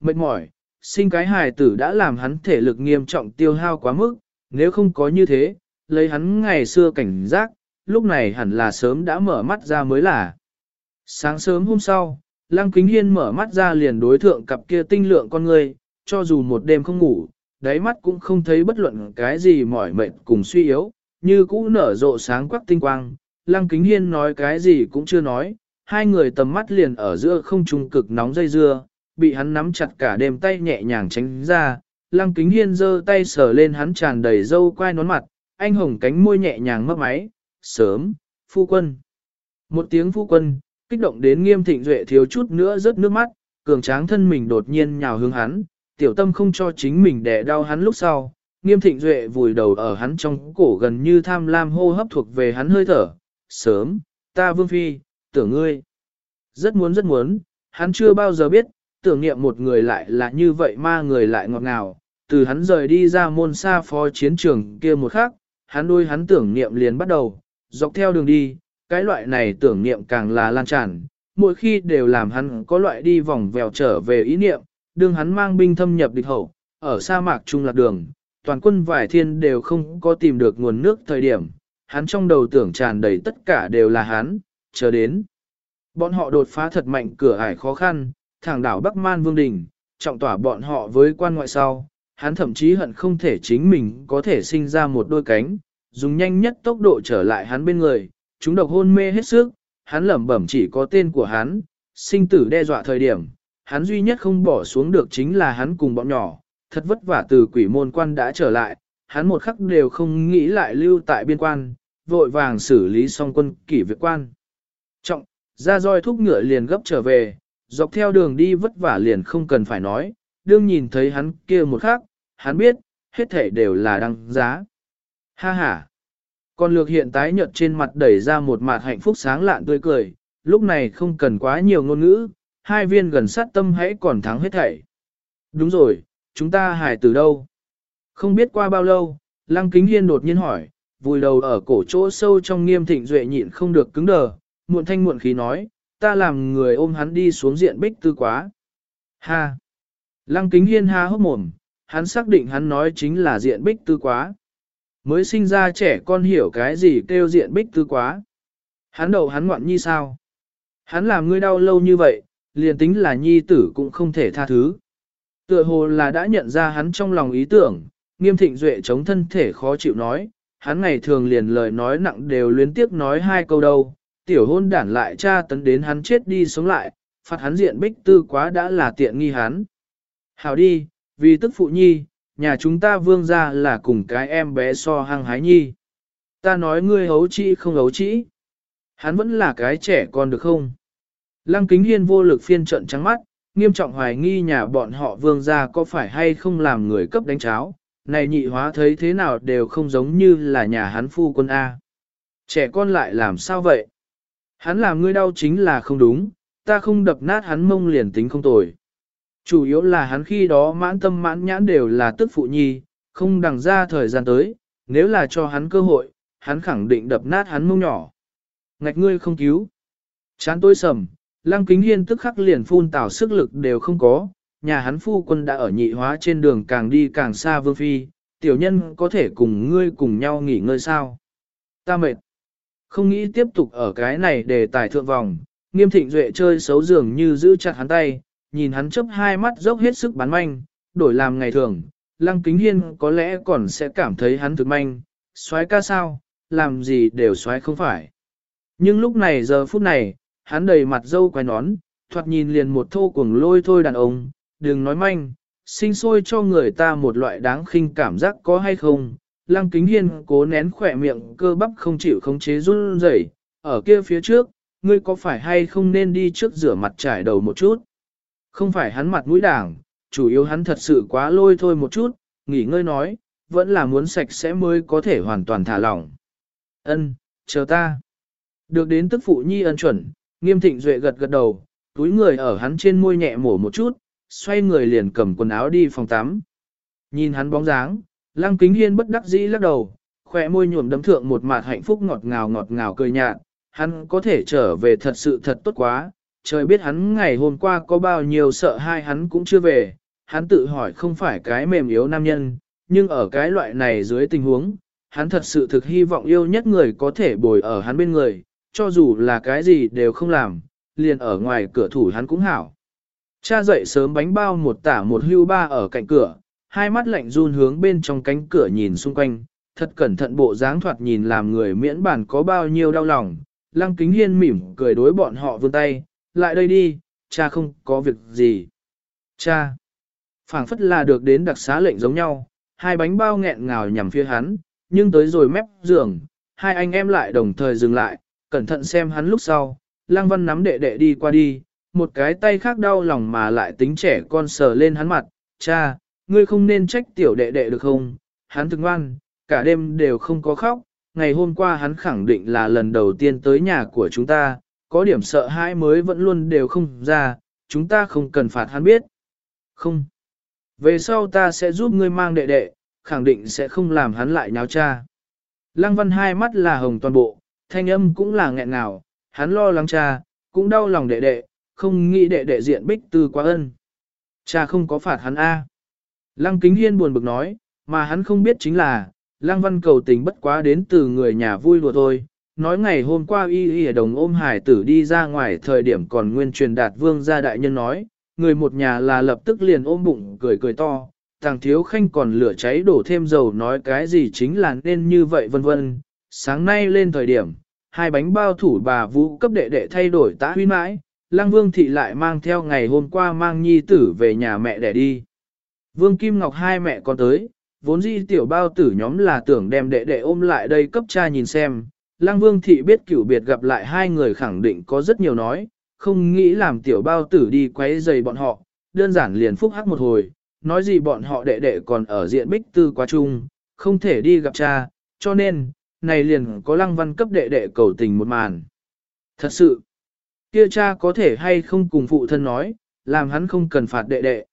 mệt mỏi, sinh cái hài tử đã làm hắn thể lực nghiêm trọng tiêu hao quá mức, nếu không có như thế, lấy hắn ngày xưa cảnh giác, lúc này hẳn là sớm đã mở mắt ra mới là. Sáng sớm hôm sau, Lăng Kính Hiên mở mắt ra liền đối thượng cặp kia tinh lượng con người, cho dù một đêm không ngủ, đáy mắt cũng không thấy bất luận cái gì mỏi mệt cùng suy yếu, như cũ nở rộ sáng quắc tinh quang. Lăng Kính Hiên nói cái gì cũng chưa nói, hai người tầm mắt liền ở giữa không trung cực nóng dây dưa, bị hắn nắm chặt cả đêm tay nhẹ nhàng tránh ra. Lăng Kính Hiên giơ tay sờ lên hắn tràn đầy dâu quai nón mặt, anh hồng cánh môi nhẹ nhàng mấp máy, sớm, phu quân. Một tiếng phu quân, kích động đến nghiêm thịnh duệ thiếu chút nữa rớt nước mắt, cường tráng thân mình đột nhiên nhào hướng hắn, tiểu tâm không cho chính mình đẻ đau hắn lúc sau. Nghiêm thịnh duệ vùi đầu ở hắn trong cổ gần như tham lam hô hấp thuộc về hắn hơi thở. Sớm, ta vương phi, tưởng ngươi. Rất muốn rất muốn, hắn chưa bao giờ biết, tưởng niệm một người lại là như vậy ma người lại ngọt ngào. Từ hắn rời đi ra môn xa phó chiến trường kia một khắc, hắn đôi hắn tưởng niệm liền bắt đầu, dọc theo đường đi, cái loại này tưởng niệm càng là lan tràn, mỗi khi đều làm hắn có loại đi vòng vèo trở về ý niệm, đương hắn mang binh thâm nhập địch hậu, ở sa mạc trung lạc đường, toàn quân vải thiên đều không có tìm được nguồn nước thời điểm, hắn trong đầu tưởng tràn đầy tất cả đều là hắn, chờ đến. Bọn họ đột phá thật mạnh cửa ải khó khăn, thẳng đảo Bắc Man Vương Đình, trọng tỏa bọn họ với quan ngoại sau, hắn thậm chí hận không thể chính mình có thể sinh ra một đôi cánh, dùng nhanh nhất tốc độ trở lại hắn bên người, chúng độc hôn mê hết sức, hắn lẩm bẩm chỉ có tên của hắn, sinh tử đe dọa thời điểm, hắn duy nhất không bỏ xuống được chính là hắn cùng bọn nhỏ, thật vất vả từ quỷ môn quan đã trở lại, hắn một khắc đều không nghĩ lại lưu tại biên quan, vội vàng xử lý xong quân kỷ việc quan. Trọng, ra roi thúc ngựa liền gấp trở về, dọc theo đường đi vất vả liền không cần phải nói, đương nhìn thấy hắn kia một khắc, hắn biết, hết thể đều là đăng giá. Ha ha! Còn lược hiện tái nhợt trên mặt đẩy ra một mặt hạnh phúc sáng lạn tươi cười, lúc này không cần quá nhiều ngôn ngữ, hai viên gần sát tâm hãy còn thắng hết thảy. Đúng rồi, chúng ta hài từ đâu? Không biết qua bao lâu, Lăng Kính Hiên đột nhiên hỏi, vùi đầu ở cổ chỗ sâu trong nghiêm thịnh duệ nhịn không được cứng đờ, muộn thanh muộn khí nói, ta làm người ôm hắn đi xuống diện bích tư quá. Ha! Lăng Kính Hiên ha hốc mồm, hắn xác định hắn nói chính là diện bích tư quá. Mới sinh ra trẻ con hiểu cái gì kêu diện bích tư quá. Hắn đầu hắn ngoạn nhi sao? Hắn làm ngươi đau lâu như vậy, liền tính là nhi tử cũng không thể tha thứ. Tựa hồ là đã nhận ra hắn trong lòng ý tưởng, nghiêm thịnh duệ chống thân thể khó chịu nói, hắn ngày thường liền lời nói nặng đều luyến tiếc nói hai câu đâu, tiểu hôn đản lại tra tấn đến hắn chết đi sống lại, phạt hắn diện bích tư quá đã là tiện nghi hắn. Hảo đi, vì tức phụ nhi, nhà chúng ta vương ra là cùng cái em bé so hăng hái nhi. Ta nói ngươi hấu trĩ không hấu trĩ. Hắn vẫn là cái trẻ con được không? Lăng kính hiên vô lực phiên trận trắng mắt, nghiêm trọng hoài nghi nhà bọn họ vương ra có phải hay không làm người cấp đánh cháo. Này nhị hóa thấy thế nào đều không giống như là nhà hắn phu quân A. Trẻ con lại làm sao vậy? Hắn làm ngươi đau chính là không đúng, ta không đập nát hắn mông liền tính không tồi. Chủ yếu là hắn khi đó mãn tâm mãn nhãn đều là tức phụ nhi, không đằng ra thời gian tới, nếu là cho hắn cơ hội, hắn khẳng định đập nát hắn mông nhỏ. Ngạch ngươi không cứu. Chán tôi sầm, lăng kính hiên tức khắc liền phun tảo sức lực đều không có, nhà hắn phu quân đã ở nhị hóa trên đường càng đi càng xa vương phi, tiểu nhân có thể cùng ngươi cùng nhau nghỉ ngơi sao. Ta mệt. Không nghĩ tiếp tục ở cái này để tài thượng vòng, nghiêm thịnh duệ chơi xấu dường như giữ chặt hắn tay, nhìn hắn chấp hai mắt dốc hết sức bán manh, đổi làm ngày thường, lăng kính hiên có lẽ còn sẽ cảm thấy hắn thực manh, xoái ca sao, làm gì đều xoái không phải. Nhưng lúc này giờ phút này, hắn đầy mặt dâu quai nón, thoạt nhìn liền một thô cuồng lôi thôi đàn ông, đừng nói manh, sinh sôi cho người ta một loại đáng khinh cảm giác có hay không. Lăng kính hiên cố nén khỏe miệng cơ bắp không chịu khống chế run rẩy ở kia phía trước, ngươi có phải hay không nên đi trước rửa mặt trải đầu một chút. Không phải hắn mặt mũi đảng, chủ yếu hắn thật sự quá lôi thôi một chút, nghỉ ngơi nói, vẫn là muốn sạch sẽ mới có thể hoàn toàn thả lỏng. Ân, chờ ta. Được đến tức phụ nhi ân chuẩn, nghiêm thịnh duệ gật gật đầu, túi người ở hắn trên môi nhẹ mổ một chút, xoay người liền cầm quần áo đi phòng tắm. Nhìn hắn bóng dáng, lăng kính hiên bất đắc dĩ lắc đầu, khỏe môi nhuộm đấm thượng một mặt hạnh phúc ngọt ngào ngọt ngào cười nhạt, hắn có thể trở về thật sự thật tốt quá, trời biết hắn ngày hôm qua có bao nhiêu sợ hai hắn cũng chưa về, hắn tự hỏi không phải cái mềm yếu nam nhân, nhưng ở cái loại này dưới tình huống, hắn thật sự thực hy vọng yêu nhất người có thể bồi ở hắn bên người, cho dù là cái gì đều không làm, liền ở ngoài cửa thủ hắn cũng hảo. Cha dậy sớm bánh bao một tả một hưu ba ở cạnh cửa, hai mắt lạnh run hướng bên trong cánh cửa nhìn xung quanh, thật cẩn thận bộ dáng thoạt nhìn làm người miễn bản có bao nhiêu đau lòng. Lăng kính hiên mỉm cười đối bọn họ vươn tay, lại đây đi, cha không có việc gì. Cha, phảng phất là được đến đặc xá lệnh giống nhau, hai bánh bao nghẹn ngào nhằm phía hắn, nhưng tới rồi mép giường, hai anh em lại đồng thời dừng lại, cẩn thận xem hắn lúc sau, Lăng Văn nắm đệ đệ đi qua đi, một cái tay khác đau lòng mà lại tính trẻ con sờ lên hắn mặt, cha, ngươi không nên trách tiểu đệ đệ được không, hắn thực ngoan, cả đêm đều không có khóc, ngày hôm qua hắn khẳng định là lần đầu tiên tới nhà của chúng ta, có điểm sợ hãi mới vẫn luôn đều không ra, chúng ta không cần phạt hắn biết. Không. Về sau ta sẽ giúp ngươi mang đệ đệ, khẳng định sẽ không làm hắn lại nháo cha. Lăng văn hai mắt là hồng toàn bộ, thanh âm cũng là nghẹn ngào, hắn lo lắng cha, cũng đau lòng đệ đệ, không nghĩ đệ đệ diện bích tư quá ân. Cha không có phạt hắn A. Lăng kính hiên buồn bực nói, mà hắn không biết chính là, Lăng văn cầu tình bất quá đến từ người nhà vui lùa thôi. Nói ngày hôm qua y y ở đồng ôm hải tử đi ra ngoài thời điểm còn nguyên truyền đạt vương gia đại nhân nói, người một nhà là lập tức liền ôm bụng cười cười to, thằng thiếu khanh còn lửa cháy đổ thêm dầu nói cái gì chính là nên như vậy vân vân. Sáng nay lên thời điểm, hai bánh bao thủ bà vũ cấp đệ đệ thay đổi tá huy mãi, Lăng Vương Thị lại mang theo ngày hôm qua mang nhi tử về nhà mẹ để đi. Vương Kim Ngọc hai mẹ con tới, vốn dĩ tiểu bao tử nhóm là tưởng đem đệ đệ ôm lại đây cấp cha nhìn xem. Lăng Vương Thị biết cửu biệt gặp lại hai người khẳng định có rất nhiều nói, không nghĩ làm tiểu bao tử đi quấy giày bọn họ, đơn giản liền phúc hắc một hồi, nói gì bọn họ đệ đệ còn ở diện bích tư quá chung, không thể đi gặp cha, cho nên, này liền có lăng văn cấp đệ đệ cầu tình một màn. Thật sự, kia cha có thể hay không cùng phụ thân nói, làm hắn không cần phạt đệ đệ.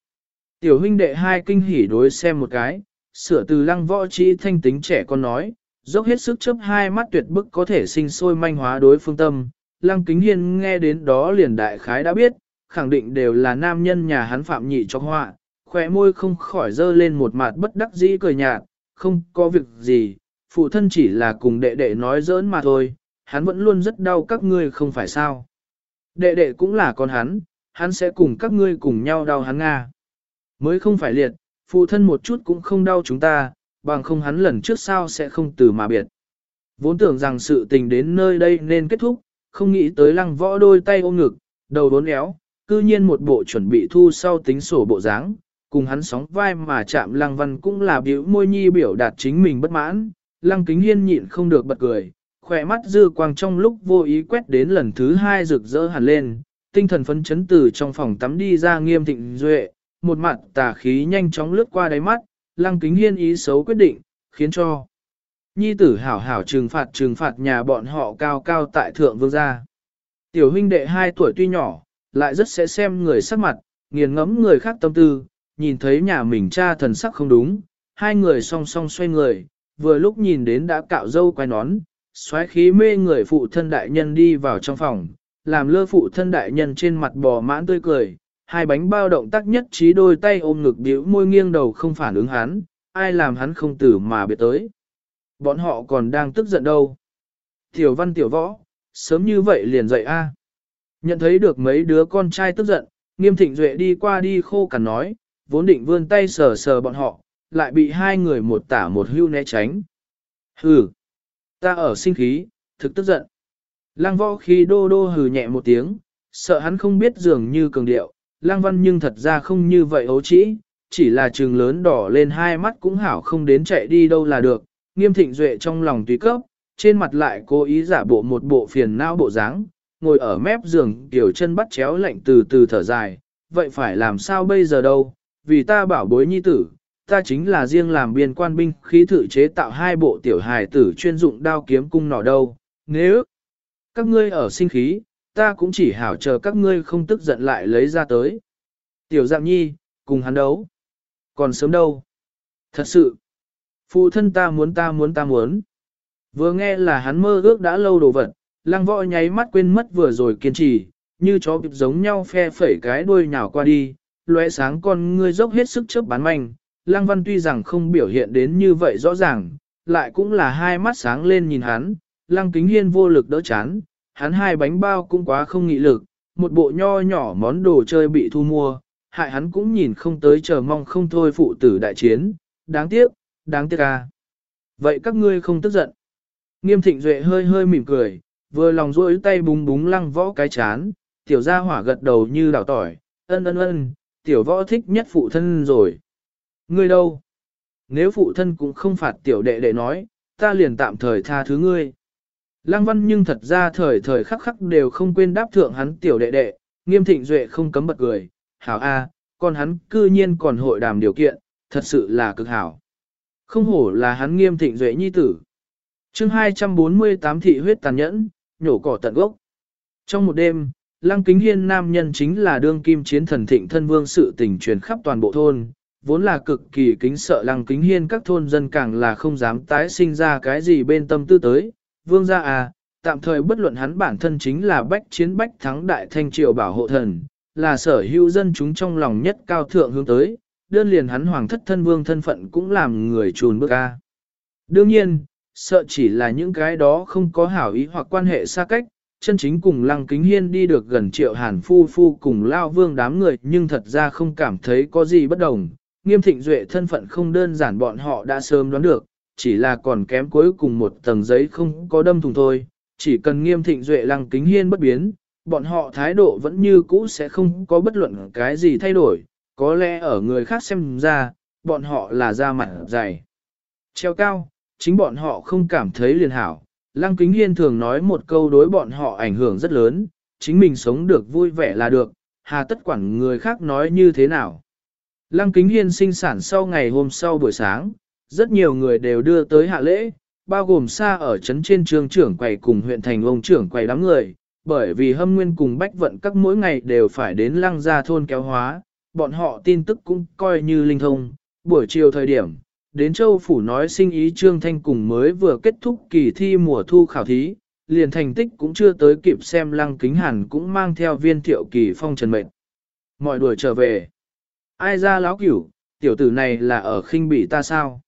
Tiểu huynh đệ hai kinh hỉ đối xem một cái, sửa từ lăng võ trí thanh tính trẻ con nói, dốc hết sức chớp hai mắt tuyệt bức có thể sinh sôi manh hóa đối phương tâm. Lăng kính hiên nghe đến đó liền đại khái đã biết, khẳng định đều là nam nhân nhà hắn phạm nhị cho họa, khỏe môi không khỏi dơ lên một mặt bất đắc dĩ cười nhạt, không có việc gì, phụ thân chỉ là cùng đệ đệ nói giỡn mà thôi, hắn vẫn luôn rất đau các ngươi không phải sao. Đệ đệ cũng là con hắn, hắn sẽ cùng các ngươi cùng nhau đau hắn Nga. Mới không phải liệt, phụ thân một chút cũng không đau chúng ta, bằng không hắn lần trước sao sẽ không từ mà biệt. Vốn tưởng rằng sự tình đến nơi đây nên kết thúc, không nghĩ tới lăng võ đôi tay ôm ngực, đầu đốn éo, cư nhiên một bộ chuẩn bị thu sau tính sổ bộ dáng, cùng hắn sóng vai mà chạm lăng văn cũng là biểu môi nhi biểu đạt chính mình bất mãn, lăng kính hiên nhịn không được bật cười, khỏe mắt dư quang trong lúc vô ý quét đến lần thứ hai rực rỡ hẳn lên, tinh thần phấn chấn từ trong phòng tắm đi ra nghiêm thịnh duệ, một mặt tà khí nhanh chóng lướt qua đáy mắt, lăng kính hiên ý xấu quyết định, khiến cho nhi tử hảo hảo trừng phạt trừng phạt nhà bọn họ cao cao tại thượng vương gia. Tiểu huynh đệ 2 tuổi tuy nhỏ, lại rất sẽ xem người sắc mặt, nghiền ngẫm người khác tâm tư, nhìn thấy nhà mình cha thần sắc không đúng, hai người song song xoay người, vừa lúc nhìn đến đã cạo dâu quay nón, xoáy khí mê người phụ thân đại nhân đi vào trong phòng, làm lơ phụ thân đại nhân trên mặt bò mãn tươi cười, hai bánh bao động tác nhất trí đôi tay ôm ngực điếu môi nghiêng đầu không phản ứng hắn, ai làm hắn không tử mà biệt tới. Bọn họ còn đang tức giận đâu. Tiểu văn tiểu võ, sớm như vậy liền dậy a. Nhận thấy được mấy đứa con trai tức giận, nghiêm thịnh duệ đi qua đi khô cằn nói, vốn định vươn tay sờ sờ bọn họ, lại bị hai người một tả một hưu né tránh. Hừ, ta ở sinh khí, thực tức giận. Lăng võ khi đô đô hừ nhẹ một tiếng, sợ hắn không biết dường như cường điệu, lăng văn nhưng thật ra không như vậy ấu trĩ, chỉ là trường lớn đỏ lên hai mắt cũng hảo không đến chạy đi đâu là được, nghiêm thịnh duệ trong lòng tùy cấp, trên mặt lại cố ý giả bộ một bộ phiền não bộ dáng, ngồi ở mép giường tiểu chân bắt chéo lạnh từ từ thở dài, vậy phải làm sao bây giờ đâu, vì ta bảo bối nhi tử, ta chính là riêng làm biên quan binh khí thử chế tạo hai bộ tiểu hài tử chuyên dụng đao kiếm cung nỏ đâu, nếu các ngươi ở sinh khí, ta cũng chỉ hảo chờ các ngươi không tức giận lại lấy ra tới. Tiểu dạng nhi, cùng hắn đấu. Còn sớm đâu. Thật sự, phụ thân ta muốn ta muốn ta muốn. Vừa nghe là hắn mơ ước đã lâu đồ vật, lăng võ nháy mắt quên mất vừa rồi kiên trì, như chó bịp giống nhau phe phẩy cái đuôi nhào qua đi, lóe sáng con ngươi dốc hết sức chớp bán manh. Lăng Văn tuy rằng không biểu hiện đến như vậy rõ ràng, lại cũng là hai mắt sáng lên nhìn hắn, Lăng Kính Hiên vô lực đỡ chán, hắn hai bánh bao cũng quá không nghị lực, một bộ nho nhỏ món đồ chơi bị thu mua, hại hắn cũng nhìn không tới chờ mong không thôi phụ tử đại chiến, đáng tiếc, đáng tiếc à. Vậy các ngươi không tức giận. Nghiêm thịnh duệ hơi hơi mỉm cười, vừa lòng rỗi tay búng búng lăng võ cái chán, tiểu gia hỏa gật đầu như đảo tỏi, ân ân ân, tiểu võ thích nhất phụ thân rồi. Ngươi đâu? Nếu phụ thân cũng không phạt tiểu đệ đệ nói, ta liền tạm thời tha thứ ngươi. Lăng văn nhưng thật ra thời thời khắc khắc đều không quên đáp thượng hắn tiểu đệ đệ, nghiêm thịnh duệ không cấm bật cười, hảo a, còn hắn cư nhiên còn hội đàm điều kiện, thật sự là cực hảo. Không hổ là hắn nghiêm thịnh duệ nhi tử. chương 248 thị huyết tàn nhẫn, nhổ cỏ tận gốc. Trong một đêm, Lăng Kính Hiên nam nhân chính là đương kim chiến thần thịnh thân vương sự tình truyền khắp toàn bộ thôn, vốn là cực kỳ kính sợ Lăng Kính Hiên các thôn dân càng là không dám tái sinh ra cái gì bên tâm tư tới. Vương gia à, tạm thời bất luận hắn bản thân chính là bách chiến bách thắng đại thanh triều bảo hộ thần, là sở hữu dân chúng trong lòng nhất cao thượng hướng tới, đơn liền hắn hoàng thất thân vương thân phận cũng làm người trùn bước a. Đương nhiên, sợ chỉ là những cái đó không có hảo ý hoặc quan hệ xa cách, chân chính cùng lăng kính hiên đi được gần triệu hàn phu phu cùng lao vương đám người nhưng thật ra không cảm thấy có gì bất đồng. Nghiêm thịnh duệ thân phận không đơn giản bọn họ đã sớm đoán được, chỉ là còn kém cuối cùng một tầng giấy không có đâm thùng thôi. Chỉ cần nghiêm thịnh duệ lăng kính hiên bất biến, bọn họ thái độ vẫn như cũ sẽ không có bất luận cái gì thay đổi, có lẽ ở người khác xem ra, bọn họ là da mặt dày. Treo cao, chính bọn họ không cảm thấy liền hảo. Lăng Kính Hiên thường nói một câu đối bọn họ ảnh hưởng rất lớn, chính mình sống được vui vẻ là được, hà tất quản người khác nói như thế nào. Lăng Kính Hiên sinh sản sau ngày hôm sau buổi sáng, rất nhiều người đều đưa tới hạ lễ, bao gồm xa ở trấn trên trường trưởng quầy cùng huyện thành ông trưởng quầy đám người, bởi vì hâm nguyên cùng bách vận các mỗi ngày đều phải đến lăng gia thôn kéo hóa, bọn họ tin tức cũng coi như linh thông. Buổi chiều thời điểm, đến châu phủ nói sinh ý trương thanh cùng mới vừa kết thúc kỳ thi mùa thu khảo thí, liền thành tích cũng chưa tới kịp xem lăng kính hàn cũng mang theo viên thiệu kỳ phong trần mệnh. Mọi đuổi trở về. Ai ra láo cửu, tiểu tử này là ở khinh bị ta sao?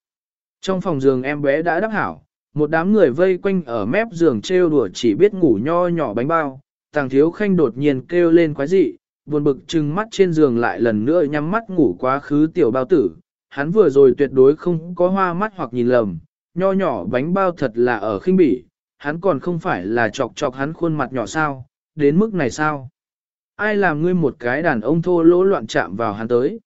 Trong phòng giường em bé đã đắp hảo, một đám người vây quanh ở mép giường trêu đùa chỉ biết ngủ nho nhỏ bánh bao, tàng thiếu khanh đột nhiên kêu lên quái dị, buồn bực trừng mắt trên giường lại lần nữa nhắm mắt ngủ quá khứ tiểu bao tử. Hắn vừa rồi tuyệt đối không có hoa mắt hoặc nhìn lầm, nho nhỏ bánh bao thật là ở khinh bỉ, hắn còn không phải là chọc chọc hắn khuôn mặt nhỏ sao, đến mức này sao? Ai làm ngươi một cái đàn ông thô lỗ loạn chạm vào hắn tới?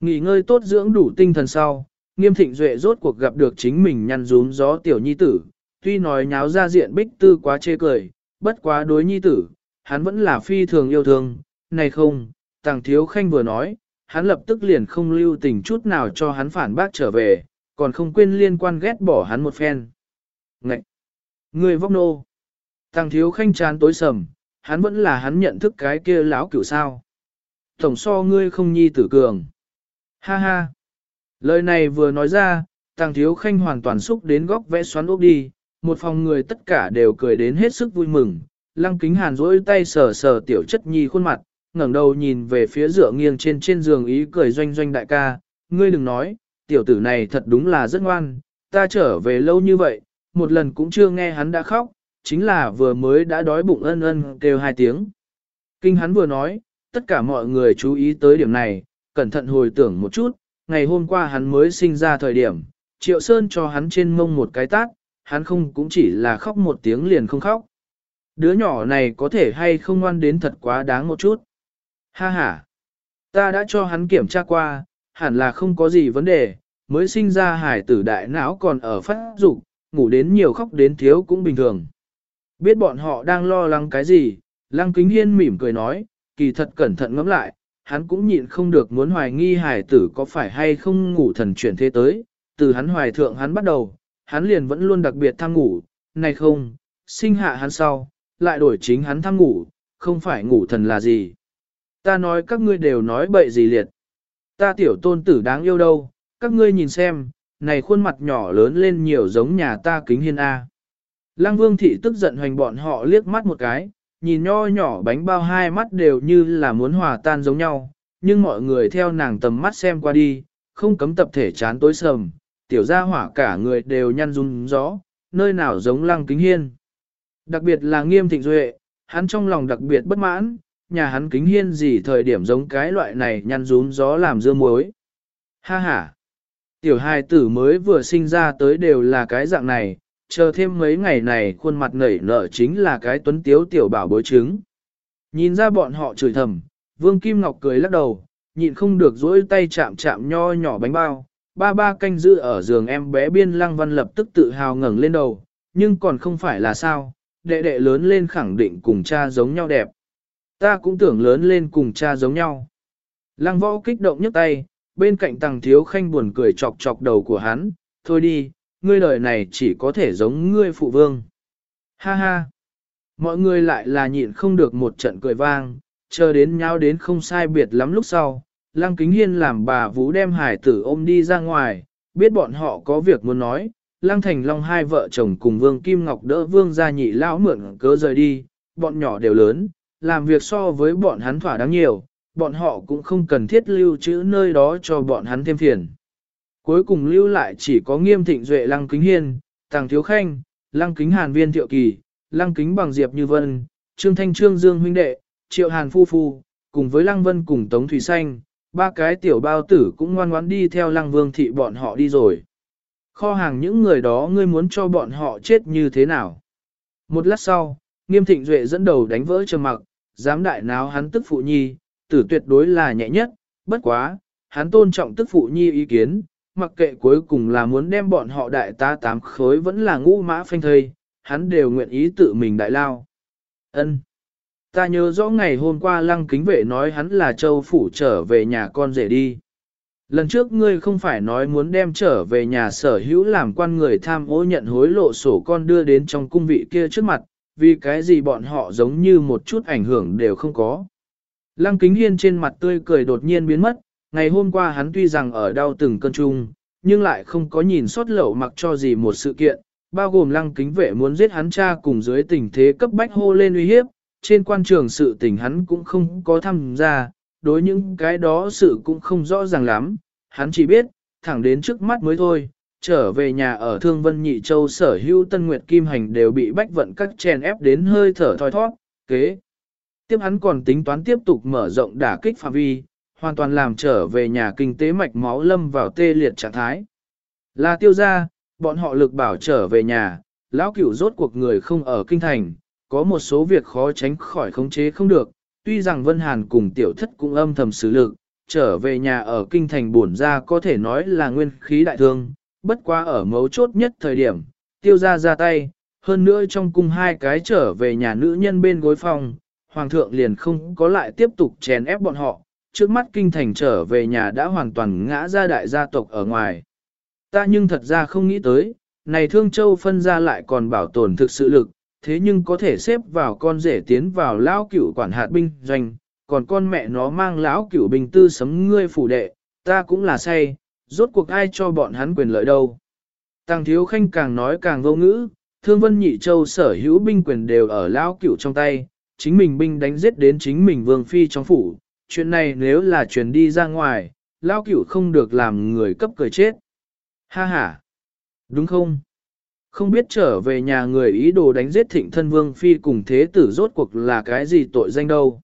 Nghỉ ngơi tốt dưỡng đủ tinh thần sau, nghiêm thịnh duệ rốt cuộc gặp được chính mình nhăn rúm gió tiểu nhi tử, tuy nói nháo ra diện bích tư quá chê cười, bất quá đối nhi tử, hắn vẫn là phi thường yêu thương, này không, tàng thiếu khanh vừa nói, hắn lập tức liền không lưu tình chút nào cho hắn phản bác trở về, còn không quên liên quan ghét bỏ hắn một phen. Ngậy! Người vóc nô! Tàng thiếu khanh chán tối sầm, hắn vẫn là hắn nhận thức cái kia lão cửu sao. Tổng so ngươi không nhi tử cường. Ha ha! Lời này vừa nói ra, tàng thiếu khanh hoàn toàn xúc đến góc vẽ xoắn ốc đi, một phòng người tất cả đều cười đến hết sức vui mừng. Lăng kính hàn rỗi tay sờ sờ tiểu chất nhi khuôn mặt, ngẩng đầu nhìn về phía dựa nghiêng trên trên giường ý cười doanh doanh đại ca, ngươi đừng nói, tiểu tử này thật đúng là rất ngoan, ta trở về lâu như vậy, một lần cũng chưa nghe hắn đã khóc, chính là vừa mới đã đói bụng ân ân kêu hai tiếng. Kinh hắn vừa nói, tất cả mọi người chú ý tới điểm này, cẩn thận hồi tưởng một chút, ngày hôm qua hắn mới sinh ra thời điểm, Triệu Sơn cho hắn trên mông một cái tát, hắn không cũng chỉ là khóc một tiếng liền không khóc. Đứa nhỏ này có thể hay không ngoan đến thật quá đáng một chút. Ha ha, ta đã cho hắn kiểm tra qua, hẳn là không có gì vấn đề, mới sinh ra hải tử đại não còn ở phát dục, ngủ đến nhiều khóc đến thiếu cũng bình thường. Biết bọn họ đang lo lắng cái gì, Lăng Kính Hiên mỉm cười nói, kỳ thật cẩn thận ngẫm lại, hắn cũng nhịn không được muốn hoài nghi hải tử có phải hay không ngủ thần chuyển thế tới, từ hắn hoài thượng hắn bắt đầu, hắn liền vẫn luôn đặc biệt tham ngủ, này không, sinh hạ hắn sau, lại đổi chính hắn tham ngủ, không phải ngủ thần là gì. Ta nói các ngươi đều nói bậy gì liệt. Ta tiểu tôn tử đáng yêu đâu, các ngươi nhìn xem, này khuôn mặt nhỏ lớn lên nhiều giống nhà ta kính hiên A. Lăng vương thị tức giận hoành bọn họ liếc mắt một cái, nhìn nho nhỏ bánh bao hai mắt đều như là muốn hòa tan giống nhau, nhưng mọi người theo nàng tầm mắt xem qua đi, không cấm tập thể chán tối sầm, tiểu gia hỏa cả người đều nhăn run gió, nơi nào giống lăng kính hiên. Đặc biệt là nghiêm thịnh duệ, hắn trong lòng đặc biệt bất mãn, nhà hắn kính hiên gì thời điểm giống cái loại này nhăn rún gió làm dưa muối. Ha ha! Tiểu hài tử mới vừa sinh ra tới đều là cái dạng này, chờ thêm mấy ngày này khuôn mặt nảy nở chính là cái tuấn tiếu tiểu bảo bối trứng. Nhìn ra bọn họ chửi thầm, Vương Kim Ngọc cười lắc đầu, nhịn không được dỗi tay chạm chạm nho nhỏ bánh bao. Ba ba canh giữ ở giường em bé biên lăng văn lập tức tự hào ngẩng lên đầu, nhưng còn không phải là sao, đệ đệ lớn lên khẳng định cùng cha giống nhau đẹp. Ta cũng tưởng lớn lên cùng cha giống nhau. Lăng võ kích động nhấc tay, bên cạnh tàng thiếu khanh buồn cười chọc chọc đầu của hắn, thôi đi, ngươi đời này chỉ có thể giống ngươi phụ vương. Ha ha! Mọi người lại là nhịn không được một trận cười vang, chờ đến nhau đến không sai biệt lắm lúc sau. Lăng Kính Hiên làm bà Vũ đem hải tử ôm đi ra ngoài, biết bọn họ có việc muốn nói. Lăng Thành Long hai vợ chồng cùng Vương Kim Ngọc đỡ Vương gia nhị lão mượn cớ rời đi, bọn nhỏ đều lớn, làm việc so với bọn hắn thỏa đáng nhiều, bọn họ cũng không cần thiết lưu trữ nơi đó cho bọn hắn thêm phiền. Cuối cùng lưu lại chỉ có nghiêm thịnh duệ lăng kính hiên, tàng thiếu khanh, lăng kính hàn viên thiệu kỳ, lăng kính bằng diệp như vân, trương thanh trương dương huynh đệ, triệu hàn phu phu, cùng với lăng vân cùng tống thủy xanh, ba cái tiểu bao tử cũng ngoan ngoãn đi theo lăng vương thị bọn họ đi rồi. Kho hàng những người đó ngươi muốn cho bọn họ chết như thế nào? Một lát sau, nghiêm thịnh duệ dẫn đầu đánh vỡ trầm mặc, dám đại náo hắn tức phụ nhi, tử tuyệt đối là nhẹ nhất, bất quá, hắn tôn trọng tức phụ nhi ý kiến, mặc kệ cuối cùng là muốn đem bọn họ đại ta tám khối vẫn là ngũ mã phanh thây, hắn đều nguyện ý tự mình đại lao. Ân, Ta nhớ rõ ngày hôm qua lăng kính vệ nói hắn là châu phủ trở về nhà con rể đi. Lần trước ngươi không phải nói muốn đem trở về nhà sở hữu làm quan người tham ô nhận hối lộ sổ con đưa đến trong cung vị kia trước mặt, vì cái gì bọn họ giống như một chút ảnh hưởng đều không có. Lăng kính hiên trên mặt tươi cười đột nhiên biến mất, ngày hôm qua hắn tuy rằng ở đau từng cơn chung, nhưng lại không có nhìn sót lậu mặc cho gì một sự kiện, bao gồm lăng kính vệ muốn giết hắn cha cùng dưới tình thế cấp bách hô lên uy hiếp, trên quan trường sự tình hắn cũng không có tham gia, đối những cái đó sự cũng không rõ ràng lắm, hắn chỉ biết, thẳng đến trước mắt mới thôi, trở về nhà ở Thương Vân Nhị Châu sở hữu Tân Nguyệt Kim Hành đều bị bách vận các chèn ép đến hơi thở thoi thoát, kế. Tiếp hắn còn tính toán tiếp tục mở rộng đả kích phạm vi, hoàn toàn làm trở về nhà kinh tế mạch máu lâm vào tê liệt trạng thái. Là tiêu gia, bọn họ lực bảo trở về nhà, lão cửu rốt cuộc người không ở kinh thành, có một số việc khó tránh khỏi khống chế không được, tuy rằng Vân Hàn cùng tiểu thất cũng âm thầm xử lực, trở về nhà ở kinh thành bổn ra có thể nói là nguyên khí đại thương, bất quá ở mấu chốt nhất thời điểm, tiêu gia ra tay, hơn nữa trong cung hai cái trở về nhà nữ nhân bên gối phòng, hoàng thượng liền không có lại tiếp tục chèn ép bọn họ, trước mắt kinh thành trở về nhà đã hoàn toàn ngã ra đại gia tộc ở ngoài. Ta nhưng thật ra không nghĩ tới, này Thương Châu phân ra lại còn bảo tồn thực sự lực, thế nhưng có thể xếp vào con rể tiến vào lão cửu quản hạt binh doanh, còn con mẹ nó mang lão cửu binh tư sấm ngươi phủ đệ, ta cũng là say, rốt cuộc ai cho bọn hắn quyền lợi đâu. Tàng thiếu khanh càng nói càng vô ngữ, thương vân nhị châu sở hữu binh quyền đều ở lão cửu trong tay, chính mình binh đánh giết đến chính mình vương phi trong phủ, chuyện này nếu là truyền đi ra ngoài, lão cửu không được làm người cấp cười chết. Ha ha! Đúng không? Không biết trở về nhà người ý đồ đánh giết thịnh thân vương phi cùng thế tử rốt cuộc là cái gì tội danh đâu.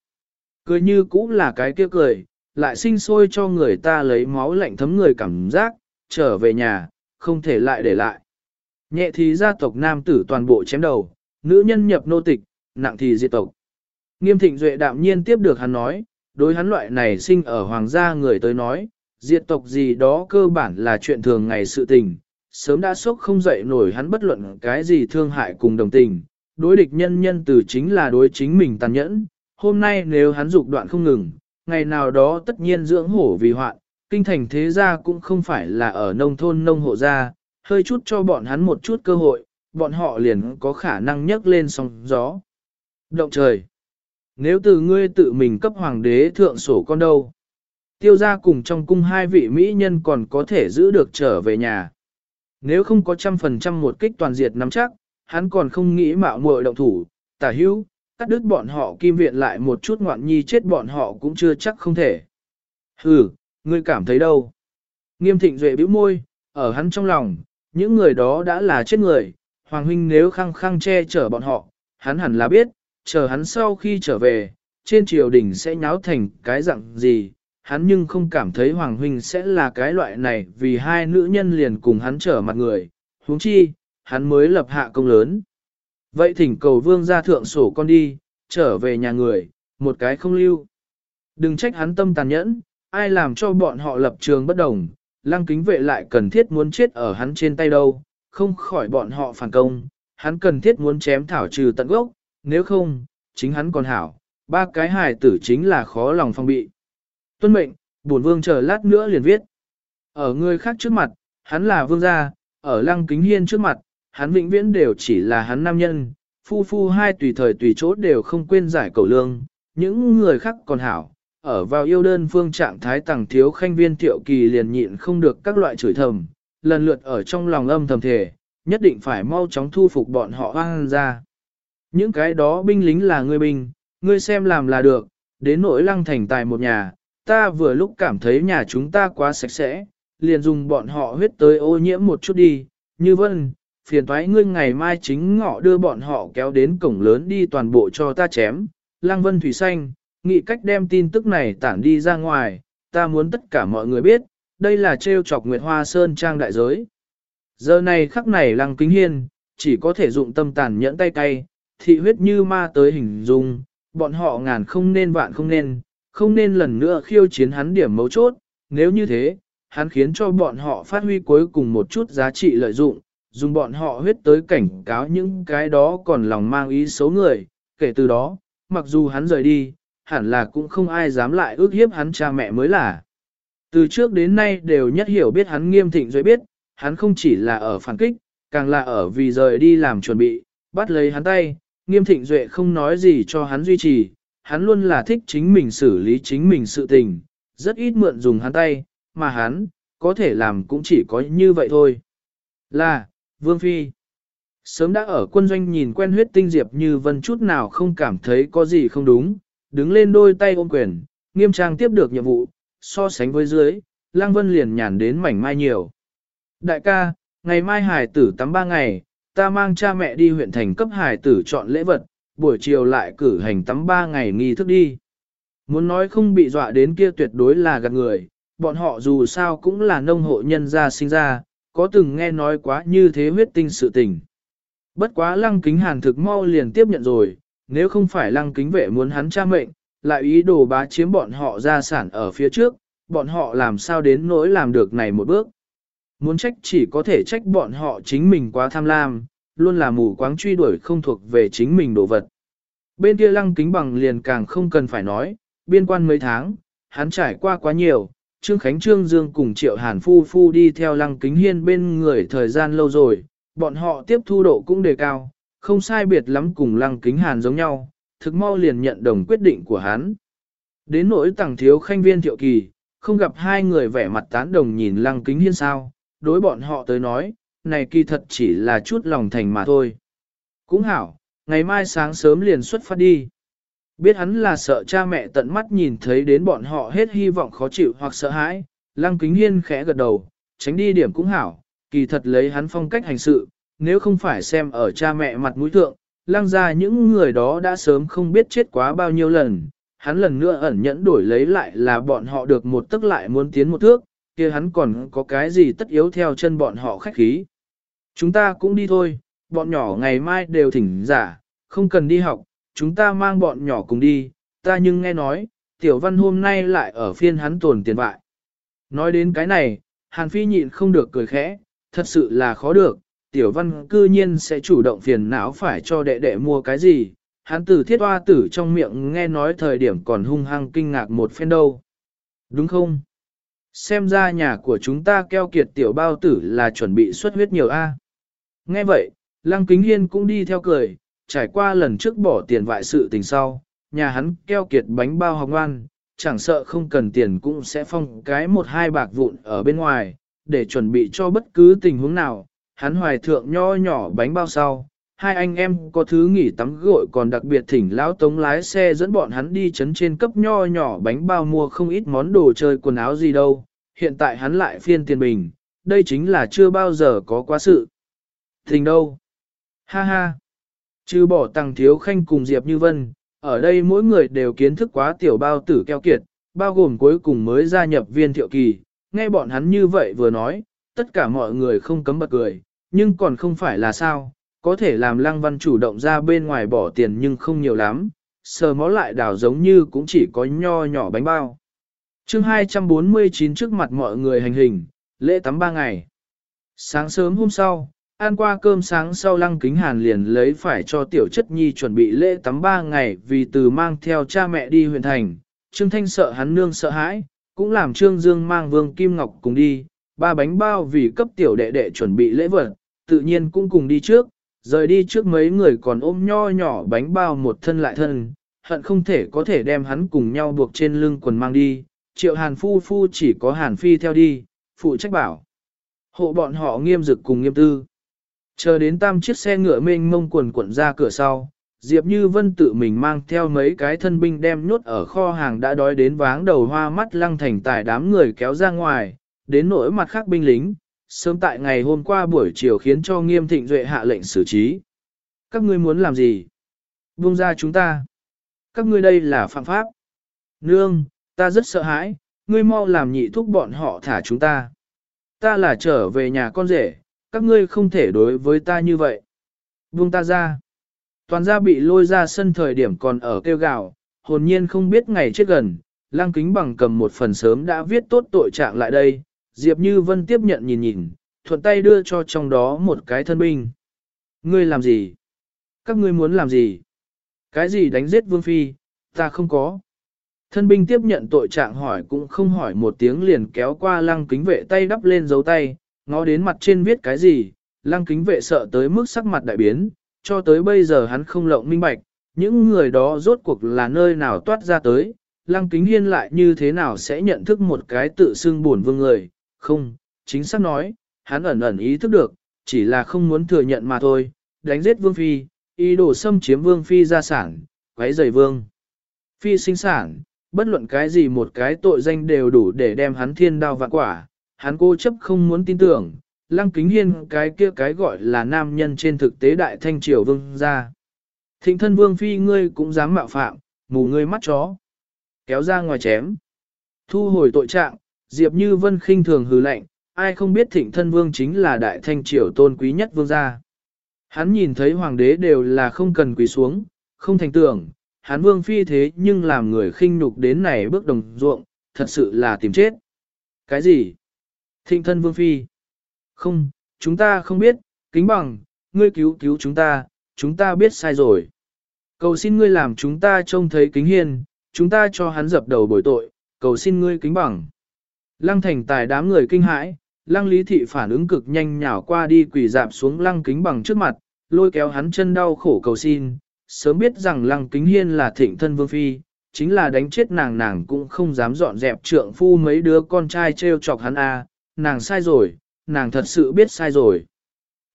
Cười như cũng là cái kia cười, lại sinh sôi cho người ta lấy máu lạnh thấm người cảm giác, trở về nhà, không thể lại để lại. Nhẹ thì gia tộc nam tử toàn bộ chém đầu, nữ nhân nhập nô tịch, nặng thì diệt tộc. Nghiêm thịnh duệ đạm nhiên tiếp được hắn nói, đối hắn loại này sinh ở hoàng gia người tới nói, diệt tộc gì đó cơ bản là chuyện thường ngày sự tình, sớm đã sốc không dậy nổi hắn bất luận cái gì thương hại cùng đồng tình, đối địch nhân nhân từ chính là đối chính mình tàn nhẫn, hôm nay nếu hắn dục đoạn không ngừng, ngày nào đó tất nhiên dưỡng hổ vì hoạn, kinh thành thế gia cũng không phải là ở nông thôn nông hộ gia, hơi chút cho bọn hắn một chút cơ hội, bọn họ liền có khả năng nhấc lên sóng gió. Động trời! Nếu từ ngươi tự mình cấp hoàng đế thượng sổ con đâu? Tiêu gia cùng trong cung hai vị mỹ nhân còn có thể giữ được trở về nhà. Nếu không có trăm phần trăm một kích toàn diệt nắm chắc, hắn còn không nghĩ mạo muội động thủ, tả hữu, cắt đứt bọn họ kim viện lại một chút ngoạn nhi chết bọn họ cũng chưa chắc không thể. Hừ, ngươi cảm thấy đâu? Nghiêm thịnh duệ bĩu môi, ở hắn trong lòng, những người đó đã là chết người, Hoàng huynh nếu khăng khăng che chở bọn họ, hắn hẳn là biết, chờ hắn sau khi trở về, trên triều đình sẽ nháo thành cái dạng gì, hắn nhưng không cảm thấy Hoàng huynh sẽ là cái loại này vì hai nữ nhân liền cùng hắn trở mặt người, huống chi, hắn mới lập hạ công lớn. Vậy thỉnh cầu vương ra thượng sổ con đi, trở về nhà người, một cái không lưu. Đừng trách hắn tâm tàn nhẫn, ai làm cho bọn họ lập trường bất đồng, lăng kính vệ lại cần thiết muốn chết ở hắn trên tay đâu, không khỏi bọn họ phản công, hắn cần thiết muốn chém thảo trừ tận gốc, nếu không, chính hắn còn hảo, ba cái hài tử chính là khó lòng phong bị. Tuân mệnh, bổn vương chờ lát nữa liền viết. Ở người khác trước mặt, hắn là vương gia, ở lăng kính hiên trước mặt, hắn vĩnh viễn đều chỉ là hắn nam nhân, phu phu hai tùy thời tùy chỗ đều không quên giải cầu lương, những người khác còn hảo. Ở vào yêu đơn phương trạng thái tàng thiếu khanh viên tiệu kỳ liền nhịn không được các loại chửi thầm, lần lượt ở trong lòng âm thầm thể, nhất định phải mau chóng thu phục bọn họ hoang ra. Những cái đó binh lính là ngươi binh, ngươi xem làm là được, đến nỗi lăng thành tài một nhà, ta vừa lúc cảm thấy nhà chúng ta quá sạch sẽ, liền dùng bọn họ huyết tới ô nhiễm một chút đi, như vân, phiền thoái ngươi ngày mai chính ngọ đưa bọn họ kéo đến cổng lớn đi toàn bộ cho ta chém, lăng vân thủy xanh, nghĩ cách đem tin tức này tản đi ra ngoài, ta muốn tất cả mọi người biết, đây là trêu chọc Nguyệt Hoa Sơn trang đại giới. Giờ này khắc này lăng kính hiên, chỉ có thể dụng tâm tàn nhẫn tay cay, thị huyết như ma tới hình dung, bọn họ ngàn không nên vạn không nên, không nên lần nữa khiêu chiến hắn điểm mấu chốt, nếu như thế, hắn khiến cho bọn họ phát huy cuối cùng một chút giá trị lợi dụng, dùng bọn họ huyết tới cảnh cáo những cái đó còn lòng mang ý xấu người, kể từ đó, mặc dù hắn rời đi, hẳn là cũng không ai dám lại ước hiếp hắn cha mẹ mới là. Từ trước đến nay đều nhất hiểu biết hắn nghiêm thịnh rồi biết, hắn không chỉ là ở phản kích, càng là ở vì rời đi làm chuẩn bị, bắt lấy hắn tay, nghiêm thịnh duệ không nói gì cho hắn duy trì, hắn luôn là thích chính mình xử lý chính mình sự tình, rất ít mượn dùng hắn tay, mà hắn, có thể làm cũng chỉ có như vậy thôi. Là, Vương Phi. Sớm đã ở quân doanh nhìn quen huyết tinh diệp như vân chút nào không cảm thấy có gì không đúng, đứng lên đôi tay ôm quyền, nghiêm trang tiếp được nhiệm vụ, so sánh với dưới, Lăng Vân liền nhàn đến mảnh mai nhiều. Đại ca, ngày mai hải tử tắm ba ngày, ta mang cha mẹ đi huyện thành cấp hải tử chọn lễ vật, buổi chiều lại cử hành tắm ba ngày nghi thức đi. Muốn nói không bị dọa đến kia tuyệt đối là gạt người, bọn họ dù sao cũng là nông hộ nhân gia sinh ra, có từng nghe nói quá như thế huyết tinh sự tình. Bất quá lăng kính hàn thực mau liền tiếp nhận rồi, nếu không phải lăng kính vệ muốn hắn cha mệnh, lại ý đồ bá chiếm bọn họ gia sản ở phía trước, bọn họ làm sao đến nỗi làm được này một bước. Muốn trách chỉ có thể trách bọn họ chính mình quá tham lam, luôn là mù quáng truy đuổi không thuộc về chính mình đồ vật. Bên kia lăng kính bằng liền càng không cần phải nói, biên quan mấy tháng, hắn trải qua quá nhiều, Trương Khánh Trương Dương cùng Triệu Hàn Phu Phu đi theo lăng kính hiên bên người thời gian lâu rồi, bọn họ tiếp thu độ cũng đề cao, không sai biệt lắm cùng lăng kính hàn giống nhau, thực mau liền nhận đồng quyết định của hắn. Đến nỗi tàng thiếu khanh viên thiệu kỳ, không gặp hai người vẻ mặt tán đồng nhìn lăng kính hiên sao, đối bọn họ tới nói, này kỳ thật chỉ là chút lòng thành mà thôi. Cũng hảo, ngày mai sáng sớm liền xuất phát đi. Biết hắn là sợ cha mẹ tận mắt nhìn thấy đến bọn họ hết hy vọng khó chịu hoặc sợ hãi, lăng kính hiên khẽ gật đầu, tránh đi điểm cũng hảo, kỳ thật lấy hắn phong cách hành sự, nếu không phải xem ở cha mẹ mặt mũi thượng, lăng ra những người đó đã sớm không biết chết quá bao nhiêu lần, hắn lần nữa ẩn nhẫn đổi lấy lại là bọn họ được một tức lại muốn tiến một thước, kia hắn còn có cái gì tất yếu theo chân bọn họ khách khí. Chúng ta cũng đi thôi, bọn nhỏ ngày mai đều thỉnh giả, không cần đi học, chúng ta mang bọn nhỏ cùng đi, ta nhưng nghe nói, tiểu văn hôm nay lại ở phiên hắn tồn tiền bại. Nói đến cái này, Hàn Phi nhịn không được cười khẽ, thật sự là khó được, tiểu văn cư nhiên sẽ chủ động phiền não phải cho đệ đệ mua cái gì, hắn từ thiết hoa tử trong miệng nghe nói thời điểm còn hung hăng kinh ngạc một phen đâu. Đúng không? Xem ra nhà của chúng ta keo kiệt tiểu bao tử là chuẩn bị xuất huyết nhiều a. Nghe vậy, Lăng Kính Hiên cũng đi theo cười, trải qua lần trước bỏ tiền vại sự tình sau, nhà hắn keo kiệt bánh bao học ngoan, chẳng sợ không cần tiền cũng sẽ phong cái một hai bạc vụn ở bên ngoài, để chuẩn bị cho bất cứ tình huống nào, hắn hoài thượng nho nhỏ bánh bao sau, hai anh em có thứ nghỉ tắm gội còn đặc biệt thỉnh lão tống lái xe dẫn bọn hắn đi chấn trên cấp nho nhỏ bánh bao mua không ít món đồ chơi quần áo gì đâu, hiện tại hắn lại phiên tiền bình, đây chính là chưa bao giờ có quá sự. Thình đâu? Ha ha! Trừ bỏ tăng thiếu khanh cùng Diệp Như Vân, ở đây mỗi người đều kiến thức quá tiểu bao tử keo kiệt, bao gồm cuối cùng mới gia nhập viên thiệu kỳ, nghe bọn hắn như vậy vừa nói, tất cả mọi người không cấm bật cười, nhưng còn không phải là sao, có thể làm lăng văn chủ động ra bên ngoài bỏ tiền nhưng không nhiều lắm, sờ mó lại đảo giống như cũng chỉ có nho nhỏ bánh bao. chương 249 trước mặt mọi người hành hình, lễ tắm ba ngày. Sáng sớm hôm sau, ăn qua cơm sáng sau lăng kính hàn liền lấy phải cho tiểu chất nhi chuẩn bị lễ tắm ba ngày vì từ mang theo cha mẹ đi huyện thành. Trương Thanh sợ hắn nương sợ hãi, cũng làm Trương Dương mang Vương Kim Ngọc cùng đi, ba bánh bao vì cấp tiểu đệ đệ chuẩn bị lễ vật, tự nhiên cũng cùng đi trước, rời đi trước mấy người còn ôm nho nhỏ bánh bao một thân lại thân, hận không thể có thể đem hắn cùng nhau buộc trên lưng quần mang đi, triệu hàn phu phu chỉ có hàn phi theo đi, phụ trách bảo. Hộ bọn họ nghiêm dực cùng nghiêm tư. Chờ đến tam chiếc xe ngựa mênh mông quần quận ra cửa sau, Diệp Như Vân tự mình mang theo mấy cái thân binh đem nhốt ở kho hàng đã đói đến váng đầu hoa mắt lăng thành tài đám người kéo ra ngoài, đến nỗi mặt khác binh lính, sớm tại ngày hôm qua buổi chiều khiến cho nghiêm thịnh duệ hạ lệnh xử trí. Các ngươi muốn làm gì? Buông ra chúng ta. Các ngươi đây là phạm pháp. Nương, ta rất sợ hãi, ngươi mau làm nhị thúc bọn họ thả chúng ta. Ta là trở về nhà con rể, các ngươi không thể đối với ta như vậy. Buông ta ra. Toàn gia bị lôi ra sân thời điểm còn ở kêu gào, hồn nhiên không biết ngày chết gần, lăng kính bằng cầm một phần sớm đã viết tốt tội trạng lại đây, Diệp Như Vân tiếp nhận nhìn nhìn, thuận tay đưa cho trong đó một cái thân binh. Ngươi làm gì? Các ngươi muốn làm gì? Cái gì đánh giết Vương Phi? Ta không có. Thân binh tiếp nhận tội trạng hỏi cũng không hỏi một tiếng liền kéo qua lăng kính vệ tay đắp lên dấu tay, ngó đến mặt trên viết cái gì, lăng kính vệ sợ tới mức sắc mặt đại biến, cho tới bây giờ hắn không lộng minh bạch, những người đó rốt cuộc là nơi nào toát ra tới, lăng kính hiên lại như thế nào sẽ nhận thức một cái tự xưng buồn vương người, không, chính xác nói, hắn ẩn ẩn ý thức được, chỉ là không muốn thừa nhận mà thôi, đánh giết vương phi, ý đồ xâm chiếm vương phi gia sản, quấy rầy vương. Phi sinh sản, bất luận cái gì một cái tội danh đều đủ để đem hắn thiên đao vạn quả, hắn cô chấp không muốn tin tưởng, lăng kính hiên cái kia cái gọi là nam nhân trên thực tế đại thanh triều vương gia. Thịnh thân vương phi ngươi cũng dám mạo phạm, mù ngươi mắt chó. Kéo ra ngoài chém. Thu hồi tội trạng, Diệp Như Vân khinh thường hừ lạnh, ai không biết thịnh thân vương chính là đại thanh triều tôn quý nhất vương gia. Hắn nhìn thấy hoàng đế đều là không cần quỳ xuống, không thành tưởng, hắn vương phi thế nhưng làm người khinh nhục đến này bước đồng ruộng, thật sự là tìm chết. Cái gì? Thịnh thân vương phi? Không, chúng ta không biết, kính bằng, ngươi cứu cứu chúng ta, chúng ta biết sai rồi. Cầu xin ngươi làm chúng ta trông thấy kính hiên, chúng ta cho hắn dập đầu bồi tội, cầu xin ngươi kính bằng. Lăng thành tài đám người kinh hãi, lăng lý thị phản ứng cực nhanh nhào qua đi quỳ dạp xuống lăng kính bằng trước mặt, lôi kéo hắn chân đau khổ cầu xin, sớm biết rằng lăng kính hiên là thịnh thân vương phi, chính là đánh chết nàng nàng cũng không dám dọn dẹp trượng phu mấy đứa con trai trêu chọc hắn a, nàng sai rồi, nàng thật sự biết sai rồi.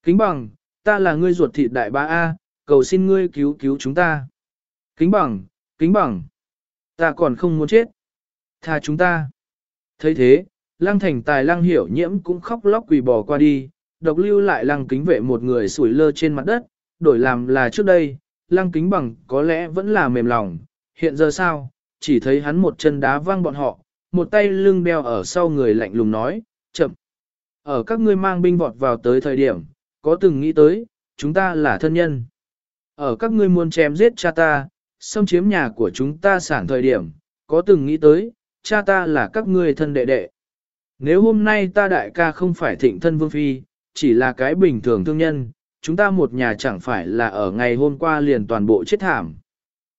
Kính bằng, ta là ngươi ruột thịt đại ba A, cầu xin ngươi cứu cứu chúng ta. Kính bằng, kính bằng, ta còn không muốn chết. Tha chúng ta thấy thế, lăng thành tài lăng hiểu nhiễm cũng khóc lóc quỳ bò qua đi, độc lưu lại lăng kính vệ một người sủi lơ trên mặt đất, đổi làm là trước đây, lăng kính bằng có lẽ vẫn là mềm lòng, hiện giờ sao, chỉ thấy hắn một chân đá văng bọn họ, một tay lưng đeo ở sau người lạnh lùng nói, chậm. Ở các ngươi mang binh vọt vào tới thời điểm, có từng nghĩ tới, chúng ta là thân nhân. Ở các ngươi muốn chém giết cha ta, xâm chiếm nhà của chúng ta sản thời điểm, có từng nghĩ tới, cha ta là các ngươi thân đệ đệ. Nếu hôm nay ta đại ca không phải thịnh thân vương phi, chỉ là cái bình thường thương nhân, chúng ta một nhà chẳng phải là ở ngày hôm qua liền toàn bộ chết thảm.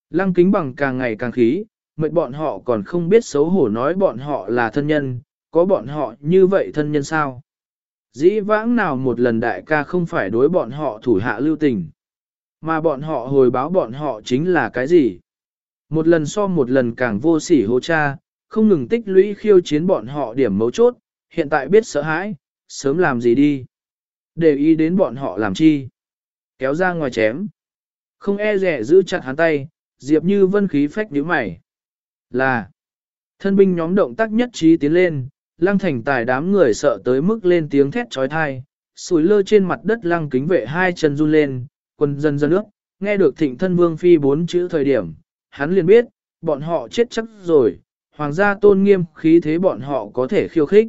Lăng kính bằng càng ngày càng khí, mệt bọn họ còn không biết xấu hổ nói bọn họ là thân nhân, có bọn họ như vậy thân nhân sao? Dĩ vãng nào một lần đại ca không phải đối bọn họ thủ hạ lưu tình, mà bọn họ hồi báo bọn họ chính là cái gì? Một lần so một lần càng vô sỉ hô cha, không ngừng tích lũy khiêu chiến bọn họ điểm mấu chốt, hiện tại biết sợ hãi, sớm làm gì đi. Để ý đến bọn họ làm chi. kéo ra ngoài chém. Không e rẻ giữ chặt hắn tay, Diệp Như Vân khí phách nhíu mày. Là, thân binh nhóm động tác nhất trí tiến lên, lăng thành tài đám người sợ tới mức lên tiếng thét trói thai, sùi lơ trên mặt đất lăng kính vệ hai chân run lên, quân dân dân nước, nghe được thịnh thân vương phi bốn chữ thời điểm, hắn liền biết, bọn họ chết chắc rồi, hoàng gia tôn nghiêm khí thế bọn họ có thể khiêu khích.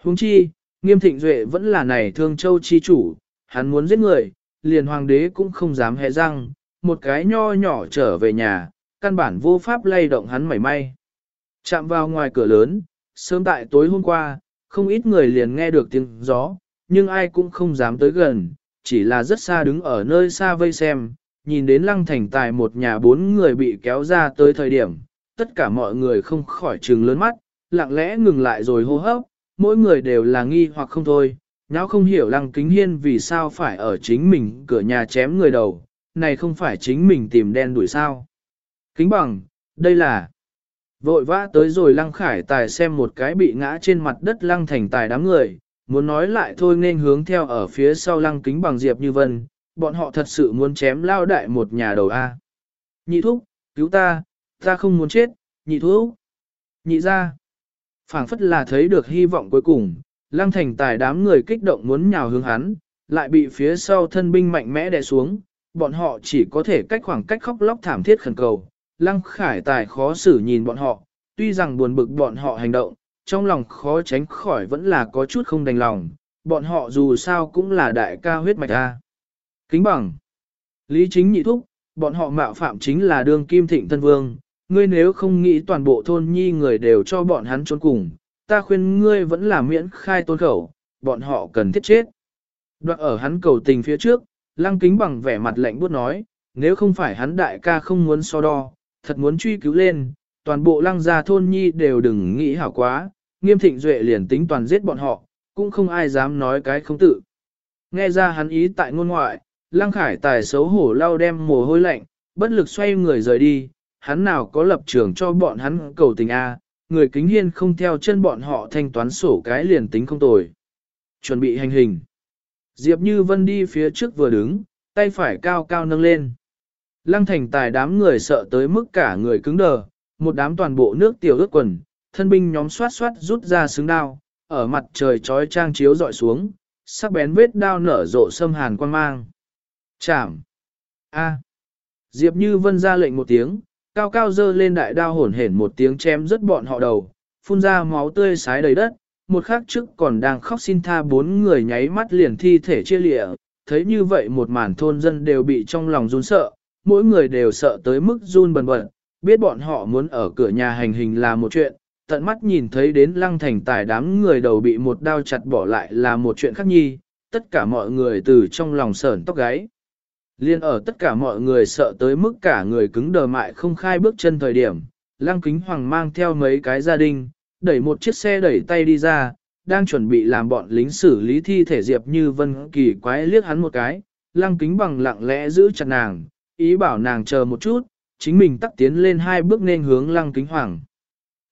Huống chi, nghiêm thịnh duệ vẫn là này thương châu chi chủ, hắn muốn giết người, liền hoàng đế cũng không dám hẹ răng, một cái nho nhỏ trở về nhà, căn bản vô pháp lay động hắn mảy may. Chạm vào ngoài cửa lớn, sớm tại tối hôm qua, không ít người liền nghe được tiếng gió, nhưng ai cũng không dám tới gần, chỉ là rất xa đứng ở nơi xa vây xem, nhìn đến lăng thành tài một nhà bốn người bị kéo ra tới thời điểm, tất cả mọi người không khỏi trừng lớn mắt, lặng lẽ ngừng lại rồi hô hấp, mỗi người đều là nghi hoặc không thôi, nháo không hiểu lăng kính hiên vì sao phải ở chính mình cửa nhà chém người đầu, này không phải chính mình tìm đen đuổi sao. Kính bằng, đây là... Vội vã tới rồi lăng khải tài xem một cái bị ngã trên mặt đất lăng thành tài đám người, muốn nói lại thôi nên hướng theo ở phía sau lăng kính bằng Diệp Như Vân, bọn họ thật sự muốn chém lao đại một nhà đầu A. Nhị thúc, cứu ta, ta không muốn chết, nhị thúc. Nhị ra. phảng phất là thấy được hy vọng cuối cùng, lăng thành tài đám người kích động muốn nhào hướng hắn, lại bị phía sau thân binh mạnh mẽ đè xuống, bọn họ chỉ có thể cách khoảng cách khóc lóc thảm thiết khẩn cầu. Lăng khải tài khó xử nhìn bọn họ, tuy rằng buồn bực bọn họ hành động, trong lòng khó tránh khỏi vẫn là có chút không đành lòng, bọn họ dù sao cũng là đại ca huyết mạch a. Kính bằng. Lý chính nhị thúc, bọn họ mạo phạm chính là đương kim thịnh thân vương, ngươi nếu không nghĩ toàn bộ thôn nhi người đều cho bọn hắn trốn cùng, ta khuyên ngươi vẫn là miễn khai tôn khẩu, bọn họ cần thiết chết. Đoạn ở hắn cầu tình phía trước, lăng kính bằng vẻ mặt lạnh buốt nói, nếu không phải hắn đại ca không muốn so đo, thật muốn truy cứu lên, toàn bộ lăng gia thôn nhi đều đừng nghĩ hảo quá, nghiêm thịnh duệ liền tính toàn giết bọn họ, cũng không ai dám nói cái không tự. Nghe ra hắn ý tại ngôn ngoại, lăng khải tài xấu hổ lau đem mồ hôi lạnh, bất lực xoay người rời đi, hắn nào có lập trường cho bọn hắn cầu tình A, người kính hiên không theo chân bọn họ thanh toán sổ cái liền tính không tồi. Chuẩn bị hành hình. Diệp Như Vân đi phía trước vừa đứng, tay phải cao cao nâng lên. Lăng thành tài đám người sợ tới mức cả người cứng đờ, một đám toàn bộ nước tiểu ướt quần, thân binh nhóm xoát xoát rút ra xứng đao, ở mặt trời trói trang chiếu dọi xuống, sắc bén vết đao nở rộ sâm hàn quan mang. Chảm! A! Diệp Như Vân ra lệnh một tiếng, cao cao dơ lên đại đao hổn hển một tiếng chém rất bọn họ đầu, phun ra máu tươi sái đầy đất, một khắc trước còn đang khóc xin tha bốn người nháy mắt liền thi thể chia lịa, thấy như vậy một màn thôn dân đều bị trong lòng run sợ, mỗi người đều sợ tới mức run bần bật, biết bọn họ muốn ở cửa nhà hành hình là một chuyện, tận mắt nhìn thấy đến lăng thành tài đám người đầu bị một đao chặt bỏ lại là một chuyện khác nhi, tất cả mọi người từ trong lòng sởn tóc gáy. Liên ở tất cả mọi người sợ tới mức cả người cứng đờ mại không khai bước chân thời điểm, lăng kính hoàng mang theo mấy cái gia đình, đẩy một chiếc xe đẩy tay đi ra, đang chuẩn bị làm bọn lính xử lý thi thể Diệp Như Vân kỳ quái liếc hắn một cái, lăng kính bằng lặng lẽ giữ chặt nàng, ý bảo nàng chờ một chút, chính mình tắt tiến lên hai bước nên hướng lăng kính hoàng.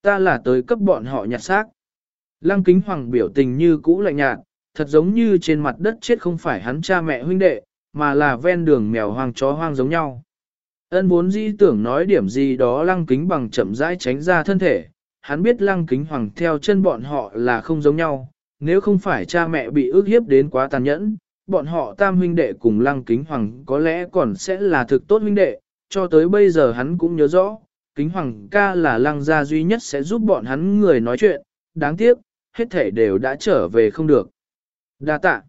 Ta là tới cấp bọn họ nhặt xác. Lăng kính hoàng biểu tình như cũ lạnh nhạt, thật giống như trên mặt đất chết không phải hắn cha mẹ huynh đệ, mà là ven đường mèo hoang chó hoang giống nhau. Ân vốn dĩ tưởng nói điểm gì đó lăng kính bằng chậm rãi tránh ra thân thể, hắn biết lăng kính hoàng theo chân bọn họ là không giống nhau, nếu không phải cha mẹ bị ước hiếp đến quá tàn nhẫn, bọn họ tam huynh đệ cùng lăng kính hoàng có lẽ còn sẽ là thực tốt huynh đệ, cho tới bây giờ hắn cũng nhớ rõ, kính hoàng ca là lăng gia duy nhất sẽ giúp bọn hắn người nói chuyện, đáng tiếc, hết thể đều đã trở về không được. Đa tạ.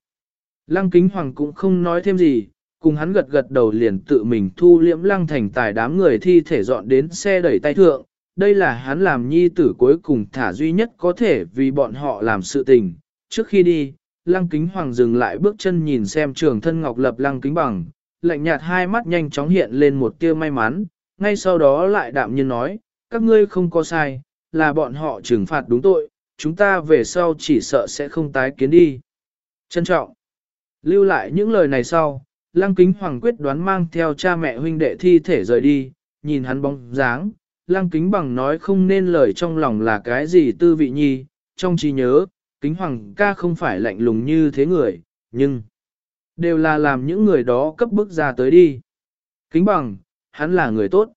Lăng kính hoàng cũng không nói thêm gì, cùng hắn gật gật đầu liền tự mình thu liễm lăng thành tài đám người thi thể dọn đến xe đẩy tay thượng. Đây là hắn làm nhi tử cuối cùng thả duy nhất có thể vì bọn họ làm sự tình. Trước khi đi, lăng kính hoàng dừng lại bước chân nhìn xem trường thân ngọc lập lăng kính bằng, lạnh nhạt hai mắt nhanh chóng hiện lên một tia may mắn, ngay sau đó lại đạm nhiên nói, các ngươi không có sai, là bọn họ trừng phạt đúng tội, chúng ta về sau chỉ sợ sẽ không tái kiến đi. Trân trọng. Lưu lại những lời này sau, Lăng Kính Hoàng quyết đoán mang theo cha mẹ huynh đệ thi thể rời đi, nhìn hắn bóng dáng, Lăng Kính Bằng nói không nên lời trong lòng là cái gì tư vị nhi, trong trí nhớ, Kính Hoàng ca không phải lạnh lùng như thế người, nhưng Đều là làm những người đó cấp bức ra tới đi. Kính bằng, hắn là người tốt.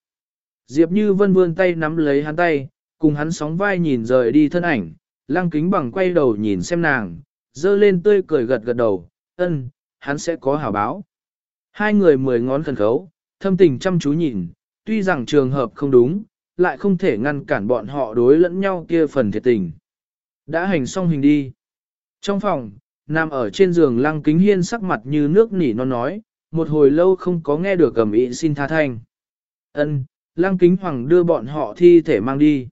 Diệp Như Vân vươn tay nắm lấy hắn tay, cùng hắn sóng vai nhìn rời đi thân ảnh, lăng kính bằng quay đầu nhìn xem nàng, dơ lên tươi cười gật gật đầu, ân, hắn sẽ có hảo báo. Hai người mười ngón khẩn khấu, thâm tình chăm chú nhìn, tuy rằng trường hợp không đúng, lại không thể ngăn cản bọn họ đối lẫn nhau kia phần thiệt tình. Đã hành xong hình đi. Trong phòng, nằm ở trên giường lăng kính hiên sắc mặt như nước nỉ non nói, một hồi lâu không có nghe được cầm ý xin tha thanh. Ân, lăng kính hoàng đưa bọn họ thi thể mang đi.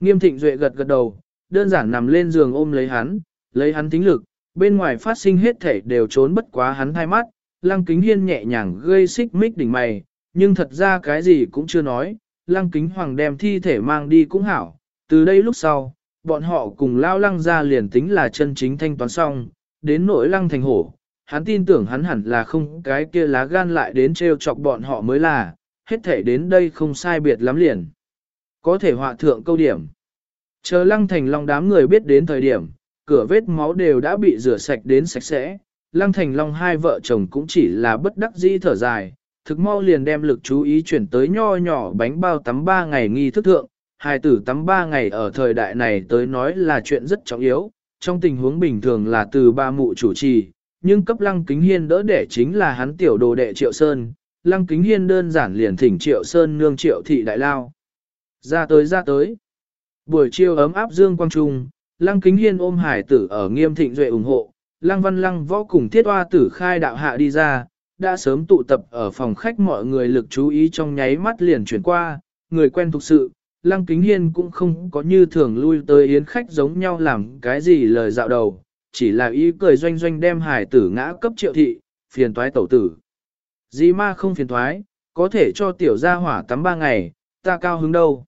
Nghiêm thịnh duệ gật gật đầu, đơn giản nằm lên giường ôm lấy hắn, lấy hắn tính lực, bên ngoài phát sinh hết thể đều trốn bất quá hắn thay mắt, lăng kính hiên nhẹ nhàng gây xích mích đỉnh mày, nhưng thật ra cái gì cũng chưa nói, lăng kính hoàng đem thi thể mang đi cũng hảo, từ đây lúc sau, bọn họ cùng lao lăng ra liền tính là chân chính thanh toán xong, đến nỗi lăng thành hổ, hắn tin tưởng hắn hẳn là không cái kia lá gan lại đến trêu chọc bọn họ mới là, hết thể đến đây không sai biệt lắm liền. Có thể họa thượng câu điểm. Chờ lăng thành long đám người biết đến thời điểm, cửa vết máu đều đã bị rửa sạch đến sạch sẽ. Lăng thành long hai vợ chồng cũng chỉ là bất đắc dĩ thở dài, thực mau liền đem lực chú ý chuyển tới nho nhỏ bánh bao tắm ba ngày nghi thức thượng. Hai tử tắm ba ngày ở thời đại này tới nói là chuyện rất trọng yếu, trong tình huống bình thường là từ ba mụ chủ trì, nhưng cấp lăng kính hiên đỡ để chính là hắn tiểu đồ đệ triệu sơn, lăng kính hiên đơn giản liền thỉnh triệu sơn nương triệu thị đại lao. Ra tới ra tới. Buổi chiều ấm áp dương quang trung, lăng kính hiên ôm hải tử ở nghiêm thịnh duệ ủng hộ, lăng văn lăng võ cùng thiết hoa tử khai đạo hạ đi ra, đã sớm tụ tập ở phòng khách mọi người lực chú ý trong nháy mắt liền chuyển qua, người quen thuộc sự, lăng kính hiên cũng không có như thường lui tới yến khách giống nhau làm cái gì lời dạo đầu, chỉ là ý cười doanh doanh đem hải tử ngã cấp triệu thị, phiền toái tẩu tử. di ma không phiền toái, có thể cho tiểu gia hỏa tắm ba ngày, ta cao hứng đâu.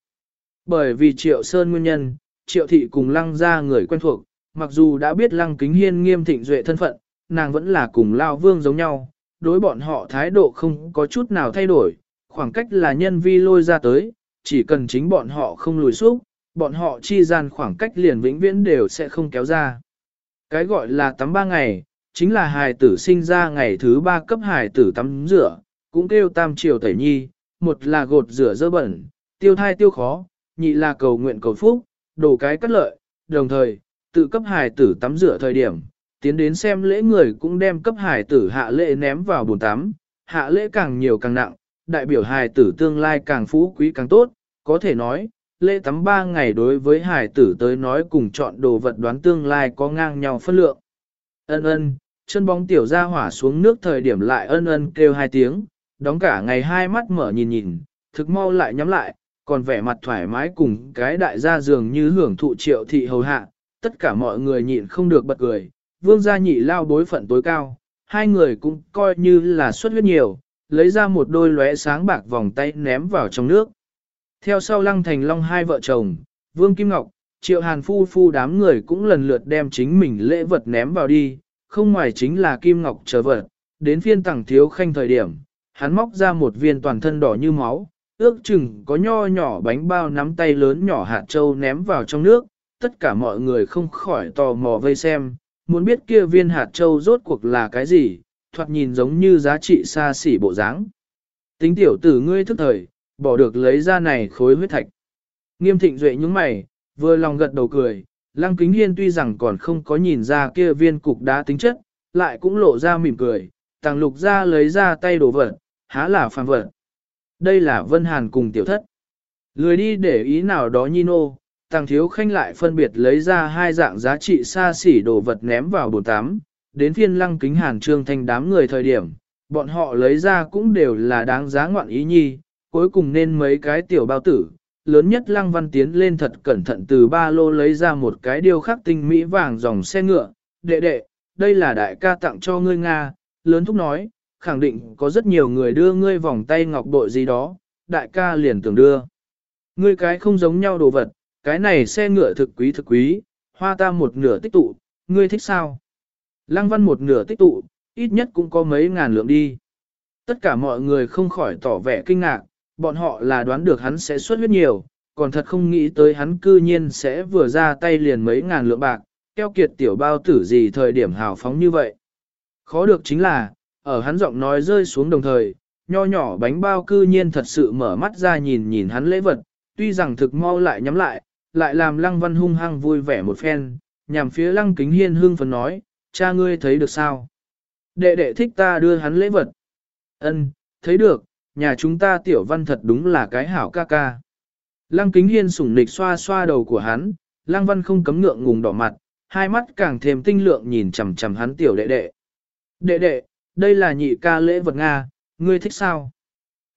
Bởi vì triệu sơn nguyên nhân, triệu thị cùng lăng ra người quen thuộc, mặc dù đã biết lăng kính hiên nghiêm thịnh duệ thân phận, nàng vẫn là cùng lao vương giống nhau, đối bọn họ thái độ không có chút nào thay đổi, khoảng cách là nhân vi lôi ra tới, chỉ cần chính bọn họ không lùi xúc, bọn họ chi gian khoảng cách liền vĩnh viễn đều sẽ không kéo ra. Cái gọi là tắm ba ngày, chính là hài tử sinh ra ngày thứ ba cấp hài tử tắm rửa, cũng kêu tam triều tẩy nhi, một là gột rửa dơ bẩn, tiêu thai tiêu khó, nhị là cầu nguyện cầu phúc, đổ cái cắt lợi, đồng thời, tự cấp hài tử tắm rửa thời điểm, tiến đến xem lễ người cũng đem cấp hài tử hạ lễ ném vào bồn tắm, hạ lễ càng nhiều càng nặng, đại biểu hài tử tương lai càng phú quý càng tốt, có thể nói, lễ tắm ba ngày đối với hài tử tới nói cùng chọn đồ vật đoán tương lai có ngang nhau phân lượng. Ân ân, chân bóng tiểu ra hỏa xuống nước thời điểm lại ân ân kêu hai tiếng, đóng cả ngày hai mắt mở nhìn nhìn, thực mau lại nhắm lại, còn vẻ mặt thoải mái cùng cái đại gia dường như hưởng thụ triệu thị hầu hạ, tất cả mọi người nhịn không được bật cười, vương gia nhị lao bối phận tối cao, hai người cũng coi như là xuất huyết nhiều, lấy ra một đôi lóe sáng bạc vòng tay ném vào trong nước. Theo sau lăng thành long hai vợ chồng, vương Kim Ngọc, triệu hàn phu phu đám người cũng lần lượt đem chính mình lễ vật ném vào đi, không ngoài chính là Kim Ngọc chờ vật, đến phiên tẳng thiếu khanh thời điểm, hắn móc ra một viên toàn thân đỏ như máu, ước chừng có nho nhỏ bánh bao nắm tay lớn nhỏ hạt châu ném vào trong nước, tất cả mọi người không khỏi tò mò vây xem, muốn biết kia viên hạt châu rốt cuộc là cái gì, thoạt nhìn giống như giá trị xa xỉ bộ dáng. Tính tiểu tử ngươi thức thời, bỏ được lấy ra này khối huyết thạch. Nghiêm thịnh duệ những mày, vừa lòng gật đầu cười, lăng kính hiên tuy rằng còn không có nhìn ra kia viên cục đá tính chất, lại cũng lộ ra mỉm cười, tàng lục ra lấy ra tay đồ vật, há là phàm vật. Đây là Vân Hàn cùng tiểu thất. Lười đi để ý nào đó nhi nô, tàng thiếu khanh lại phân biệt lấy ra hai dạng giá trị xa xỉ đồ vật ném vào bồn tám, đến phiên lăng kính hàn trương thanh đám người thời điểm, bọn họ lấy ra cũng đều là đáng giá ngoạn ý nhi, cuối cùng nên mấy cái tiểu bao tử. Lớn nhất lăng văn tiến lên thật cẩn thận từ ba lô lấy ra một cái điêu khắc tinh mỹ vàng dòng xe ngựa, đệ đệ, đây là đại ca tặng cho ngươi Nga, lớn thúc nói, khẳng định có rất nhiều người đưa ngươi vòng tay ngọc bội gì đó, đại ca liền tưởng đưa. Ngươi cái không giống nhau đồ vật, cái này xe ngựa thực quý thực quý, hoa ta một nửa tích tụ, ngươi thích sao? Lăng văn một nửa tích tụ, ít nhất cũng có mấy ngàn lượng đi. Tất cả mọi người không khỏi tỏ vẻ kinh ngạc, bọn họ là đoán được hắn sẽ xuất huyết nhiều, còn thật không nghĩ tới hắn cư nhiên sẽ vừa ra tay liền mấy ngàn lượng bạc, keo kiệt tiểu bao tử gì thời điểm hào phóng như vậy. khó được chính là, ở hắn giọng nói rơi xuống đồng thời, nho nhỏ bánh bao cư nhiên thật sự mở mắt ra nhìn nhìn hắn lễ vật, tuy rằng thực mau lại nhắm lại, lại làm lăng văn hung hăng vui vẻ một phen, nhằm phía lăng kính hiên hương phấn nói, cha ngươi thấy được sao? Đệ đệ thích ta đưa hắn lễ vật. Ân, thấy được, nhà chúng ta tiểu văn thật đúng là cái hảo ca ca. Lăng kính hiên sủng nịch xoa xoa đầu của hắn, lăng văn không cấm ngượng ngùng đỏ mặt, hai mắt càng thêm tinh lượng nhìn chằm chằm hắn tiểu đệ đệ. Đệ đệ, đây là nhị ca lễ vật Nga, ngươi thích sao?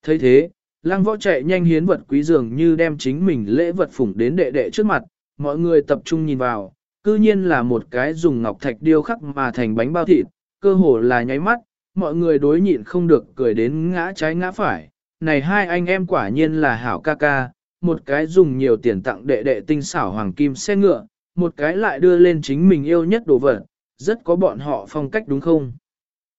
thấy thế, lăng võ chạy nhanh hiến vật quý dường như đem chính mình lễ vật phủng đến đệ đệ trước mặt, mọi người tập trung nhìn vào, cư nhiên là một cái dùng ngọc thạch điêu khắc mà thành bánh bao thịt, cơ hồ là nháy mắt, mọi người đối nhịn không được cười đến ngã trái ngã phải. Này hai anh em quả nhiên là hảo ca ca, một cái dùng nhiều tiền tặng đệ đệ tinh xảo hoàng kim xe ngựa, một cái lại đưa lên chính mình yêu nhất đồ vật, rất có bọn họ phong cách đúng không?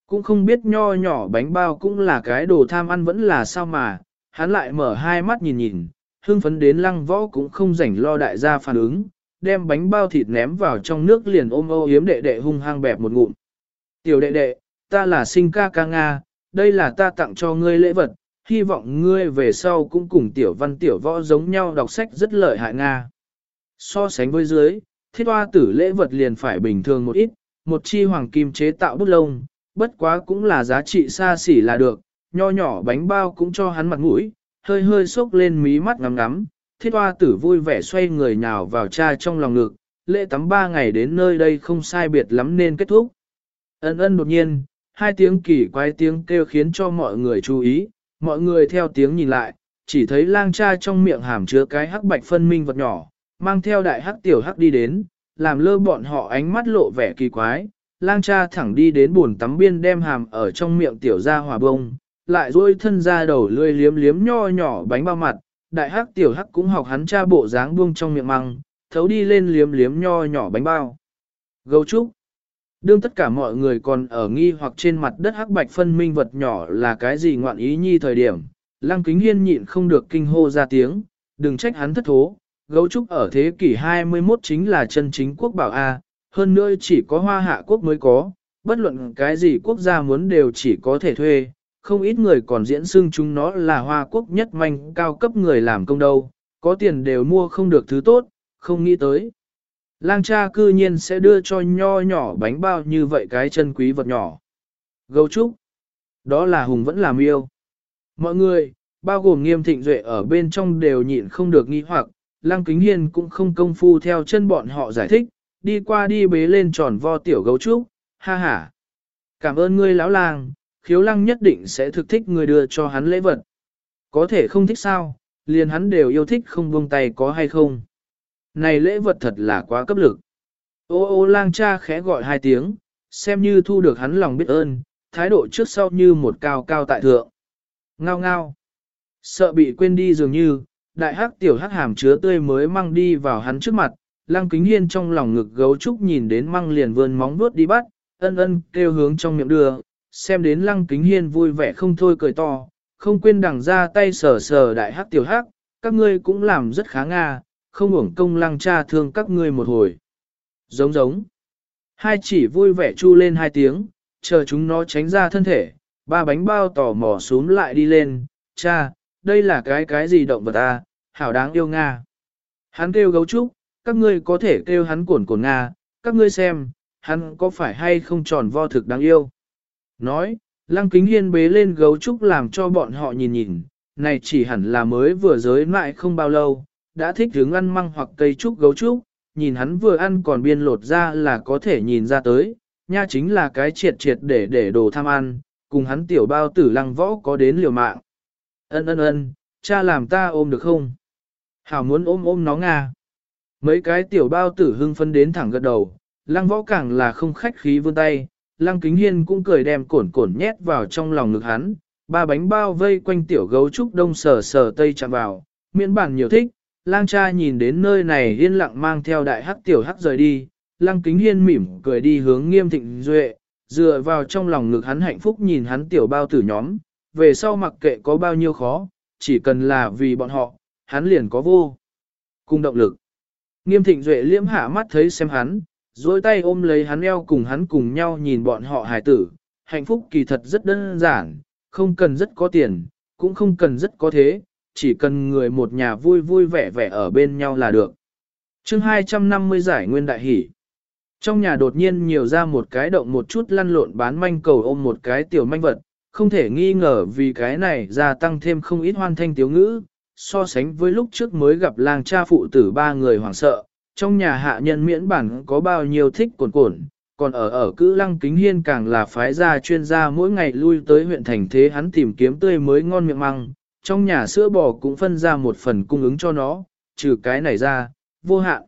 Cũng không biết nho nhỏ bánh bao cũng là cái đồ tham ăn vẫn là sao mà, hắn lại mở hai mắt nhìn nhìn, hương phấn đến lăng võ cũng không rảnh lo đại gia phản ứng, đem bánh bao thịt ném vào trong nước liền ôm ô yếm đệ đệ hung hăng bẹp một ngụm. Tiểu đệ đệ, ta là sinh ca ca Nga, đây là ta tặng cho ngươi lễ vật, hy vọng ngươi về sau cũng cùng tiểu văn tiểu võ giống nhau đọc sách rất lợi hại Nga. So sánh với dưới, thiết hoa tử lễ vật liền phải bình thường một ít, một chi hoàng kim chế tạo bút lông, bất quá cũng là giá trị xa xỉ là được, nho nhỏ bánh bao cũng cho hắn mặt mũi, hơi hơi sốc lên mí mắt ngắm ngắm, thiết hoa tử vui vẻ xoay người nhào vào cha trong lòng ngực, lễ tắm ba ngày đến nơi đây không sai biệt lắm nên kết thúc. Ân ân đột nhiên, hai tiếng kỳ quái tiếng kêu khiến cho mọi người chú ý, mọi người theo tiếng nhìn lại, chỉ thấy lang cha trong miệng hàm chứa cái hắc bạch phân minh vật nhỏ, mang theo đại hắc tiểu hắc đi đến, làm lơ bọn họ ánh mắt lộ vẻ kỳ quái. Lang cha thẳng đi đến buồn tắm biên đem hàm ở trong miệng tiểu ra hòa bông, lại duỗi thân ra đầu lươi liếm liếm nho nhỏ bánh bao mặt, đại hắc tiểu hắc cũng học hắn cha bộ dáng buông trong miệng măng, thấu đi lên liếm liếm nho nhỏ bánh bao. Gấu trúc. Đương tất cả mọi người còn ở nghi hoặc trên mặt đất hắc bạch phân minh vật nhỏ là cái gì ngoạn ý nhi thời điểm, lăng kính hiên nhịn không được kinh hô ra tiếng, đừng trách hắn thất thố, gấu trúc ở thế kỷ 21 chính là chân chính quốc bảo A, hơn nữa chỉ có hoa hạ quốc mới có, bất luận cái gì quốc gia muốn đều chỉ có thể thuê, không ít người còn diễn xưng chúng nó là hoa quốc nhất manh cao cấp người làm công đâu, có tiền đều mua không được thứ tốt, không nghĩ tới. Lang cha cư nhiên sẽ đưa cho nho nhỏ bánh bao như vậy cái chân quý vật nhỏ. Gấu trúc. Đó là hùng vẫn làm yêu. Mọi người, bao gồm nghiêm thịnh duệ ở bên trong đều nhịn không được nghi hoặc, Lăng Kính Hiên cũng không công phu theo chân bọn họ giải thích, đi qua đi bế lên tròn vo tiểu gấu trúc, ha ha. Cảm ơn ngươi lão làng, khiếu lăng nhất định sẽ thực thích người đưa cho hắn lễ vật. Có thể không thích sao, liền hắn đều yêu thích không buông tay có hay không. Này lễ vật thật là quá cấp lực. Ô ô lang cha khẽ gọi hai tiếng, xem như thu được hắn lòng biết ơn, thái độ trước sau như một cao cao tại thượng. Ngao ngao. Sợ bị quên đi dường như, đại hắc tiểu hắc hàm chứa tươi mới mang đi vào hắn trước mặt, lăng kính hiên trong lòng ngực gấu trúc nhìn đến măng liền vươn móng vuốt đi bắt, ân ân kêu hướng trong miệng đưa, xem đến lăng kính hiên vui vẻ không thôi cười to, không quên đằng ra tay sờ sờ đại hắc tiểu hắc, các ngươi cũng làm rất khá nga, không uổng công lăng cha thương các ngươi một hồi. Giống giống. Hai chỉ vui vẻ chu lên hai tiếng, chờ chúng nó tránh ra thân thể, ba bánh bao tỏ mò xuống lại đi lên, cha, đây là cái cái gì động vật à, hảo đáng yêu Nga. Hắn kêu gấu trúc, các ngươi có thể kêu hắn cuộn cuộn Nga, các ngươi xem, hắn có phải hay không tròn vo thực đáng yêu. Nói, lăng kính hiên bế lên gấu trúc làm cho bọn họ nhìn nhìn, này chỉ hẳn là mới vừa giới lại không bao lâu, đã thích hướng ăn măng hoặc cây trúc gấu trúc, nhìn hắn vừa ăn còn biên lột ra là có thể nhìn ra tới, nha chính là cái triệt triệt để để đồ tham ăn, cùng hắn tiểu bao tử lăng võ có đến liều mạng. Ân ân ân, cha làm ta ôm được không? Hảo muốn ôm ôm nó nga. Mấy cái tiểu bao tử hưng phân đến thẳng gật đầu, lăng võ càng là không khách khí vươn tay, lăng kính hiên cũng cười đem cổn cổn nhét vào trong lòng ngực hắn, ba bánh bao vây quanh tiểu gấu trúc đông sờ sờ tây chạm vào, miễn bản nhiều thích, lang cha nhìn đến nơi này yên lặng mang theo đại hắc tiểu hắc rời đi, lăng kính hiên mỉm cười đi hướng nghiêm thịnh duệ, dựa vào trong lòng ngực hắn hạnh phúc nhìn hắn tiểu bao tử nhóm, về sau mặc kệ có bao nhiêu khó, chỉ cần là vì bọn họ, hắn liền có vô. Cùng động lực. Nghiêm thịnh duệ liễm hạ mắt thấy xem hắn, duỗi tay ôm lấy hắn eo cùng hắn cùng nhau nhìn bọn họ hài tử, hạnh phúc kỳ thật rất đơn giản, không cần rất có tiền, cũng không cần rất có thế, chỉ cần người một nhà vui vui vẻ vẻ ở bên nhau là được. chương 250 giải nguyên đại hỷ. Trong nhà đột nhiên nhiều ra một cái động một chút lăn lộn bán manh cầu ôm một cái tiểu manh vật, không thể nghi ngờ vì cái này gia tăng thêm không ít hoan thanh tiếu ngữ, so sánh với lúc trước mới gặp lang cha phụ tử ba người hoảng sợ, trong nhà hạ nhân miễn bản có bao nhiêu thích cồn cồn, còn ở ở cữ lăng kính hiên càng là phái gia chuyên gia mỗi ngày lui tới huyện thành thế hắn tìm kiếm tươi mới ngon miệng măng, trong nhà sữa bò cũng phân ra một phần cung ứng cho nó, trừ cái này ra, vô hạn.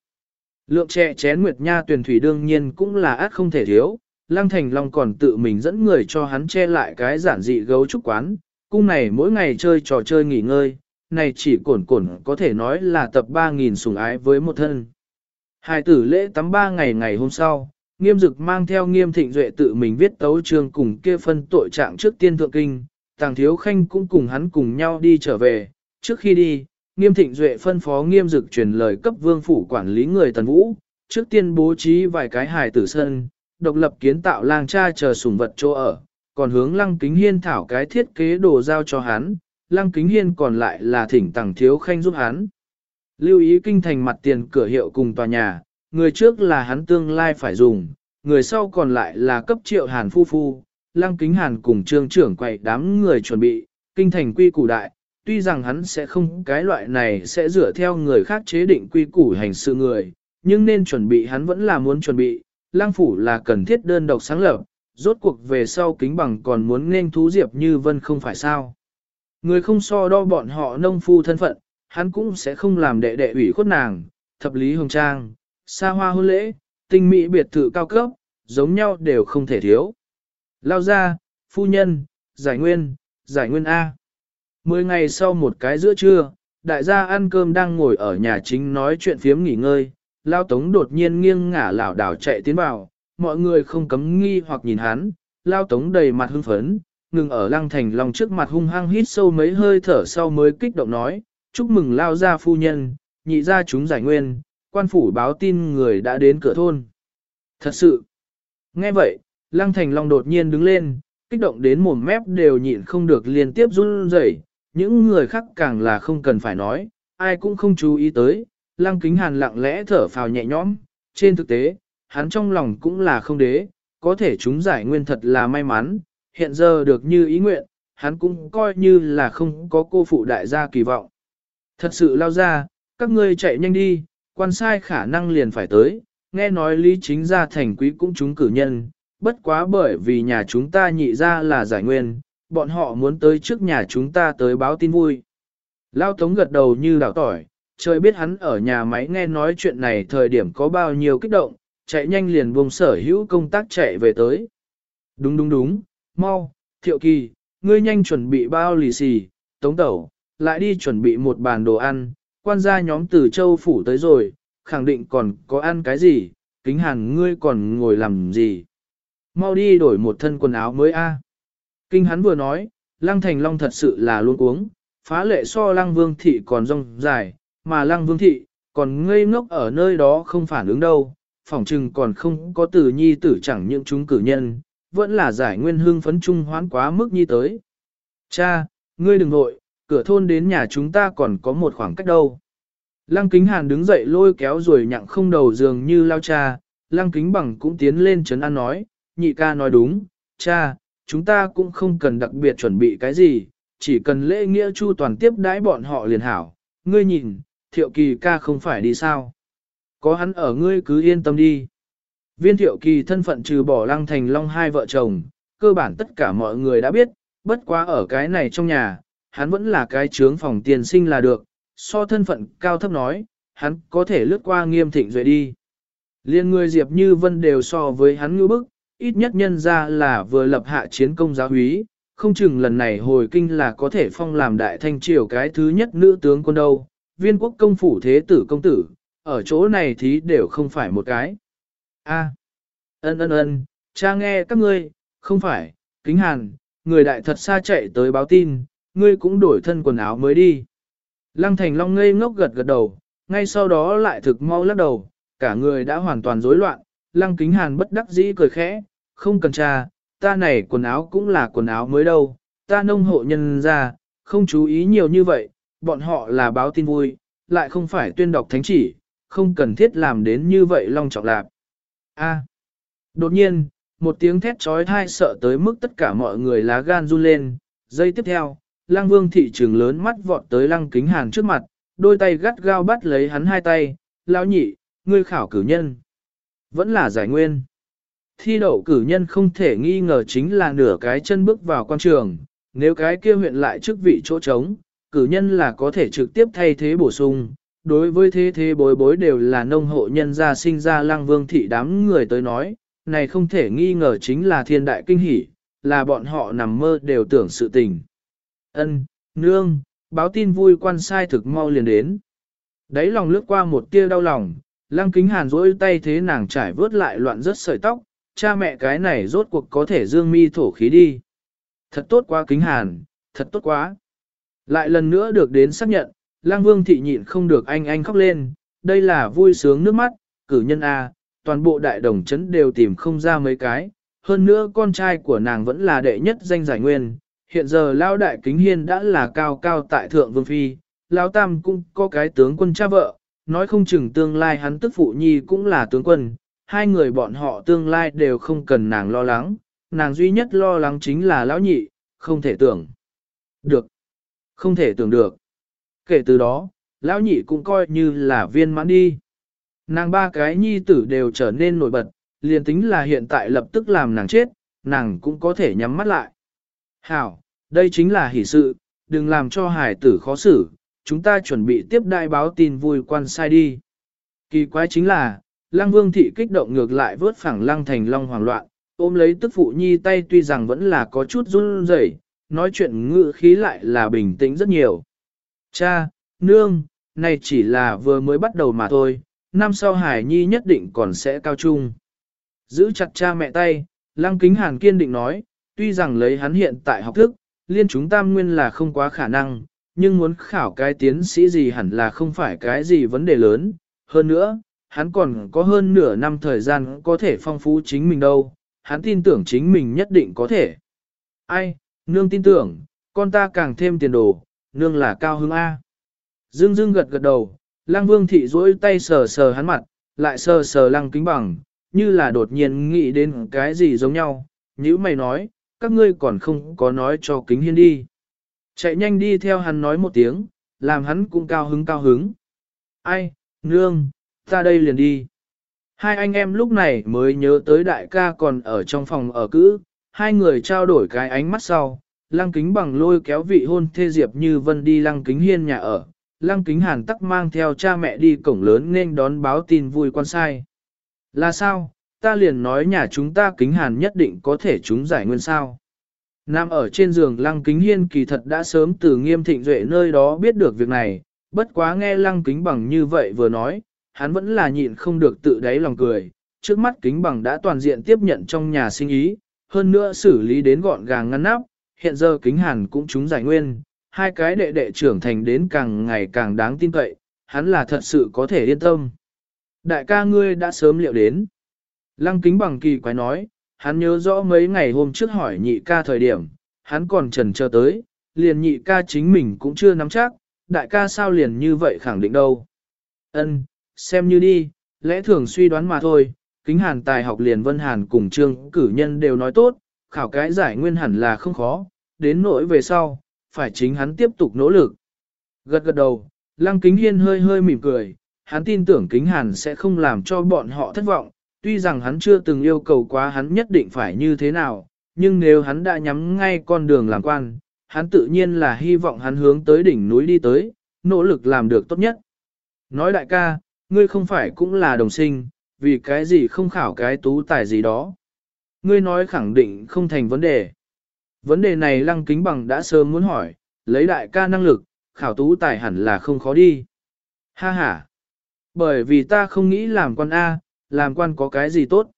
Lượng trẻ chén nguyệt nha tuyển thủy đương nhiên cũng là át không thể thiếu, Lăng Thành Long còn tự mình dẫn người cho hắn che lại cái giản dị gấu trúc quán, cung này mỗi ngày chơi trò chơi nghỉ ngơi, này chỉ cổn cổn có thể nói là tập 3.000 sủng ái với một thân. Hai tử lễ tắm ba ngày ngày hôm sau, nghiêm dực mang theo nghiêm thịnh duệ tự mình viết tấu chương cùng kia phân tội trạng trước tiên thượng kinh, tàng thiếu khanh cũng cùng hắn cùng nhau đi trở về, trước khi đi, nghiêm thịnh duệ phân phó nghiêm dực truyền lời cấp vương phủ quản lý người tần vũ, trước tiên bố trí vài cái hài tử sân, độc lập kiến tạo lang cha chờ sủng vật chỗ ở, còn hướng lăng kính hiên thảo cái thiết kế đồ giao cho hắn, lăng kính hiên còn lại là thỉnh tàng thiếu khanh giúp hắn. Lưu ý kinh thành mặt tiền cửa hiệu cùng tòa nhà, người trước là hắn tương lai phải dùng, người sau còn lại là cấp triệu hàn phu phu, lăng kính hàn cùng trương trưởng quậy đám người chuẩn bị, kinh thành quy củ đại, tuy rằng hắn sẽ không cái loại này sẽ dựa theo người khác chế định quy củ hành sự người, nhưng nên chuẩn bị hắn vẫn là muốn chuẩn bị, lang phủ là cần thiết đơn độc sáng lập, rốt cuộc về sau kính bằng còn muốn nên thú diệp như vân không phải sao. Người không so đo bọn họ nông phu thân phận, hắn cũng sẽ không làm đệ đệ ủy khuất nàng, thập lý hồng trang, xa hoa hôn lễ, tinh mỹ biệt thự cao cấp, giống nhau đều không thể thiếu. Lao ra, phu nhân, giải nguyên, giải nguyên A. Mười ngày sau một cái giữa trưa, đại gia ăn cơm đang ngồi ở nhà chính nói chuyện phiếm nghỉ ngơi, Lao Tống đột nhiên nghiêng ngả lảo đảo chạy tiến vào, mọi người không cấm nghi hoặc nhìn hắn, Lao Tống đầy mặt hưng phấn, ngừng ở lăng thành lòng trước mặt hung hăng hít sâu mấy hơi thở sau mới kích động nói, chúc mừng Lao gia phu nhân, nhị gia chúng giải nguyên, quan phủ báo tin người đã đến cửa thôn. Thật sự, nghe vậy, lăng thành long đột nhiên đứng lên, kích động đến mồm mép đều nhịn không được liên tiếp run rẩy. những người khác càng là không cần phải nói, ai cũng không chú ý tới, lăng kính hàn lặng lẽ thở phào nhẹ nhõm, trên thực tế, hắn trong lòng cũng là không đế, có thể chúng giải nguyên thật là may mắn, hiện giờ được như ý nguyện, hắn cũng coi như là không có cô phụ đại gia kỳ vọng. Thật sự lao ra, các ngươi chạy nhanh đi, quan sai khả năng liền phải tới, nghe nói lý chính gia thành quý cũng chúng cử nhân, bất quá bởi vì nhà chúng ta nhị ra là giải nguyên, bọn họ muốn tới trước nhà chúng ta tới báo tin vui. Lao Tống gật đầu như đảo tỏi, trời biết hắn ở nhà máy nghe nói chuyện này thời điểm có bao nhiêu kích động, chạy nhanh liền buông sở hữu công tác chạy về tới. Đúng đúng đúng, mau, thiệu kỳ, ngươi nhanh chuẩn bị bao lì xì, tống tẩu, lại đi chuẩn bị một bàn đồ ăn, quan gia nhóm từ châu phủ tới rồi, khẳng định còn có ăn cái gì, kính hàn ngươi còn ngồi làm gì. Mau đi đổi một thân quần áo mới a. Kinh hắn vừa nói, lăng thành long thật sự là luôn uống, phá lệ so lăng vương thị còn rong dài, mà lăng vương thị, còn ngây ngốc ở nơi đó không phản ứng đâu, phỏng chừng còn không có tử nhi tử chẳng những chúng cử nhân, vẫn là giải nguyên hương phấn trung hoán quá mức nhi tới. Cha, ngươi đừng nội, cửa thôn đến nhà chúng ta còn có một khoảng cách đâu. Lăng kính hàn đứng dậy lôi kéo rồi nhặng không đầu giường như lao cha, lăng kính bằng cũng tiến lên chấn an nói, nhị ca nói đúng, cha, chúng ta cũng không cần đặc biệt chuẩn bị cái gì, chỉ cần lễ nghĩa chu toàn tiếp đãi bọn họ liền hảo, ngươi nhìn, thiệu kỳ ca không phải đi sao. Có hắn ở ngươi cứ yên tâm đi. Viên thiệu kỳ thân phận trừ bỏ lăng thành long hai vợ chồng, cơ bản tất cả mọi người đã biết, bất quá ở cái này trong nhà, hắn vẫn là cái trướng phòng tiền sinh là được, so thân phận cao thấp nói, hắn có thể lướt qua nghiêm thịnh rồi đi. Liên người Diệp Như Vân đều so với hắn ngư bức, ít nhất nhân ra là vừa lập hạ chiến công giáo húy, không chừng lần này hồi kinh là có thể phong làm đại thanh triều cái thứ nhất nữ tướng quân đâu, viên quốc công phủ thế tử công tử, ở chỗ này thì đều không phải một cái. A, ân ân ân, cha nghe các ngươi, không phải, kính hàn, người đại thật xa chạy tới báo tin, ngươi cũng đổi thân quần áo mới đi. Lăng Thành Long ngây ngốc gật gật đầu, ngay sau đó lại thực mau lắc đầu, cả người đã hoàn toàn rối loạn, Lăng Kính Hàn bất đắc dĩ cười khẽ, không cần cha, ta này quần áo cũng là quần áo mới đâu, ta nông hộ nhân ra, không chú ý nhiều như vậy, bọn họ là báo tin vui, lại không phải tuyên đọc thánh chỉ, không cần thiết làm đến như vậy long trọng lạp. A. Đột nhiên, một tiếng thét trói thai sợ tới mức tất cả mọi người lá gan run lên, giây tiếp theo, lang vương thị trường lớn mắt vọt tới lăng kính hàn trước mặt, đôi tay gắt gao bắt lấy hắn hai tay, lão nhị, ngươi khảo cử nhân. Vẫn là giải nguyên. Thi đậu cử nhân không thể nghi ngờ chính là nửa cái chân bước vào quan trường, nếu cái kia huyện lại chức vị chỗ trống, cử nhân là có thể trực tiếp thay thế bổ sung. Đối với thế thế bối bối đều là nông hộ nhân gia sinh ra lang vương thị đám người tới nói, này không thể nghi ngờ chính là thiên đại kinh hỷ, là bọn họ nằm mơ đều tưởng sự tình. Ân, nương, báo tin vui quan sai thực mau liền đến. Đấy lòng lướt qua một tia đau lòng, lăng kính hàn rỗi tay thế nàng trải vớt lại loạn rất sợi tóc, cha mẹ cái này rốt cuộc có thể dương mi thổ khí đi. Thật tốt quá kính hàn, thật tốt quá. Lại lần nữa được đến xác nhận, lang vương thị nhịn không được anh anh khóc lên, đây là vui sướng nước mắt, cử nhân A, toàn bộ đại đồng chấn đều tìm không ra mấy cái, hơn nữa con trai của nàng vẫn là đệ nhất danh giải nguyên, hiện giờ lao đại kính hiên đã là cao cao tại thượng vương phi, lao tam cũng có cái tướng quân cha vợ, nói không chừng tương lai hắn tức phụ nhi cũng là tướng quân, hai người bọn họ tương lai đều không cần nàng lo lắng, nàng duy nhất lo lắng chính là lão nhị, không thể tưởng được, không thể tưởng được. Kể từ đó, lão nhị cũng coi như là viên mãn đi. Nàng ba cái nhi tử đều trở nên nổi bật, liền tính là hiện tại lập tức làm nàng chết, nàng cũng có thể nhắm mắt lại. Hảo, đây chính là hỷ sự, đừng làm cho hải tử khó xử, chúng ta chuẩn bị tiếp đại báo tin vui quan sai đi. Kỳ quái chính là, Lăng Vương thị kích động ngược lại vớt phẳng Lăng Thành Long hoảng loạn, ôm lấy tức phụ nhi tay tuy rằng vẫn là có chút run rẩy, nói chuyện ngự khí lại là bình tĩnh rất nhiều. Cha, nương, này chỉ là vừa mới bắt đầu mà thôi, năm sau Hải Nhi nhất định còn sẽ cao trung. Giữ chặt cha mẹ tay, Lăng Kính Hàn kiên định nói, tuy rằng lấy hắn hiện tại học thức, liên chúng tam nguyên là không quá khả năng, nhưng muốn khảo cái tiến sĩ gì hẳn là không phải cái gì vấn đề lớn. Hơn nữa, hắn còn có hơn nửa năm thời gian có thể phong phú chính mình đâu, hắn tin tưởng chính mình nhất định có thể. Ai, nương tin tưởng, con ta càng thêm tiền đồ, nương là cao hứng A. Dương Dương gật gật đầu, lăng vương thị duỗi tay sờ sờ hắn mặt, lại sờ sờ lăng kính bằng, như là đột nhiên nghĩ đến cái gì giống nhau, như mày nói, các ngươi còn không có nói cho kính hiên đi. Chạy nhanh đi theo hắn nói một tiếng, làm hắn cũng cao hứng cao hứng. Ai, nương, ta đây liền đi. Hai anh em lúc này mới nhớ tới đại ca còn ở trong phòng ở cữ, hai người trao đổi cái ánh mắt sau, lăng kính bằng lôi kéo vị hôn thê Diệp Như Vân đi lăng kính hiên nhà ở, lăng kính hàn tắc mang theo cha mẹ đi cổng lớn nên đón báo tin vui quan sai. Là sao, ta liền nói nhà chúng ta kính hàn nhất định có thể chúng giải nguyên sao. Nam ở trên giường lăng kính hiên kỳ thật đã sớm từ nghiêm thịnh duệ nơi đó biết được việc này, bất quá nghe lăng kính bằng như vậy vừa nói, hắn vẫn là nhịn không được tự đáy lòng cười, trước mắt kính bằng đã toàn diện tiếp nhận trong nhà sinh ý, hơn nữa xử lý đến gọn gàng ngăn nắp, hiện giờ kính hàn cũng chúng giải nguyên, hai cái đệ đệ trưởng thành đến càng ngày càng đáng tin cậy, hắn là thật sự có thể yên tâm. Đại ca ngươi đã sớm liệu đến. Lăng kính bằng kỳ quái nói, hắn nhớ rõ mấy ngày hôm trước hỏi nhị ca thời điểm, hắn còn trần chờ tới, liền nhị ca chính mình cũng chưa nắm chắc, đại ca sao liền như vậy khẳng định đâu. Ân, xem như đi, lẽ thường suy đoán mà thôi, kính hàn tài học liền vân hàn cùng trương cử nhân đều nói tốt, khảo cái giải nguyên hẳn là không khó, đến nỗi về sau, phải chính hắn tiếp tục nỗ lực. Gật gật đầu, lăng kính hiên hơi hơi mỉm cười, hắn tin tưởng kính hàn sẽ không làm cho bọn họ thất vọng, tuy rằng hắn chưa từng yêu cầu quá hắn nhất định phải như thế nào, nhưng nếu hắn đã nhắm ngay con đường làm quan, hắn tự nhiên là hy vọng hắn hướng tới đỉnh núi đi tới, nỗ lực làm được tốt nhất. Nói đại ca, ngươi không phải cũng là đồng sinh, vì cái gì không khảo cái tú tài gì đó. Ngươi nói khẳng định không thành vấn đề. Vấn đề này lăng kính bằng đã sớm muốn hỏi, lấy đại ca năng lực, khảo tú tài hẳn là không khó đi. Ha ha! Bởi vì ta không nghĩ làm quan A, làm quan có cái gì tốt.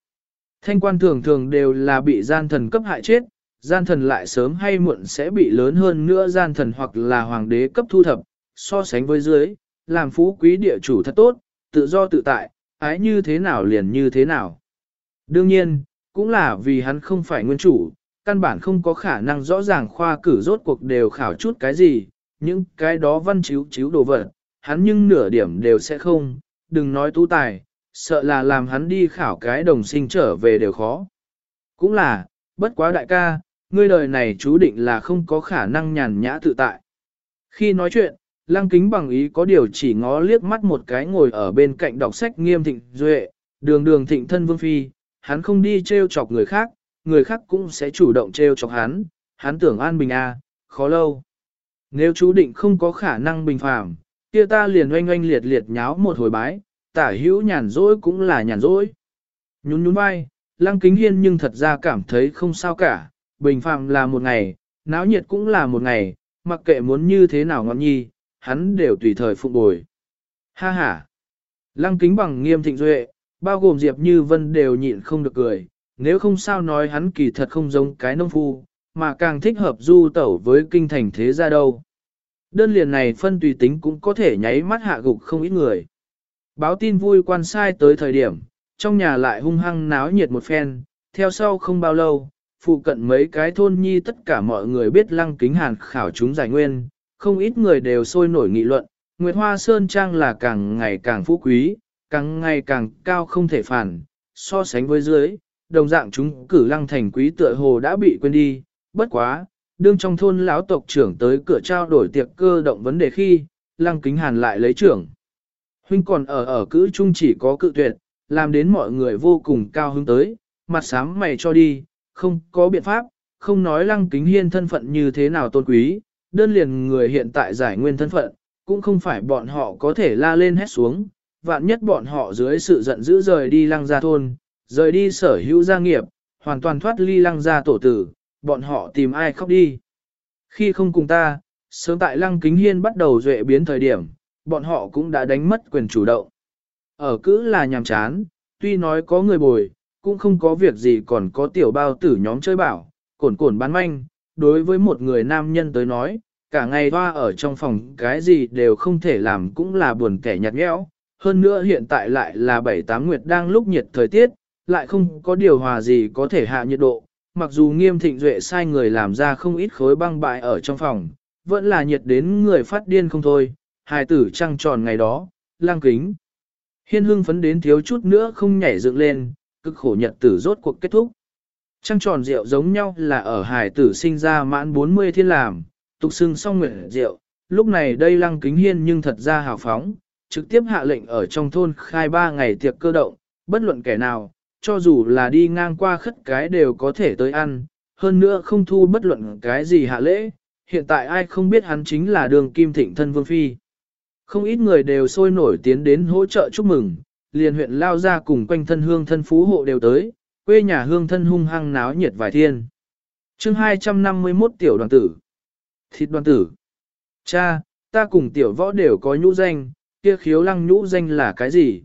Thanh quan thường thường đều là bị gian thần cấp hại chết, gian thần lại sớm hay muộn sẽ bị lớn hơn nữa gian thần hoặc là hoàng đế cấp thu thập, so sánh với dưới, làm phú quý địa chủ thật tốt, tự do tự tại, ái như thế nào liền như thế nào. Đương nhiên, cũng là vì hắn không phải nguyên chủ, căn bản không có khả năng rõ ràng khoa cử rốt cuộc đều khảo chút cái gì, những cái đó văn chiếu chiếu đồ vật, hắn nhưng nửa điểm đều sẽ không, đừng nói tú tài, sợ là làm hắn đi khảo cái đồng sinh trở về đều khó. Cũng là, bất quá đại ca, ngươi đời này chú định là không có khả năng nhàn nhã tự tại. Khi nói chuyện, lăng kính bằng ý có điều chỉ ngó liếc mắt một cái ngồi ở bên cạnh đọc sách nghiêm thịnh duệ, đường đường thịnh thân vương phi, hắn không đi trêu chọc người khác, người khác cũng sẽ chủ động trêu chọc hắn, hắn tưởng an bình a, khó lâu. Nếu chú định không có khả năng bình phàm, kia ta liền oanh oanh liệt liệt nháo một hồi bái, tả hữu nhàn rỗi cũng là nhàn rỗi. Nhún nhún vai, lăng kính hiên nhưng thật ra cảm thấy không sao cả, bình phàm là một ngày, náo nhiệt cũng là một ngày, mặc kệ muốn như thế nào ngọn nhi, hắn đều tùy thời phụng bồi. Ha ha! Lăng kính bằng nghiêm thịnh duệ, bao gồm Diệp Như Vân đều nhịn không được cười, nếu không sao nói hắn kỳ thật không giống cái nông phu, mà càng thích hợp du tẩu với kinh thành thế gia đâu. Đơn liền này phân tùy tính cũng có thể nháy mắt hạ gục không ít người. Báo tin vui quan sai tới thời điểm, trong nhà lại hung hăng náo nhiệt một phen, theo sau không bao lâu, phụ cận mấy cái thôn nhi tất cả mọi người biết lăng kính hàn khảo chúng giải nguyên, không ít người đều sôi nổi nghị luận, Nguyệt Hoa Sơn Trang là càng ngày càng phú quý, càng ngày càng cao không thể phản, so sánh với dưới, đồng dạng chúng cử lăng thành quý tựa hồ đã bị quên đi, bất quá, đương trong thôn lão tộc trưởng tới cửa trao đổi tiệc cơ động vấn đề khi, lăng kính hàn lại lấy trưởng. Huynh còn ở ở cữ chung chỉ có cự tuyệt, làm đến mọi người vô cùng cao hứng tới, mặt sám mày cho đi, không có biện pháp, không nói lăng kính hiên thân phận như thế nào tôn quý, đơn liền người hiện tại giải nguyên thân phận, cũng không phải bọn họ có thể la lên hét xuống, vạn nhất bọn họ dưới sự giận dữ rời đi lăng gia thôn, rời đi sở hữu gia nghiệp, hoàn toàn thoát ly lăng gia tổ tử, bọn họ tìm ai khóc đi. Khi không cùng ta, sớm tại lăng kính hiên bắt đầu duệ biến thời điểm, bọn họ cũng đã đánh mất quyền chủ động. Ở cữ là nhàm chán, tuy nói có người bồi, cũng không có việc gì còn có tiểu bao tử nhóm chơi bảo, cổn cổn bán manh, đối với một người nam nhân tới nói, cả ngày hoa ở trong phòng cái gì đều không thể làm cũng là buồn kẻ nhạt nhẽo. Hơn nữa hiện tại lại là bảy tám nguyệt đang lúc nhiệt thời tiết, lại không có điều hòa gì có thể hạ nhiệt độ. Mặc dù nghiêm thịnh duệ sai người làm ra không ít khối băng bại ở trong phòng, vẫn là nhiệt đến người phát điên không thôi. Hài tử trăng tròn ngày đó, lang kính. Hiên hương phấn đến thiếu chút nữa không nhảy dựng lên, cực khổ nhật tử rốt cuộc kết thúc. Trăng tròn rượu giống nhau là ở hài tử sinh ra mãn 40 thiên làm, tục xưng xong nguyện rượu, lúc này đây lăng kính hiên nhưng thật ra hào phóng, trực tiếp hạ lệnh ở trong thôn khai ba ngày tiệc cơ động, bất luận kẻ nào, cho dù là đi ngang qua khất cái đều có thể tới ăn, hơn nữa không thu bất luận cái gì hạ lễ, hiện tại ai không biết hắn chính là đường kim thịnh thân vương phi. Không ít người đều sôi nổi tiến đến hỗ trợ chúc mừng, liền huyện lao ra cùng quanh thân hương thân phú hộ đều tới, quê nhà hương thân hung hăng náo nhiệt vài thiên. chương 251 tiểu đoàn tử. Thịt đoàn tử. Cha, ta cùng tiểu võ đều có nhũ danh, kia khiếu lăng nhũ danh là cái gì?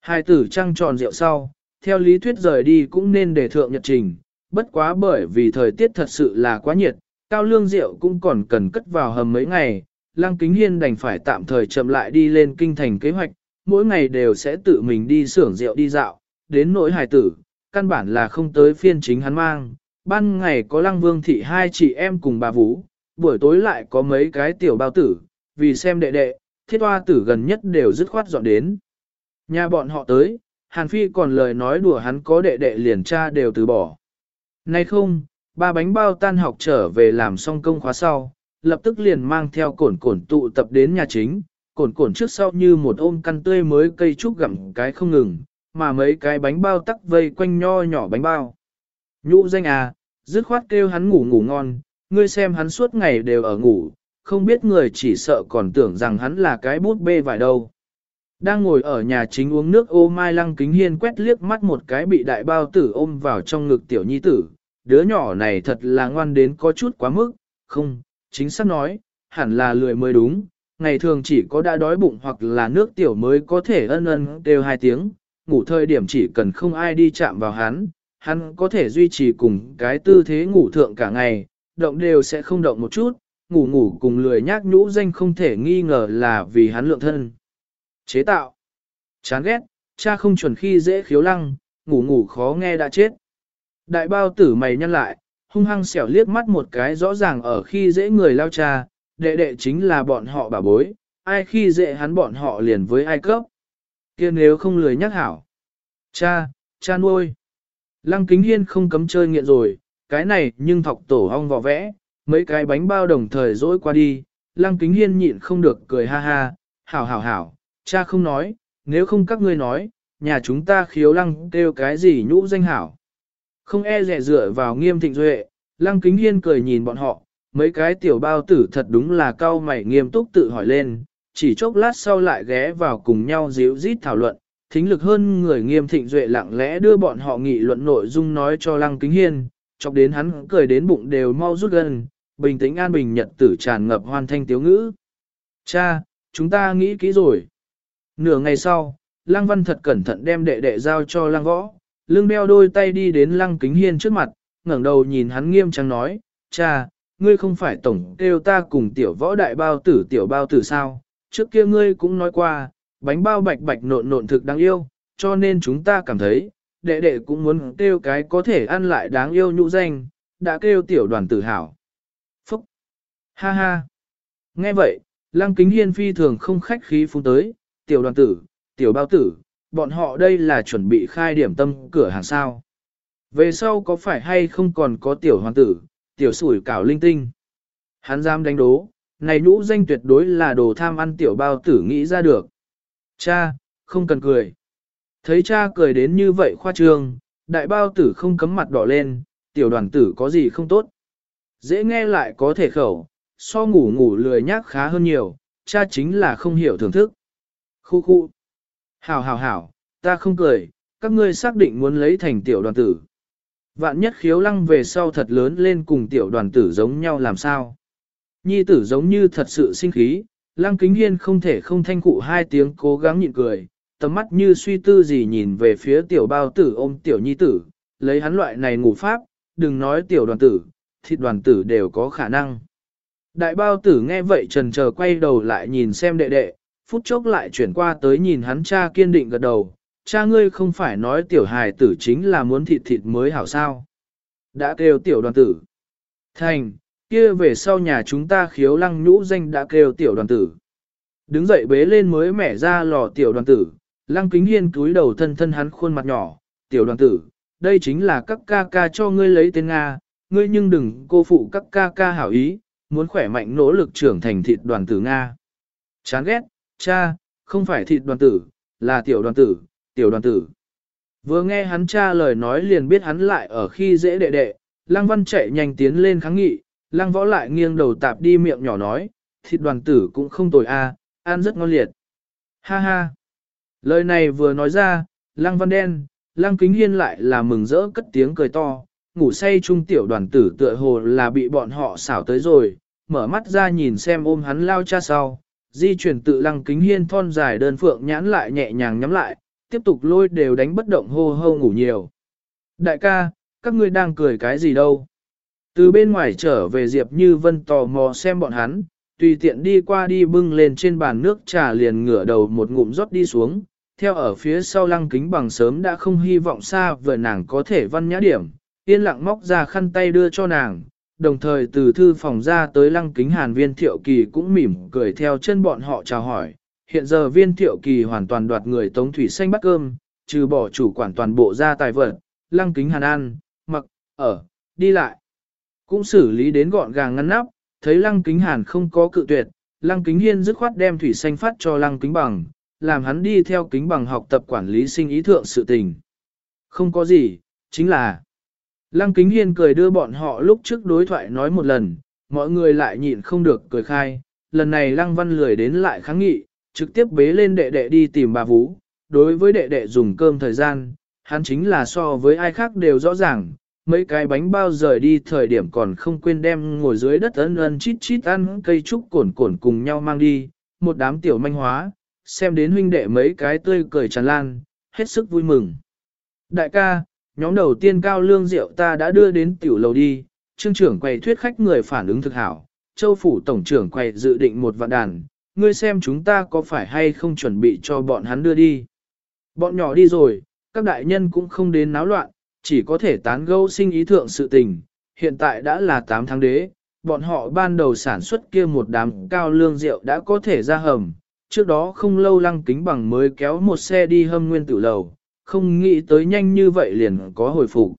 Hai tử trăng tròn rượu sau, theo lý thuyết rời đi cũng nên để thượng nhật trình, bất quá bởi vì thời tiết thật sự là quá nhiệt, cao lương rượu cũng còn cần cất vào hầm mấy ngày, lăng kính hiên đành phải tạm thời chậm lại đi lên kinh thành kế hoạch, mỗi ngày đều sẽ tự mình đi xưởng rượu đi dạo, đến nỗi hài tử, căn bản là không tới phiên chính hắn mang, ban ngày có lăng vương thị hai chị em cùng bà Vũ, buổi tối lại có mấy cái tiểu bao tử, vì xem đệ đệ, thiết hoa tử gần nhất đều dứt khoát dọn đến. Nhà bọn họ tới, Hàn Phi còn lời nói đùa hắn có đệ đệ liền cha đều từ bỏ. Nay không, ba bánh bao tan học trở về làm xong công khóa sau, lập tức liền mang theo cổn cổn tụ tập đến nhà chính, cổn cổn trước sau như một ôm căn tươi mới cây trúc gặm cái không ngừng, mà mấy cái bánh bao tắc vây quanh nho nhỏ bánh bao. Nhũ danh à, dứt khoát kêu hắn ngủ ngủ ngon, ngươi xem hắn suốt ngày đều ở ngủ, không biết người chỉ sợ còn tưởng rằng hắn là cái bút bê vải đâu. Đang ngồi ở nhà chính uống nước ô mai lăng kính hiên quét liếc mắt một cái bị đại bao tử ôm vào trong ngực tiểu nhi tử, đứa nhỏ này thật là ngoan đến có chút quá mức, không, chính xác nói, hẳn là lười mới đúng, ngày thường chỉ có đã đói bụng hoặc là nước tiểu mới có thể ân ân đều hai tiếng, ngủ thời điểm chỉ cần không ai đi chạm vào hắn, hắn có thể duy trì cùng cái tư thế ngủ thượng cả ngày, động đều sẽ không động một chút, ngủ ngủ cùng lười nhác nhũ danh không thể nghi ngờ là vì hắn lượng thân. Chế tạo. Chán ghét, cha không chuẩn khi dễ khiếu lăng, ngủ ngủ khó nghe đã chết. Đại bao tử mày nhăn lại, hung hăng xẻo liếc mắt một cái rõ ràng ở khi dễ người lao cha, đệ đệ chính là bọn họ bà bối, ai khi dễ hắn bọn họ liền với ai cấp. kia nếu không lười nhắc hảo. Cha, cha nuôi. Lăng kính hiên không cấm chơi nghiện rồi, cái này nhưng thọc tổ hong vò vẽ, mấy cái bánh bao đồng thời dỗi qua đi, lăng kính hiên nhịn không được cười ha ha, hảo hảo hảo, cha không nói, nếu không các ngươi nói, nhà chúng ta khiếu lăng kêu cái gì nhũ danh hảo. Không e rẻ dựa vào nghiêm thịnh duệ, lăng kính hiên cười nhìn bọn họ, mấy cái tiểu bao tử thật đúng là cao mày nghiêm túc tự hỏi lên, chỉ chốc lát sau lại ghé vào cùng nhau díu rít thảo luận, thính lực hơn người nghiêm thịnh duệ lặng lẽ đưa bọn họ nghị luận nội dung nói cho lăng kính hiên, chọc đến hắn cười đến bụng đều mau rút gần, bình tĩnh an bình nhật tử tràn ngập hoàn thanh tiếu ngữ. Cha, chúng ta nghĩ kỹ rồi. Nửa ngày sau, lăng văn thật cẩn thận đem đệ đệ giao cho lăng võ, lưng đeo đôi tay đi đến lăng kính hiên trước mặt, ngẩng đầu nhìn hắn nghiêm trang nói, cha, ngươi không phải tổng kêu ta cùng tiểu võ đại bao tử tiểu bao tử sao, trước kia ngươi cũng nói qua, bánh bao bạch bạch nộn nộn thực đáng yêu, cho nên chúng ta cảm thấy, đệ đệ cũng muốn kêu cái có thể ăn lại đáng yêu nhũ danh, đã kêu tiểu đoàn tử hảo. Ha ha! Nghe vậy, lăng kính hiên phi thường không khách khí phung tới, tiểu đoàn tử, tiểu bao tử, bọn họ đây là chuẩn bị khai điểm tâm cửa hàng sao. Về sau có phải hay không còn có tiểu hoàng tử, tiểu sủi cảo linh tinh. Hắn dám đánh đố, này nhũ danh tuyệt đối là đồ tham ăn tiểu bao tử nghĩ ra được. Cha, không cần cười. Thấy cha cười đến như vậy khoa trương, đại bao tử không cấm mặt đỏ lên, tiểu đoàn tử có gì không tốt. Dễ nghe lại có thể khẩu, so ngủ ngủ lười nhác khá hơn nhiều, cha chính là không hiểu thưởng thức. Khu khu. Hảo hảo hảo, ta không cười, các ngươi xác định muốn lấy thành tiểu đoàn tử. Vạn nhất khiếu lăng về sau thật lớn lên cùng tiểu đoàn tử giống nhau làm sao. Nhi tử giống như thật sự sinh khí, lăng kính hiên không thể không thanh cụ hai tiếng cố gắng nhịn cười, tầm mắt như suy tư gì nhìn về phía tiểu bao tử ôm tiểu nhi tử, lấy hắn loại này ngủ pháp, đừng nói tiểu đoàn tử, thịt đoàn tử đều có khả năng. Đại bao tử nghe vậy trần chờ quay đầu lại nhìn xem đệ đệ, phút chốc lại chuyển qua tới nhìn hắn cha kiên định gật đầu, cha ngươi không phải nói tiểu hài tử chính là muốn thịt thịt mới hảo sao. Đã kêu tiểu đoàn tử. Thành, kia về sau nhà chúng ta khiếu lăng nhũ danh đã kêu tiểu đoàn tử. Đứng dậy bế lên mới mẻ ra lò tiểu đoàn tử, lăng kính hiên cúi đầu thân thân hắn khuôn mặt nhỏ, tiểu đoàn tử, đây chính là các ca ca cho ngươi lấy tên Nga, ngươi nhưng đừng cô phụ các ca ca hảo ý, muốn khỏe mạnh nỗ lực trưởng thành thịt đoàn tử Nga. Chán ghét, cha, không phải thịt đoàn tử, là tiểu đoàn tử, tiểu đoàn tử. Vừa nghe hắn cha lời nói liền biết hắn lại ở khi dễ đệ đệ, lăng văn chạy nhanh tiến lên kháng nghị, lăng võ lại nghiêng đầu tạp đi miệng nhỏ nói, thịt đoàn tử cũng không tồi a, ăn rất ngon liệt. Ha ha. Lời này vừa nói ra, lăng văn đen, lăng kính hiên lại là mừng rỡ cất tiếng cười to, ngủ say trung tiểu đoàn tử tựa hồ là bị bọn họ xảo tới rồi, mở mắt ra nhìn xem ôm hắn lao cha sau, di chuyển tự lăng kính hiên thon dài đơn phượng nhãn lại nhẹ nhàng nhắm lại, tiếp tục lôi đều đánh bất động hô hô ngủ nhiều. Đại ca, các ngươi đang cười cái gì đâu? Từ bên ngoài trở về Diệp Như Vân tò mò xem bọn hắn, tùy tiện đi qua đi bưng lên trên bàn nước trà liền ngửa đầu một ngụm rót đi xuống, theo ở phía sau lăng kính bằng sớm đã không hy vọng xa vừa nàng có thể văn nhã điểm, yên lặng móc ra khăn tay đưa cho nàng, đồng thời từ thư phòng ra tới lăng kính hàn viên thiệu kỳ cũng mỉm cười theo chân bọn họ chào hỏi. Hiện giờ viên thiệu kỳ hoàn toàn đoạt người tống thủy xanh bắt cơm, trừ bỏ chủ quản toàn bộ ra tài vật, lăng kính hàn ăn, mặc, ở, đi lại. Cũng xử lý đến gọn gàng ngăn nắp, thấy lăng kính hàn không có cự tuyệt, lăng kính hiên dứt khoát đem thủy xanh phát cho lăng kính bằng, làm hắn đi theo kính bằng học tập quản lý sinh ý thượng sự tình. Không có gì, chính là Lăng kính hiên cười đưa bọn họ lúc trước đối thoại nói một lần, mọi người lại nhịn không được cười khai, lần này lăng văn lười đến lại kháng nghị, trực tiếp bế lên đệ đệ đi tìm bà Vũ, đối với đệ đệ dùng cơm thời gian, hắn chính là so với ai khác đều rõ ràng, mấy cái bánh bao rời đi thời điểm còn không quên đem ngồi dưới đất ân ân chít chít ăn cây trúc cồn cồn cùng nhau mang đi, một đám tiểu manh hóa, xem đến huynh đệ mấy cái tươi cười tràn lan, hết sức vui mừng. Đại ca, nhóm đầu tiên cao lương rượu ta đã đưa đến tiểu lầu đi, trương trưởng quầy thuyết khách người phản ứng thực hảo, châu phủ tổng trưởng quầy dự định một vạn đàn, ngươi xem chúng ta có phải hay không chuẩn bị cho bọn hắn đưa đi. Bọn nhỏ đi rồi, các đại nhân cũng không đến náo loạn, chỉ có thể tán gẫu sinh ý thượng sự tình, hiện tại đã là 8 tháng đế, bọn họ ban đầu sản xuất kia một đám cao lương rượu đã có thể ra hầm, trước đó không lâu lăng kính bằng mới kéo một xe đi hâm nguyên tử lầu, không nghĩ tới nhanh như vậy liền có hồi phục.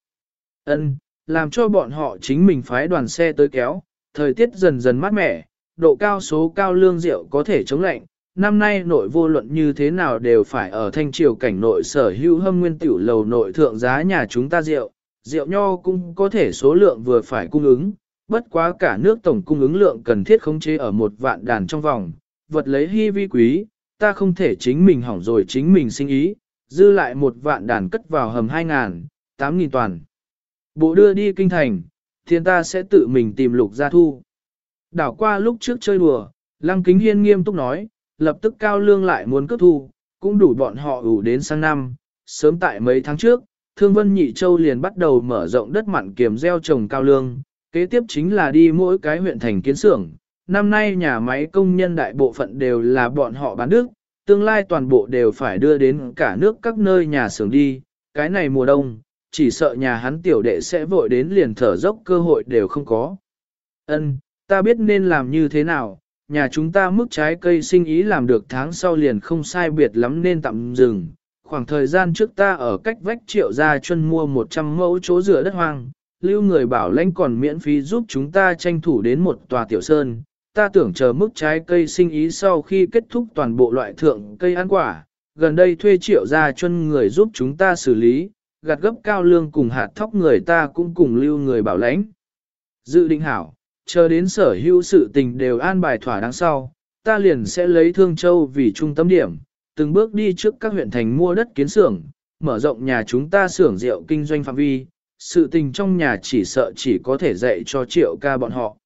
Ân, làm cho bọn họ chính mình phái đoàn xe tới kéo, thời tiết dần dần mát mẻ, độ cao số cao lương rượu có thể chống lạnh. Năm nay nội vô luận như thế nào đều phải ở thanh triều cảnh nội sở hữu hâm nguyên tiểu lầu nội thượng giá nhà chúng ta rượu, rượu nho cũng có thể số lượng vừa phải cung ứng, bất quá cả nước tổng cung ứng lượng cần thiết khống chế ở một vạn đàn trong vòng, vật lấy hy vi quý, ta không thể chính mình hỏng rồi chính mình sinh ý, dư lại một vạn đàn cất vào hầm hai ngàn, tám nghìn toàn. Bộ đưa đi kinh thành, thiên ta sẽ tự mình tìm lục gia thu. Đảo qua lúc trước chơi đùa, Lăng Kính Hiên nghiêm túc nói, lập tức cao lương lại muốn cướp thu, cũng đủ bọn họ ủ đến sang năm. Sớm tại mấy tháng trước, Thương Vân Nhị Châu liền bắt đầu mở rộng đất mặn kiềm gieo trồng cao lương, kế tiếp chính là đi mỗi cái huyện thành kiến xưởng. Năm nay nhà máy công nhân đại bộ phận đều là bọn họ bán đức, tương lai toàn bộ đều phải đưa đến cả nước các nơi nhà xưởng đi, cái này mùa đông, chỉ sợ nhà hắn tiểu đệ sẽ vội đến liền thở dốc cơ hội đều không có. Ân, ta biết nên làm như thế nào, nhà chúng ta mức trái cây sinh ý làm được tháng sau liền không sai biệt lắm nên tạm dừng. Khoảng thời gian trước ta ở cách vách triệu gia chân mua 100 mẫu chỗ rửa đất hoang, lưu người bảo lãnh còn miễn phí giúp chúng ta tranh thủ đến một tòa tiểu sơn. Ta tưởng chờ mức trái cây sinh ý sau khi kết thúc toàn bộ loại thượng cây ăn quả, gần đây thuê triệu gia chân người giúp chúng ta xử lý, gạt gấp cao lương cùng hạt thóc người ta cũng cùng lưu người bảo lãnh. Dự định hảo, chờ đến sở hữu sự tình đều an bài thỏa đáng sau, ta liền sẽ lấy Thương Châu vì trung tâm điểm, từng bước đi trước các huyện thành mua đất kiến xưởng, mở rộng nhà chúng ta xưởng rượu kinh doanh phạm vi, sự tình trong nhà chỉ sợ chỉ có thể dạy cho triệu ca bọn họ.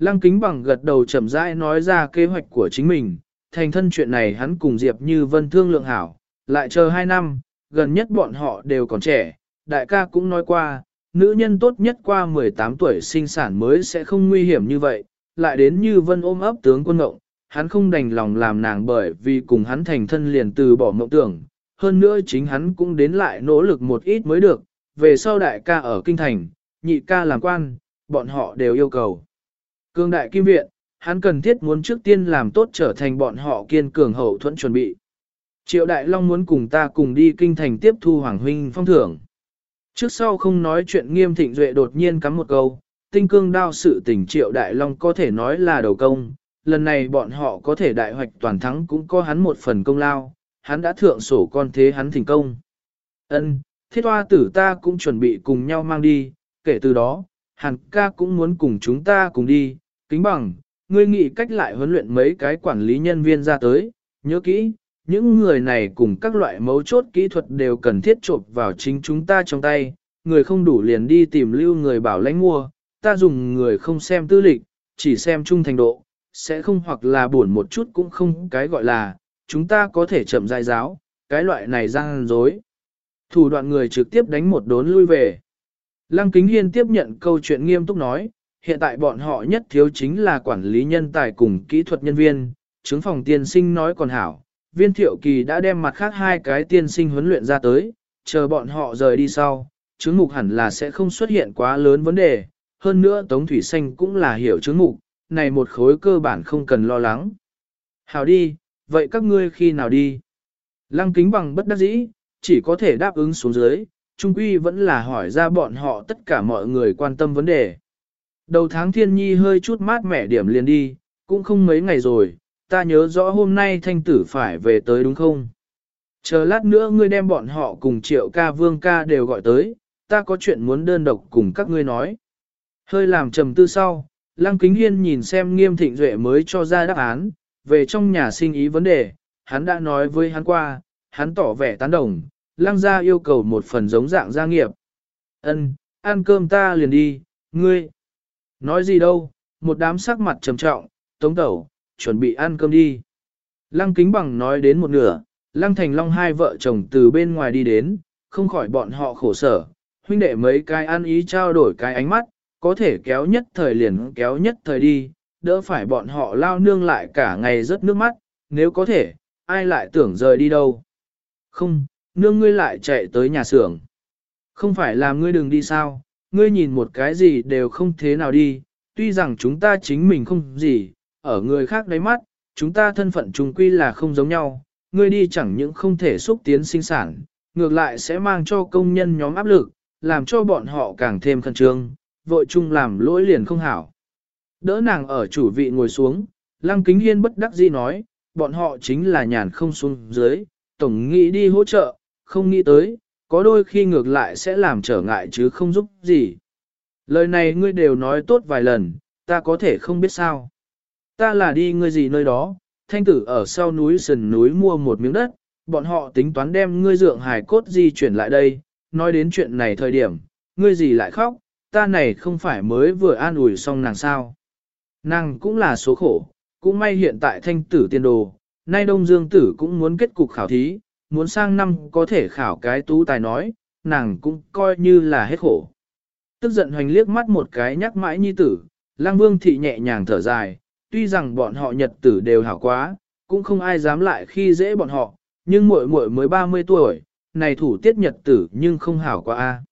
Lăng kính bằng gật đầu chậm rãi nói ra kế hoạch của chính mình, thành thân chuyện này hắn cùng Diệp Như Vân thương lượng hảo, lại chờ hai năm, gần nhất bọn họ đều còn trẻ, đại ca cũng nói qua, nữ nhân tốt nhất qua 18 tuổi sinh sản mới sẽ không nguy hiểm như vậy, lại đến như vân ôm ấp tướng quân ngộng, hắn không đành lòng làm nàng bởi vì cùng hắn thành thân liền từ bỏ mộng tưởng, hơn nữa chính hắn cũng đến lại nỗ lực một ít mới được, về sau đại ca ở kinh thành, nhị ca làm quan, bọn họ đều yêu cầu. Cương đại kim viện, hắn cần thiết muốn trước tiên làm tốt trở thành bọn họ kiên cường hậu thuẫn chuẩn bị. Triệu Đại Long muốn cùng ta cùng đi kinh thành tiếp thu Hoàng Huynh phong thưởng. Trước sau không nói chuyện nghiêm thịnh duệ đột nhiên cắm một câu, tinh cương đao sự tình Triệu Đại Long có thể nói là đầu công, lần này bọn họ có thể đại hoạch toàn thắng cũng có hắn một phần công lao, hắn đã thượng sổ con thế hắn thành công. Ân, thiết hoa tử ta cũng chuẩn bị cùng nhau mang đi, kể từ đó, hàn ca cũng muốn cùng chúng ta cùng đi, kính bằng, ngươi nghĩ cách lại huấn luyện mấy cái quản lý nhân viên ra tới, nhớ kỹ, những người này cùng các loại mấu chốt kỹ thuật đều cần thiết trộp vào chính chúng ta trong tay, người không đủ liền đi tìm lưu người bảo lãnh mua, ta dùng người không xem tư lịch, chỉ xem trung thành độ, sẽ không hoặc là buồn một chút cũng không cái gọi là, chúng ta có thể chậm dài giáo, cái loại này răng dối. Thủ đoạn người trực tiếp đánh một đốn lui về. Lăng Kính Hiên tiếp nhận câu chuyện nghiêm túc nói, hiện tại bọn họ nhất thiếu chính là quản lý nhân tài cùng kỹ thuật nhân viên, chứng phòng tiên sinh nói còn hảo, viên thiệu kỳ đã đem mặt khác hai cái tiên sinh huấn luyện ra tới, chờ bọn họ rời đi sau, chứng mục hẳn là sẽ không xuất hiện quá lớn vấn đề, hơn nữa Tống Thủy Xanh cũng là hiểu chứng mục, này một khối cơ bản không cần lo lắng. Hảo đi, vậy các ngươi khi nào đi? Lăng kính bằng bất đắc dĩ, chỉ có thể đáp ứng xuống dưới, trung quy vẫn là hỏi ra bọn họ tất cả mọi người quan tâm vấn đề. Đầu tháng thiên nhi hơi chút mát mẻ điểm liền đi, cũng không mấy ngày rồi, ta nhớ rõ hôm nay thanh tử phải về tới đúng không? Chờ lát nữa ngươi đem bọn họ cùng triệu ca vương ca đều gọi tới, ta có chuyện muốn đơn độc cùng các ngươi nói. Hơi làm trầm tư sau, Lăng Kính Hiên nhìn xem nghiêm thịnh duệ mới cho ra đáp án, về trong nhà sinh ý vấn đề, hắn đã nói với hắn qua, hắn tỏ vẻ tán đồng, Lăng gia yêu cầu một phần giống dạng gia nghiệp. Ân, ăn cơm ta liền đi, ngươi. Nói gì đâu, một đám sắc mặt trầm trọng, tống tẩu, chuẩn bị ăn cơm đi. Lăng kính bằng nói đến một nửa, lăng thành long hai vợ chồng từ bên ngoài đi đến, không khỏi bọn họ khổ sở, huynh đệ mấy cái ăn ý trao đổi cái ánh mắt, có thể kéo nhất thời liền kéo nhất thời đi, đỡ phải bọn họ lao nương lại cả ngày rớt nước mắt, nếu có thể, ai lại tưởng rời đi đâu. Không, nương ngươi lại chạy tới nhà xưởng. Không phải là ngươi đừng đi sao, ngươi nhìn một cái gì đều không thế nào đi, tuy rằng chúng ta chính mình không gì, ở người khác đáy mắt, chúng ta thân phận chung quy là không giống nhau, ngươi đi chẳng những không thể xúc tiến sinh sản, ngược lại sẽ mang cho công nhân nhóm áp lực, làm cho bọn họ càng thêm khẩn trương, vội chung làm lỗi liền không hảo. Đỡ nàng ở chủ vị ngồi xuống, Lăng Kính Hiên bất đắc dĩ nói, bọn họ chính là nhàn không xuống dưới, tổng nghĩ đi hỗ trợ, không nghĩ tới, có đôi khi ngược lại sẽ làm trở ngại chứ không giúp gì. Lời này ngươi đều nói tốt vài lần, ta có thể không biết sao. Ta là đi ngươi gì nơi đó, thanh tử ở sau núi sườn núi mua một miếng đất, bọn họ tính toán đem ngươi dượng hài cốt di chuyển lại đây, nói đến chuyện này thời điểm, ngươi gì lại khóc, ta này không phải mới vừa an ủi xong nàng sao. Nàng cũng là số khổ, cũng may hiện tại thanh tử tiên đồ, nay đông dương tử cũng muốn kết cục khảo thí, muốn sang năm có thể khảo cái tú tài nói, nàng cũng coi như là hết khổ. Tức giận hoành liếc mắt một cái nhắc mãi nhi tử, lang vương thị nhẹ nhàng thở dài, tuy rằng bọn họ nhật tử đều hảo quá, cũng không ai dám lại khi dễ bọn họ, nhưng muội muội mới 30 tuổi, này thủ tiết nhật tử nhưng không hảo quá a.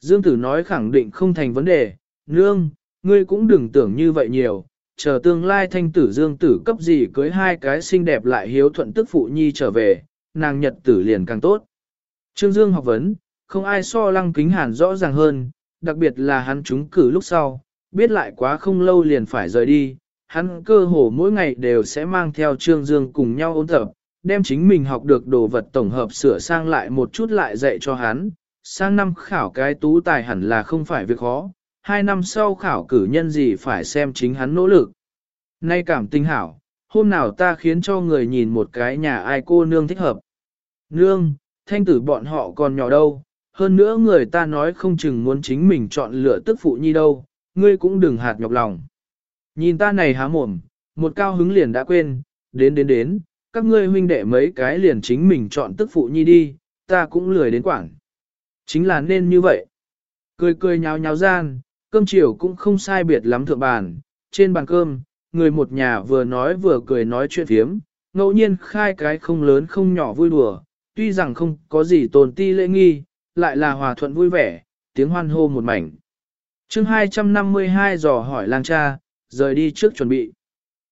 Dương tử nói khẳng định không thành vấn đề, nương, ngươi cũng đừng tưởng như vậy nhiều, chờ tương lai thanh tử dương tử cấp gì cưới hai cái xinh đẹp lại hiếu thuận tức phụ nhi trở về, nàng nhật tử liền càng tốt. Trương Dương học vấn, không ai so lăng kính hàn rõ ràng hơn, đặc biệt là hắn trúng cử lúc sau, biết lại quá không lâu liền phải rời đi, hắn cơ hồ mỗi ngày đều sẽ mang theo Trương Dương cùng nhau ôn tập, đem chính mình học được đồ vật tổng hợp sửa sang lại một chút lại dạy cho hắn. Sang năm khảo cái tú tài hẳn là không phải việc khó, hai năm sau khảo cử nhân gì phải xem chính hắn nỗ lực. Nay cảm tinh hảo, hôm nào ta khiến cho người nhìn một cái nhà ai cô nương thích hợp. Nương, thanh tử bọn họ còn nhỏ đâu, hơn nữa người ta nói không chừng muốn chính mình chọn lựa tức phụ nhi đâu, ngươi cũng đừng hạt nhọc lòng. Nhìn ta này há mồm, một cao hứng liền đã quên, đến đến đến, các ngươi huynh đệ mấy cái liền chính mình chọn tức phụ nhi đi, ta cũng lười đến quảng. Chính là nên như vậy. Cười cười nháo nháo gian, cơm chiều cũng không sai biệt lắm thượng bàn, trên bàn cơm, người một nhà vừa nói vừa cười nói chuyện phiếm, ngẫu nhiên khai cái không lớn không nhỏ vui đùa, tuy rằng không có gì tồn ti lễ nghi, lại là hòa thuận vui vẻ, tiếng hoan hô một mảnh. chương 252 dò hỏi lang cha, rời đi trước chuẩn bị.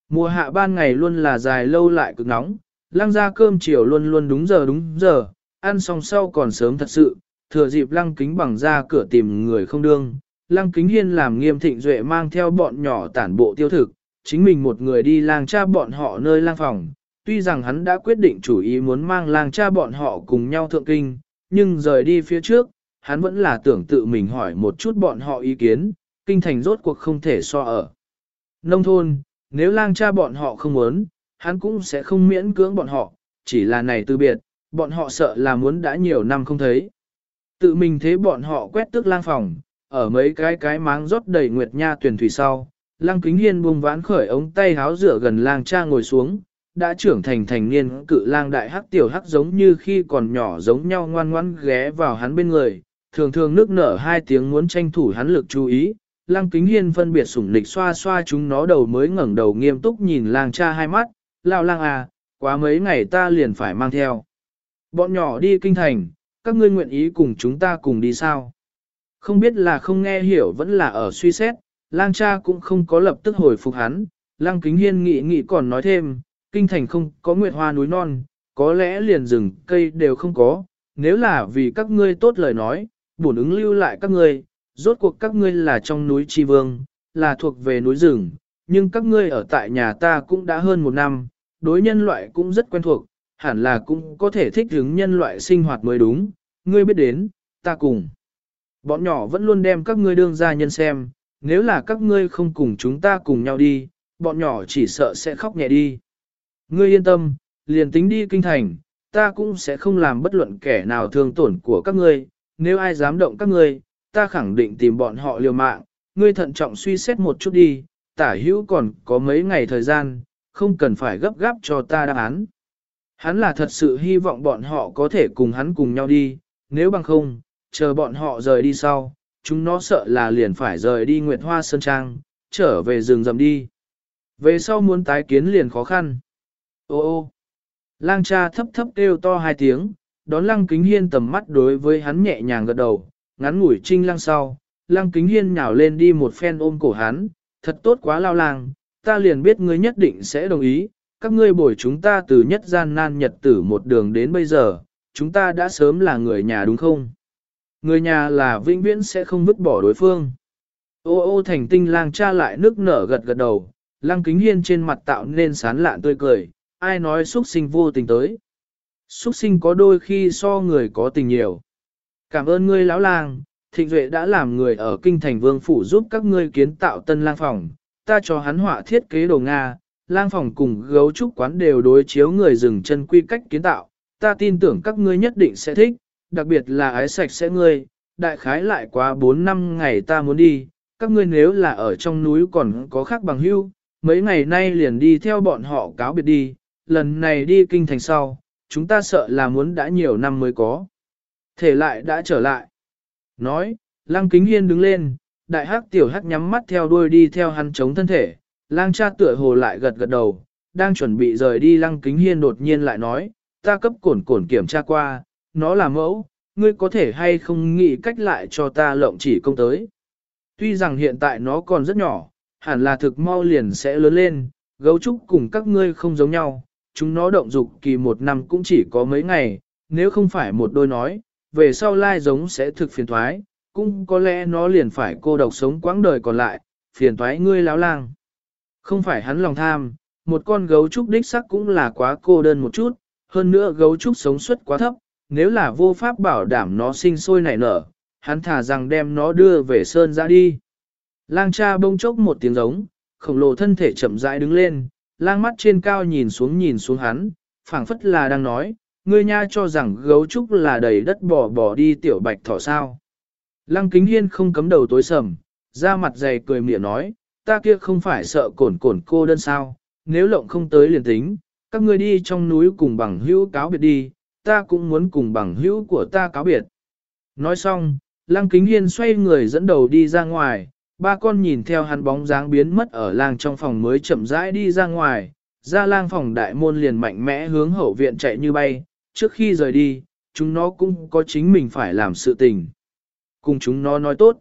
Mùa hạ ban ngày luôn là dài lâu lại cực nóng, lang ra cơm chiều luôn luôn đúng giờ đúng giờ, ăn xong sau còn sớm thật sự, thừa dịp lăng kính bằng ra cửa tìm người không đương. Lăng kính hiên làm nghiêm thịnh duệ mang theo bọn nhỏ tản bộ tiêu thực, chính mình một người đi lang cha bọn họ nơi lang phòng. Tuy rằng hắn đã quyết định chủ ý muốn mang lang cha bọn họ cùng nhau thượng kinh, nhưng rời đi phía trước, hắn vẫn là tưởng tự mình hỏi một chút bọn họ ý kiến, kinh thành rốt cuộc không thể so ở. Nông thôn, nếu lang cha bọn họ không muốn, hắn cũng sẽ không miễn cưỡng bọn họ, chỉ là này từ biệt, bọn họ sợ là muốn đã nhiều năm không thấy. Tự mình thế bọn họ quét tước lang phòng, ở mấy cái cái máng rót đầy nguyệt nha tuyển thủy sau, lang kính hiên buông ván khởi ống tay háo rửa gần lang cha ngồi xuống, đã trưởng thành thành niên cự lang đại hắc tiểu hắc giống như khi còn nhỏ giống nhau ngoan ngoãn ghé vào hắn bên người, thường thường nước nở hai tiếng muốn tranh thủ hắn lực chú ý, lang Kính Hiên phân biệt sủng lịch xoa xoa chúng nó đầu mới ngẩng đầu nghiêm túc nhìn lang cha hai mắt, lao lang à, quá mấy ngày ta liền phải mang theo. Bọn nhỏ đi kinh thành, các ngươi nguyện ý cùng chúng ta cùng đi sao? Không biết là không nghe hiểu vẫn là ở suy xét, lang cha cũng không có lập tức hồi phục hắn, lang kính hiên nghĩ nghĩ còn nói thêm, kinh thành không có nguyệt hoa núi non, có lẽ liền rừng cây đều không có, nếu là vì các ngươi tốt lời nói, bổn ứng lưu lại các ngươi, rốt cuộc các ngươi là trong núi Tri Vương, là thuộc về núi rừng, nhưng các ngươi ở tại nhà ta cũng đã hơn một năm, đối nhân loại cũng rất quen thuộc, hẳn là cũng có thể thích ứng nhân loại sinh hoạt mới đúng, ngươi biết đến, ta cùng. Bọn nhỏ vẫn luôn đem các ngươi đương ra nhân xem, nếu là các ngươi không cùng chúng ta cùng nhau đi, bọn nhỏ chỉ sợ sẽ khóc nhẹ đi. Ngươi yên tâm, liền tính đi kinh thành, ta cũng sẽ không làm bất luận kẻ nào thương tổn của các ngươi, nếu ai dám động các ngươi, ta khẳng định tìm bọn họ liều mạng, ngươi thận trọng suy xét một chút đi, tả hữu còn có mấy ngày thời gian, không cần phải gấp gáp cho ta đáp án. Hắn là thật sự hy vọng bọn họ có thể cùng hắn cùng nhau đi, nếu bằng không, chờ bọn họ rời đi sau, chúng nó sợ là liền phải rời đi Nguyệt Hoa Sơn Trang, trở về rừng rầm đi. Về sau muốn tái kiến liền khó khăn. Ô ô, lang cha thấp thấp kêu to hai tiếng, đón lăng kính hiên tầm mắt đối với hắn nhẹ nhàng gật đầu, ngắn ngủi trinh lăng sau, lăng kính hiên nhào lên đi một phen ôm cổ hắn, thật tốt quá lao lang, ta liền biết ngươi nhất định sẽ đồng ý, các ngươi bồi chúng ta từ nhất gian nan nhật tử một đường đến bây giờ, chúng ta đã sớm là người nhà đúng không? Người nhà là vĩnh viễn sẽ không vứt bỏ đối phương. Ô ô thành tinh lang cha lại nước nở gật gật đầu, lăng kính hiên trên mặt tạo nên sán lạn tươi cười, ai nói xuất sinh vô tình tới. Xuất sinh có đôi khi so người có tình nhiều. Cảm ơn ngươi lão lang, thịnh duệ đã làm người ở kinh thành vương phủ giúp các ngươi kiến tạo tân lang phòng, ta cho hắn họa thiết kế đồ Nga, lang phòng cùng gấu trúc quán đều đối chiếu người dừng chân quy cách kiến tạo, ta tin tưởng các ngươi nhất định sẽ thích, đặc biệt là ái sạch sẽ ngươi, đại khái lại quá 4 năm ngày ta muốn đi, các ngươi nếu là ở trong núi còn có khác bằng hưu, mấy ngày nay liền đi theo bọn họ cáo biệt đi, lần này đi kinh thành sau, chúng ta sợ là muốn đã nhiều năm mới có. Thể lại đã trở lại. Nói, lăng kính hiên đứng lên, đại hắc tiểu hắc nhắm mắt theo đuôi đi theo hắn chống thân thể, lang cha tựa hồ lại gật gật đầu, đang chuẩn bị rời đi lăng kính hiên đột nhiên lại nói, ta cấp cổn cổn kiểm tra qua, nó là mẫu, ngươi có thể hay không nghĩ cách lại cho ta lộng chỉ công tới. Tuy rằng hiện tại nó còn rất nhỏ, hẳn là thực mau liền sẽ lớn lên, gấu trúc cùng các ngươi không giống nhau, chúng nó động dục kỳ một năm cũng chỉ có mấy ngày, nếu không phải một đôi nói, về sau lai giống sẽ thực phiền thoái, cũng có lẽ nó liền phải cô độc sống quãng đời còn lại, phiền thoái ngươi láo lang. Không phải hắn lòng tham, một con gấu trúc đích sắc cũng là quá cô đơn một chút, hơn nữa gấu trúc sống suất quá thấp, nếu là vô pháp bảo đảm nó sinh sôi nảy nở, hắn thả rằng đem nó đưa về sơn ra đi. Lang cha bông chốc một tiếng giống, khổng lồ thân thể chậm rãi đứng lên, lang mắt trên cao nhìn xuống nhìn xuống hắn, phảng phất là đang nói, ngươi nha cho rằng gấu trúc là đầy đất bỏ bỏ đi tiểu bạch thỏ sao. Lăng kính hiên không cấm đầu tối sầm, ra mặt dày cười mỉa nói, ta kia không phải sợ cổn cổn cô đơn sao, nếu lộng không tới liền tính, các ngươi đi trong núi cùng bằng hữu cáo biệt đi, ta cũng muốn cùng bằng hữu của ta cáo biệt. Nói xong, Lăng Kính Hiên xoay người dẫn đầu đi ra ngoài, ba con nhìn theo hắn bóng dáng biến mất ở làng trong phòng mới chậm rãi đi ra ngoài, ra lang phòng đại môn liền mạnh mẽ hướng hậu viện chạy như bay, trước khi rời đi, chúng nó cũng có chính mình phải làm sự tình. Cùng chúng nó nói tốt.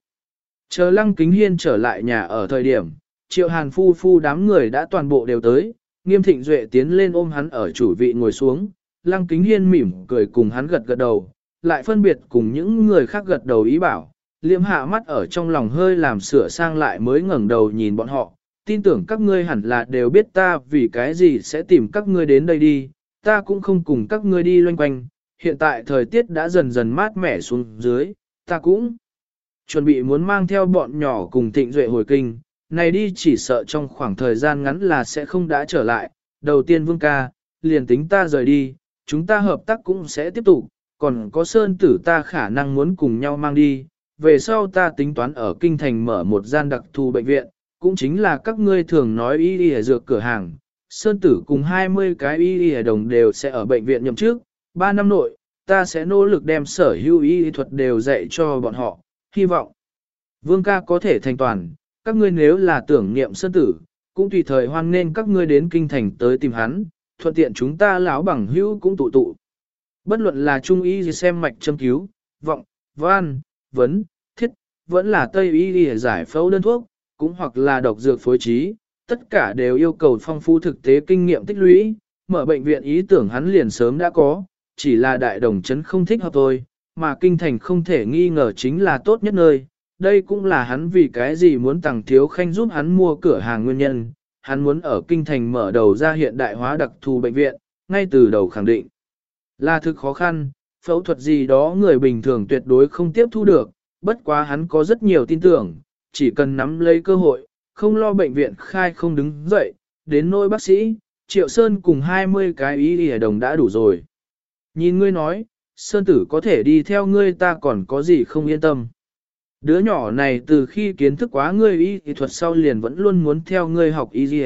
Chờ Lăng Kính Hiên trở lại nhà ở thời điểm, triệu hàn phu phu đám người đã toàn bộ đều tới, nghiêm thịnh duệ tiến lên ôm hắn ở chủ vị ngồi xuống, Lăng Kính Hiên mỉm cười cùng hắn gật gật đầu, lại phân biệt cùng những người khác gật đầu ý bảo, Liễm hạ mắt ở trong lòng hơi làm sửa sang lại mới ngẩng đầu nhìn bọn họ, tin tưởng các ngươi hẳn là đều biết ta vì cái gì sẽ tìm các ngươi đến đây đi, ta cũng không cùng các ngươi đi loanh quanh, hiện tại thời tiết đã dần dần mát mẻ xuống dưới, ta cũng chuẩn bị muốn mang theo bọn nhỏ cùng thịnh duệ hồi kinh, này đi chỉ sợ trong khoảng thời gian ngắn là sẽ không đã trở lại, đầu tiên vương ca, liền tính ta rời đi, chúng ta hợp tác cũng sẽ tiếp tục, còn có sơn tử ta khả năng muốn cùng nhau mang đi, về sau ta tính toán ở kinh thành mở một gian đặc thù bệnh viện, cũng chính là các ngươi thường nói y y dược cửa hàng. Sơn tử cùng 20 cái y y đồng đều sẽ ở bệnh viện nhậm trước, 3 năm nội, ta sẽ nỗ lực đem sở hữu y thuật đều dạy cho bọn họ, hy vọng. Vương ca có thể thành toàn, các ngươi nếu là tưởng niệm sơn tử, cũng tùy thời hoan nên các ngươi đến kinh thành tới tìm hắn, thuận tiện chúng ta lão bằng hữu cũng tụ tụ. Bất luận là trung y xem mạch châm cứu, vọng, van, vấn, vẫn là tây y giải phẫu đơn thuốc, cũng hoặc là độc dược phối trí, tất cả đều yêu cầu phong phú thực tế kinh nghiệm tích lũy, mở bệnh viện ý tưởng hắn liền sớm đã có, chỉ là đại đồng chấn không thích hợp thôi, mà kinh thành không thể nghi ngờ chính là tốt nhất nơi. Đây cũng là hắn vì cái gì muốn tàng thiếu khanh giúp hắn mua cửa hàng nguyên nhân, hắn muốn ở kinh thành mở đầu ra hiện đại hóa đặc thù bệnh viện, ngay từ đầu khẳng định. Là thực khó khăn, phẫu thuật gì đó người bình thường tuyệt đối không tiếp thu được, bất quá hắn có rất nhiều tin tưởng, chỉ cần nắm lấy cơ hội, không lo bệnh viện khai không đứng dậy, đến nỗi bác sĩ, Triệu Sơn cùng 20 cái ý ở đồng đã đủ rồi. Nhìn ngươi nói, Sơn tử có thể đi theo ngươi ta còn có gì không yên tâm. Đứa nhỏ này từ khi kiến thức quá ngươi y thì thuật sau liền vẫn luôn muốn theo ngươi học y gì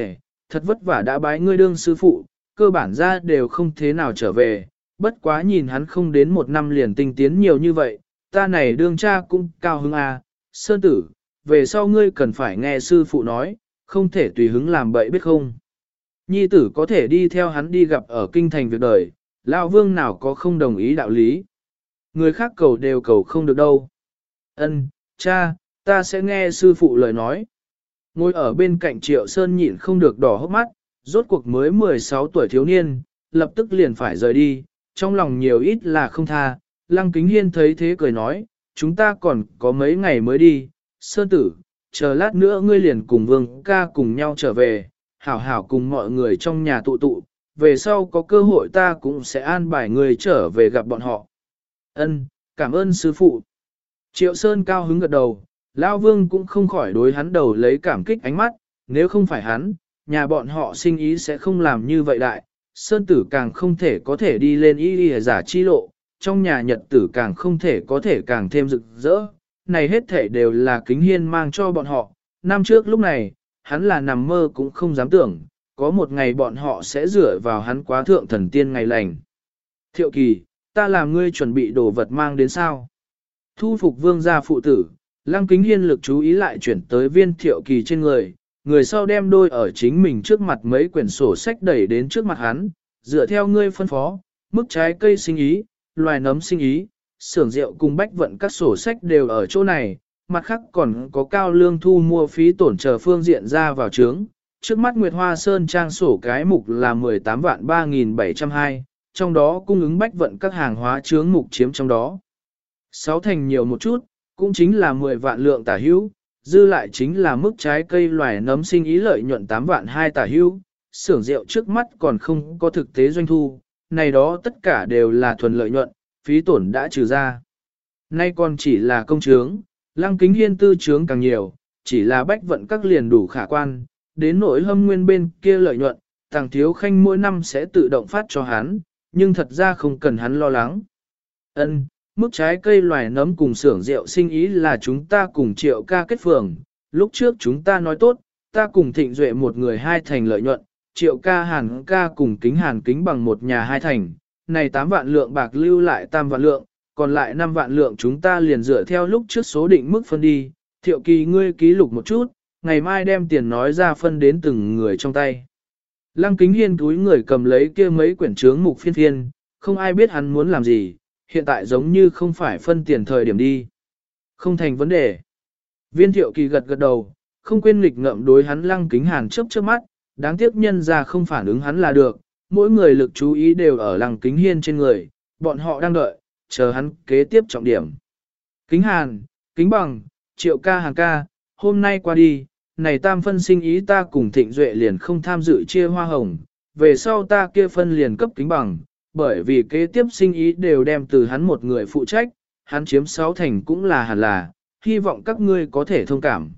thật vất vả đã bái ngươi đương sư phụ, cơ bản ra đều không thế nào trở về, bất quá nhìn hắn không đến một năm liền tinh tiến nhiều như vậy, ta này đương cha cũng cao hứng à, sơn tử, về sau ngươi cần phải nghe sư phụ nói, không thể tùy hứng làm bậy biết không. Nhi tử có thể đi theo hắn đi gặp ở kinh thành việc đời, lão vương nào có không đồng ý đạo lý. Người khác cầu đều cầu không được đâu. Ân, cha, ta sẽ nghe sư phụ lời nói. Ngồi ở bên cạnh Triệu Sơn nhịn không được đỏ hốc mắt, rốt cuộc mới 16 tuổi thiếu niên, lập tức liền phải rời đi, trong lòng nhiều ít là không tha. Lăng Kính Hiên thấy thế cười nói, chúng ta còn có mấy ngày mới đi, Sơn tử, chờ lát nữa ngươi liền cùng vương ca cùng nhau trở về, hảo hảo cùng mọi người trong nhà tụ tụ, về sau có cơ hội ta cũng sẽ an bài người trở về gặp bọn họ. Ân, cảm ơn sư phụ. Triệu Sơn cao hứng gật đầu, Lao Vương cũng không khỏi đối hắn đầu lấy cảm kích ánh mắt, nếu không phải hắn, nhà bọn họ sinh ý sẽ không làm như vậy đại, Sơn tử càng không thể có thể đi lên y y giả chi lộ, trong nhà nhật tử càng không thể có thể càng thêm rực rỡ, này hết thể đều là kính hiên mang cho bọn họ, năm trước lúc này, hắn là nằm mơ cũng không dám tưởng, có một ngày bọn họ sẽ dựa vào hắn quá thượng thần tiên ngày lành. Thiệu kỳ, ta làm ngươi chuẩn bị đồ vật mang đến sao? Thu phục vương gia phụ tử, lăng kính hiên lực chú ý lại chuyển tới viên thiệu kỳ trên người, người sau đem đôi ở chính mình trước mặt mấy quyển sổ sách đẩy đến trước mặt hắn, dựa theo ngươi phân phó, mức trái cây sinh ý, loài nấm sinh ý, xưởng rượu cùng bách vận các sổ sách đều ở chỗ này, mặt khác còn có cao lương thu mua phí tổn chờ phương diện ra vào trướng. Trước mắt Nguyệt Hoa Sơn trang sổ cái mục là 18 vạn 3.702, trong đó cung ứng bách vận các hàng hóa trướng mục chiếm trong đó. Sáu thành nhiều một chút, cũng chính là 10 vạn lượng tả hữu, dư lại chính là mức trái cây loài nấm sinh ý lợi nhuận 8 vạn 2 tả hữu, xưởng rượu trước mắt còn không có thực tế doanh thu, này đó tất cả đều là thuần lợi nhuận, phí tổn đã trừ ra. Nay còn chỉ là công chướng, lăng kính hiên tư chướng càng nhiều, chỉ là bách vận các liền đủ khả quan, đến nỗi hâm nguyên bên kia lợi nhuận, tàng thiếu khanh mỗi năm sẽ tự động phát cho hắn, nhưng thật ra không cần hắn lo lắng. Ân, mức trái cây loài nấm cùng xưởng rượu sinh ý là chúng ta cùng triệu ca kết phường, lúc trước chúng ta nói tốt, ta cùng thịnh duệ một người hai thành lợi nhuận, triệu ca hàn ca cùng kính hàn kính bằng một nhà hai thành, này 8 vạn lượng bạc lưu lại tam vạn lượng, còn lại 5 vạn lượng chúng ta liền dựa theo lúc trước số định mức phân đi, thiệu kỳ ngươi ký lục một chút, ngày mai đem tiền nói ra phân đến từng người trong tay. Lăng kính hiên túi người cầm lấy kia mấy quyển trướng mục phiên phiên, không ai biết hắn muốn làm gì, hiện tại giống như không phải phân tiền thời điểm đi. Không thành vấn đề. Viên thiệu kỳ gật gật đầu, không quên nghịch ngậm đối hắn lăng kính hàn chớp trước mắt, đáng tiếc nhân ra không phản ứng hắn là được, mỗi người lực chú ý đều ở lăng kính hiên trên người, bọn họ đang đợi, chờ hắn kế tiếp trọng điểm. Kính hàn, kính bằng, triệu ca hàng ca, hôm nay qua đi, này tam phân sinh ý ta cùng thịnh duệ liền không tham dự chia hoa hồng, về sau ta kia phân liền cấp kính bằng, bởi vì kế tiếp sinh ý đều đem từ hắn một người phụ trách, hắn chiếm sáu thành cũng là hẳn là, hy vọng các ngươi có thể thông cảm.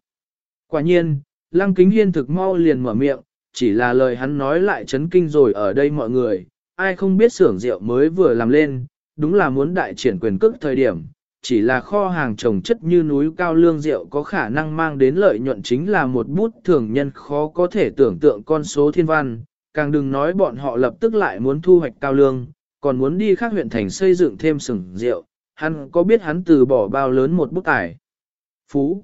Quả nhiên, lăng kính hiên thực mau liền mở miệng, chỉ là lời hắn nói lại chấn kinh rồi ở đây mọi người, ai không biết xưởng rượu mới vừa làm lên, đúng là muốn đại triển quyền cước thời điểm, chỉ là kho hàng trồng chất như núi cao lương rượu có khả năng mang đến lợi nhuận chính là một bút thường nhân khó có thể tưởng tượng con số thiên văn, càng đừng nói bọn họ lập tức lại muốn thu hoạch cao lương, còn muốn đi khác huyện thành xây dựng thêm sừng rượu, hắn có biết hắn từ bỏ bao lớn một bút tài. Phú.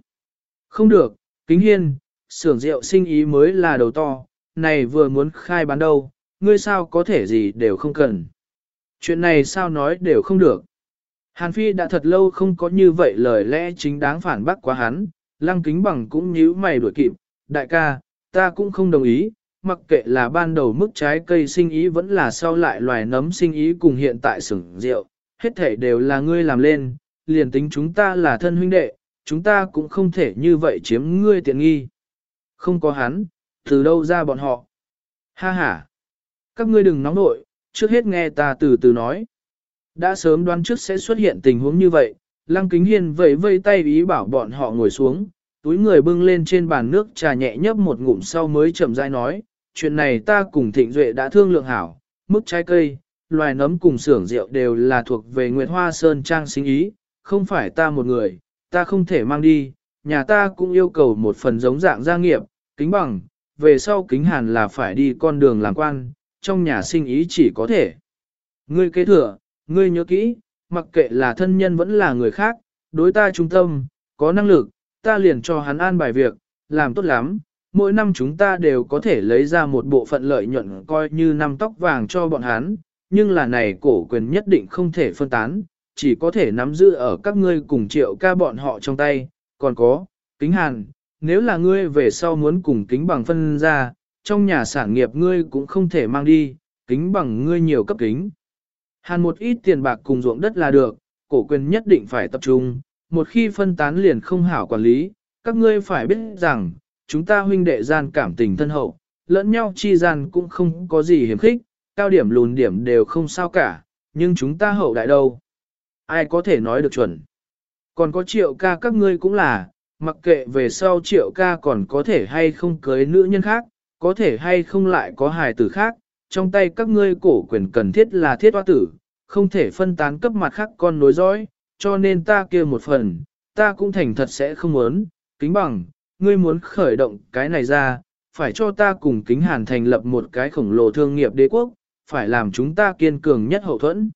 Không được, kính hiên, xưởng rượu sinh ý mới là đầu to, này vừa muốn khai bán đâu, ngươi sao có thể gì đều không cần. Chuyện này sao nói đều không được. Hàn Phi đã thật lâu không có như vậy lời lẽ chính đáng phản bác quá hắn, lăng kính bằng cũng nhíu mày đuổi kịp, đại ca, ta cũng không đồng ý, mặc kệ là ban đầu mức trái cây sinh ý vẫn là sau lại loài nấm sinh ý cùng hiện tại sửng rượu, hết thể đều là ngươi làm lên, liền tính chúng ta là thân huynh đệ, chúng ta cũng không thể như vậy chiếm ngươi tiện nghi. Không có hắn, từ đâu ra bọn họ? Ha ha! Các ngươi đừng nóng nội, trước hết nghe ta từ từ nói. Đã sớm đoán trước sẽ xuất hiện tình huống như vậy, Lăng Kính Hiên vẫy vây tay ý bảo bọn họ ngồi xuống, túi người bưng lên trên bàn nước trà nhẹ nhấp một ngụm sau mới chậm rãi nói, chuyện này ta cùng Thịnh Duệ đã thương lượng hảo, mức trái cây, loài nấm cùng xưởng rượu đều là thuộc về Nguyệt Hoa Sơn Trang sinh ý, không phải ta một người, ta không thể mang đi, nhà ta cũng yêu cầu một phần giống dạng gia nghiệp, kính bằng, về sau kính hàn là phải đi con đường làm quan, trong nhà sinh ý chỉ có thể. Ngươi kế thừa, ngươi nhớ kỹ, mặc kệ là thân nhân vẫn là người khác, đối ta trung tâm, có năng lực, ta liền cho hắn an bài việc, làm tốt lắm, mỗi năm chúng ta đều có thể lấy ra một bộ phận lợi nhuận coi như năm tóc vàng cho bọn hắn, nhưng là này cổ quyền nhất định không thể phân tán, chỉ có thể nắm giữ ở các ngươi cùng triệu ca bọn họ trong tay, còn có, kính hàn, nếu là ngươi về sau muốn cùng kính bằng phân ra, trong nhà sản nghiệp ngươi cũng không thể mang đi, kính bằng ngươi nhiều cấp kính. Hàn một ít tiền bạc cùng ruộng đất là được, cổ quyền nhất định phải tập trung, một khi phân tán liền không hảo quản lý, các ngươi phải biết rằng, chúng ta huynh đệ gian cảm tình thân hậu, lẫn nhau chi gian cũng không có gì hiểm khích, cao điểm lùn điểm đều không sao cả, nhưng chúng ta hậu đại đâu. Ai có thể nói được chuẩn. Còn có triệu ca các ngươi cũng là, mặc kệ về sau triệu ca còn có thể hay không cưới nữ nhân khác, có thể hay không lại có hài tử khác, trong tay các ngươi cổ quyền cần thiết là thiết hoa tử, không thể phân tán cấp mặt khác con nối dõi, cho nên ta kia một phần, ta cũng thành thật sẽ không muốn, kính bằng, ngươi muốn khởi động cái này ra, phải cho ta cùng kính hàn thành lập một cái khổng lồ thương nghiệp đế quốc, phải làm chúng ta kiên cường nhất hậu thuẫn.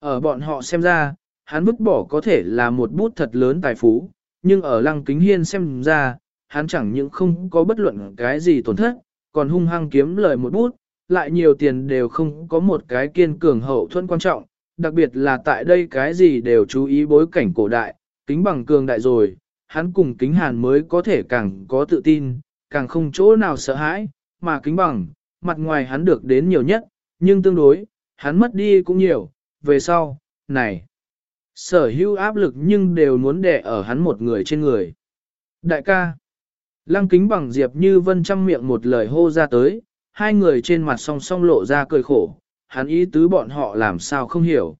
Ở bọn họ xem ra, hắn vứt bỏ có thể là một bút thật lớn tài phú, nhưng ở lăng kính hiên xem ra, hắn chẳng những không có bất luận cái gì tổn thất, còn hung hăng kiếm lời một bút, lại nhiều tiền đều không có một cái kiên cường hậu thuẫn quan trọng, đặc biệt là tại đây cái gì đều chú ý bối cảnh cổ đại, kính bằng cường đại rồi, hắn cùng kính hàn mới có thể càng có tự tin, càng không chỗ nào sợ hãi, mà kính bằng, mặt ngoài hắn được đến nhiều nhất, nhưng tương đối, hắn mất đi cũng nhiều, về sau, này, sở hữu áp lực nhưng đều muốn đè ở hắn một người trên người. Đại ca, lăng kính bằng Diệp Như Vân trăm miệng một lời hô ra tới, hai người trên mặt song song lộ ra cười khổ, hắn ý tứ bọn họ làm sao không hiểu.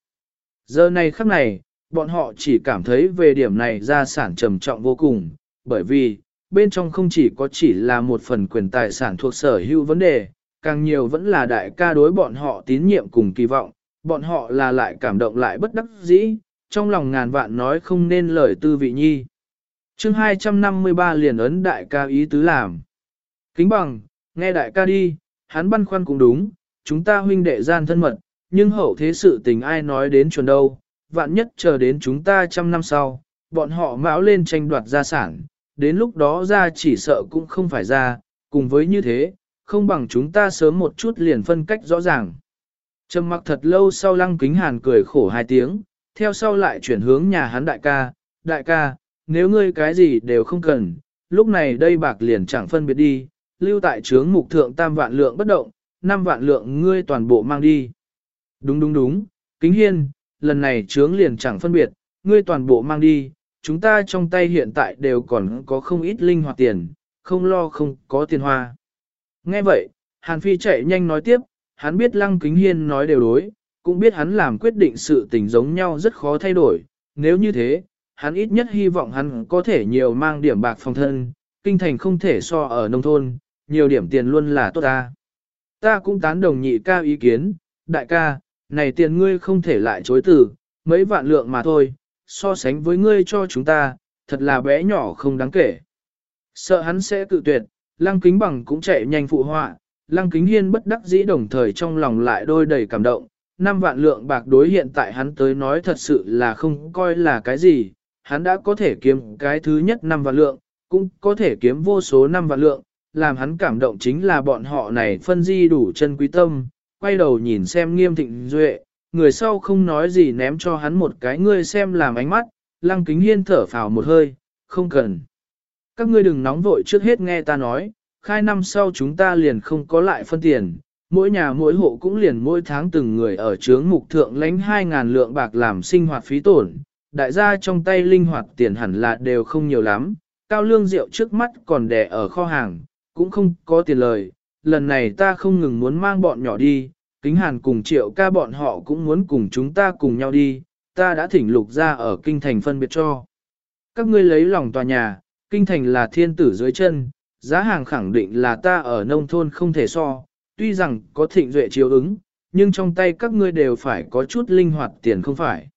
Giờ này khắc này, bọn họ chỉ cảm thấy về điểm này ra sản trầm trọng vô cùng, bởi vì, bên trong không chỉ có chỉ là một phần quyền tài sản thuộc sở hữu vấn đề, càng nhiều vẫn là đại ca đối bọn họ tín nhiệm cùng kỳ vọng, bọn họ là lại cảm động lại bất đắc dĩ, trong lòng ngàn vạn nói không nên lời tư vị nhi. chương 253 liền ấn đại ca ý tứ làm. Kính bằng, nghe đại ca đi, hắn băn khoăn cũng đúng, chúng ta huynh đệ gian thân mật, nhưng hậu thế sự tình ai nói đến chuẩn đâu, vạn nhất chờ đến chúng ta trăm năm sau, bọn họ mão lên tranh đoạt gia sản, đến lúc đó ra chỉ sợ cũng không phải ra, cùng với như thế, không bằng chúng ta sớm một chút liền phân cách rõ ràng. Trầm mặc thật lâu sau lăng kính hàn cười khổ hai tiếng, theo sau lại chuyển hướng nhà hắn đại ca, đại ca, nếu ngươi cái gì đều không cần, lúc này đây bạc liền chẳng phân biệt đi, lưu tại trướng mục thượng tam vạn lượng bất động, năm vạn lượng ngươi toàn bộ mang đi. Đúng đúng đúng, kính hiên, lần này trướng liền chẳng phân biệt, ngươi toàn bộ mang đi, chúng ta trong tay hiện tại đều còn có không ít linh hoạt tiền, không lo không có tiền hoa. Nghe vậy, Hàn Phi chạy nhanh nói tiếp, hắn biết Lăng Kính Hiên nói đều đối, cũng biết hắn làm quyết định sự tình giống nhau rất khó thay đổi, nếu như thế, hắn ít nhất hy vọng hắn có thể nhiều mang điểm bạc phòng thân, kinh thành không thể so ở nông thôn, nhiều điểm tiền luôn là tốt ta. Ta cũng tán đồng nhị ca ý kiến, đại ca, này tiền ngươi không thể lại chối từ, mấy vạn lượng mà thôi, so sánh với ngươi cho chúng ta, thật là bé nhỏ không đáng kể. Sợ hắn sẽ tự tuyệt, lăng kính bằng cũng chạy nhanh phụ họa, lăng kính hiên bất đắc dĩ đồng thời trong lòng lại đôi đầy cảm động, năm vạn lượng bạc đối hiện tại hắn tới nói thật sự là không coi là cái gì, hắn đã có thể kiếm cái thứ nhất năm vạn lượng, cũng có thể kiếm vô số năm vạn lượng, làm hắn cảm động chính là bọn họ này phân di đủ chân quý tâm, quay đầu nhìn xem nghiêm thịnh duệ, người sau không nói gì ném cho hắn một cái ngươi xem làm ánh mắt, lăng kính hiên thở phào một hơi, không cần. Các ngươi đừng nóng vội trước hết nghe ta nói, khai năm sau chúng ta liền không có lại phân tiền, mỗi nhà mỗi hộ cũng liền mỗi tháng từng người ở trướng mục thượng lãnh 2.000 lượng bạc làm sinh hoạt phí tổn, đại gia trong tay linh hoạt tiền hẳn là đều không nhiều lắm, cao lương rượu trước mắt còn đẻ ở kho hàng, cũng không có tiền lời, lần này ta không ngừng muốn mang bọn nhỏ đi, kính hàn cùng triệu ca bọn họ cũng muốn cùng chúng ta cùng nhau đi, ta đã thỉnh lục ra ở kinh thành phân biệt cho. Các ngươi lấy lòng tòa nhà, kinh thành là thiên tử dưới chân, giá hàng khẳng định là ta ở nông thôn không thể so, tuy rằng có thịnh duệ chiếu ứng, nhưng trong tay các ngươi đều phải có chút linh hoạt tiền không phải.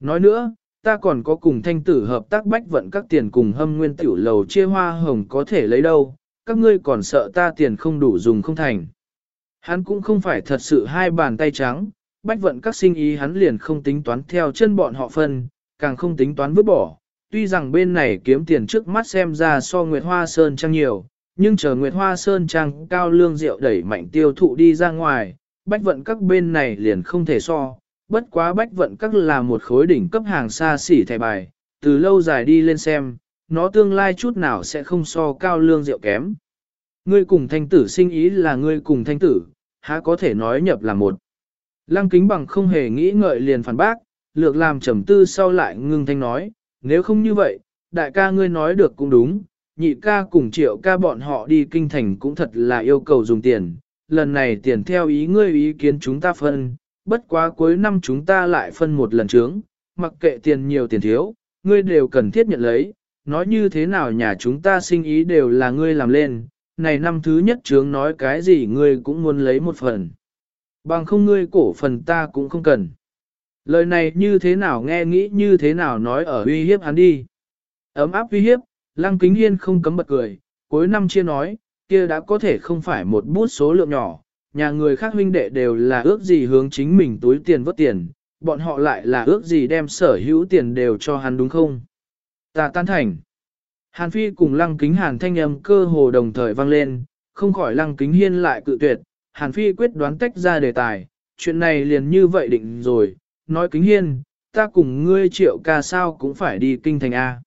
Nói nữa, ta còn có cùng thanh tử hợp tác bách vận các tiền cùng hâm nguyên tiểu lầu chia hoa hồng có thể lấy đâu, các ngươi còn sợ ta tiền không đủ dùng không thành. Hắn cũng không phải thật sự hai bàn tay trắng, bách vận các sinh ý hắn liền không tính toán theo chân bọn họ phân, càng không tính toán vứt bỏ. Tuy rằng bên này kiếm tiền trước mắt xem ra so Nguyệt Hoa Sơn trăng nhiều, nhưng chờ Nguyệt Hoa Sơn Trang cao lương rượu đẩy mạnh tiêu thụ đi ra ngoài, bách vận các bên này liền không thể so. bất quá bách vận các là một khối đỉnh cấp hàng xa xỉ thẻ bài, từ lâu dài đi lên xem, nó tương lai chút nào sẽ không so cao lương rượu kém. Ngươi cùng thanh tử sinh ý là ngươi cùng thanh tử, há có thể nói nhập là một. Lăng kính bằng không hề nghĩ ngợi liền phản bác, lược làm trầm tư sau lại ngưng thanh nói, nếu không như vậy, đại ca ngươi nói được cũng đúng, nhị ca cùng triệu ca bọn họ đi kinh thành cũng thật là yêu cầu dùng tiền, lần này tiền theo ý ngươi ý kiến chúng ta phân, bất quá cuối năm chúng ta lại phân một lần trướng, mặc kệ tiền nhiều tiền thiếu, ngươi đều cần thiết nhận lấy, nói như thế nào nhà chúng ta sinh ý đều là ngươi làm lên, này năm thứ nhất trướng nói cái gì ngươi cũng muốn lấy một phần. Bằng không ngươi cổ phần ta cũng không cần. Lời này như thế nào nghe nghĩ như thế nào nói ở uy hiếp hắn đi. Ấm áp uy hiếp, lăng kính hiên không cấm bật cười, cuối năm chia nói, kia đã có thể không phải một bút số lượng nhỏ, nhà người khác huynh đệ đều là ước gì hướng chính mình túi tiền vớt tiền, bọn họ lại là ước gì đem sở hữu tiền đều cho hắn đúng không? Ta tan thành. Hàn Phi cùng lăng kính hàn thanh âm cơ hồ đồng thời vang lên, không khỏi lăng kính hiên lại cự tuyệt, Hàn Phi quyết đoán tách ra đề tài, chuyện này liền như vậy định rồi, nói kính hiên, ta cùng ngươi triệu ca sao cũng phải đi kinh thành A.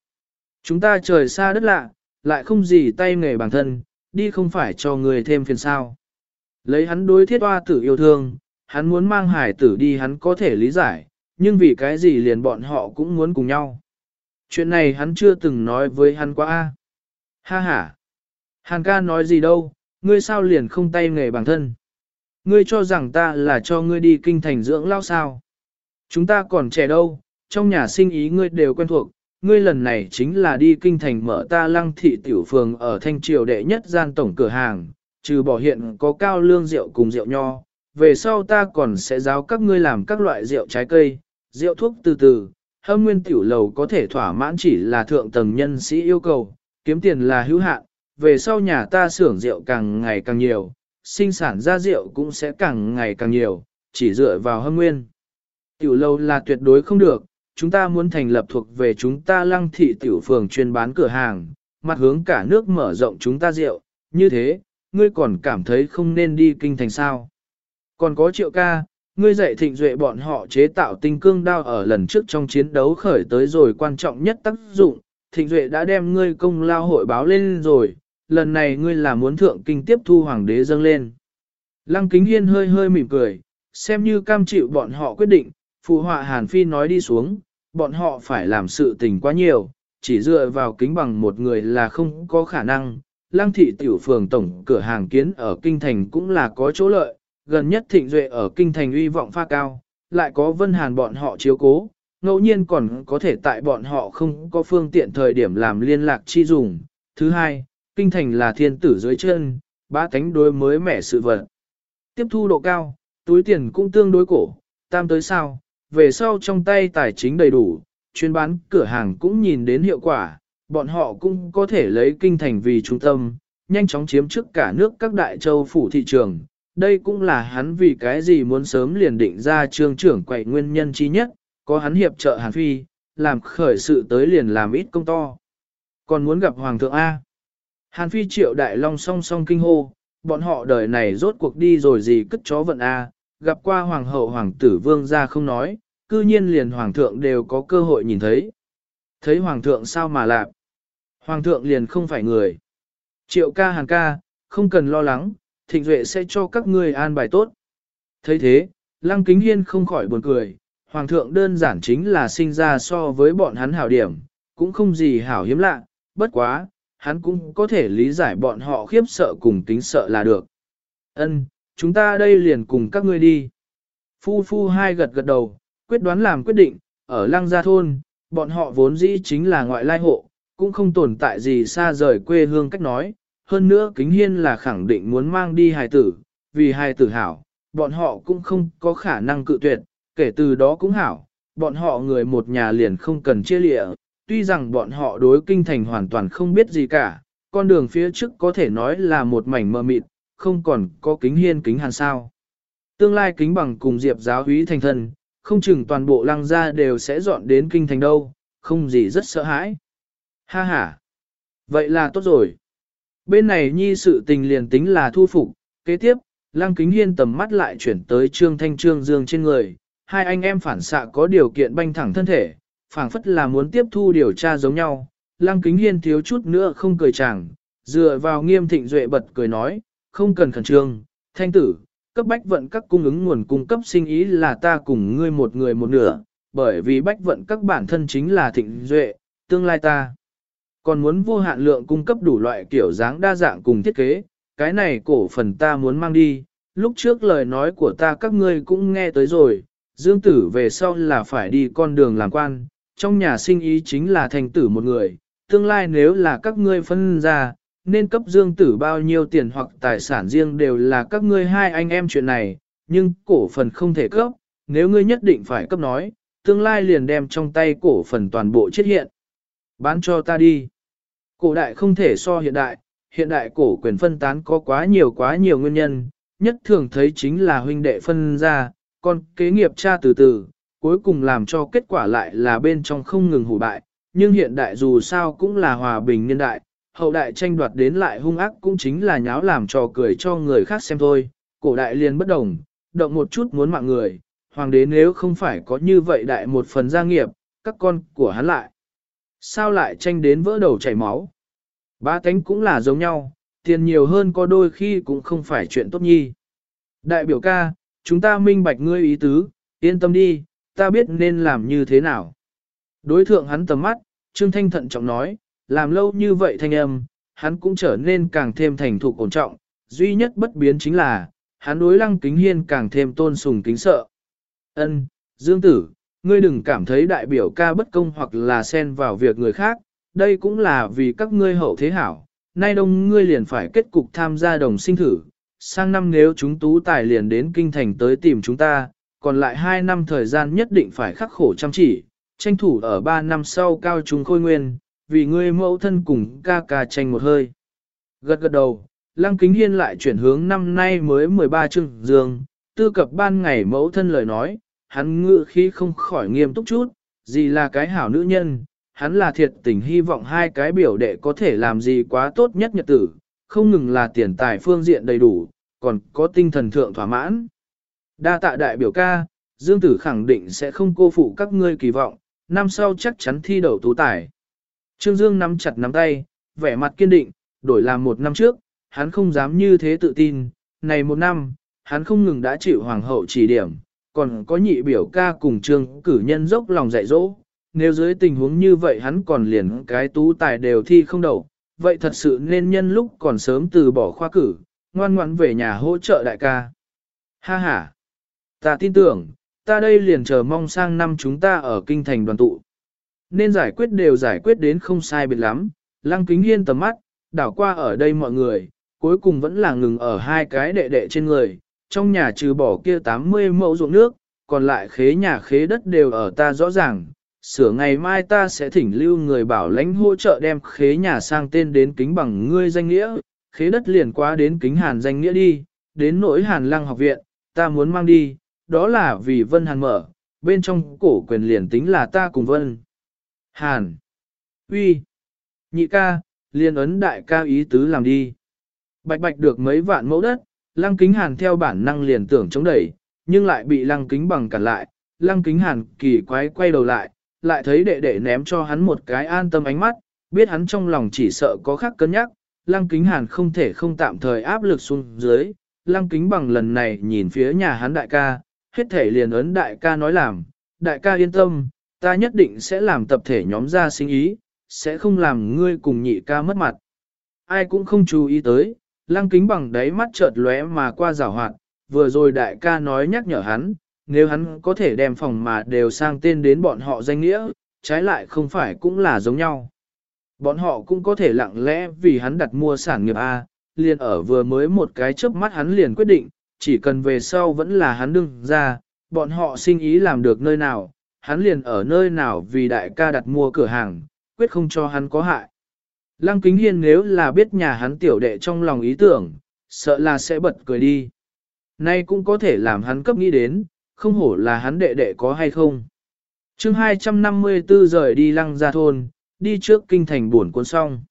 Chúng ta trời xa đất lạ, lại không gì tay nghề bản thân, đi không phải cho người thêm phiền sao. Lấy hắn đối thiết hoa tử yêu thương, hắn muốn mang hải tử đi hắn có thể lý giải, nhưng vì cái gì liền bọn họ cũng muốn cùng nhau. Chuyện này hắn chưa từng nói với hắn quá a. Ha ha. Hàn ca nói gì đâu, ngươi sao liền không tay nghề bản thân. Ngươi cho rằng ta là cho ngươi đi kinh thành dưỡng lao sao. Chúng ta còn trẻ đâu, trong nhà sinh ý ngươi đều quen thuộc, ngươi lần này chính là đi kinh thành mở ta lăng thị tiểu phường ở thanh triều đệ nhất gian tổng cửa hàng, trừ bỏ hiện có cao lương rượu cùng rượu nho, về sau ta còn sẽ giáo các ngươi làm các loại rượu trái cây, rượu thuốc từ từ, hâm nguyên tiểu lầu có thể thỏa mãn chỉ là thượng tầng nhân sĩ yêu cầu, kiếm tiền là hữu hạn, về sau nhà ta xưởng rượu càng ngày càng nhiều, sinh sản ra rượu cũng sẽ càng ngày càng nhiều, chỉ dựa vào hâm nguyên. Tiểu lầu là tuyệt đối không được, chúng ta muốn thành lập thuộc về chúng ta lăng thị tiểu phường chuyên bán cửa hàng, mặt hướng cả nước mở rộng chúng ta rượu, như thế, ngươi còn cảm thấy không nên đi kinh thành sao. Còn có triệu ca, ngươi dạy thịnh duệ bọn họ chế tạo tinh cương đao ở lần trước trong chiến đấu khởi tới rồi quan trọng nhất tác dụng, thịnh duệ đã đem ngươi công lao hội báo lên rồi, lần này ngươi là muốn thượng kinh tiếp thu hoàng đế dâng lên. Lăng kính hiên hơi hơi mỉm cười, xem như cam chịu bọn họ quyết định, phụ họa Hàn Phi nói đi xuống, bọn họ phải làm sự tình quá nhiều, chỉ dựa vào kính bằng một người là không có khả năng. Lăng thị tiểu phường tổng cửa hàng kiến ở Kinh Thành cũng là có chỗ lợi, gần nhất thịnh duệ ở Kinh Thành uy vọng pha cao, lại có Vân Hàn bọn họ chiếu cố, ngẫu nhiên còn có thể tại bọn họ không có phương tiện thời điểm làm liên lạc chi dùng. Thứ hai, Kinh Thành là thiên tử dưới chân, ba tánh đối mới mẻ sự vật. Tiếp thu độ cao, túi tiền cũng tương đối cổ, tam tới sao, về sau trong tay tài chính đầy đủ, chuyên bán cửa hàng cũng nhìn đến hiệu quả, bọn họ cũng có thể lấy kinh thành vì trung tâm, nhanh chóng chiếm trước cả nước các đại châu phủ thị trường. Đây cũng là hắn vì cái gì muốn sớm liền định ra trương trưởng quậy nguyên nhân chi nhất, có hắn hiệp trợ Hàn Phi, làm khởi sự tới liền làm ít công to. Còn muốn gặp Hoàng thượng A. Hàn Phi triệu đại long song song kinh hô, bọn họ đời này rốt cuộc đi rồi gì cất chó vận A, gặp qua hoàng hậu hoàng tử vương gia không nói, cư nhiên liền hoàng thượng đều có cơ hội nhìn thấy. Thấy hoàng thượng sao mà lạ? Hoàng thượng liền không phải người. Triệu ca hàng ca, không cần lo lắng, thịnh duệ sẽ cho các ngươi an bài tốt. thấy thế, lăng kính hiên không khỏi buồn cười, hoàng thượng đơn giản chính là sinh ra so với bọn hắn hảo điểm, cũng không gì hảo hiếm lạ, bất quá, hắn cũng có thể lý giải bọn họ khiếp sợ cùng tính sợ là được. Ân, chúng ta đây liền cùng các ngươi đi. Phu phu hai gật gật đầu, quyết đoán làm quyết định, ở lăng gia thôn, bọn họ vốn dĩ chính là ngoại lai hộ, cũng không tồn tại gì xa rời quê hương cách nói. Hơn nữa kính hiên là khẳng định muốn mang đi hài tử, vì hài tử hảo, bọn họ cũng không có khả năng cự tuyệt, kể từ đó cũng hảo, bọn họ người một nhà liền không cần chia lịa, tuy rằng bọn họ đối kinh thành hoàn toàn không biết gì cả, con đường phía trước có thể nói là một mảnh mờ mịt, không còn có kính hiên kính hàn sao. Tương lai kính bằng cùng diệp giáo húy thành thần không chừng toàn bộ lăng gia đều sẽ dọn đến kinh thành đâu, không gì rất sợ hãi. Ha ha! Vậy là tốt rồi. Bên này nhi sự tình liền tính là thu phục, kế tiếp, lăng kính hiên tầm mắt lại chuyển tới trương thanh trương dương trên người, hai anh em phản xạ có điều kiện banh thẳng thân thể, phảng phất là muốn tiếp thu điều tra giống nhau. Lăng kính hiên thiếu chút nữa không cười chẳng dựa vào nghiêm thịnh duệ bật cười nói, không cần khẩn trương, thanh tử, cấp bách vận các cung ứng nguồn cung cấp sinh ý là ta cùng ngươi một người một nửa, bởi vì bách vận các bản thân chính là thịnh duệ, tương lai ta. Còn muốn vô hạn lượng cung cấp đủ loại kiểu dáng đa dạng cùng thiết kế, cái này cổ phần ta muốn mang đi, lúc trước lời nói của ta các ngươi cũng nghe tới rồi, dương tử về sau là phải đi con đường làm quan, trong nhà sinh ý chính là thành tử một người, tương lai nếu là các ngươi phân ra, nên cấp dương tử bao nhiêu tiền hoặc tài sản riêng đều là các ngươi hai anh em chuyện này, nhưng cổ phần không thể cấp, nếu ngươi nhất định phải cấp nói, tương lai liền đem trong tay cổ phần toàn bộ chết hiện. Bán cho ta đi. Cổ đại không thể so hiện đại, hiện đại cổ quyền phân tán có quá nhiều quá nhiều nguyên nhân, nhất thường thấy chính là huynh đệ phân ra, còn kế nghiệp cha từ từ, cuối cùng làm cho kết quả lại là bên trong không ngừng hủ bại, nhưng hiện đại dù sao cũng là hòa bình niên đại, hậu đại tranh đoạt đến lại hung ác cũng chính là nháo làm trò cười cho người khác xem thôi, cổ đại liền bất đồng, động một chút muốn mạng người, hoàng đế nếu không phải có như vậy đại một phần gia nghiệp, các con của hắn lại. Sao lại tranh đến vỡ đầu chảy máu? Ba tánh cũng là giống nhau, tiền nhiều hơn có đôi khi cũng không phải chuyện tốt nhi. Đại biểu ca, chúng ta minh bạch ngươi ý tứ, yên tâm đi, ta biết nên làm như thế nào. Đối thượng hắn tầm mắt, Trương Thanh thận trọng nói, làm lâu như vậy thanh âm, hắn cũng trở nên càng thêm thành thục ổn trọng, duy nhất bất biến chính là, hắn đối lăng kính hiên càng thêm tôn sùng kính sợ. Ân, Dương Tử, ngươi đừng cảm thấy đại biểu ca bất công hoặc là xen vào việc người khác, đây cũng là vì các ngươi hậu thế hảo, nay đông ngươi liền phải kết cục tham gia đồng sinh thử, sang năm nếu chúng tú tài liền đến kinh thành tới tìm chúng ta, còn lại 2 năm thời gian nhất định phải khắc khổ chăm chỉ, tranh thủ ở 3 năm sau cao trung khôi nguyên, vì ngươi mẫu thân cùng ca ca tranh một hơi. Gật gật đầu, Lăng Kính Hiên lại chuyển hướng năm nay mới 13 chương dương, tư cập ban ngày mẫu thân lời nói, hắn ngự khi không khỏi nghiêm túc chút, gì là cái hảo nữ nhân, hắn là thiệt tình hy vọng hai cái biểu đệ có thể làm gì quá tốt nhất nhật tử, không ngừng là tiền tài phương diện đầy đủ, còn có tinh thần thượng thỏa mãn. Đa tạ đại biểu ca, Dương Tử khẳng định sẽ không cô phụ các ngươi kỳ vọng, năm sau chắc chắn thi đậu tú tài. Trương Dương nắm chặt nắm tay, vẻ mặt kiên định, đổi làm một năm trước, hắn không dám như thế tự tin, này một năm, hắn không ngừng đã chịu hoàng hậu chỉ điểm, còn có nhị biểu ca cùng trương cử nhân dốc lòng dạy dỗ. Nếu dưới tình huống như vậy hắn còn liền cái tú tài đều thi không đậu, vậy thật sự nên nhân lúc còn sớm từ bỏ khoa cử, ngoan ngoãn về nhà hỗ trợ đại ca. Ha ha! Ta tin tưởng, ta đây liền chờ mong sang năm chúng ta ở kinh thành đoàn tụ. Nên giải quyết đều giải quyết đến không sai biệt lắm, lăng kính hiên tầm mắt, đảo qua ở đây mọi người, cuối cùng vẫn là ngừng ở hai cái đệ đệ trên người, trong nhà trừ bỏ kia 80 mẫu ruộng nước, còn lại khế nhà khế đất đều ở ta rõ ràng, sửa ngày mai ta sẽ thỉnh lưu người bảo lãnh hỗ trợ đem khế nhà sang tên đến kính bằng ngươi danh nghĩa, khế đất liền qua đến kính hàn danh nghĩa đi, đến nỗi hàn lăng học viện, ta muốn mang đi, đó là vì Vân Hàn mở, bên trong cổ quyền liền tính là ta cùng Vân. Hàn, uy, nhị ca, liền ấn đại ca ý tứ làm đi. Bạch bạch được mấy vạn mẫu đất, lăng kính hàn theo bản năng liền tưởng chống đẩy, nhưng lại bị lăng kính bằng cản lại, lăng kính hàn kỳ quái quay đầu lại, lại thấy đệ đệ ném cho hắn một cái an tâm ánh mắt, biết hắn trong lòng chỉ sợ có khác cân nhắc, lăng kính hàn không thể không tạm thời áp lực xuống dưới, lăng kính bằng lần này nhìn phía nhà hắn đại ca, hết thể liền ấn đại ca nói làm, đại ca yên tâm, ta nhất định sẽ làm tập thể nhóm ra sinh ý, sẽ không làm ngươi cùng nhị ca mất mặt. Ai cũng không chú ý tới, lăng kính bằng đáy mắt chợt lóe mà qua rào hoạt, vừa rồi đại ca nói nhắc nhở hắn, nếu hắn có thể đem phòng mà đều sang tên đến bọn họ danh nghĩa, trái lại không phải cũng là giống nhau. Bọn họ cũng có thể lặng lẽ vì hắn đặt mua sản nghiệp A, liền ở vừa mới một cái chớp mắt hắn liền quyết định, chỉ cần về sau vẫn là hắn đương ra, bọn họ sinh ý làm được nơi nào, hắn liền ở nơi nào vì đại ca đặt mua cửa hàng, quyết không cho hắn có hại. Lăng Kính Hiên nếu là biết nhà hắn tiểu đệ trong lòng ý tưởng, sợ là sẽ bật cười đi. Nay cũng có thể làm hắn cấp nghĩ đến, không hổ là hắn đệ đệ có hay không. chương 254 rời đi lăng ra thôn, đi trước kinh thành buồn cuốn xong.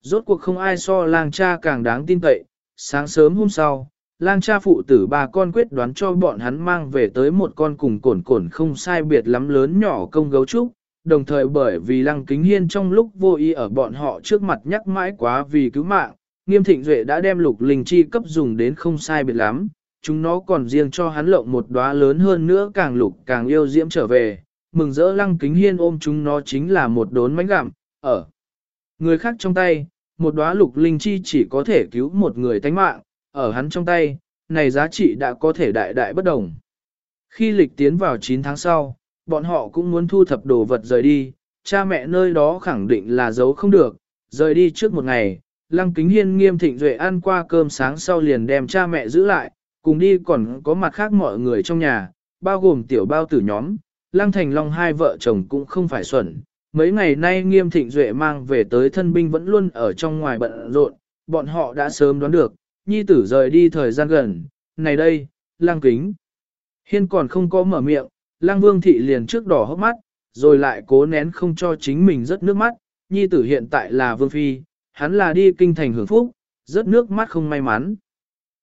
Rốt cuộc không ai so lang cha càng đáng tin cậy, sáng sớm hôm sau, lang cha phụ tử ba con quyết đoán cho bọn hắn mang về tới một con cùng cổn cổn không sai biệt lắm lớn nhỏ công gấu trúc, đồng thời bởi vì lăng kính hiên trong lúc vô ý ở bọn họ trước mặt nhắc mãi quá vì cứu mạng, nghiêm thịnh duệ đã đem lục linh chi cấp dùng đến không sai biệt lắm, chúng nó còn riêng cho hắn lộng một đóa lớn hơn nữa càng lục càng yêu diễm trở về, mừng rỡ lăng kính hiên ôm chúng nó chính là một đốn mánh gặm, ở người khác trong tay, một đóa lục linh chi chỉ có thể cứu một người tánh mạng, ở hắn trong tay, này giá trị đã có thể đại đại bất đồng. Khi lịch tiến vào 9 tháng sau, bọn họ cũng muốn thu thập đồ vật rời đi, cha mẹ nơi đó khẳng định là giấu không được, rời đi trước một ngày, Lăng Kính Hiên nghiêm thịnh duệ ăn qua cơm sáng sau liền đem cha mẹ giữ lại, cùng đi còn có mặt khác mọi người trong nhà, bao gồm tiểu bao tử nhóm, Lăng Thành Long hai vợ chồng cũng không phải xuẩn. Mấy ngày nay nghiêm thịnh duệ mang về tới thân binh vẫn luôn ở trong ngoài bận rộn, bọn họ đã sớm đoán được, nhi tử rời đi thời gian gần, này đây, Lang Kính. Hiên còn không có mở miệng, Lang Vương Thị liền trước đỏ hốc mắt, rồi lại cố nén không cho chính mình rớt nước mắt, nhi tử hiện tại là Vương Phi, hắn là đi kinh thành hưởng phúc, rớt nước mắt không may mắn.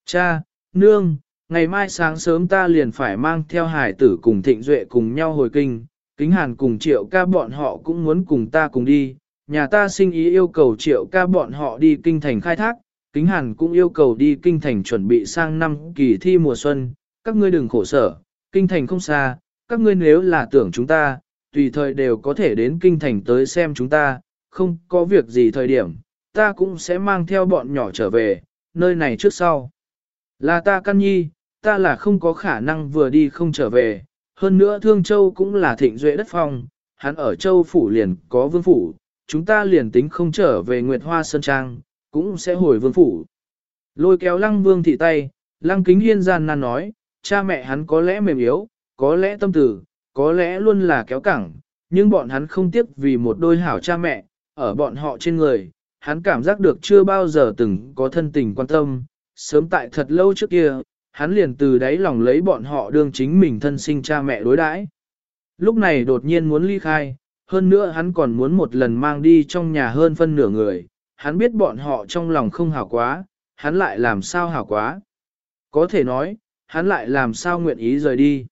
Cha, nương, ngày mai sáng sớm ta liền phải mang theo hải tử cùng thịnh duệ cùng nhau hồi kinh, kính hàn cùng triệu ca bọn họ cũng muốn cùng ta cùng đi, nhà ta sinh ý yêu cầu triệu ca bọn họ đi kinh thành khai thác, kính hàn cũng yêu cầu đi kinh thành chuẩn bị sang năm kỳ thi mùa xuân, các ngươi đừng khổ sở, kinh thành không xa, các ngươi nếu là tưởng chúng ta, tùy thời đều có thể đến kinh thành tới xem chúng ta, không có việc gì thời điểm, ta cũng sẽ mang theo bọn nhỏ trở về, nơi này trước sau. Là ta căn nhi, ta là không có khả năng vừa đi không trở về, hơn nữa Thương Châu cũng là thịnh duệ đất phong, hắn ở Châu Phủ liền có vương phủ, chúng ta liền tính không trở về Nguyệt Hoa Sơn Trang, cũng sẽ hồi vương phủ. Lôi kéo lăng vương thị tay, lăng kính hiên gian nan nói, cha mẹ hắn có lẽ mềm yếu, có lẽ tâm tử, có lẽ luôn là kéo cẳng, nhưng bọn hắn không tiếc vì một đôi hảo cha mẹ, ở bọn họ trên người, hắn cảm giác được chưa bao giờ từng có thân tình quan tâm, sớm tại thật lâu trước kia, hắn liền từ đáy lòng lấy bọn họ đương chính mình thân sinh cha mẹ đối đãi. Lúc này đột nhiên muốn ly khai, hơn nữa hắn còn muốn một lần mang đi trong nhà hơn phân nửa người, hắn biết bọn họ trong lòng không hảo quá, hắn lại làm sao hảo quá. Có thể nói, hắn lại làm sao nguyện ý rời đi.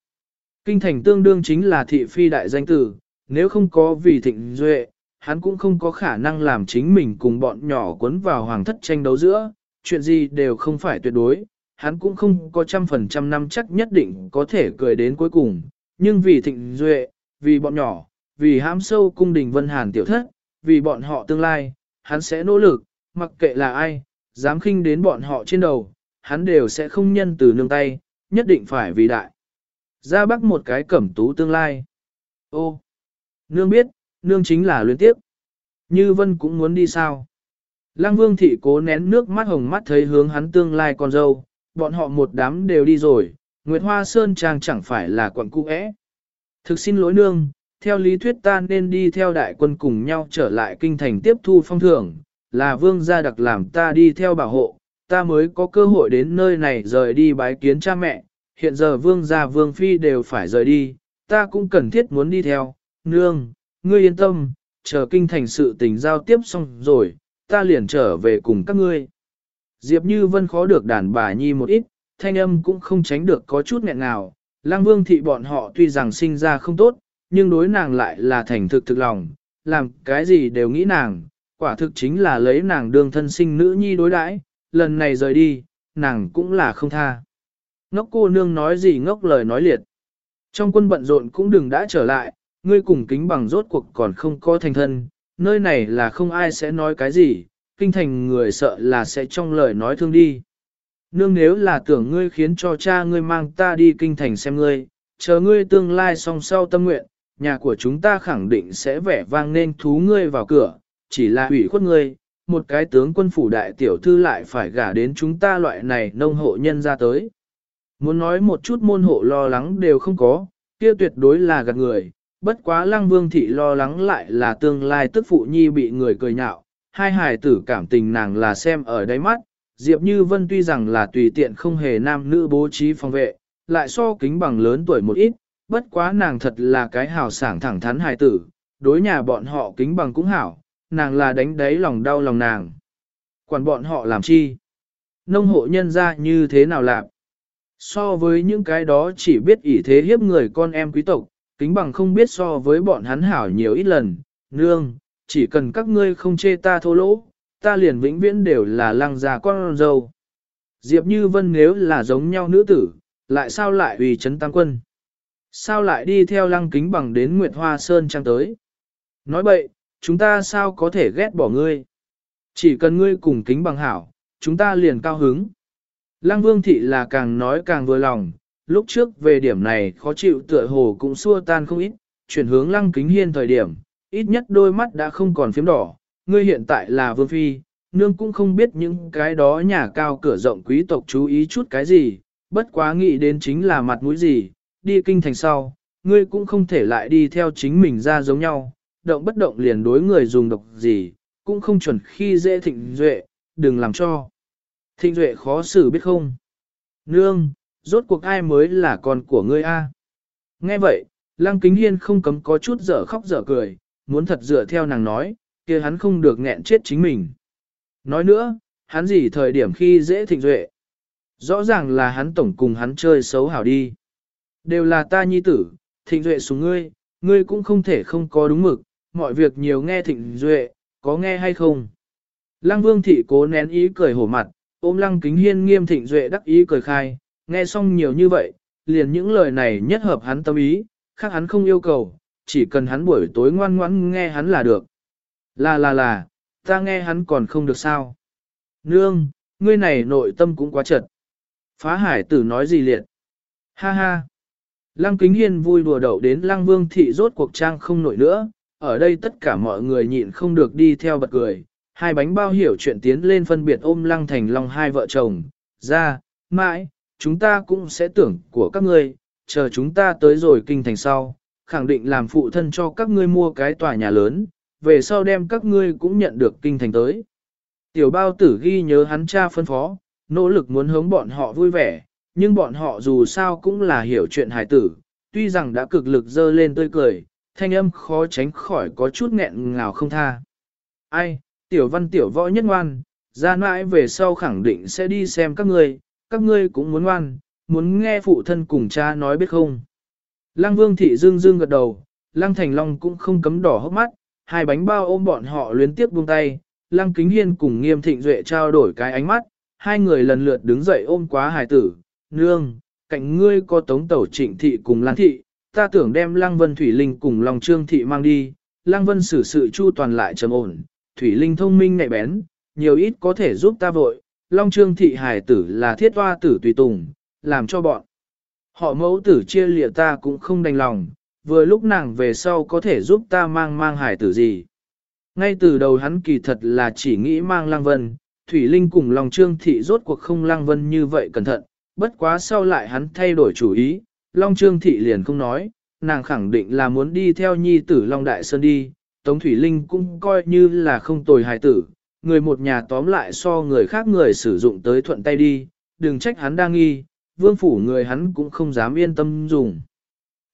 Kinh thành tương đương chính là thị phi đại danh tử, nếu không có vì thịnh duệ, hắn cũng không có khả năng làm chính mình cùng bọn nhỏ cuốn vào hoàng thất tranh đấu giữa, chuyện gì đều không phải tuyệt đối, hắn cũng không có trăm phần trăm năm chắc nhất định có thể cười đến cuối cùng, nhưng vì thịnh duệ, vì bọn nhỏ, vì hãm sâu cung đình vân hàn tiểu thất, vì bọn họ tương lai, hắn sẽ nỗ lực, mặc kệ là ai, dám khinh đến bọn họ trên đầu, hắn đều sẽ không nhân từ nương tay, nhất định phải vì đại. Ra bắc một cái cẩm tú tương lai. Ô, nương biết, nương chính là luyến tiếp. Như vân cũng muốn đi sao? Lăng vương thị cố nén nước mắt hồng mắt thấy hướng hắn tương lai con dâu, bọn họ một đám đều đi rồi, Nguyệt Hoa Sơn Trang chẳng phải là quận cũ ẽ. Thực xin lỗi nương, theo lý thuyết ta nên đi theo đại quân cùng nhau trở lại kinh thành tiếp thu phong thưởng, là vương gia đặc làm ta đi theo bảo hộ, ta mới có cơ hội đến nơi này rời đi bái kiến cha mẹ, hiện giờ vương gia vương phi đều phải rời đi, ta cũng cần thiết muốn đi theo, nương, ngươi yên tâm, chờ kinh thành sự tình giao tiếp xong rồi, ta liền trở về cùng các ngươi. Diệp Như Vân khó được đàn bà nhi một ít, thanh âm cũng không tránh được có chút nghẹn nào, lang vương thị bọn họ tuy rằng sinh ra không tốt, nhưng đối nàng lại là thành thực thực lòng, làm cái gì đều nghĩ nàng, quả thực chính là lấy nàng đương thân sinh nữ nhi đối đãi, lần này rời đi, nàng cũng là không tha. Ngốc cô nương nói gì ngốc lời nói liệt. Trong quân bận rộn cũng đừng đã trở lại, ngươi cùng kính bằng rốt cuộc còn không có thành thân, nơi này là không ai sẽ nói cái gì, kinh thành người sợ là sẽ trong lời nói thương đi. Nương nếu là tưởng ngươi khiến cho cha ngươi mang ta đi kinh thành xem ngươi, chờ ngươi tương lai song sau tâm nguyện, nhà của chúng ta khẳng định sẽ vẻ vang nên thú ngươi vào cửa, chỉ là ủy khuất ngươi, một cái tướng quân phủ đại tiểu thư lại phải gả đến chúng ta loại này nông hộ nhân ra tới. Muốn nói một chút môn hộ lo lắng đều không có, kia tuyệt đối là gạt người, bất quá lăng vương thị lo lắng lại là tương lai tức phụ nhi bị người cười nhạo, hai hài tử cảm tình nàng là xem ở đáy mắt, Diệp Như Vân tuy rằng là tùy tiện không hề nam nữ bố trí phòng vệ, lại so kính bằng lớn tuổi một ít, bất quá nàng thật là cái hào sảng thẳng thắn hài tử, đối nhà bọn họ kính bằng cũng hảo, nàng là đánh đáy lòng đau lòng nàng. Quản bọn họ làm chi? nông hộ nhân ra như thế nào làm. So với những cái đó chỉ biết ỷ thế hiếp người con em quý tộc, kính bằng không biết so với bọn hắn hảo nhiều ít lần, nương, chỉ cần các ngươi không chê ta thô lỗ, ta liền vĩnh viễn đều là lăng già con dâu. Diệp Như Vân nếu là giống nhau nữ tử, lại sao lại vì chấn tăng quân? Sao lại đi theo lăng kính bằng đến Nguyệt Hoa Sơn trang tới? Nói bậy, chúng ta sao có thể ghét bỏ ngươi? Chỉ cần ngươi cùng kính bằng hảo, chúng ta liền cao hứng. Lăng Vương Thị là càng nói càng vừa lòng, lúc trước về điểm này khó chịu tựa hồ cũng xua tan không ít, chuyển hướng Lăng Kính Hiên thời điểm, ít nhất đôi mắt đã không còn phím đỏ, ngươi hiện tại là Vương Phi, nương cũng không biết những cái đó nhà cao cửa rộng quý tộc chú ý chút cái gì, bất quá nghĩ đến chính là mặt mũi gì, đi kinh thành sau, ngươi cũng không thể lại đi theo chính mình ra giống nhau, động bất động liền đối người dùng độc gì, cũng không chuẩn khi dễ thịnh duệ, đừng làm cho. Thịnh duệ khó xử biết không? Nương, rốt cuộc ai mới là con của ngươi a? Nghe vậy, Lăng Kính Hiên không cấm có chút dở khóc dở cười, muốn thật dựa theo nàng nói, kia hắn không được nghẹn chết chính mình. Nói nữa, hắn gì thời điểm khi dễ thịnh duệ. Rõ ràng là hắn tổng cùng hắn chơi xấu hảo đi. Đều là ta nhi tử, thịnh duệ xuống ngươi, ngươi cũng không thể không có đúng mực, mọi việc nhiều nghe thịnh duệ, có nghe hay không. Lăng vương thị cố nén ý cười hổ mặt, ôm lăng kính hiên nghiêm thịnh duệ đắc ý cười khai, nghe xong nhiều như vậy, liền những lời này nhất hợp hắn tâm ý, khác hắn không yêu cầu, chỉ cần hắn buổi tối ngoan ngoãn nghe hắn là được. Là là là, ta nghe hắn còn không được sao. Nương, ngươi này nội tâm cũng quá chật. Phá hải tử nói gì liệt. Ha ha. Lăng kính hiên vui đùa đậu đến lăng vương thị rốt cuộc trang không nổi nữa, ở đây tất cả mọi người nhịn không được đi theo bật cười. Hai bánh bao hiểu chuyện tiến lên phân biệt ôm lăng thành long hai vợ chồng, ra, mãi, chúng ta cũng sẽ tưởng của các ngươi, chờ chúng ta tới rồi kinh thành sau, khẳng định làm phụ thân cho các ngươi mua cái tòa nhà lớn, về sau đem các ngươi cũng nhận được kinh thành tới. Tiểu bao tử ghi nhớ hắn cha phân phó, nỗ lực muốn hướng bọn họ vui vẻ, nhưng bọn họ dù sao cũng là hiểu chuyện hài tử, tuy rằng đã cực lực dơ lên tươi cười, thanh âm khó tránh khỏi có chút nghẹn ngào không tha. Ai, tiểu văn tiểu võ nhất ngoan, ra mãi về sau khẳng định sẽ đi xem các ngươi, các ngươi cũng muốn ngoan, muốn nghe phụ thân cùng cha nói biết không. Lăng vương thị dương dương gật đầu, lăng thành long cũng không cấm đỏ hốc mắt, hai bánh bao ôm bọn họ luyến tiếp buông tay, lăng kính hiên cùng nghiêm thịnh duệ trao đổi cái ánh mắt, hai người lần lượt đứng dậy ôm quá hài tử, nương, cạnh ngươi có tống tẩu trịnh thị cùng lan thị, ta tưởng đem lăng vân thủy linh cùng lòng trương thị mang đi, lăng vân xử sự chu toàn lại trầm ổn, thủy linh thông minh nhạy bén, nhiều ít có thể giúp ta vội, long trương thị hài tử là thiết hoa tử tùy tùng, làm cho bọn. Họ mẫu tử chia lịa ta cũng không đành lòng, vừa lúc nàng về sau có thể giúp ta mang mang hải tử gì. Ngay từ đầu hắn kỳ thật là chỉ nghĩ mang Lăng Vân, Thủy Linh cùng lòng trương thị rốt cuộc không Lăng Vân như vậy cẩn thận, bất quá sau lại hắn thay đổi chủ ý, Long Trương Thị liền không nói, nàng khẳng định là muốn đi theo nhi tử Long Đại Sơn đi, Tống Thủy Linh cũng coi như là không tồi hài tử, người một nhà tóm lại so người khác người sử dụng tới thuận tay đi, đừng trách hắn đang nghi, vương phủ người hắn cũng không dám yên tâm dùng.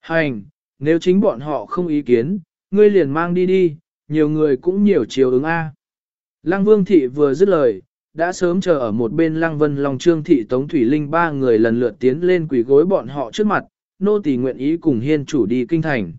Hành, nếu chính bọn họ không ý kiến, ngươi liền mang đi đi, nhiều người cũng nhiều chiều ứng A. Lăng Vương Thị vừa dứt lời, đã sớm chờ ở một bên Lăng Vân Long Trương Thị Tống Thủy Linh ba người lần lượt tiến lên quỳ gối bọn họ trước mặt, nô tỳ nguyện ý cùng hiên chủ đi kinh thành.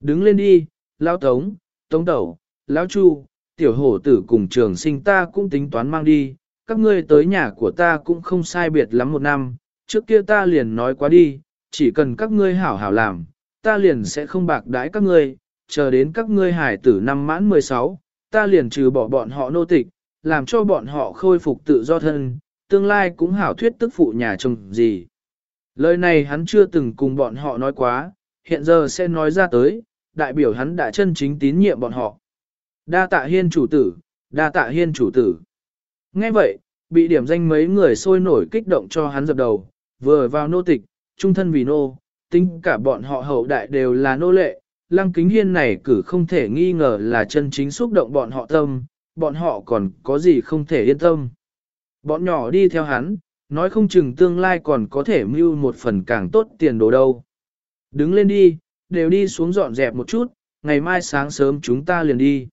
Đứng lên đi, Lão Tống, Tống Tẩu, Lão Chu, Tiểu Hổ Tử cùng trường sinh ta cũng tính toán mang đi, các ngươi tới nhà của ta cũng không sai biệt lắm một năm, trước kia ta liền nói quá đi, chỉ cần các ngươi hảo hảo làm, ta liền sẽ không bạc đãi các ngươi, chờ đến các ngươi hải tử năm mãn 16, ta liền trừ bỏ bọn họ nô tịch, làm cho bọn họ khôi phục tự do thân, tương lai cũng hảo thuyết tức phụ nhà chồng gì. Lời này hắn chưa từng cùng bọn họ nói quá, hiện giờ sẽ nói ra tới, đại biểu hắn đã chân chính tín nhiệm bọn họ. Đa tạ hiên chủ tử, đa tạ hiên chủ tử. Nghe vậy, bị điểm danh mấy người sôi nổi kích động cho hắn dập đầu, vừa vào nô tịch, trung thân vì nô, tính cả bọn họ hậu đại đều là nô lệ, lăng kính hiên này cử không thể nghi ngờ là chân chính xúc động bọn họ tâm, bọn họ còn có gì không thể yên tâm. Bọn nhỏ đi theo hắn, nói không chừng tương lai còn có thể mưu một phần càng tốt tiền đồ đâu. Đứng lên đi, đều đi xuống dọn dẹp một chút, ngày mai sáng sớm chúng ta liền đi.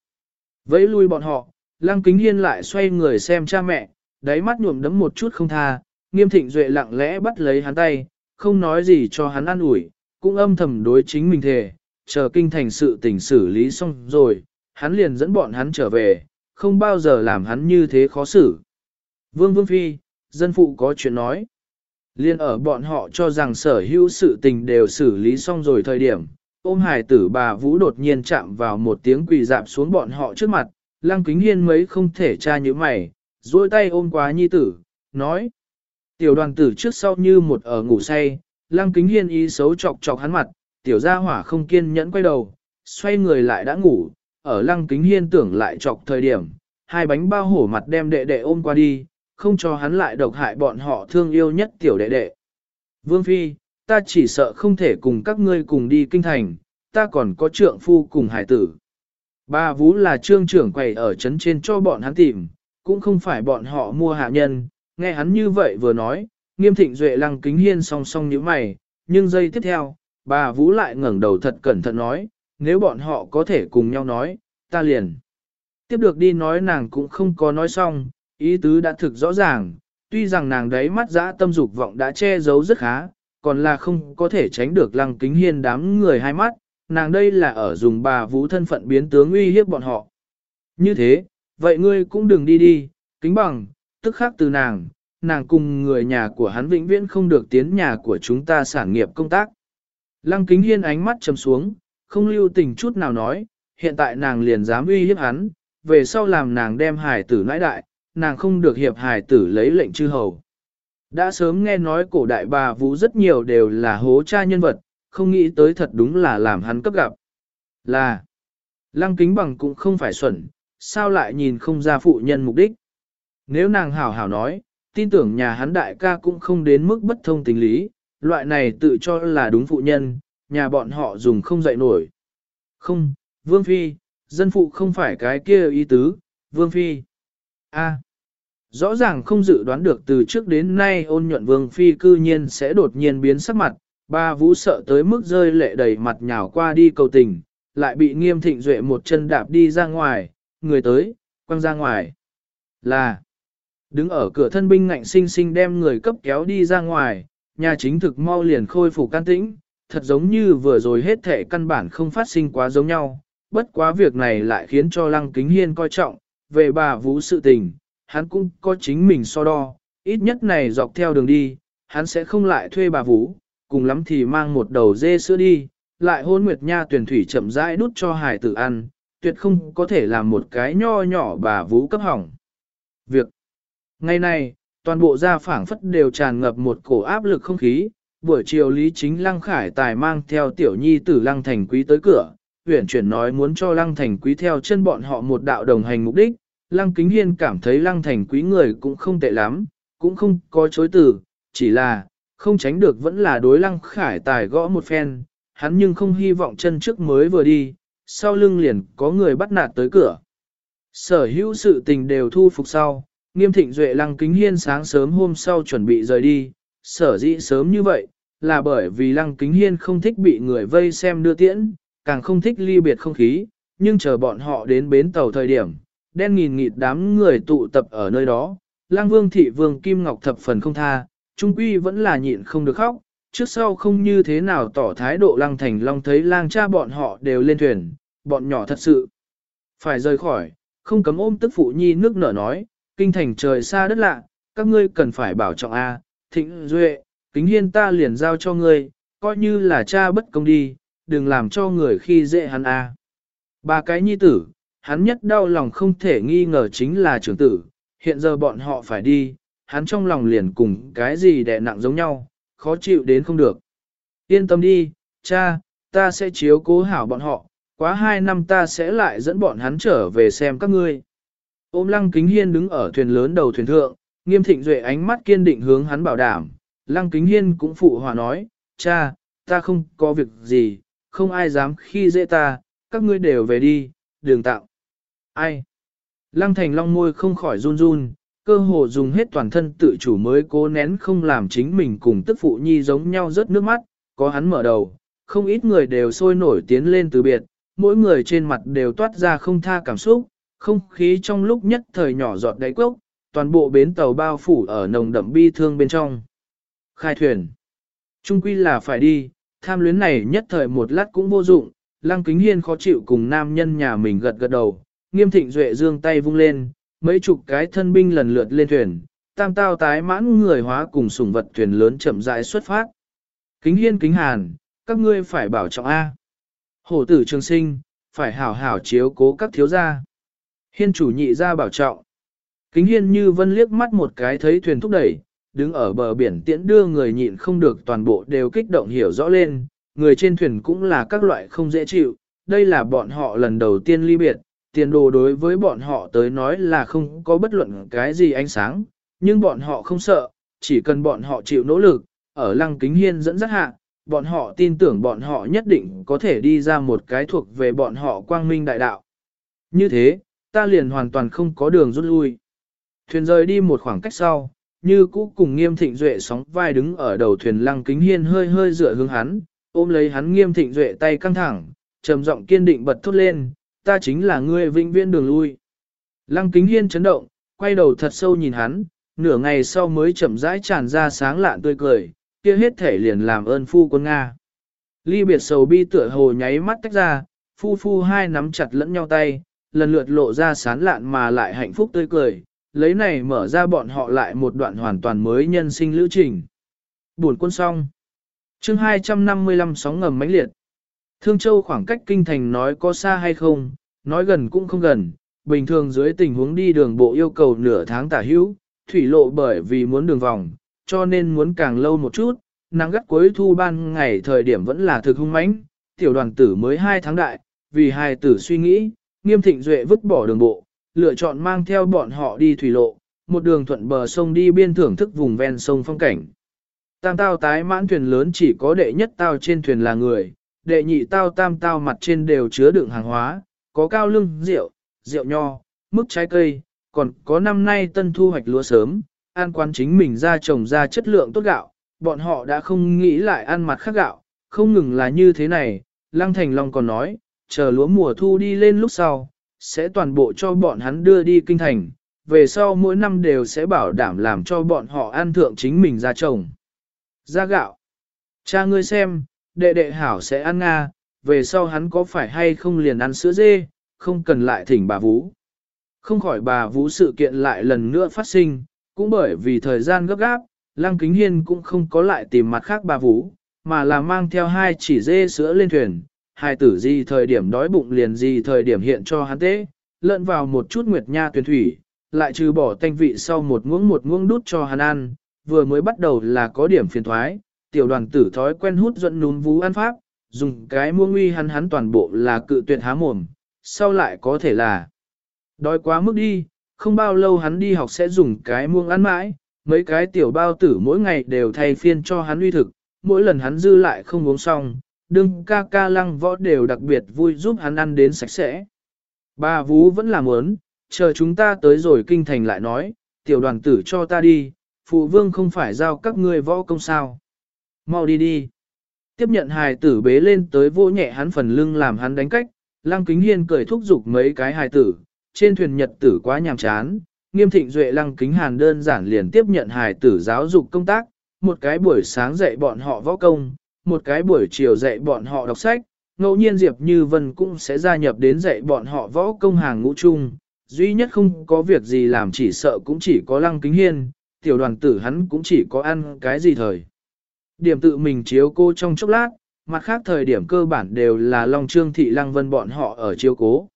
Vẫy lui bọn họ, lăng kính hiên lại xoay người xem cha mẹ, đáy mắt nhuộm đấm một chút không tha, nghiêm thịnh duệ lặng lẽ bắt lấy hắn tay, không nói gì cho hắn ăn ủi, cũng âm thầm đối chính mình thề, chờ kinh thành sự tình xử lý xong rồi, hắn liền dẫn bọn hắn trở về, không bao giờ làm hắn như thế khó xử. Vương Vương Phi, dân phụ có chuyện nói. Liên ở bọn họ cho rằng sở hữu sự tình đều xử lý xong rồi thời điểm, ôm hài tử bà Vũ đột nhiên chạm vào một tiếng quỳ dạp xuống bọn họ trước mặt, lăng kính hiên mấy không thể tra như mày, duỗi tay ôm quá nhi tử, nói. Tiểu đoàn tử trước sau như một ở ngủ say, lăng kính hiên ý xấu chọc chọc hắn mặt, tiểu gia hỏa không kiên nhẫn quay đầu, xoay người lại đã ngủ, ở lăng kính hiên tưởng lại chọc thời điểm, hai bánh bao hổ mặt đem đệ đệ ôm qua đi, không cho hắn lại độc hại bọn họ thương yêu nhất tiểu đệ đệ. Vương Phi, ta chỉ sợ không thể cùng các ngươi cùng đi kinh thành, ta còn có trượng phu cùng hải tử. Ba Vũ là trương trưởng quầy ở trấn trên cho bọn hắn tìm, cũng không phải bọn họ mua hạ nhân, nghe hắn như vậy vừa nói, nghiêm thịnh duệ lăng kính hiên song song như mày, nhưng giây tiếp theo, bà Vũ lại ngẩng đầu thật cẩn thận nói, nếu bọn họ có thể cùng nhau nói, ta liền. Tiếp được đi nói nàng cũng không có nói xong, ý tứ đã thực rõ ràng, tuy rằng nàng đấy mắt dã tâm dục vọng đã che giấu rất khá, còn là không có thể tránh được lăng kính hiên đám người hai mắt, nàng đây là ở dùng bà vũ thân phận biến tướng uy hiếp bọn họ. Như thế, vậy ngươi cũng đừng đi đi, kính bằng, tức khác từ nàng, nàng cùng người nhà của hắn vĩnh viễn không được tiến nhà của chúng ta sản nghiệp công tác. Lăng kính hiên ánh mắt trầm xuống, không lưu tình chút nào nói, hiện tại nàng liền dám uy hiếp hắn, về sau làm nàng đem hải tử nãi đại, nàng không được hiệp hải tử lấy lệnh chư hầu. Đã sớm nghe nói cổ đại bà vũ rất nhiều đều là hố cha nhân vật, không nghĩ tới thật đúng là làm hắn cấp gặp. Là, lăng kính bằng cũng không phải xuẩn, sao lại nhìn không ra phụ nhân mục đích. Nếu nàng hảo hảo nói, tin tưởng nhà hắn đại ca cũng không đến mức bất thông tình lý, loại này tự cho là đúng phụ nhân, nhà bọn họ dùng không dậy nổi. Không, Vương Phi, dân phụ không phải cái kia ý tứ, Vương Phi. A. rõ ràng không dự đoán được từ trước đến nay ôn nhuận Vương Phi cư nhiên sẽ đột nhiên biến sắc mặt, ba vũ sợ tới mức rơi lệ đầy mặt nhào qua đi cầu tình, lại bị nghiêm thịnh duệ một chân đạp đi ra ngoài, người tới, quăng ra ngoài. Là, đứng ở cửa thân binh ngạnh sinh sinh đem người cấp kéo đi ra ngoài, nhà chính thực mau liền khôi phục can tĩnh, thật giống như vừa rồi hết thể căn bản không phát sinh quá giống nhau, bất quá việc này lại khiến cho Lăng Kính Hiên coi trọng, về bà Vũ sự tình, hắn cũng có chính mình so đo, ít nhất này dọc theo đường đi, hắn sẽ không lại thuê bà Vũ, cùng lắm thì mang một đầu dê sữa đi, lại hôn Nguyệt Nha tuyển thủy chậm rãi đút cho hải tử ăn, tuyệt không có thể làm một cái nho nhỏ bà Vũ cấp hỏng. Việc Ngày này, toàn bộ gia phảng phất đều tràn ngập một cổ áp lực không khí, buổi chiều Lý Chính Lăng Khải Tài mang theo tiểu nhi tử Lăng Thành Quý tới cửa, huyển chuyển nói muốn cho Lăng Thành Quý theo chân bọn họ một đạo đồng hành mục đích, Lăng Kính Hiên cảm thấy Lăng Thành Quý người cũng không tệ lắm, cũng không có chối từ, chỉ là, không tránh được vẫn là đối Lăng Khải Tài gõ một phen, hắn nhưng không hy vọng chân trước mới vừa đi, sau lưng liền có người bắt nạt tới cửa. Sở hữu sự tình đều thu phục sau, nghiêm thịnh duệ Lăng Kính Hiên sáng sớm hôm sau chuẩn bị rời đi, sở dĩ sớm như vậy, là bởi vì Lăng Kính Hiên không thích bị người vây xem đưa tiễn, càng không thích ly biệt không khí, nhưng chờ bọn họ đến bến tàu thời điểm, đen nghìn nghịt đám người tụ tập ở nơi đó, lang vương thị vương Kim Ngọc thập phần không tha, trung quy vẫn là nhịn không được khóc, trước sau không như thế nào tỏ thái độ lăng thành long thấy lang cha bọn họ đều lên thuyền, bọn nhỏ thật sự phải rời khỏi, không cấm ôm tức phụ nhi nước nở nói, kinh thành trời xa đất lạ, các ngươi cần phải bảo trọng A, thịnh duệ, kính hiên ta liền giao cho ngươi, coi như là cha bất công đi, đừng làm cho người khi dễ hắn a. À. Ba cái nhi tử, hắn nhất đau lòng không thể nghi ngờ chính là trưởng tử, hiện giờ bọn họ phải đi, hắn trong lòng liền cùng cái gì đè nặng giống nhau, khó chịu đến không được. Yên tâm đi, cha, ta sẽ chiếu cố hảo bọn họ, quá hai năm ta sẽ lại dẫn bọn hắn trở về xem các ngươi. Ôm lăng kính hiên đứng ở thuyền lớn đầu thuyền thượng, nghiêm thịnh duệ ánh mắt kiên định hướng hắn bảo đảm, lăng kính hiên cũng phụ hòa nói, cha, ta không có việc gì, không ai dám khi dễ ta, các ngươi đều về đi, đường tạo. Ai? Lăng thành long môi không khỏi run run, cơ hồ dùng hết toàn thân tự chủ mới cố nén không làm chính mình cùng tức phụ nhi giống nhau rớt nước mắt, có hắn mở đầu, không ít người đều sôi nổi tiến lên từ biệt, mỗi người trên mặt đều toát ra không tha cảm xúc, không khí trong lúc nhất thời nhỏ giọt đáy cốc, toàn bộ bến tàu bao phủ ở nồng đậm bi thương bên trong. Khai thuyền. Trung quy là phải đi, tham luyến này nhất thời một lát cũng vô dụng, Lăng Kính Hiên khó chịu cùng nam nhân nhà mình gật gật đầu, nghiêm thịnh duệ dương tay vung lên, mấy chục cái thân binh lần lượt lên thuyền, tam tao tái mãn người hóa cùng sủng vật thuyền lớn chậm rãi xuất phát. Kính Hiên kính hàn, các ngươi phải bảo trọng A. Hổ tử trường sinh, phải hảo hảo chiếu cố các thiếu gia. Hiên chủ nhị gia bảo trọng. Kính hiên như vân liếc mắt một cái thấy thuyền thúc đẩy, đứng ở bờ biển tiễn đưa người nhịn không được toàn bộ đều kích động hiểu rõ lên, người trên thuyền cũng là các loại không dễ chịu, đây là bọn họ lần đầu tiên ly biệt, tiền đồ đối với bọn họ tới nói là không có bất luận cái gì ánh sáng, nhưng bọn họ không sợ, chỉ cần bọn họ chịu nỗ lực, ở lăng kính hiên dẫn dắt hạ, bọn họ tin tưởng bọn họ nhất định có thể đi ra một cái thuộc về bọn họ quang minh đại đạo. Như thế, ta liền hoàn toàn không có đường rút lui. Thuyền rời đi một khoảng cách sau, như cũ cùng nghiêm thịnh duệ sóng vai đứng ở đầu thuyền lăng kính hiên hơi hơi dựa hướng hắn, ôm lấy hắn nghiêm thịnh duệ tay căng thẳng, trầm giọng kiên định bật thốt lên, ta chính là ngươi vĩnh viễn đường lui. Lăng kính hiên chấn động, quay đầu thật sâu nhìn hắn, nửa ngày sau mới chậm rãi tràn ra sáng lạn tươi cười, kia hết thể liền làm ơn phu quân Nga. Ly biệt sầu bi tựa hồ nháy mắt tách ra, phu phu hai nắm chặt lẫn nhau tay, lần lượt lộ ra sán lạn mà lại hạnh phúc tươi cười, lấy này mở ra bọn họ lại một đoạn hoàn toàn mới nhân sinh lữ trình. Buồn quân xong. chương 255 sóng ngầm mãnh liệt. Thương Châu khoảng cách kinh thành nói có xa hay không, nói gần cũng không gần, bình thường dưới tình huống đi đường bộ yêu cầu nửa tháng tả hữu, thủy lộ bởi vì muốn đường vòng, cho nên muốn càng lâu một chút, nắng gắt cuối thu ban ngày thời điểm vẫn là thực hung mãnh, tiểu đoàn tử mới 2 tháng đại, vì hai tử suy nghĩ, nghiêm thịnh duệ vứt bỏ đường bộ, lựa chọn mang theo bọn họ đi thủy lộ, một đường thuận bờ sông đi biên thưởng thức vùng ven sông phong cảnh. Tam tao tái mãn thuyền lớn chỉ có đệ nhất tao trên thuyền là người, đệ nhị tao tam tao mặt trên đều chứa đựng hàng hóa, có cao lưng, rượu, rượu nho, mức trái cây, còn có năm nay tân thu hoạch lúa sớm, an quán chính mình ra trồng ra chất lượng tốt gạo, bọn họ đã không nghĩ lại ăn mặt khác gạo, không ngừng là như thế này, Lăng Thành Long còn nói, chờ lúa mùa thu đi lên lúc sau, sẽ toàn bộ cho bọn hắn đưa đi kinh thành, về sau mỗi năm đều sẽ bảo đảm làm cho bọn họ ăn thượng chính mình ra trồng. Ra gạo. Cha ngươi xem, đệ đệ hảo sẽ ăn Nga, về sau hắn có phải hay không liền ăn sữa dê, không cần lại thỉnh bà Vũ. Không khỏi bà Vũ sự kiện lại lần nữa phát sinh, cũng bởi vì thời gian gấp gáp, Lăng Kính Hiên cũng không có lại tìm mặt khác bà Vũ, mà là mang theo hai chỉ dê sữa lên thuyền, hai tử gì thời điểm đói bụng liền gì thời điểm hiện cho hắn tế, lợn vào một chút nguyệt nha tuyển thủy, lại trừ bỏ tanh vị sau một muỗng một muỗng đút cho hắn ăn, vừa mới bắt đầu là có điểm phiền thoái, tiểu đoàn tử thói quen hút dẫn núm vú ăn pháp, dùng cái muông uy hắn hắn toàn bộ là cự tuyệt há mồm, sau lại có thể là đói quá mức đi, không bao lâu hắn đi học sẽ dùng cái muông ăn mãi, mấy cái tiểu bao tử mỗi ngày đều thay phiên cho hắn uy thực, mỗi lần hắn dư lại không uống xong, đương ca ca lăng võ đều đặc biệt vui giúp hắn ăn đến sạch sẽ. Bà Vú vẫn làm ớn, chờ chúng ta tới rồi kinh thành lại nói, tiểu đoàn tử cho ta đi, phụ vương không phải giao các ngươi võ công sao. Mau đi đi. Tiếp nhận hài tử bế lên tới vô nhẹ hắn phần lưng làm hắn đánh cách, lăng kính hiên cười thúc giục mấy cái hài tử, trên thuyền nhật tử quá nhàm chán, nghiêm thịnh duệ lăng kính hàn đơn giản liền tiếp nhận hài tử giáo dục công tác, một cái buổi sáng dạy bọn họ võ công, một cái buổi chiều dạy bọn họ đọc sách, ngẫu nhiên Diệp Như Vân cũng sẽ gia nhập đến dạy bọn họ võ công hàng ngũ chung, duy nhất không có việc gì làm chỉ sợ cũng chỉ có lăng kính hiên, tiểu đoàn tử hắn cũng chỉ có ăn cái gì thời. Điểm tự mình chiếu cô trong chốc lát, mặt khác thời điểm cơ bản đều là Long Trương Thị Lăng Vân bọn họ ở chiếu cố.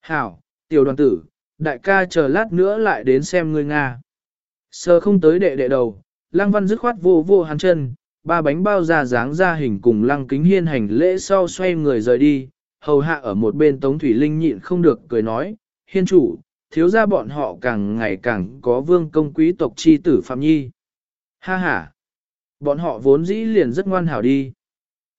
Hảo, tiểu đoàn tử, đại ca chờ lát nữa lại đến xem ngươi Nga. Sơ không tới đệ đệ đầu, Lăng Văn dứt khoát vô vô hắn chân, ba bánh bao ra dáng ra hình cùng lăng kính hiên hành lễ sau xoay người rời đi, hầu hạ ở một bên Tống Thủy Linh nhịn không được cười nói, hiên chủ, thiếu ra bọn họ càng ngày càng có vương công quý tộc chi tử Phạm Nhi. Ha ha! Bọn họ vốn dĩ liền rất ngoan hảo đi.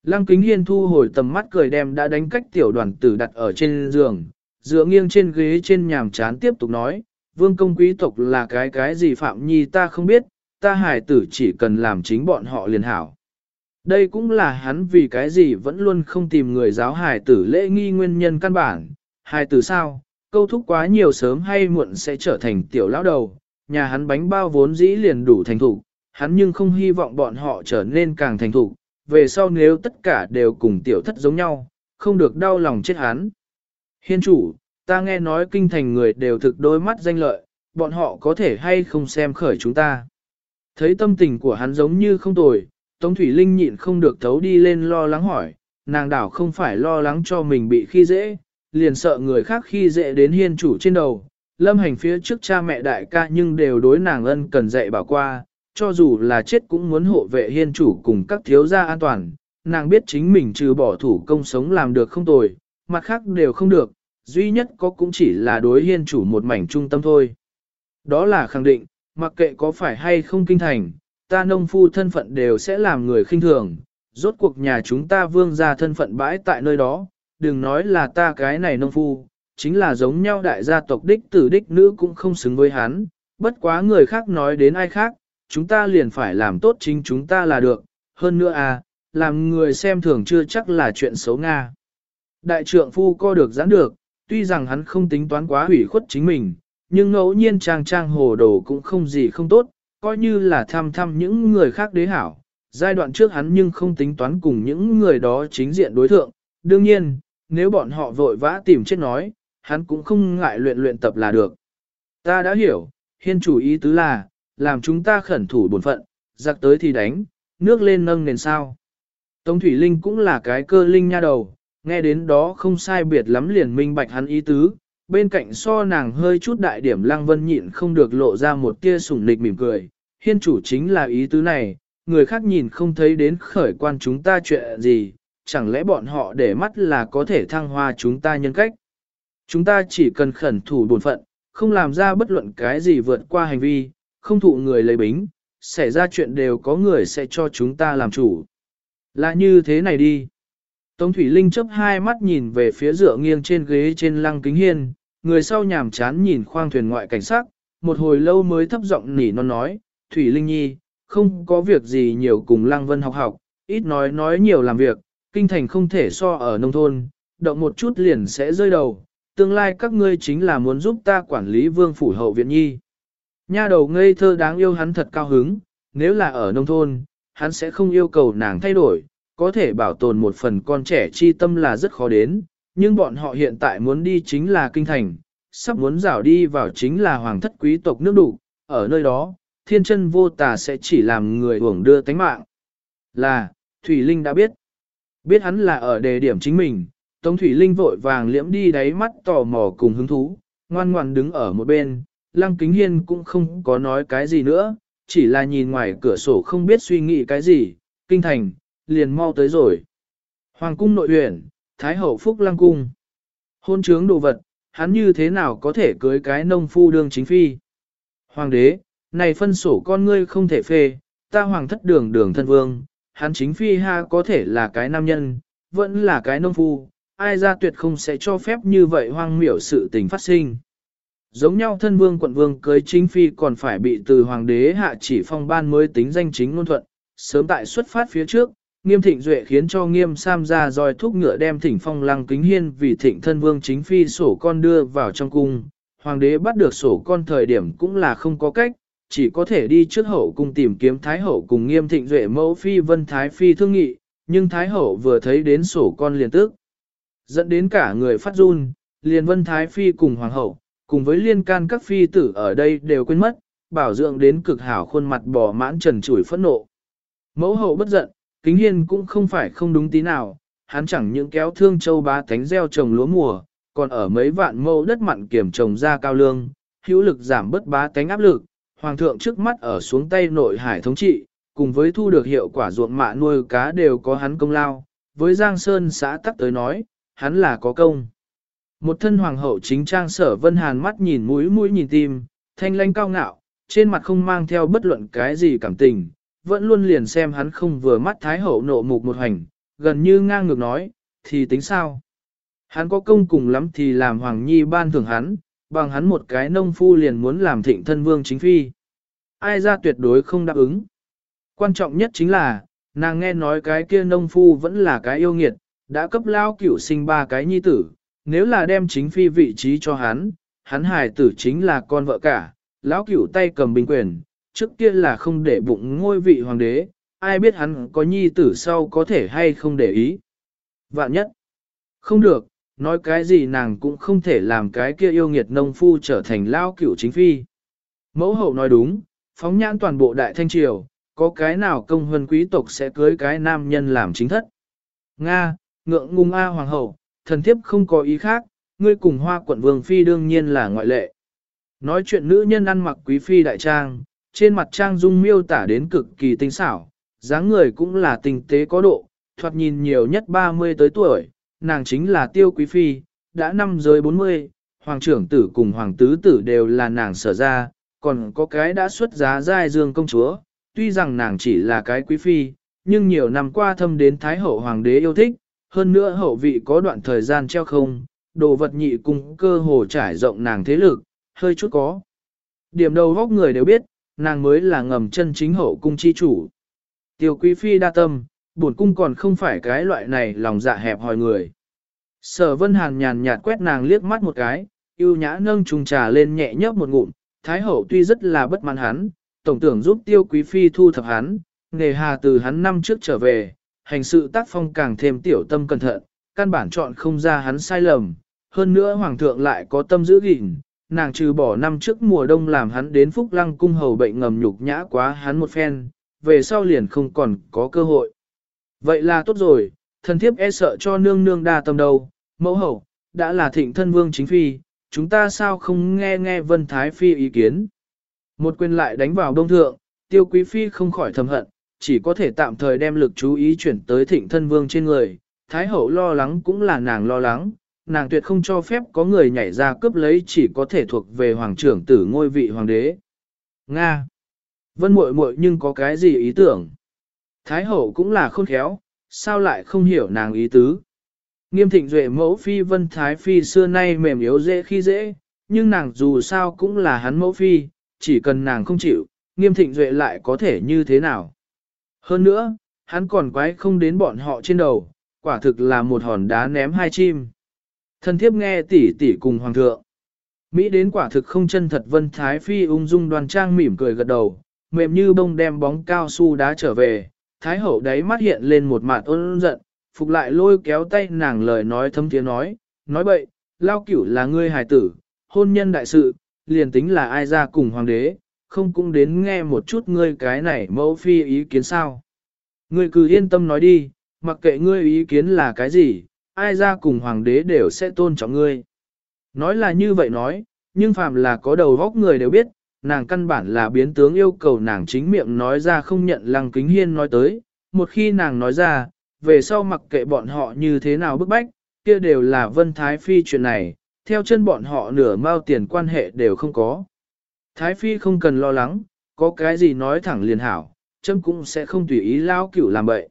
Lăng kính hiên thu hồi tầm mắt cười đem đã đánh cách tiểu đoàn tử đặt ở trên giường, dựa nghiêng trên ghế trên nhàm chán tiếp tục nói, vương công quý tộc là cái cái gì Phạm Nhi ta không biết, ta hài tử chỉ cần làm chính bọn họ liền hảo. Đây cũng là hắn vì cái gì vẫn luôn không tìm người giáo hài tử lễ nghi nguyên nhân căn bản. Hài tử sao, câu thúc quá nhiều sớm hay muộn sẽ trở thành tiểu lão đầu, nhà hắn bánh bao vốn dĩ liền đủ thành thục, hắn nhưng không hy vọng bọn họ trở nên càng thành thục, về sau nếu tất cả đều cùng tiểu thất giống nhau, không được đau lòng chết hắn. Hiên chủ, ta nghe nói kinh thành người đều thực đôi mắt danh lợi, bọn họ có thể hay không xem khởi chúng ta. Thấy tâm tình của hắn giống như không tồi, Tống Thủy Linh nhịn không được thấu đi lên lo lắng hỏi, nàng đảo không phải lo lắng cho mình bị khi dễ, liền sợ người khác khi dễ đến hiên chủ trên đầu. Lâm hành phía trước cha mẹ đại ca nhưng đều đối nàng ân cần dạy bảo qua, cho dù là chết cũng muốn hộ vệ hiên chủ cùng các thiếu gia an toàn. Nàng biết chính mình trừ bỏ thủ công sống làm được không tồi, mặt khác đều không được, duy nhất có cũng chỉ là đối hiên chủ một mảnh trung tâm thôi. Đó là khẳng định, mặc kệ có phải hay không kinh thành, ta nông phu thân phận đều sẽ làm người khinh thường, rốt cuộc nhà chúng ta vương ra thân phận bãi tại nơi đó, đừng nói là ta cái này nông phu, chính là giống nhau đại gia tộc đích tử đích nữ cũng không xứng với hắn, bất quá người khác nói đến ai khác, chúng ta liền phải làm tốt chính chúng ta là được, hơn nữa à, làm người xem thường chưa chắc là chuyện xấu Nga. Đại trượng phu co được giãn được, tuy rằng hắn không tính toán quá hủy khuất chính mình, nhưng ngẫu nhiên trang trang hồ đồ cũng không gì không tốt, coi như là thăm thăm những người khác đế hảo. Giai đoạn trước hắn nhưng không tính toán cùng những người đó chính diện đối thượng, đương nhiên, nếu bọn họ vội vã tìm chết nói, hắn cũng không ngại luyện luyện tập là được. Ta đã hiểu, hiên chủ ý tứ là, làm chúng ta khẩn thủ bổn phận, giặc tới thì đánh, nước lên nâng nền sao. Tống Thủy Linh cũng là cái cơ linh nha đầu, nghe đến đó không sai biệt lắm liền minh bạch hắn ý tứ, bên cạnh so nàng hơi chút đại điểm lăng vân nhịn không được lộ ra một tia sủng nịch mỉm cười, hiên chủ chính là ý tứ này, người khác nhìn không thấy đến khởi quan chúng ta chuyện gì, chẳng lẽ bọn họ để mắt là có thể thăng hoa chúng ta nhân cách. Chúng ta chỉ cần khẩn thủ bổn phận, không làm ra bất luận cái gì vượt qua hành vi, không thụ người lấy bính, xảy ra chuyện đều có người sẽ cho chúng ta làm chủ. Là như thế này đi. Tống Thủy Linh chấp hai mắt nhìn về phía dựa nghiêng trên ghế trên lăng kính hiên, người sau nhàm chán nhìn khoang thuyền ngoại cảnh sát, một hồi lâu mới thấp giọng nỉ non nói, Thủy Linh Nhi, không có việc gì nhiều cùng lăng vân học học, ít nói nói nhiều làm việc, kinh thành không thể so ở nông thôn, động một chút liền sẽ rơi đầu, tương lai các ngươi chính là muốn giúp ta quản lý vương phủ hậu viện nhi. Nha đầu ngây thơ đáng yêu hắn thật cao hứng, nếu là ở nông thôn, hắn sẽ không yêu cầu nàng thay đổi, có thể bảo tồn một phần con trẻ chi tâm là rất khó đến, nhưng bọn họ hiện tại muốn đi chính là kinh thành, sắp muốn rảo đi vào chính là hoàng thất quý tộc nước đủ, ở nơi đó, thiên chân vô tà sẽ chỉ làm người hưởng đưa tánh mạng. Là, Thủy Linh đã biết. Biết hắn là ở đề điểm chính mình, Tống Thủy Linh vội vàng liễm đi đáy mắt tò mò cùng hứng thú, ngoan ngoan đứng ở một bên, Lăng Kính Hiên cũng không có nói cái gì nữa, chỉ là nhìn ngoài cửa sổ không biết suy nghĩ cái gì, kinh thành, liền mau tới rồi. Hoàng cung nội huyện, Thái hậu Phúc Lăng cung. Hôn trướng đồ vật, hắn như thế nào có thể cưới cái nông phu đương chính phi. Hoàng đế, này phân sổ con ngươi không thể phê, ta hoàng thất đường đường thân vương, hắn chính phi ha có thể là cái nam nhân, vẫn là cái nông phu, ai ra tuyệt không sẽ cho phép như vậy hoang miểu sự tình phát sinh. Giống nhau thân vương quận vương cưới chính phi còn phải bị từ hoàng đế hạ chỉ phong ban mới tính danh chính ngôn thuận, sớm tại xuất phát phía trước, nghiêm thịnh duệ khiến cho nghiêm sam ra roi thúc ngựa đem thỉnh phong lăng kính hiên vì thịnh thân vương chính phi sổ con đưa vào trong cung. Hoàng đế bắt được sổ con thời điểm cũng là không có cách, chỉ có thể đi trước hậu cung tìm kiếm Thái hậu cùng nghiêm thịnh duệ mẫu phi vân Thái phi thương nghị, nhưng Thái hậu vừa thấy đến sổ con liền tức. Dẫn đến cả người phát run, liền vân Thái phi cùng hoàng hậu, cùng với liên can các phi tử ở đây đều quên mất, bảo dưỡng đến cực hảo khuôn mặt bò mãn trần chủi phẫn nộ. Mẫu hậu bất giận, kính hiên cũng không phải không đúng tí nào, hắn chẳng những kéo thương châu bá thánh gieo trồng lúa mùa, còn ở mấy vạn mẫu đất mặn kiểm trồng ra cao lương, hữu lực giảm bớt bá tánh áp lực, hoàng thượng trước mắt ở xuống tay nội hải thống trị, cùng với thu được hiệu quả ruộng mạ nuôi cá đều có hắn công lao, với Giang Sơn xã tắc tới nói, hắn là có công. Một thân hoàng hậu chính trang sở vân hàn mắt nhìn mũi mũi nhìn tim, thanh lanh cao ngạo, trên mặt không mang theo bất luận cái gì cảm tình, vẫn luôn liền xem hắn không vừa mắt thái hậu nộ mục một hành, gần như ngang ngược nói, thì tính sao? Hắn có công cùng lắm thì làm hoàng nhi ban thưởng hắn, bằng hắn một cái nông phu liền muốn làm thịnh thân vương chính phi. Ai ra tuyệt đối không đáp ứng. Quan trọng nhất chính là, nàng nghe nói cái kia nông phu vẫn là cái yêu nghiệt, đã cấp lao cửu sinh ba cái nhi tử, nếu là đem chính phi vị trí cho hắn, hắn hài tử chính là con vợ cả, lão cửu tay cầm bình quyền, trước kia là không để bụng ngôi vị hoàng đế, ai biết hắn có nhi tử sau có thể hay không để ý. Vạn nhất, không được, nói cái gì nàng cũng không thể làm cái kia yêu nghiệt nông phu trở thành lao cửu chính phi. Mẫu hậu nói đúng, phóng nhãn toàn bộ đại thanh triều, có cái nào công huân quý tộc sẽ cưới cái nam nhân làm chính thất. Nga, ngượng ngung A hoàng hậu, thần thiếp không có ý khác, ngươi cùng hoa quận vương phi đương nhiên là ngoại lệ. Nói chuyện nữ nhân ăn mặc quý phi đại trang, trên mặt trang dung miêu tả đến cực kỳ tinh xảo, dáng người cũng là tinh tế có độ, thoạt nhìn nhiều nhất 30 tới tuổi, nàng chính là tiêu quý phi, đã năm rơi 40, hoàng trưởng tử cùng hoàng tứ tử đều là nàng sở ra, còn có cái đã xuất giá giai dương công chúa, tuy rằng nàng chỉ là cái quý phi, nhưng nhiều năm qua thâm đến thái hậu hoàng đế yêu thích, hơn nữa hậu vị có đoạn thời gian treo không, đồ vật nhị cung cơ hồ trải rộng nàng thế lực, hơi chút có. Điểm đầu góc người đều biết, nàng mới là ngầm chân chính hậu cung chi chủ. Tiêu quý phi đa tâm, bổn cung còn không phải cái loại này lòng dạ hẹp hòi người. Sở vân hàn nhàn nhạt quét nàng liếc mắt một cái, yêu nhã nâng trùng trà lên nhẹ nhấp một ngụm, thái hậu tuy rất là bất mãn hắn, tổng tưởng giúp tiêu quý phi thu thập hắn, nghề hà từ hắn năm trước trở về, hành sự tác phong càng thêm tiểu tâm cẩn thận, căn bản chọn không ra hắn sai lầm, hơn nữa hoàng thượng lại có tâm giữ gìn, nàng trừ bỏ năm trước mùa đông làm hắn đến phúc lăng cung hầu bệnh ngầm nhục nhã quá hắn một phen, về sau liền không còn có cơ hội. Vậy là tốt rồi, thần thiếp e sợ cho nương nương đa tâm đâu, mẫu hậu, đã là thịnh thân vương chính phi, chúng ta sao không nghe nghe vân thái phi ý kiến. Một quyền lại đánh vào đông thượng, tiêu quý phi không khỏi thầm hận, chỉ có thể tạm thời đem lực chú ý chuyển tới thịnh thân vương trên người, thái hậu lo lắng cũng là nàng lo lắng, nàng tuyệt không cho phép có người nhảy ra cướp lấy chỉ có thể thuộc về hoàng trưởng tử ngôi vị hoàng đế. Nga. Vân muội muội nhưng có cái gì ý tưởng? Thái hậu cũng là khôn khéo, sao lại không hiểu nàng ý tứ? Nghiêm thịnh duệ mẫu phi vân thái phi xưa nay mềm yếu dễ khi dễ, nhưng nàng dù sao cũng là hắn mẫu phi, chỉ cần nàng không chịu, nghiêm thịnh duệ lại có thể như thế nào? Hơn nữa, hắn còn quái không đến bọn họ trên đầu, quả thực là một hòn đá ném hai chim. Thần thiếp nghe tỷ tỷ cùng hoàng thượng. Mỹ đến quả thực không chân thật Vân Thái Phi ung dung đoan trang mỉm cười gật đầu, mềm như bông đem bóng cao su đá trở về, Thái hậu đáy mắt hiện lên một mạt ôn giận, phục lại lôi kéo tay nàng lời nói thâm tiếng nói, nói bậy, lao cửu là ngươi hài tử, hôn nhân đại sự, liền tính là ai ra cùng hoàng đế, không cũng đến nghe một chút ngươi cái này mẫu phi ý kiến sao. Ngươi cứ yên tâm nói đi, mặc kệ ngươi ý kiến là cái gì, ai ra cùng hoàng đế đều sẽ tôn trọng ngươi. Nói là như vậy nói, nhưng phàm là có đầu góc người đều biết, nàng căn bản là biến tướng yêu cầu nàng chính miệng nói ra không nhận lăng kính hiên nói tới, một khi nàng nói ra, về sau mặc kệ bọn họ như thế nào bức bách, kia đều là vân thái phi chuyện này, theo chân bọn họ nửa mao tiền quan hệ đều không có. Thái phi không cần lo lắng, có cái gì nói thẳng liền hảo, chấm cũng sẽ không tùy ý lao cửu làm bậy.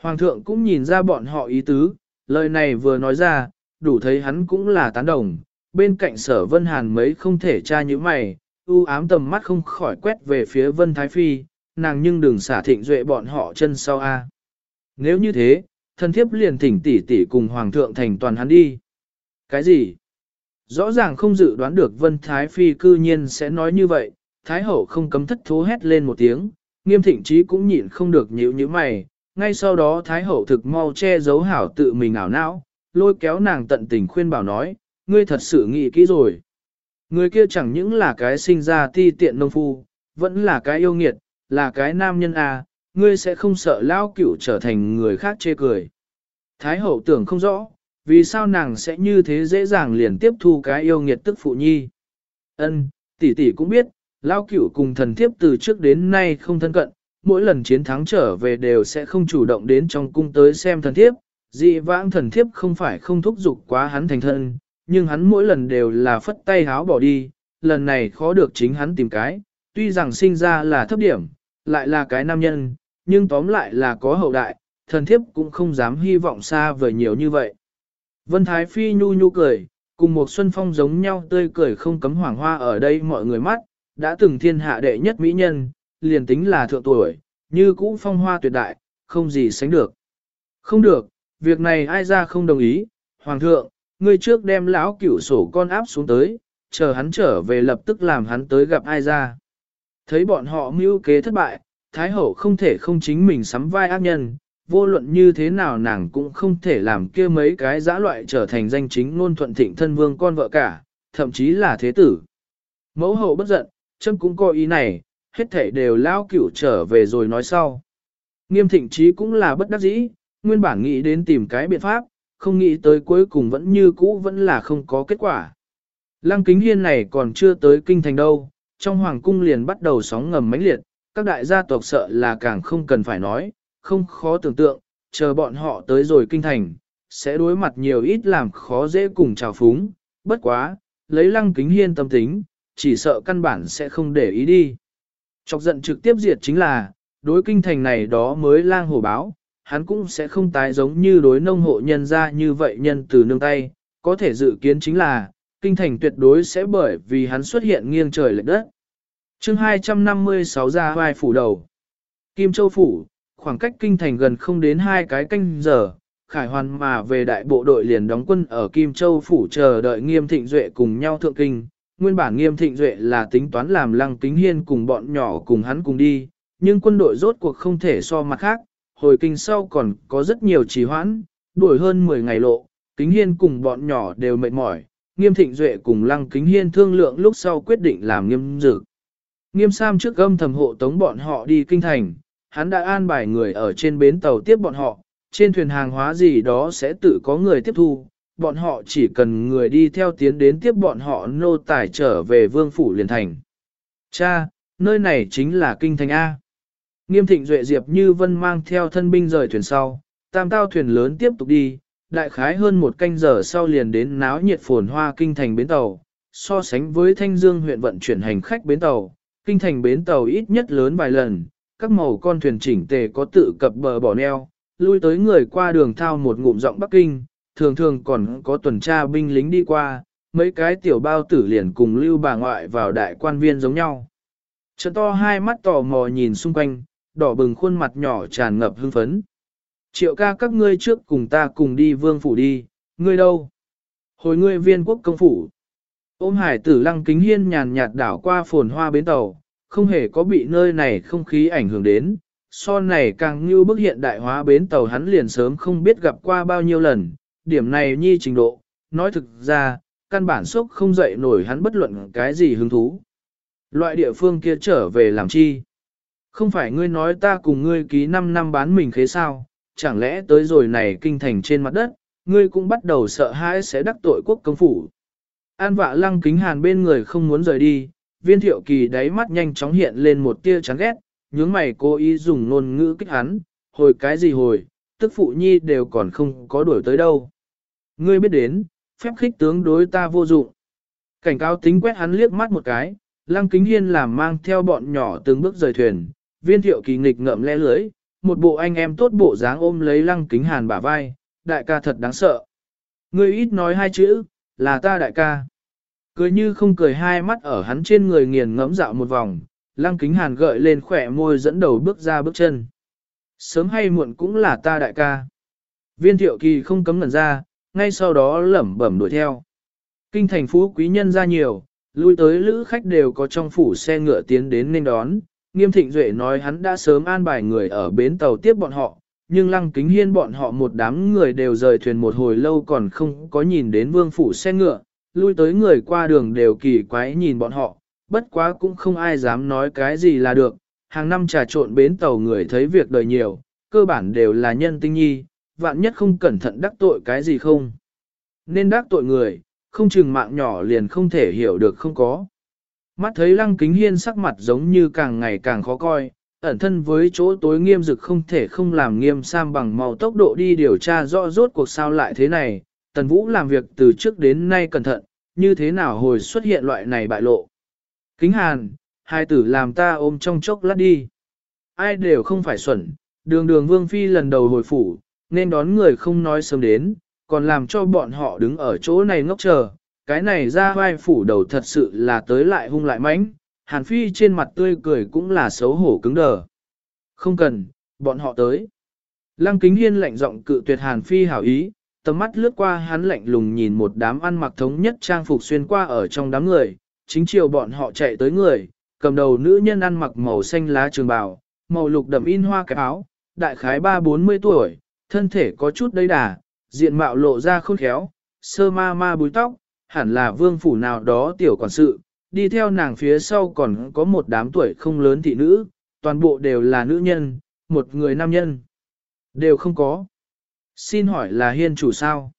Hoàng thượng cũng nhìn ra bọn họ ý tứ, lời này vừa nói ra, đủ thấy hắn cũng là tán đồng, bên cạnh sở vân hàn mấy không thể tra như mày, u ám tầm mắt không khỏi quét về phía vân thái phi, nàng nhưng đừng xả thịnh duệ bọn họ chân sau a. Nếu như thế, thân thiếp liền thỉnh tỷ tỷ cùng hoàng thượng thành toàn hắn đi. Cái gì? Rõ ràng không dự đoán được vân thái phi cư nhiên sẽ nói như vậy, thái hậu không cấm thất thố hét lên một tiếng, nghiêm thịnh trí cũng nhịn không được nhíu như mày, ngay sau đó Thái Hậu thực mau che giấu hảo tự mình ảo não, lôi kéo nàng tận tình khuyên bảo nói, ngươi thật sự nghĩ kỹ rồi. Người kia chẳng những là cái sinh ra ti tiện nông phu, vẫn là cái yêu nghiệt, là cái nam nhân à, ngươi sẽ không sợ lao cửu trở thành người khác chê cười. Thái hậu tưởng không rõ, vì sao nàng sẽ như thế dễ dàng liền tiếp thu cái yêu nghiệt tức phụ nhi. Ân, tỷ tỷ cũng biết, lao cửu cùng thần thiếp từ trước đến nay không thân cận, mỗi lần chiến thắng trở về đều sẽ không chủ động đến trong cung tới xem thần thiếp, dị vãng thần thiếp không phải không thúc giục quá hắn thành thân, nhưng hắn mỗi lần đều là phất tay háo bỏ đi, lần này khó được chính hắn tìm cái, tuy rằng sinh ra là thấp điểm, lại là cái nam nhân, nhưng tóm lại là có hậu đại, thần thiếp cũng không dám hy vọng xa vời nhiều như vậy. Vân Thái Phi nhu nhu cười, cùng một xuân phong giống nhau tươi cười không cấm hoàng hoa ở đây mọi người mắt, đã từng thiên hạ đệ nhất mỹ nhân, liền tính là thượng tuổi, như cũ phong hoa tuyệt đại, không gì sánh được. Không được, việc này ai ra không đồng ý, hoàng thượng, ngươi trước đem lão cửu sổ con áp xuống tới, chờ hắn trở về lập tức làm hắn tới gặp ai ra. Thấy bọn họ mưu kế thất bại, Thái Hậu không thể không chính mình sắm vai ác nhân, vô luận như thế nào nàng cũng không thể làm kia mấy cái giã loại trở thành danh chính ngôn thuận thịnh thân vương con vợ cả, thậm chí là thế tử. Mẫu hậu bất giận, châm cũng có ý này, hết thể đều lao cửu trở về rồi nói sau. Nghiêm thịnh trí cũng là bất đắc dĩ, nguyên bản nghĩ đến tìm cái biện pháp, không nghĩ tới cuối cùng vẫn như cũ vẫn là không có kết quả. Lăng kính hiên này còn chưa tới kinh thành đâu, trong hoàng cung liền bắt đầu sóng ngầm mãnh liệt, các đại gia tộc sợ là càng không cần phải nói, không khó tưởng tượng, chờ bọn họ tới rồi kinh thành, sẽ đối mặt nhiều ít làm khó dễ cùng trào phúng, bất quá, lấy lăng kính hiên tâm tính, chỉ sợ căn bản sẽ không để ý đi. Chọc giận trực tiếp diệt chính là, đối kinh thành này đó mới lang hổ báo, hắn cũng sẽ không tái giống như đối nông hộ nhân ra như vậy nhân từ nương tay, có thể dự kiến chính là, kinh thành tuyệt đối sẽ bởi vì hắn xuất hiện nghiêng trời lệch đất. chương 256 ra vai phủ đầu. Kim Châu Phủ, khoảng cách kinh thành gần không đến hai cái canh giờ, khải hoàn mà về đại bộ đội liền đóng quân ở Kim Châu Phủ chờ đợi nghiêm thịnh duệ cùng nhau thượng kinh. Nguyên bản nghiêm thịnh duệ là tính toán làm lăng kính hiên cùng bọn nhỏ cùng hắn cùng đi, nhưng quân đội rốt cuộc không thể so mặt khác, hồi kinh sau còn có rất nhiều trì hoãn, đuổi hơn 10 ngày lộ, kính hiên cùng bọn nhỏ đều mệt mỏi, nghiêm thịnh duệ cùng lăng kính hiên thương lượng lúc sau quyết định làm nghiêm dực. Nghiêm Sam trước âm thầm hộ tống bọn họ đi kinh thành, hắn đã an bài người ở trên bến tàu tiếp bọn họ, trên thuyền hàng hóa gì đó sẽ tự có người tiếp thu, bọn họ chỉ cần người đi theo tiến đến tiếp bọn họ nô tải trở về vương phủ liền thành. Cha, nơi này chính là kinh thành A. Nghiêm thịnh duệ diệp như vân mang theo thân binh rời thuyền sau, tam tao thuyền lớn tiếp tục đi, đại khái hơn một canh giờ sau liền đến náo nhiệt phồn hoa kinh thành bến tàu, so sánh với thanh dương huyện vận chuyển hành khách bến tàu, kinh thành bến tàu ít nhất lớn vài lần, các màu con thuyền chỉnh tề có tự cập bờ bỏ neo, lui tới người qua đường thao một ngụm giọng Bắc Kinh, thường thường còn có tuần tra binh lính đi qua, mấy cái tiểu bao tử liền cùng lưu bà ngoại vào đại quan viên giống nhau. Trận to hai mắt tò mò nhìn xung quanh, đỏ bừng khuôn mặt nhỏ tràn ngập hưng phấn. Triệu ca các ngươi trước cùng ta cùng đi vương phủ đi, ngươi đâu? Hồi ngươi viên quốc công phủ. Ôm hải tử lăng kính hiên nhàn nhạt đảo qua phồn hoa bến tàu, không hề có bị nơi này không khí ảnh hưởng đến. So này càng như bức hiện đại hóa bến tàu hắn liền sớm không biết gặp qua bao nhiêu lần, điểm này nhi trình độ, nói thực ra, căn bản sốc không dậy nổi hắn bất luận cái gì hứng thú. Loại địa phương kia trở về làm chi? Không phải ngươi nói ta cùng ngươi ký 5 năm bán mình khế sao, chẳng lẽ tới rồi này kinh thành trên mặt đất, ngươi cũng bắt đầu sợ hãi sẽ đắc tội quốc công phủ. An vạ lăng kính hàn bên người không muốn rời đi, viên thiệu kỳ đáy mắt nhanh chóng hiện lên một tia chán ghét, nhướng mày cố ý dùng ngôn ngữ kích hắn, hồi cái gì hồi, tức phụ nhi đều còn không có đuổi tới đâu. Ngươi biết đến, phép khích tướng đối ta vô dụng. Cảnh cáo tính quét hắn liếc mắt một cái, lăng kính hiên làm mang theo bọn nhỏ từng bước rời thuyền, viên thiệu kỳ nghịch ngậm le lưới, một bộ anh em tốt bộ dáng ôm lấy lăng kính hàn bả vai, đại ca thật đáng sợ. Ngươi ít nói hai chữ, là ta đại ca. Cười như không cười hai mắt ở hắn trên người nghiền ngẫm dạo một vòng, lăng kính hàn gợi lên khỏe môi dẫn đầu bước ra bước chân. Sớm hay muộn cũng là ta đại ca. Viên thiệu kỳ không cấm ngẩn ra, ngay sau đó lẩm bẩm đuổi theo. Kinh thành phú quý nhân ra nhiều, lui tới lữ khách đều có trong phủ xe ngựa tiến đến nên đón. Nghiêm thịnh duệ nói hắn đã sớm an bài người ở bến tàu tiếp bọn họ, nhưng lăng kính hiên bọn họ một đám người đều rời thuyền một hồi lâu còn không có nhìn đến vương phủ xe ngựa, lui tới người qua đường đều kỳ quái nhìn bọn họ, bất quá cũng không ai dám nói cái gì là được, hàng năm trà trộn bến tàu người thấy việc đời nhiều, cơ bản đều là nhân tinh nhi, vạn nhất không cẩn thận đắc tội cái gì không. Nên đắc tội người, không chừng mạng nhỏ liền không thể hiểu được không có. Mắt thấy lăng kính hiên sắc mặt giống như càng ngày càng khó coi, ẩn thân với chỗ tối nghiêm dực không thể không làm nghiêm sam bằng màu tốc độ đi điều tra rõ rốt cuộc sao lại thế này, Tần Vũ làm việc từ trước đến nay cẩn thận, như thế nào hồi xuất hiện loại này bại lộ. Kính hàn, hai tử làm ta ôm trong chốc lát đi. Ai đều không phải xuẩn, đường đường vương phi lần đầu hồi phủ, nên đón người không nói sớm đến, còn làm cho bọn họ đứng ở chỗ này ngốc chờ. Cái này ra vai phủ đầu thật sự là tới lại hung lại mãnh, hàn phi trên mặt tươi cười cũng là xấu hổ cứng đờ. Không cần, bọn họ tới. Lăng kính hiên lạnh giọng cự tuyệt hàn phi hảo ý, tầm mắt lướt qua hắn lạnh lùng nhìn một đám ăn mặc thống nhất trang phục xuyên qua ở trong đám người, chính chiều bọn họ chạy tới người, cầm đầu nữ nhân ăn mặc màu xanh lá trường bào, màu lục đậm in hoa cái áo, đại khái ba bốn mươi tuổi, thân thể có chút đầy đà, diện mạo lộ ra khôn khéo, sơ ma ma búi tóc, hẳn là vương phủ nào đó tiểu quản sự, đi theo nàng phía sau còn có một đám tuổi không lớn thị nữ, toàn bộ đều là nữ nhân, một người nam nhân. Đều không có. Xin hỏi là hiên chủ sao?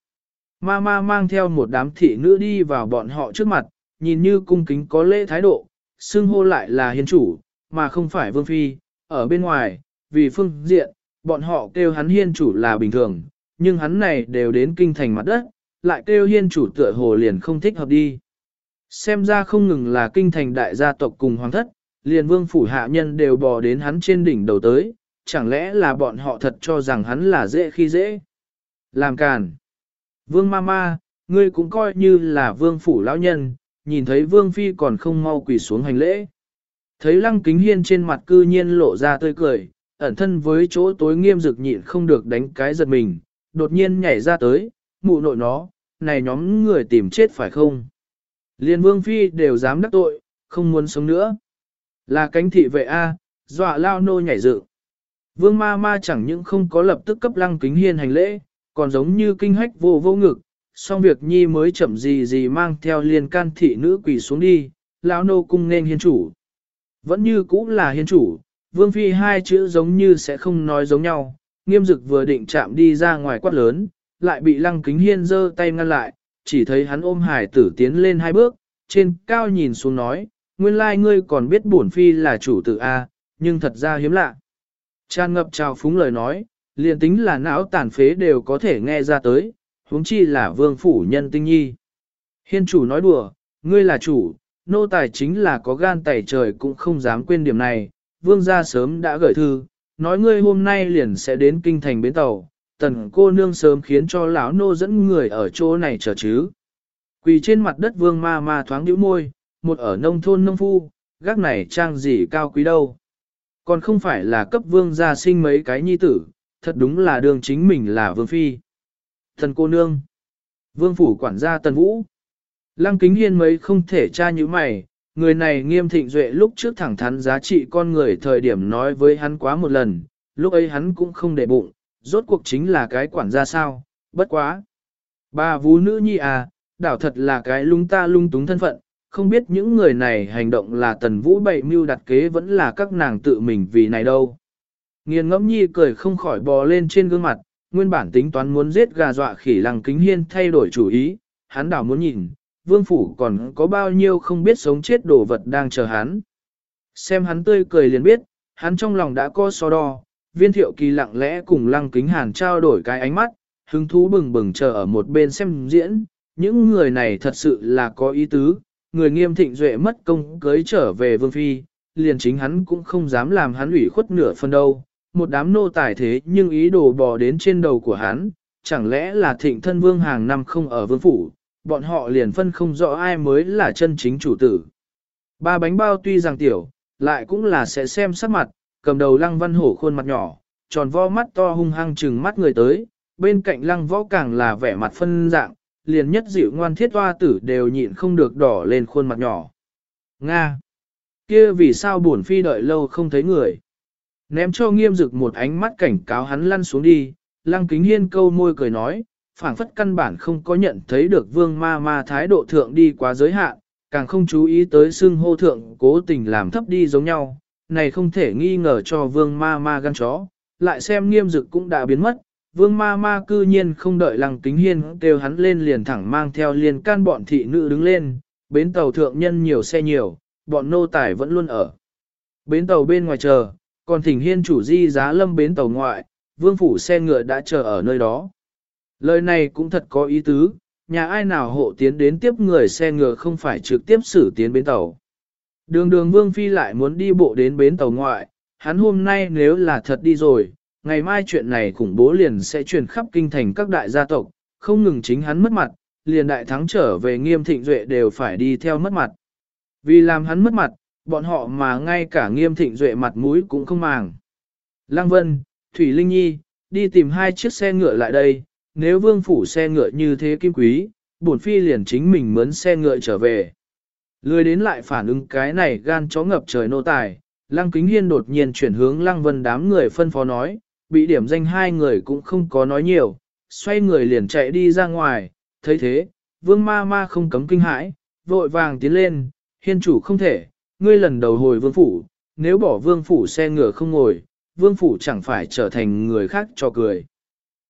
Ma ma mang theo một đám thị nữ đi vào bọn họ trước mặt, nhìn như cung kính có lễ thái độ, xưng hô lại là hiên chủ, mà không phải vương phi, ở bên ngoài, vì phương diện, bọn họ kêu hắn hiên chủ là bình thường, nhưng hắn này đều đến kinh thành mặt đất, lại kêu hiên chủ tựa hồ liền không thích hợp đi. Xem ra không ngừng là kinh thành đại gia tộc cùng hoàng thất, liền vương phủ hạ nhân đều bò đến hắn trên đỉnh đầu tới, chẳng lẽ là bọn họ thật cho rằng hắn là dễ khi dễ. Làm càn. Vương ma ma, ngươi cũng coi như là vương phủ lão nhân, nhìn thấy vương phi còn không mau quỳ xuống hành lễ. Thấy lăng kính hiên trên mặt cư nhiên lộ ra tươi cười, ẩn thân với chỗ tối nghiêm dực nhịn không được đánh cái giật mình, đột nhiên nhảy ra tới, mụ nội nó, này nhóm người tìm chết phải không? Liên vương phi đều dám đắc tội, không muốn sống nữa. Là cánh thị vệ A, dọa lao nô nhảy dựng. Vương ma ma chẳng những không có lập tức cấp lăng kính hiên hành lễ, còn giống như kinh hách vô vô ngực, xong việc nhi mới chậm gì gì mang theo liền can thị nữ quỳ xuống đi, lão nô cung nên hiên chủ. Vẫn như cũ là hiên chủ, vương phi hai chữ giống như sẽ không nói giống nhau, nghiêm dực vừa định chạm đi ra ngoài quát lớn, lại bị lăng kính hiên giơ tay ngăn lại, chỉ thấy hắn ôm hải tử tiến lên hai bước, trên cao nhìn xuống nói, nguyên lai ngươi còn biết bổn phi là chủ tử A, nhưng thật ra hiếm lạ. Tràn ngập trào phúng lời nói, liền tính là não tàn phế đều có thể nghe ra tới, huống chi là vương phủ nhân tinh nhi. Hiên chủ nói đùa, ngươi là chủ, nô tài chính là có gan tẩy trời cũng không dám quên điểm này, vương gia sớm đã gửi thư, nói ngươi hôm nay liền sẽ đến kinh thành bến tàu, tần cô nương sớm khiến cho lão nô dẫn người ở chỗ này chờ chứ. Quỳ trên mặt đất vương ma ma thoáng nhíu môi, một ở nông thôn nông phu, gác này trang gì cao quý đâu. Còn không phải là cấp vương gia sinh mấy cái nhi tử, thật đúng là đường chính mình là vương phi. Thần cô nương, vương phủ quản gia tần vũ. Lăng kính hiên mấy không thể tra như mày, người này nghiêm thịnh duệ lúc trước thẳng thắn giá trị con người thời điểm nói với hắn quá một lần, lúc ấy hắn cũng không để bụng, rốt cuộc chính là cái quản gia sao, bất quá. Bà vũ nữ nhi à, đảo thật là cái lung ta lung túng thân phận, không biết những người này hành động là tần vũ bậy mưu đặt kế vẫn là các nàng tự mình vì này đâu. Nghiền ngẫm nhi cười không khỏi bò lên trên gương mặt, nguyên bản tính toán muốn giết gà dọa khỉ lăng kính hiên thay đổi chủ ý, hắn đảo muốn nhìn, vương phủ còn có bao nhiêu không biết sống chết đồ vật đang chờ hắn. Xem hắn tươi cười liền biết, hắn trong lòng đã có so đo, viên thiệu kỳ lặng lẽ cùng lăng kính hàn trao đổi cái ánh mắt, hứng thú bừng bừng chờ ở một bên xem diễn, những người này thật sự là có ý tứ, người nghiêm thịnh duệ mất công cưới trở về vương phi, liền chính hắn cũng không dám làm hắn ủy khuất nửa phân đâu, một đám nô tài thế nhưng ý đồ bò đến trên đầu của hắn, chẳng lẽ là thịnh thân vương hàng năm không ở vương phủ, bọn họ liền phân không rõ ai mới là chân chính chủ tử. Ba bánh bao tuy rằng tiểu, lại cũng là sẽ xem sắc mặt, cầm đầu lăng văn hổ khuôn mặt nhỏ, tròn vo mắt to hung hăng trừng mắt người tới, bên cạnh lăng võ càng là vẻ mặt phân dạng, liền nhất dịu ngoan thiết hoa tử đều nhịn không được đỏ lên khuôn mặt nhỏ. Nga! kia vì sao buồn phi đợi lâu không thấy người? Ném cho nghiêm dực một ánh mắt cảnh cáo hắn lăn xuống đi, lăng kính hiên câu môi cười nói, phảng phất căn bản không có nhận thấy được vương ma ma thái độ thượng đi quá giới hạn, càng không chú ý tới xưng hô thượng cố tình làm thấp đi giống nhau, này không thể nghi ngờ cho vương ma ma gan chó, lại xem nghiêm dực cũng đã biến mất, vương ma ma cư nhiên không đợi lăng kính hiên kêu hắn lên liền thẳng mang theo liền can bọn thị nữ đứng lên, bến tàu thượng nhân nhiều xe nhiều, bọn nô tải vẫn luôn ở. Bến tàu bên ngoài chờ, còn thỉnh hiên chủ di giá lâm bến tàu ngoại, vương phủ xe ngựa đã chờ ở nơi đó. Lời này cũng thật có ý tứ, nhà ai nào hộ tiến đến tiếp người xe ngựa không phải trực tiếp xử tiến bến tàu. Đường đường vương phi lại muốn đi bộ đến bến tàu ngoại, hắn hôm nay nếu là thật đi rồi, ngày mai chuyện này khủng bố liền sẽ truyền khắp kinh thành các đại gia tộc, không ngừng chính hắn mất mặt, liền đại thắng trở về nghiêm thịnh duệ đều phải đi theo mất mặt. Vì làm hắn mất mặt, bọn họ mà ngay cả nghiêm thịnh duệ mặt mũi cũng không màng. Lăng Vân, Thủy Linh Nhi, đi tìm hai chiếc xe ngựa lại đây, nếu vương phủ xe ngựa như thế kim quý, bổn phi liền chính mình mướn xe ngựa trở về. Lười đến lại phản ứng cái này gan chó ngập trời nô tài, lăng kính hiên đột nhiên chuyển hướng lăng vân đám người phân phó nói, bị điểm danh hai người cũng không có nói nhiều, xoay người liền chạy đi ra ngoài, thấy thế, vương ma ma không cấm kinh hãi, vội vàng tiến lên, hiên chủ không thể, ngươi lần đầu hồi vương phủ, nếu bỏ vương phủ xe ngựa không ngồi, vương phủ chẳng phải trở thành người khác cho cười.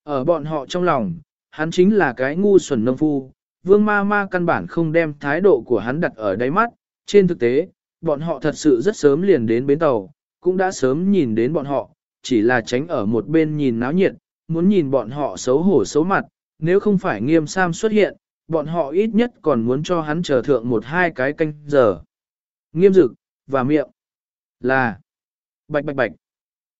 Ở bọn họ trong lòng, hắn chính là cái ngu xuẩn nông phu, vương ma ma căn bản không đem thái độ của hắn đặt ở đáy mắt, trên thực tế, bọn họ thật sự rất sớm liền đến bến tàu, cũng đã sớm nhìn đến bọn họ, chỉ là tránh ở một bên nhìn náo nhiệt, muốn nhìn bọn họ xấu hổ xấu mặt, nếu không phải nghiêm sam xuất hiện, bọn họ ít nhất còn muốn cho hắn chờ thượng một hai cái canh giờ. Nghiêm dực, và miệng, là, bạch bạch bạch.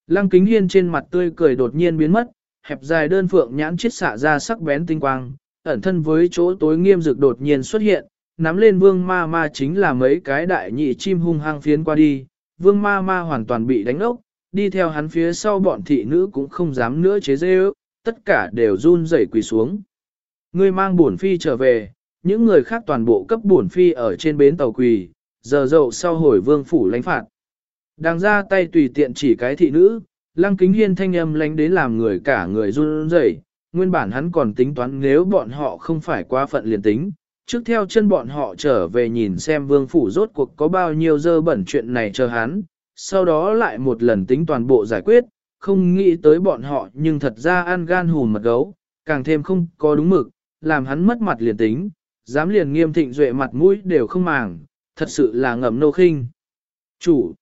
Lăng kính hiên trên mặt tươi cười đột nhiên biến mất, hẹp dài đơn phượng nhãn chiết xạ ra sắc bén tinh quang, ẩn thân với chỗ tối nghiêm dực đột nhiên xuất hiện, nắm lên vương ma ma chính là mấy cái đại nhị chim hung hăng phiến qua đi, vương ma ma hoàn toàn bị đánh ốc, đi theo hắn phía sau bọn thị nữ cũng không dám nữa chế dê ước, tất cả đều run rẩy quỳ xuống. người mang bổn phi trở về, những người khác toàn bộ cấp bổn phi ở trên bến tàu quỳ, giờ dậu sau hồi vương phủ lãnh phạt. Đang ra tay tùy tiện chỉ cái thị nữ, lăng kính hiên thanh âm lánh đến làm người cả người run rẩy. nguyên bản hắn còn tính toán nếu bọn họ không phải quá phận liền tính, trước theo chân bọn họ trở về nhìn xem vương phủ rốt cuộc có bao nhiêu dơ bẩn chuyện này chờ hắn, sau đó lại một lần tính toàn bộ giải quyết, không nghĩ tới bọn họ nhưng thật ra ăn gan hùn mật gấu, càng thêm không có đúng mực, làm hắn mất mặt liền tính, dám liền nghiêm thịnh duệ mặt mũi đều không màng, thật sự là ngầm nô khinh. Chủ,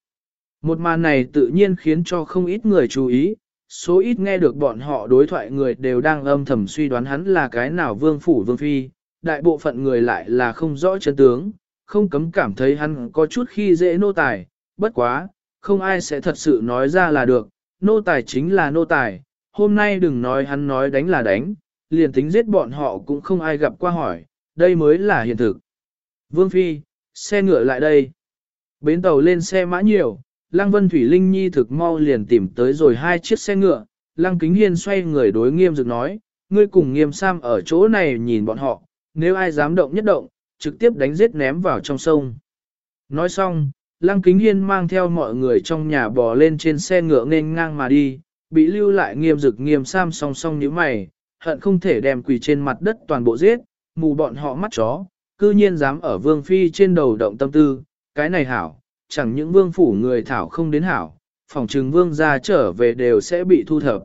một màn này tự nhiên khiến cho không ít người chú ý, số ít nghe được bọn họ đối thoại người đều đang âm thầm suy đoán hắn là cái nào vương phủ vương phi, đại bộ phận người lại là không rõ chân tướng, không cấm cảm thấy hắn có chút khi dễ nô tài, bất quá, không ai sẽ thật sự nói ra là được, nô tài chính là nô tài, hôm nay đừng nói hắn nói đánh là đánh, liền tính giết bọn họ cũng không ai gặp qua hỏi, đây mới là hiện thực. Vương Phi, xe ngựa lại đây. Bến tàu lên xe mã nhiều, Lăng Vân Thủy Linh Nhi thực mau liền tìm tới rồi hai chiếc xe ngựa, Lăng Kính Hiên xoay người đối nghiêm dực nói, ngươi cùng nghiêm sam ở chỗ này nhìn bọn họ, nếu ai dám động nhất động, trực tiếp đánh giết ném vào trong sông. Nói xong, Lăng Kính Hiên mang theo mọi người trong nhà bò lên trên xe ngựa nên ngang mà đi, bị lưu lại nghiêm dực nghiêm sam song song như mày, hận không thể đem quỳ trên mặt đất toàn bộ giết, mù bọn họ mắt chó, cư nhiên dám ở vương phi trên đầu động tâm tư, cái này hảo, chẳng những vương phủ người thảo không đến hảo, phòng trừng vương ra trở về đều sẽ bị thu thập.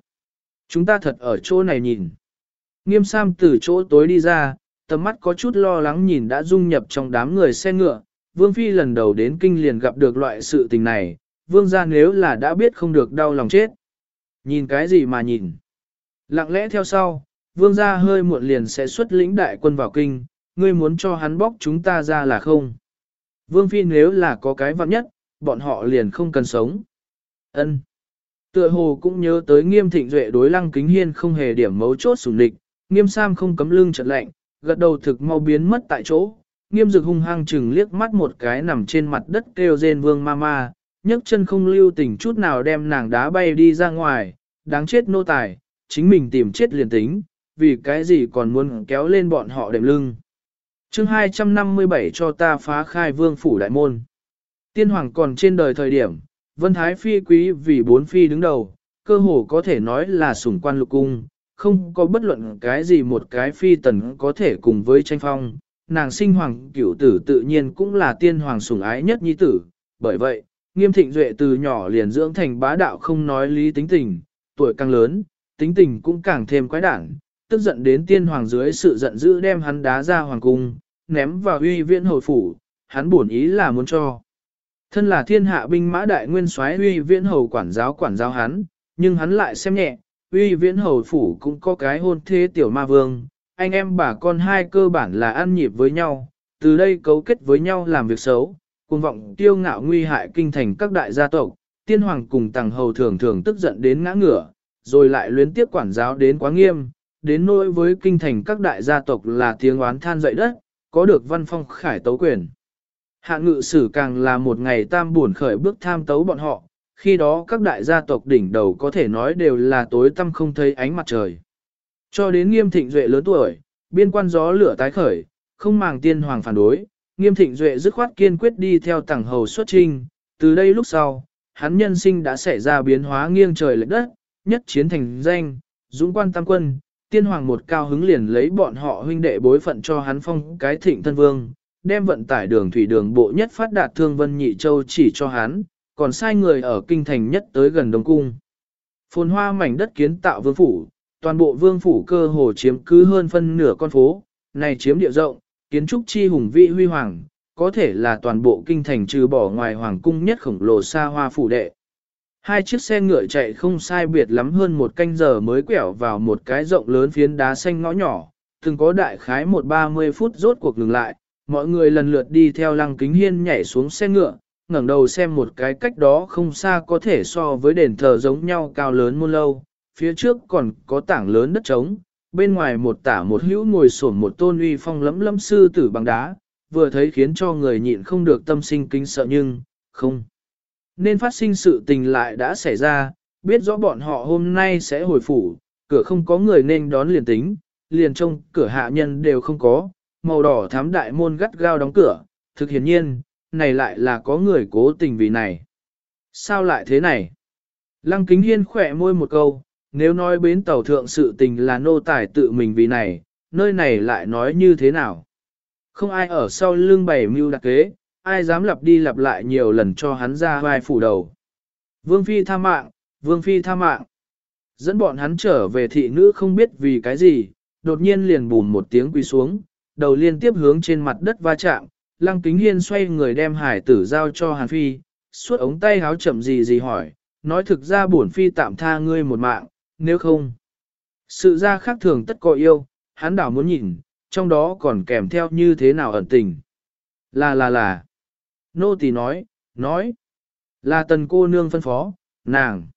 Chúng ta thật ở chỗ này nhìn. Nghiêm Sam từ chỗ tối đi ra, tầm mắt có chút lo lắng nhìn đã dung nhập trong đám người xe ngựa, Vương Phi lần đầu đến kinh liền gặp được loại sự tình này, Vương ra nếu là đã biết không được đau lòng chết. Nhìn cái gì mà nhìn? Lặng lẽ theo sau, Vương gia hơi muộn liền sẽ xuất lĩnh đại quân vào kinh, ngươi muốn cho hắn bóc chúng ta ra là không? Vương Phi nếu là có cái vặn nhất, bọn họ liền không cần sống. Ân. Tựa hồ cũng nhớ tới nghiêm thịnh duệ đối lăng kính hiên không hề điểm mấu chốt sủng địch, nghiêm sam không cấm lưng trận lạnh, gật đầu thực mau biến mất tại chỗ, nghiêm dực hung hăng chừng liếc mắt một cái nằm trên mặt đất kêu rên vương ma ma, nhấc chân không lưu tình chút nào đem nàng đá bay đi ra ngoài, đáng chết nô tài, chính mình tìm chết liền tính, vì cái gì còn muốn kéo lên bọn họ đệm lưng chương 257 cho ta phá khai vương phủ đại môn. Tiên hoàng còn trên đời thời điểm, Vân Thái Phi quý vì bốn phi đứng đầu, cơ hồ có thể nói là sủng quan lục cung, không có bất luận cái gì một cái phi tần có thể cùng với tranh phong. Nàng sinh hoàng cửu tử tự nhiên cũng là tiên hoàng sủng ái nhất nhi tử, bởi vậy, nghiêm thịnh duệ từ nhỏ liền dưỡng thành bá đạo không nói lý tính tình, tuổi càng lớn, tính tình cũng càng thêm quái đản, tức giận đến tiên hoàng dưới sự giận dữ đem hắn đá ra hoàng cung, ném vào uy viễn hồi phủ, hắn buồn ý là muốn cho. Thân là thiên hạ binh mã đại nguyên soái uy viễn hầu quản giáo quản giáo hắn, nhưng hắn lại xem nhẹ, uy viễn hầu phủ cũng có cái hôn thế tiểu ma vương, anh em bà con hai cơ bản là ăn nhịp với nhau, từ đây cấu kết với nhau làm việc xấu, cùng vọng tiêu ngạo nguy hại kinh thành các đại gia tộc, tiên hoàng cùng tàng hầu thường thường tức giận đến ngã ngửa, rồi lại luyến tiếp quản giáo đến quá nghiêm, đến nỗi với kinh thành các đại gia tộc là tiếng oán than dậy đất, có được văn phong khải tấu quyền. Hạ ngự sử càng là một ngày tam buồn khởi bước tham tấu bọn họ, khi đó các đại gia tộc đỉnh đầu có thể nói đều là tối tăm không thấy ánh mặt trời. Cho đến nghiêm thịnh duệ lớn tuổi, biên quan gió lửa tái khởi, không màng tiên hoàng phản đối, nghiêm thịnh duệ dứt khoát kiên quyết đi theo tàng hầu xuất trinh, từ đây lúc sau, hắn nhân sinh đã xảy ra biến hóa nghiêng trời lệch đất, nhất chiến thành danh, dũng quan tam quân, tiên hoàng một cao hứng liền lấy bọn họ huynh đệ bối phận cho hắn phong cái thịnh thân vương, đem vận tải đường thủy đường bộ nhất phát đạt thương vân nhị châu chỉ cho hắn, còn sai người ở kinh thành nhất tới gần Đông Cung. Phồn hoa mảnh đất kiến tạo vương phủ, toàn bộ vương phủ cơ hồ chiếm cứ hơn phân nửa con phố, này chiếm địa rộng, kiến trúc chi hùng vĩ huy hoàng, có thể là toàn bộ kinh thành trừ bỏ ngoài hoàng cung nhất khổng lồ xa hoa phủ đệ. Hai chiếc xe ngựa chạy không sai biệt lắm hơn một canh giờ mới quẹo vào một cái rộng lớn phiến đá xanh ngõ nhỏ, từng có đại khái một ba mươi phút rốt cuộc ngừng lại, mọi người lần lượt đi theo lăng kính hiên nhảy xuống xe ngựa, ngẩng đầu xem một cái cách đó không xa có thể so với đền thờ giống nhau cao lớn muôn lâu, phía trước còn có tảng lớn đất trống, bên ngoài một tả một hữu ngồi sổn một tôn uy phong lẫm lẫm sư tử bằng đá, vừa thấy khiến cho người nhịn không được tâm sinh kính sợ nhưng, không. Nên phát sinh sự tình lại đã xảy ra, biết rõ bọn họ hôm nay sẽ hồi phủ, cửa không có người nên đón liền tính, liền trông cửa hạ nhân đều không có, màu đỏ thám đại môn gắt gao đóng cửa, thực hiển nhiên, này lại là có người cố tình vì này. Sao lại thế này? Lăng kính hiên khỏe môi một câu, nếu nói bến tàu thượng sự tình là nô tài tự mình vì này, nơi này lại nói như thế nào? Không ai ở sau lưng bày mưu đặc kế, ai dám lặp đi lặp lại nhiều lần cho hắn ra vai phủ đầu. Vương Phi tha mạng, Vương Phi tha mạng. Dẫn bọn hắn trở về thị nữ không biết vì cái gì, đột nhiên liền bùn một tiếng quỳ xuống, đầu liên tiếp hướng trên mặt đất va chạm, Lăng Kính Hiên xoay người đem hải tử giao cho Hàn Phi, suốt ống tay háo chậm gì gì hỏi, nói thực ra bổn Phi tạm tha ngươi một mạng, nếu không. Sự ra khác thường tất có yêu, hắn đảo muốn nhìn, trong đó còn kèm theo như thế nào ẩn tình. Là là là. Nô tỳ nói, nói. Là tần cô nương phân phó, nàng.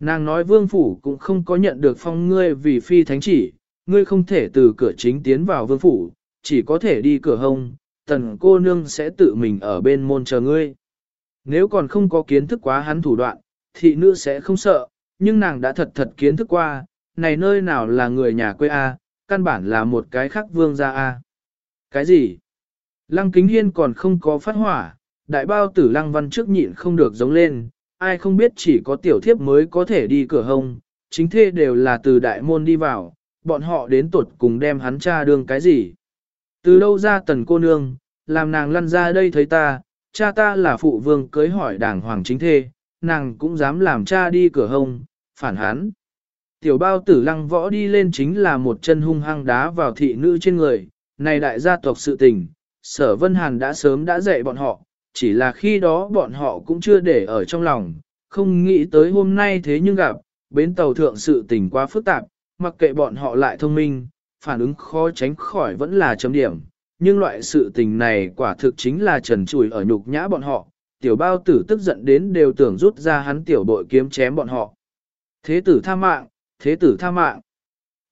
Nàng nói vương phủ cũng không có nhận được phong ngươi vì phi thánh chỉ, ngươi không thể từ cửa chính tiến vào vương phủ, chỉ có thể đi cửa hông, tần cô nương sẽ tự mình ở bên môn chờ ngươi. Nếu còn không có kiến thức quá hắn thủ đoạn, thị nữ sẽ không sợ, nhưng nàng đã thật thật kiến thức qua, này nơi nào là người nhà quê A, căn bản là một cái khác vương gia A. Cái gì? Lăng kính hiên còn không có phát hỏa, đại bao tử lăng văn trước nhịn không được giống lên, ai không biết chỉ có tiểu thiếp mới có thể đi cửa hông, chính thê đều là từ đại môn đi vào, bọn họ đến tuột cùng đem hắn cha đương cái gì. Từ đâu ra tần cô nương, làm nàng lăn ra đây thấy ta, cha ta là phụ vương cưới hỏi đảng hoàng chính thê, nàng cũng dám làm cha đi cửa hông, phản hắn. Tiểu bao tử lăng võ đi lên chính là một chân hung hăng đá vào thị nữ trên người, này đại gia tộc sự tình, sở vân hàn đã sớm đã dạy bọn họ, chỉ là khi đó bọn họ cũng chưa để ở trong lòng, không nghĩ tới hôm nay thế nhưng gặp, bến tàu thượng sự tình quá phức tạp, mặc kệ bọn họ lại thông minh, phản ứng khó tránh khỏi vẫn là chấm điểm, nhưng loại sự tình này quả thực chính là trần trùi ở nhục nhã bọn họ, tiểu bao tử tức giận đến đều tưởng rút ra hắn tiểu bội kiếm chém bọn họ. Thế tử tha mạng, thế tử tha mạng.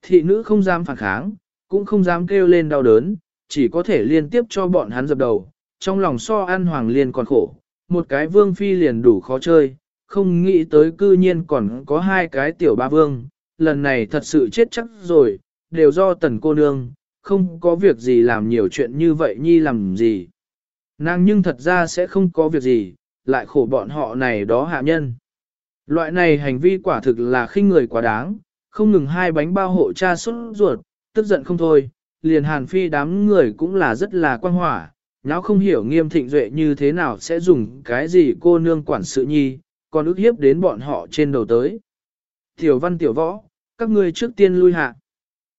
Thị nữ không dám phản kháng, cũng không dám kêu lên đau đớn, chỉ có thể liên tiếp cho bọn hắn dập đầu, trong lòng so an hoàng liên còn khổ, một cái vương phi liền đủ khó chơi, không nghĩ tới cư nhiên còn có hai cái tiểu ba vương, lần này thật sự chết chắc rồi, đều do tần cô nương, không có việc gì làm nhiều chuyện như vậy nhi làm gì. Nàng nhưng thật ra sẽ không có việc gì, lại khổ bọn họ này đó hạ nhân. Loại này hành vi quả thực là khinh người quá đáng, không ngừng hai bánh bao hộ cha xuất ruột, tức giận không thôi, liền hàn phi đám người cũng là rất là quan hỏa, nháo không hiểu nghiêm thịnh duệ như thế nào sẽ dùng cái gì cô nương quản sự nhi, còn ức hiếp đến bọn họ trên đầu tới. Tiểu văn tiểu võ, các ngươi trước tiên lui hạ.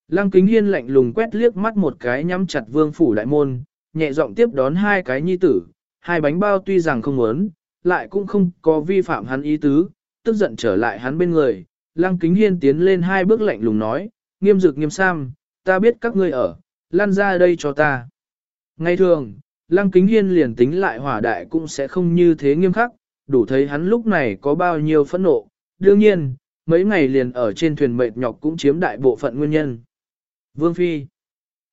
Lăng kính hiên lạnh lùng quét liếc mắt một cái nhắm chặt vương phủ đại môn, nhẹ giọng tiếp đón hai cái nhi tử, hai bánh bao tuy rằng không muốn, lại cũng không có vi phạm hắn ý tứ, tức giận trở lại hắn bên người. Lăng kính hiên tiến lên hai bước lạnh lùng nói, nghiêm dực nghiêm sam, ta biết các ngươi ở, lăn ra đây cho ta. Ngay thường, lăng kính hiên liền tính lại hỏa đại cũng sẽ không như thế nghiêm khắc, đủ thấy hắn lúc này có bao nhiêu phẫn nộ. Đương nhiên, mấy ngày liền ở trên thuyền mệt nhọc cũng chiếm đại bộ phận nguyên nhân. Vương Phi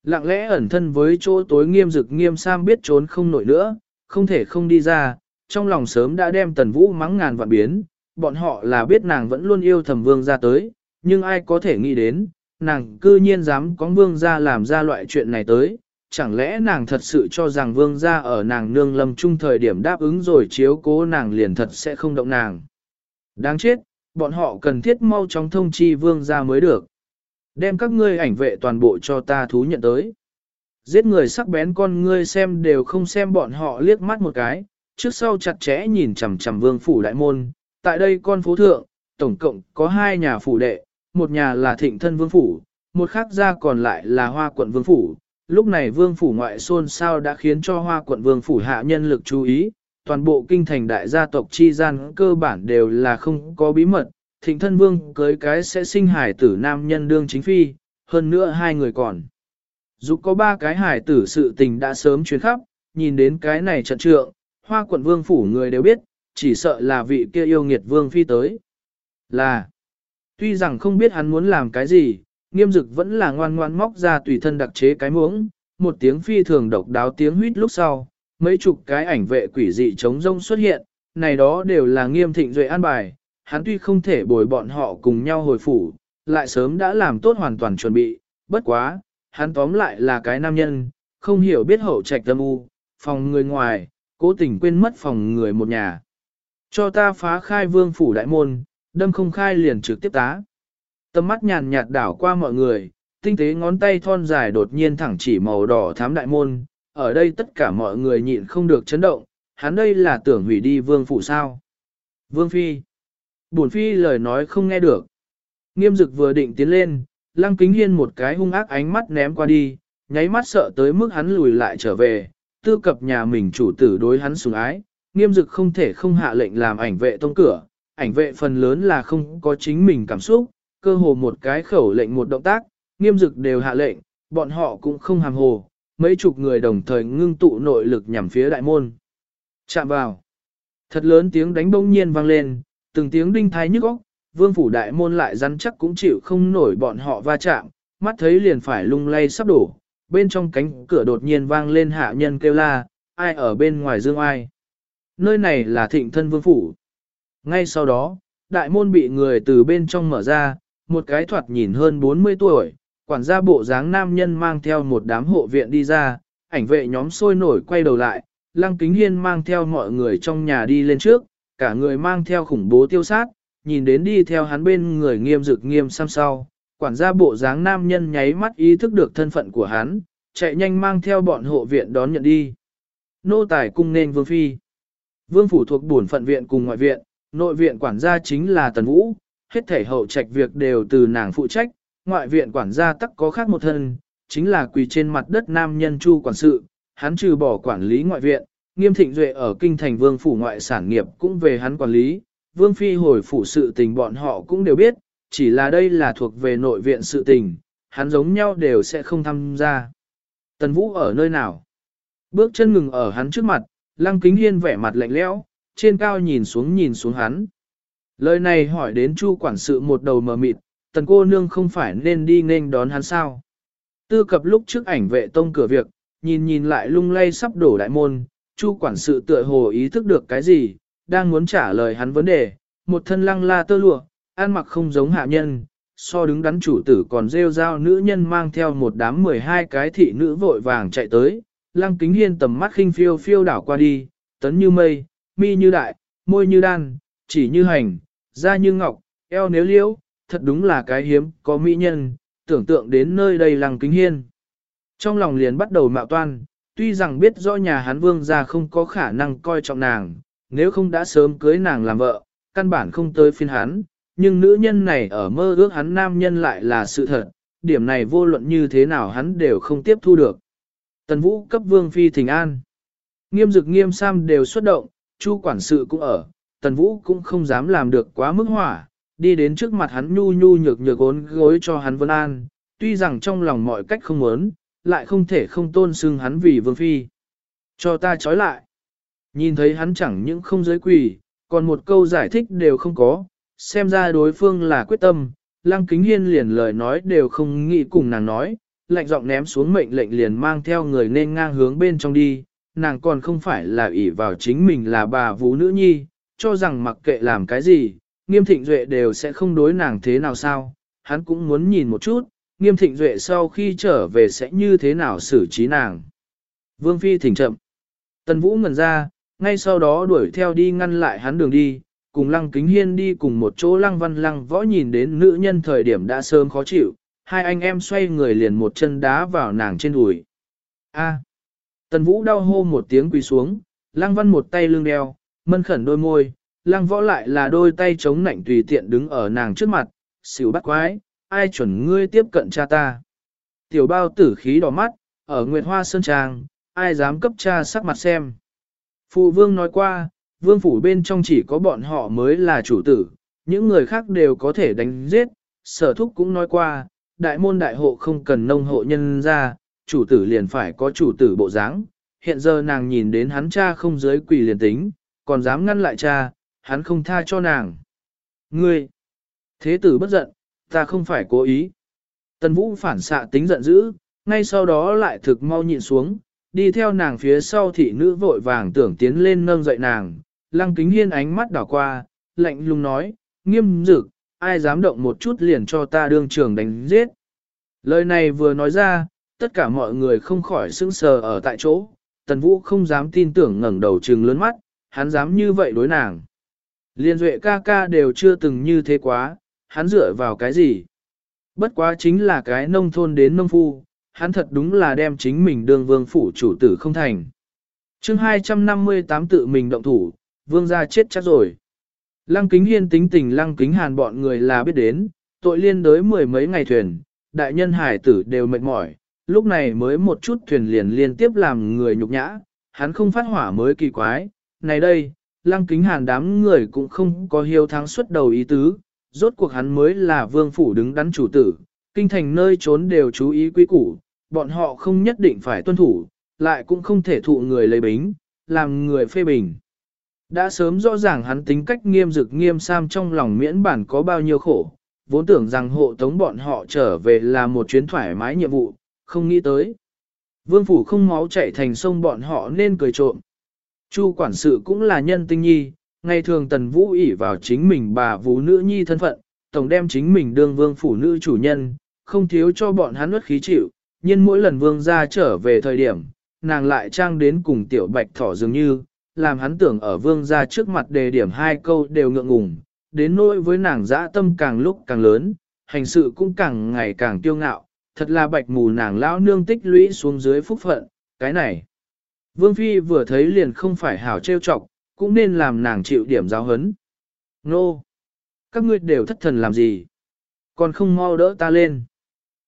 Lặng lẽ ẩn thân với chỗ tối nghiêm dực nghiêm sam biết trốn không nổi nữa, không thể không đi ra, trong lòng sớm đã đem tần vũ mắng ngàn vạn biến, bọn họ là biết nàng vẫn luôn yêu thầm vương ra tới, nhưng ai có thể nghĩ đến, nàng cư nhiên dám có vương gia làm ra loại chuyện này tới, chẳng lẽ nàng thật sự cho rằng vương gia ở nàng nương lâm trung thời điểm đáp ứng rồi chiếu cố nàng liền thật sẽ không động nàng. Đáng chết, bọn họ cần thiết mau chóng thông chi vương gia mới được. Đem các ngươi ảnh vệ toàn bộ cho ta thú nhận tới. Giết người sắc bén con ngươi xem đều không xem bọn họ liếc mắt một cái, trước sau chặt chẽ nhìn chằm chằm vương phủ đại môn. Tại đây con phố thượng, tổng cộng có hai nhà phủ đệ, một nhà là thịnh thân vương phủ, một khác ra còn lại là hoa quận vương phủ. Lúc này vương phủ ngoại xôn sao đã khiến cho hoa quận vương phủ hạ nhân lực chú ý, toàn bộ kinh thành đại gia tộc chi gian cơ bản đều là không có bí mật, thịnh thân vương cưới cái sẽ sinh hải tử nam nhân đương chính phi, hơn nữa hai người còn. Dù có ba cái hải tử sự tình đã sớm chuyến khắp, nhìn đến cái này trận trượng, hoa quận vương phủ người đều biết, chỉ sợ là vị kia yêu nghiệt vương phi tới. Là, tuy rằng không biết hắn muốn làm cái gì, nghiêm dực vẫn là ngoan ngoan móc ra tùy thân đặc chế cái muỗng, một tiếng phi thường độc đáo tiếng huýt lúc sau, mấy chục cái ảnh vệ quỷ dị chống rông xuất hiện, này đó đều là nghiêm thịnh duệ an bài, hắn tuy không thể bồi bọn họ cùng nhau hồi phủ, lại sớm đã làm tốt hoàn toàn chuẩn bị, bất quá, hắn tóm lại là cái nam nhân, không hiểu biết hậu trạch tâm u, phòng người ngoài, cố tình quên mất phòng người một nhà. Cho ta phá khai vương phủ đại môn, đâm không khai liền trực tiếp tá. Tâm mắt nhàn nhạt đảo qua mọi người, tinh tế ngón tay thon dài đột nhiên thẳng chỉ màu đỏ thám đại môn, ở đây tất cả mọi người nhịn không được chấn động, hắn đây là tưởng hủy đi vương phủ sao. Vương Phi Bổn Phi lời nói không nghe được. Nghiêm dực vừa định tiến lên, lăng kính hiên một cái hung ác ánh mắt ném qua đi, nháy mắt sợ tới mức hắn lùi lại trở về, tư cập nhà mình chủ tử đối hắn sủng ái, nghiêm dực không thể không hạ lệnh làm ảnh vệ tông cửa, ảnh vệ phần lớn là không có chính mình cảm xúc, cơ hồ một cái khẩu lệnh một động tác, nghiêm dực đều hạ lệnh, bọn họ cũng không hàm hồ, mấy chục người đồng thời ngưng tụ nội lực nhằm phía đại môn. Chạm vào. Thật lớn tiếng đánh bỗng nhiên vang lên, từng tiếng đinh thái nhức óc, vương phủ đại môn lại rắn chắc cũng chịu không nổi bọn họ va chạm, mắt thấy liền phải lung lay sắp đổ, bên trong cánh cửa đột nhiên vang lên hạ nhân kêu la, ai ở bên ngoài dương ai. Nơi này là thịnh thân vương phủ. Ngay sau đó, đại môn bị người từ bên trong mở ra, một cái thoạt nhìn hơn 40 tuổi, quản gia bộ dáng nam nhân mang theo một đám hộ viện đi ra, ảnh vệ nhóm sôi nổi quay đầu lại, lăng kính hiên mang theo mọi người trong nhà đi lên trước, cả người mang theo khủng bố tiêu sát, nhìn đến đi theo hắn bên người nghiêm dực nghiêm xăm sau, quản gia bộ dáng nam nhân nháy mắt ý thức được thân phận của hắn, chạy nhanh mang theo bọn hộ viện đón nhận đi. Nô tài cung nên vương phi. Vương phủ thuộc bổn phận viện cùng ngoại viện, nội viện quản gia chính là Tần Vũ, hết thể hậu trạch việc đều từ nàng phụ trách, ngoại viện quản gia tắc có khác một thân, chính là quỳ trên mặt đất nam nhân chu quản sự, hắn trừ bỏ quản lý ngoại viện, nghiêm thịnh duệ ở kinh thành vương phủ ngoại sản nghiệp cũng về hắn quản lý, vương phi hồi phủ sự tình bọn họ cũng đều biết, chỉ là đây là thuộc về nội viện sự tình, hắn giống nhau đều sẽ không tham gia. Tần Vũ ở nơi nào? Bước chân ngừng ở hắn trước mặt, lăng kính hiên vẻ mặt lạnh lẽo, trên cao nhìn xuống nhìn xuống hắn. Lời này hỏi đến chu quản sự một đầu mờ mịt, tần cô nương không phải nên đi nên đón hắn sao? Tư cập lúc trước ảnh vệ tông cửa việc, nhìn nhìn lại lung lay sắp đổ đại môn, chu quản sự tựa hồ ý thức được cái gì, đang muốn trả lời hắn vấn đề, một thân lăng la tơ lụa, ăn mặc không giống hạ nhân, so đứng đắn chủ tử còn rêu rao nữ nhân mang theo một đám 12 cái thị nữ vội vàng chạy tới, lăng kính hiên tầm mắt khinh phiêu phiêu đảo qua đi, tấn như mây, mi như đại, môi như đan, chỉ như hành, da như ngọc, eo nếu liễu, thật đúng là cái hiếm, có mỹ nhân, tưởng tượng đến nơi đây lăng kính hiên. Trong lòng liền bắt đầu mạo toan, tuy rằng biết rõ nhà hắn vương gia không có khả năng coi trọng nàng, nếu không đã sớm cưới nàng làm vợ, căn bản không tới phiên hắn, nhưng nữ nhân này ở mơ ước hắn nam nhân lại là sự thật, điểm này vô luận như thế nào hắn đều không tiếp thu được. Tần Vũ cấp vương phi thỉnh an. Nghiêm dực nghiêm sam đều xuất động, chu quản sự cũng ở, Tần Vũ cũng không dám làm được quá mức hỏa, đi đến trước mặt hắn nhu nhu nhược nhược ốn gối cho hắn vân an, tuy rằng trong lòng mọi cách không muốn, lại không thể không tôn xưng hắn vì vương phi. Cho ta trói lại. Nhìn thấy hắn chẳng những không giới quỳ, còn một câu giải thích đều không có, xem ra đối phương là quyết tâm, lăng kính hiên liền lời nói đều không nghĩ cùng nàng nói, lạnh giọng ném xuống mệnh lệnh liền mang theo người nên ngang hướng bên trong đi, nàng còn không phải là ỷ vào chính mình là bà vũ nữ nhi, cho rằng mặc kệ làm cái gì, nghiêm thịnh duệ đều sẽ không đối nàng thế nào sao, hắn cũng muốn nhìn một chút, nghiêm thịnh duệ sau khi trở về sẽ như thế nào xử trí nàng. Vương Phi thỉnh chậm. Tần Vũ ngẩn ra, ngay sau đó đuổi theo đi ngăn lại hắn đường đi, cùng Lăng Kính Hiên đi cùng một chỗ Lăng Văn Lăng võ nhìn đến nữ nhân thời điểm đã sớm khó chịu, hai anh em xoay người liền một chân đá vào nàng trên đùi. A. Tần Vũ đau hô một tiếng quỳ xuống, Lăng Văn một tay lưng đeo, mân khẩn đôi môi, Lăng võ lại là đôi tay chống nạnh tùy tiện đứng ở nàng trước mặt, xỉu bắt quái, ai chuẩn ngươi tiếp cận cha ta. Tiểu bao tử khí đỏ mắt, ở Nguyệt Hoa Sơn Trang, ai dám cấp cha sắc mặt xem. Phụ vương nói qua, vương phủ bên trong chỉ có bọn họ mới là chủ tử, những người khác đều có thể đánh giết. Sở thúc cũng nói qua, đại môn đại hộ không cần nông hộ nhân ra, chủ tử liền phải có chủ tử bộ dáng. Hiện giờ nàng nhìn đến hắn cha không giới quỳ liền tính, còn dám ngăn lại cha, hắn không tha cho nàng. Ngươi! Thế tử bất giận, ta không phải cố ý. Tần Vũ phản xạ tính giận dữ, ngay sau đó lại thực mau nhịn xuống, đi theo nàng phía sau thị nữ vội vàng tưởng tiến lên nâng dậy nàng. Lăng kính hiên ánh mắt đảo qua, lạnh lùng nói, nghiêm dực, ai dám động một chút liền cho ta đương trường đánh giết. Lời này vừa nói ra, tất cả mọi người không khỏi sững sờ ở tại chỗ, tần vũ không dám tin tưởng ngẩng đầu trừng lớn mắt, hắn dám như vậy đối nàng. Liên duệ ca ca đều chưa từng như thế quá, hắn dựa vào cái gì? Bất quá chính là cái nông thôn đến nông phu, hắn thật đúng là đem chính mình đương vương phủ chủ tử không thành. chương 258 tự mình động thủ, vương gia chết chắc rồi. Lăng kính hiên tính tình lăng kính hàn bọn người là biết đến, tội liên đới mười mấy ngày thuyền, đại nhân hải tử đều mệt mỏi, lúc này mới một chút thuyền liền liên tiếp làm người nhục nhã, hắn không phát hỏa mới kỳ quái, này đây, lăng kính hàn đám người cũng không có hiếu thắng xuất đầu ý tứ, rốt cuộc hắn mới là vương phủ đứng đắn chủ tử, kinh thành nơi trốn đều chú ý quý củ, bọn họ không nhất định phải tuân thủ, lại cũng không thể thụ người lấy bính, làm người phê bình. Đã sớm rõ ràng hắn tính cách nghiêm dực nghiêm sam trong lòng miễn bản có bao nhiêu khổ, vốn tưởng rằng hộ tống bọn họ trở về là một chuyến thoải mái nhiệm vụ, không nghĩ tới. Vương phủ không máu chạy thành sông bọn họ nên cười trộm. Chu quản sự cũng là nhân tinh nhi, ngày thường tần vũ ỷ vào chính mình bà vũ nữ nhi thân phận, tổng đem chính mình đương vương phủ nữ chủ nhân, không thiếu cho bọn hắn nuốt khí chịu, nhưng mỗi lần vương ra trở về thời điểm, nàng lại trang đến cùng tiểu bạch thỏ dường như, làm hắn tưởng ở vương ra trước mặt đề điểm hai câu đều ngượng ngùng, đến nỗi với nàng dã tâm càng lúc càng lớn, hành sự cũng càng ngày càng tiêu ngạo, thật là bạch mù nàng lão nương tích lũy xuống dưới phúc phận, cái này. Vương Phi vừa thấy liền không phải hảo trêu chọc, cũng nên làm nàng chịu điểm giáo hấn. Nô! Các ngươi đều thất thần làm gì? Còn không mau đỡ ta lên.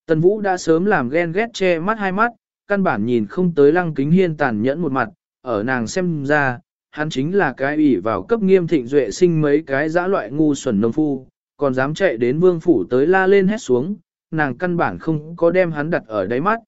Tần Vũ đã sớm làm ghen ghét che mắt hai mắt, căn bản nhìn không tới lăng kính hiên tàn nhẫn một mặt, ở nàng xem ra, hắn chính là cái ủy vào cấp nghiêm thịnh duệ sinh mấy cái dã loại ngu xuẩn nông phu, còn dám chạy đến vương phủ tới la lên hét xuống, nàng căn bản không có đem hắn đặt ở đáy mắt.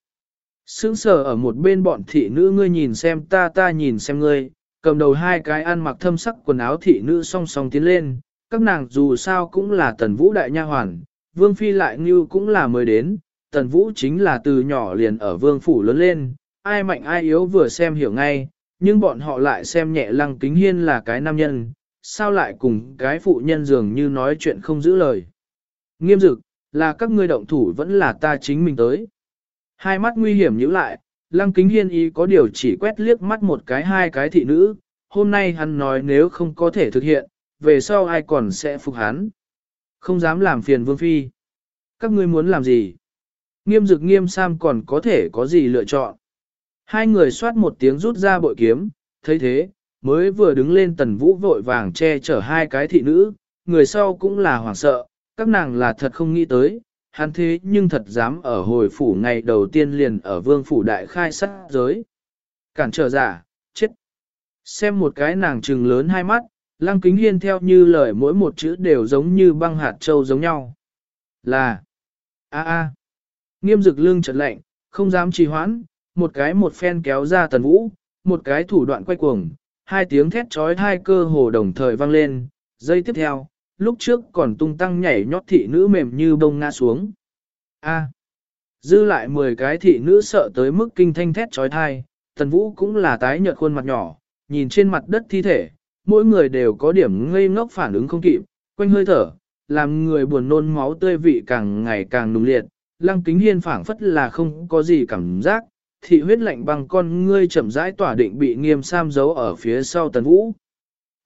Sướng sở ở một bên bọn thị nữ ngươi nhìn xem ta ta nhìn xem ngươi, cầm đầu hai cái ăn mặc thâm sắc quần áo thị nữ song song tiến lên, các nàng dù sao cũng là tần vũ đại nha hoàn, vương phi lại như cũng là mới đến, tần vũ chính là từ nhỏ liền ở vương phủ lớn lên, ai mạnh ai yếu vừa xem hiểu ngay, nhưng bọn họ lại xem nhẹ lăng kính hiên là cái nam nhân, sao lại cùng cái phụ nhân dường như nói chuyện không giữ lời. Nghiêm dực, là các ngươi động thủ vẫn là ta chính mình tới. Hai mắt nguy hiểm nhíu lại, lăng kính hiên ý có điều chỉ quét liếc mắt một cái hai cái thị nữ, hôm nay hắn nói nếu không có thể thực hiện, về sau ai còn sẽ phục hắn. Không dám làm phiền vương phi. Các ngươi muốn làm gì? Nghiêm dực nghiêm sam còn có thể có gì lựa chọn? Hai người soát một tiếng rút ra bội kiếm, thấy thế, mới vừa đứng lên tần vũ vội vàng che chở hai cái thị nữ, người sau cũng là hoảng sợ, các nàng là thật không nghĩ tới, hắn thế nhưng thật dám ở hồi phủ ngày đầu tiên liền ở vương phủ đại khai sát giới. Cản trở giả, chết. Xem một cái nàng trừng lớn hai mắt, lăng kính hiên theo như lời mỗi một chữ đều giống như băng hạt châu giống nhau. Là, a a, nghiêm dực lưng trật lạnh, không dám trì hoãn, một cái một phen kéo ra tần vũ, một cái thủ đoạn quay cuồng, hai tiếng thét trói hai cơ hồ đồng thời vang lên, giây tiếp theo, lúc trước còn tung tăng nhảy nhót thị nữ mềm như bông ngã xuống. A. Dư lại 10 cái thị nữ sợ tới mức kinh thanh thét trói thai, tần vũ cũng là tái nhợt khuôn mặt nhỏ, nhìn trên mặt đất thi thể, mỗi người đều có điểm ngây ngốc phản ứng không kịp, quanh hơi thở, làm người buồn nôn máu tươi vị càng ngày càng nung liệt, lăng kính hiên phảng phất là không có gì cảm giác, thị huyết lạnh bằng con ngươi chậm rãi tỏa định bị nghiêm sam giấu ở phía sau tần vũ.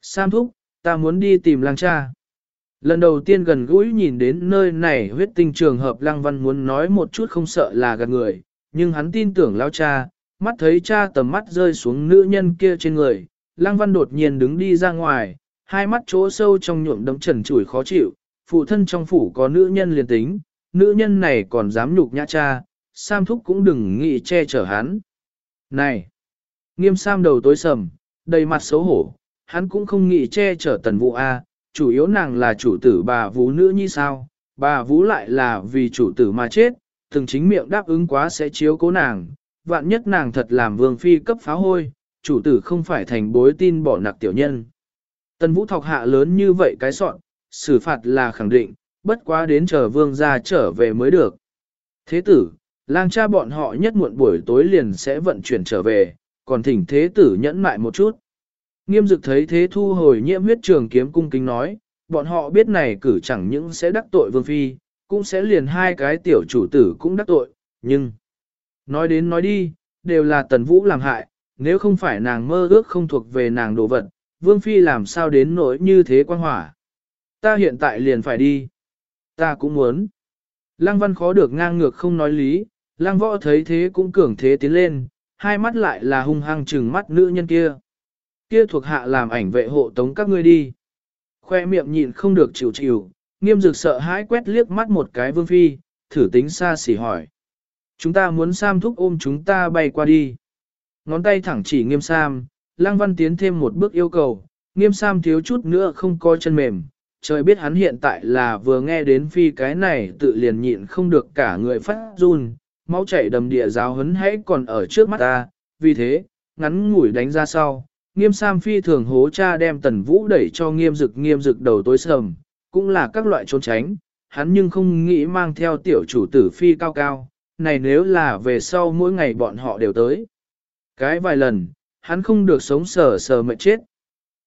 Sam thúc, ta muốn đi tìm lăng cha. Lần đầu tiên gần gũi nhìn đến nơi này huyết tinh trường hợp lăng văn muốn nói một chút không sợ là gạt người, nhưng hắn tin tưởng lao cha, mắt thấy cha tầm mắt rơi xuống nữ nhân kia trên người, lăng văn đột nhiên đứng đi ra ngoài, hai mắt chỗ sâu trong nhuộm đấm trần chủi khó chịu, phụ thân trong phủ có nữ nhân liền tính, nữ nhân này còn dám nhục nhã cha, Sam thúc cũng đừng nghĩ che chở hắn. Này! Nghiêm Sam đầu tối sầm, đầy mặt xấu hổ, hắn cũng không nghĩ che chở tần vụ A, chủ yếu nàng là chủ tử bà Vũ nữ như sao, bà Vũ lại là vì chủ tử mà chết, từng chính miệng đáp ứng quá sẽ chiếu cố nàng, vạn nhất nàng thật làm vương phi cấp phá hôi, chủ tử không phải thành bối tin bỏ nặc tiểu nhân. Tần Vũ thọc hạ lớn như vậy cái soạn, xử phạt là khẳng định, bất quá đến chờ vương gia trở về mới được. Thế tử, lang cha bọn họ nhất muộn buổi tối liền sẽ vận chuyển trở về, còn thỉnh thế tử nhẫn mại một chút. Nghiêm dực thấy thế thu hồi nhiễm huyết trường kiếm cung kính nói, bọn họ biết này cử chẳng những sẽ đắc tội vương phi, cũng sẽ liền hai cái tiểu chủ tử cũng đắc tội, nhưng... Nói đến nói đi, đều là tần vũ làm hại, nếu không phải nàng mơ ước không thuộc về nàng đồ vật, vương phi làm sao đến nỗi như thế quan hỏa. Ta hiện tại liền phải đi. Ta cũng muốn. Lăng văn khó được ngang ngược không nói lý, lăng võ thấy thế cũng cường thế tiến lên, hai mắt lại là hung hăng trừng mắt nữ nhân kia. Kia thuộc hạ làm ảnh vệ hộ tống các ngươi đi. Khoe miệng nhịn không được chịu chịu, nghiêm dực sợ hãi quét liếc mắt một cái vương phi, thử tính xa xỉ hỏi. Chúng ta muốn Sam thúc ôm chúng ta bay qua đi. Ngón tay thẳng chỉ nghiêm Sam, Lăng Văn tiến thêm một bước yêu cầu, nghiêm Sam thiếu chút nữa không có chân mềm. Trời biết hắn hiện tại là vừa nghe đến phi cái này tự liền nhịn không được cả người phát run, máu chảy đầm địa giáo hấn hãy còn ở trước mắt ta, vì thế, ngắn ngủi đánh ra sau, nghiêm sam phi thường hố cha đem tần vũ đẩy cho nghiêm dực nghiêm dực đầu tối sầm, cũng là các loại trốn tránh, hắn nhưng không nghĩ mang theo tiểu chủ tử phi cao cao, này nếu là về sau mỗi ngày bọn họ đều tới. Cái vài lần, hắn không được sống sờ sờ mệt chết.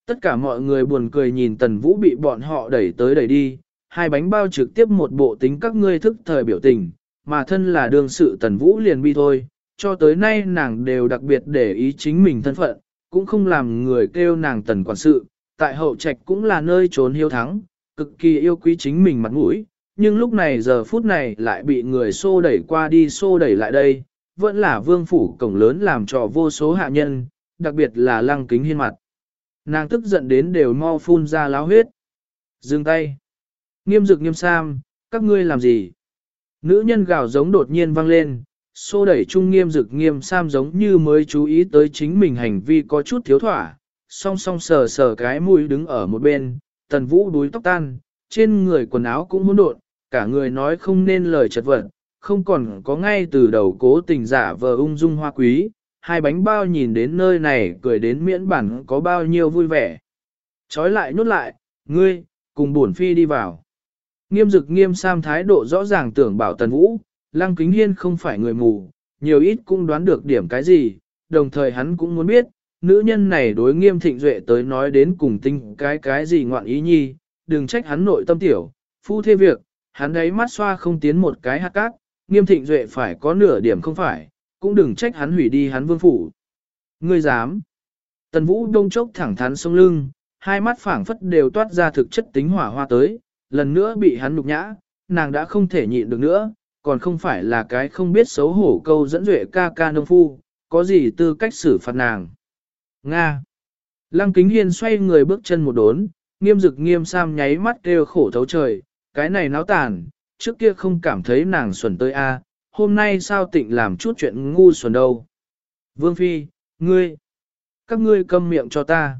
Tất cả mọi người buồn cười nhìn tần vũ bị bọn họ đẩy tới đẩy đi, hai bánh bao trực tiếp một bộ tính các ngươi thức thời biểu tình, mà thân là đương sự tần vũ liền bi thôi, cho tới nay nàng đều đặc biệt để ý chính mình thân phận, cũng không làm người kêu nàng tần quản sự, tại hậu trạch cũng là nơi trốn hiếu thắng, cực kỳ yêu quý chính mình mặt mũi, nhưng lúc này giờ phút này lại bị người xô đẩy qua đi xô đẩy lại đây, vẫn là vương phủ cổng lớn làm cho vô số hạ nhân, đặc biệt là lăng kính hiên mặt. Nàng tức giận đến đều mau phun ra láo huyết. Dừng tay. Nghiêm dực nghiêm sam, các ngươi làm gì? Nữ nhân gào giống đột nhiên vang lên, xô đẩy trung nghiêm dực nghiêm sam giống như mới chú ý tới chính mình hành vi có chút thiếu thỏa, song song sờ sờ cái mũi đứng ở một bên, tần vũ đuối tóc tan, trên người quần áo cũng hỗn độn, cả người nói không nên lời chật vật, không còn có ngay từ đầu cố tình giả vờ ung dung hoa quý, hai bánh bao nhìn đến nơi này cười đến miễn bản có bao nhiêu vui vẻ. Chói lại nhốt lại, ngươi, cùng bổn phi đi vào. Nghiêm dực nghiêm sam thái độ rõ ràng tưởng bảo tần vũ, Lăng Kính Hiên không phải người mù, nhiều ít cũng đoán được điểm cái gì, đồng thời hắn cũng muốn biết, nữ nhân này đối nghiêm thịnh duệ tới nói đến cùng tinh cái cái gì ngoạn ý nhi, đừng trách hắn nội tâm tiểu, phu thê việc, hắn đấy mắt xoa không tiến một cái hạt cát, nghiêm thịnh duệ phải có nửa điểm không phải, cũng đừng trách hắn hủy đi hắn vương phủ. Ngươi dám. Tần vũ đông chốc thẳng thắn sông lưng, hai mắt phảng phất đều toát ra thực chất tính hỏa hoa tới, lần nữa bị hắn nhục nhã, nàng đã không thể nhịn được nữa, còn không phải là cái không biết xấu hổ câu dẫn duệ ca ca nông phu, có gì tư cách xử phạt nàng. Nga. Lăng kính hiên xoay người bước chân một đốn, nghiêm dực nghiêm sam nháy mắt kêu khổ thấu trời, cái này náo tàn, trước kia không cảm thấy nàng xuẩn tới a, hôm nay sao tịnh làm chút chuyện ngu xuẩn đâu. Vương Phi, ngươi, các ngươi câm miệng cho ta.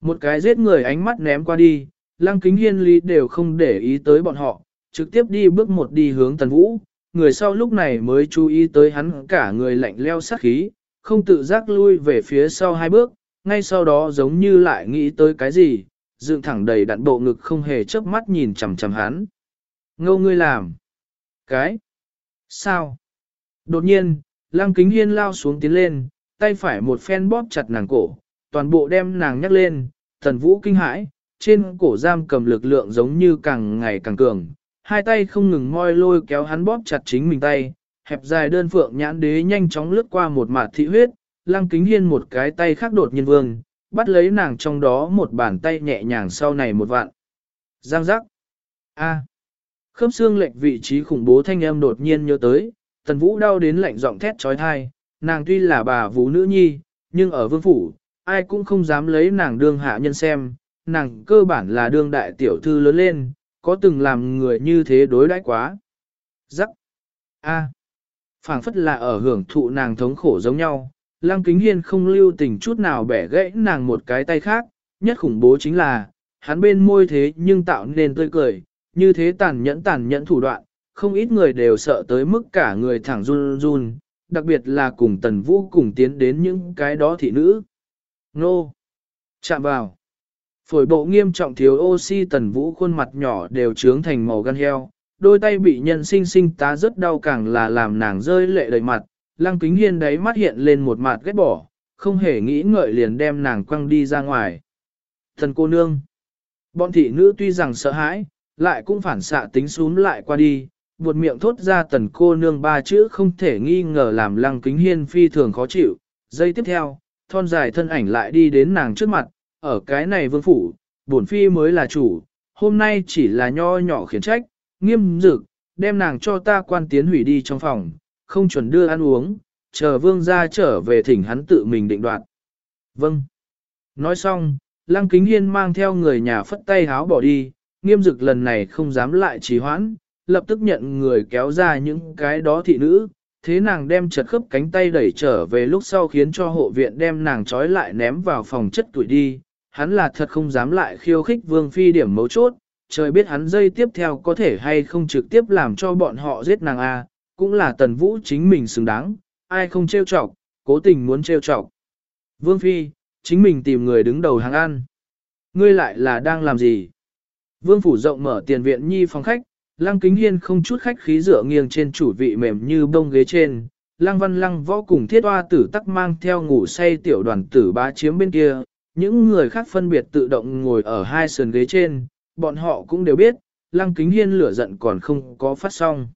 Một cái giết người ánh mắt ném qua đi, lăng kính hiên lý đều không để ý tới bọn họ, trực tiếp đi bước một đi hướng tần vũ, người sau lúc này mới chú ý tới hắn cả người lạnh leo sát khí, không tự giác lui về phía sau hai bước, ngay sau đó giống như lại nghĩ tới cái gì, dựng thẳng đầy đặn bộ ngực không hề chớp mắt nhìn chằm chằm hắn. Ngâu ngươi làm. Cái. Sao? Đột nhiên, lăng kính hiên lao xuống tiến lên, tay phải một phen bóp chặt nàng cổ, toàn bộ đem nàng nhắc lên, thần vũ kinh hãi, trên cổ giam cầm lực lượng giống như càng ngày càng cường, hai tay không ngừng moi lôi kéo hắn bóp chặt chính mình tay, hẹp dài đơn phượng nhãn đế nhanh chóng lướt qua một mạt thị huyết, lăng kính hiên một cái tay khác đột nhiên vương, bắt lấy nàng trong đó một bàn tay nhẹ nhàng sau này một vạn. Giang giác. A. Khớp xương lệch vị trí khủng bố thanh âm đột nhiên nhớ tới, tần vũ đau đến lạnh giọng thét trói thai, nàng tuy là bà vũ nữ nhi, nhưng ở vương phủ, ai cũng không dám lấy nàng đương hạ nhân xem, nàng cơ bản là đương đại tiểu thư lớn lên, có từng làm người như thế đối đãi quá. Giắc. A. phảng phất là ở hưởng thụ nàng thống khổ giống nhau, Lăng Kính Hiên không lưu tình chút nào bẻ gãy nàng một cái tay khác, nhất khủng bố chính là, hắn bên môi thế nhưng tạo nên tươi cười, như thế tàn nhẫn tàn nhẫn thủ đoạn, không ít người đều sợ tới mức cả người thẳng run run, đặc biệt là cùng tần vũ cùng tiến đến những cái đó thị nữ. Nô! Chạm vào! Phổi bộ nghiêm trọng thiếu oxy tần vũ khuôn mặt nhỏ đều trướng thành màu gan heo, đôi tay bị nhân sinh sinh tá rất đau càng là làm nàng rơi lệ đầy mặt, lăng kính hiên đấy mắt hiện lên một mặt ghét bỏ, không hề nghĩ ngợi liền đem nàng quăng đi ra ngoài. Thần cô nương! Bọn thị nữ tuy rằng sợ hãi, lại cũng phản xạ tính xuống lại qua đi, buột miệng thốt ra tần cô nương ba chữ không thể nghi ngờ làm lăng kính hiên phi thường khó chịu. Giây tiếp theo, thon dài thân ảnh lại đi đến nàng trước mặt, ở cái này vương phủ, bổn phi mới là chủ, hôm nay chỉ là nho nhỏ khiển trách, nghiêm dực, đem nàng cho ta quan tiến hủy đi trong phòng, không chuẩn đưa ăn uống, chờ vương ra trở về thỉnh hắn tự mình định đoạt. Vâng. Nói xong, lăng kính hiên mang theo người nhà phất tay háo bỏ đi, nghiêm dực lần này không dám lại trì hoãn, lập tức nhận người kéo ra những cái đó thị nữ, thế nàng đem chật khớp cánh tay đẩy trở về lúc sau khiến cho hộ viện đem nàng trói lại ném vào phòng chất tuổi đi, hắn là thật không dám lại khiêu khích vương phi điểm mấu chốt, trời biết hắn dây tiếp theo có thể hay không trực tiếp làm cho bọn họ giết nàng a cũng là tần vũ chính mình xứng đáng, ai không trêu chọc, cố tình muốn trêu chọc. Vương phi, chính mình tìm người đứng đầu hàng ăn. Ngươi lại là đang làm gì? Vương phủ rộng mở tiền viện nhi phòng khách, Lăng Kính Hiên không chút khách khí dựa nghiêng trên chủ vị mềm như bông ghế trên. Lăng Văn Lăng võ cùng thiết hoa tử tắc mang theo ngủ say tiểu đoàn tử bá chiếm bên kia. Những người khác phân biệt tự động ngồi ở hai sườn ghế trên, bọn họ cũng đều biết, Lăng Kính Hiên lửa giận còn không có phát xong.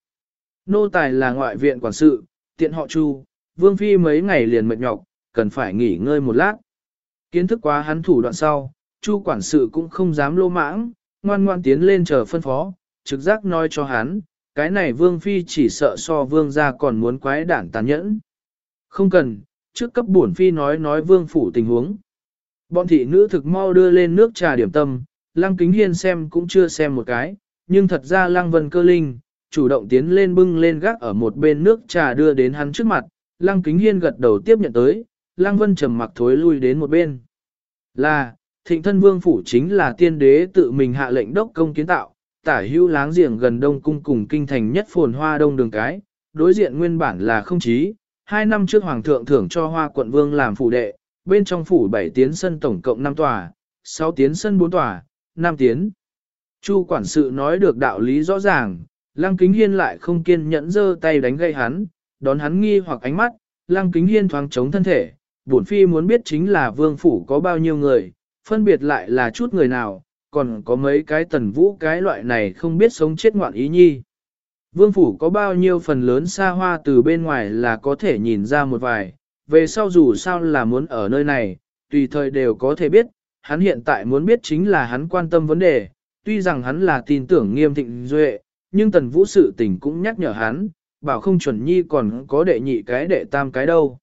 Nô tài là ngoại viện quản sự, tiện họ Chu, Vương Phi mấy ngày liền mệt nhọc, cần phải nghỉ ngơi một lát. Kiến thức quá hắn thủ đoạn sau, Chu quản sự cũng không dám lô mãng, ngoan ngoan tiến lên chờ phân phó, trực giác nói cho hắn, cái này vương phi chỉ sợ so vương ra còn muốn quái đản tàn nhẫn. Không cần, trước cấp bổn phi nói nói vương phủ tình huống. Bọn thị nữ thực mau đưa lên nước trà điểm tâm, lăng kính hiên xem cũng chưa xem một cái, nhưng thật ra lăng vân cơ linh, chủ động tiến lên bưng lên gác ở một bên nước trà đưa đến hắn trước mặt, lăng kính hiên gật đầu tiếp nhận tới, lăng vân trầm mặc thối lui đến một bên. Là, thịnh thân vương phủ chính là tiên đế tự mình hạ lệnh đốc công kiến tạo, tả hữu láng giềng gần đông cung cùng kinh thành nhất phồn hoa đông đường cái, đối diện nguyên bản là không chí, hai năm trước hoàng thượng thưởng cho hoa quận vương làm phủ đệ, bên trong phủ bảy tiến sân tổng cộng 5 tòa, 6 tiến sân 4 tòa, 5 tiến. Chu quản sự nói được đạo lý rõ ràng, lăng kính hiên lại không kiên nhẫn dơ tay đánh gây hắn, đón hắn nghi hoặc ánh mắt, lăng kính hiên thoáng chống thân thể, bổn phi muốn biết chính là vương phủ có bao nhiêu người, phân biệt lại là chút người nào, còn có mấy cái tần vũ cái loại này không biết sống chết ngoạn ý nhi. Vương phủ có bao nhiêu phần lớn xa hoa từ bên ngoài là có thể nhìn ra một vài, về sau dù sao là muốn ở nơi này, tùy thời đều có thể biết, hắn hiện tại muốn biết chính là hắn quan tâm vấn đề, tuy rằng hắn là tin tưởng nghiêm thịnh duệ, nhưng tần vũ sự tình cũng nhắc nhở hắn, bảo không chuẩn nhi còn có đệ nhị cái đệ tam cái đâu.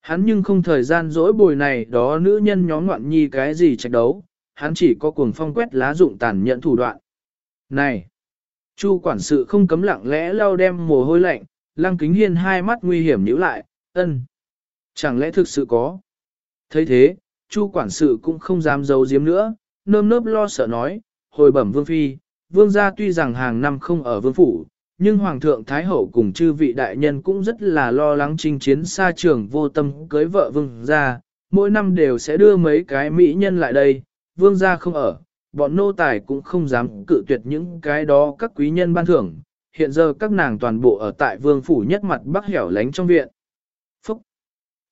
Hắn nhưng không thời gian dỗi bồi này đó nữ nhân nhóm ngoạn nhi cái gì trạch đấu, hắn chỉ có cuồng phong quét lá dụng tàn nhẫn thủ đoạn. Này! Chu quản sự không cấm lặng lẽ lau đem mồ hôi lạnh, lăng kính hiên hai mắt nguy hiểm nhíu lại, ân. Chẳng lẽ thực sự có? thấy thế, chu quản sự cũng không dám giấu giếm nữa, nơm nớp lo sợ nói, hồi bẩm vương phi, vương gia tuy rằng hàng năm không ở vương phủ, nhưng Hoàng thượng Thái Hậu cùng chư vị đại nhân cũng rất là lo lắng chinh chiến xa trường vô tâm cưới vợ vương gia, mỗi năm đều sẽ đưa mấy cái mỹ nhân lại đây, vương gia không ở, bọn nô tài cũng không dám cự tuyệt những cái đó các quý nhân ban thưởng, hiện giờ các nàng toàn bộ ở tại vương phủ nhất mặt bắc hẻo lánh trong viện.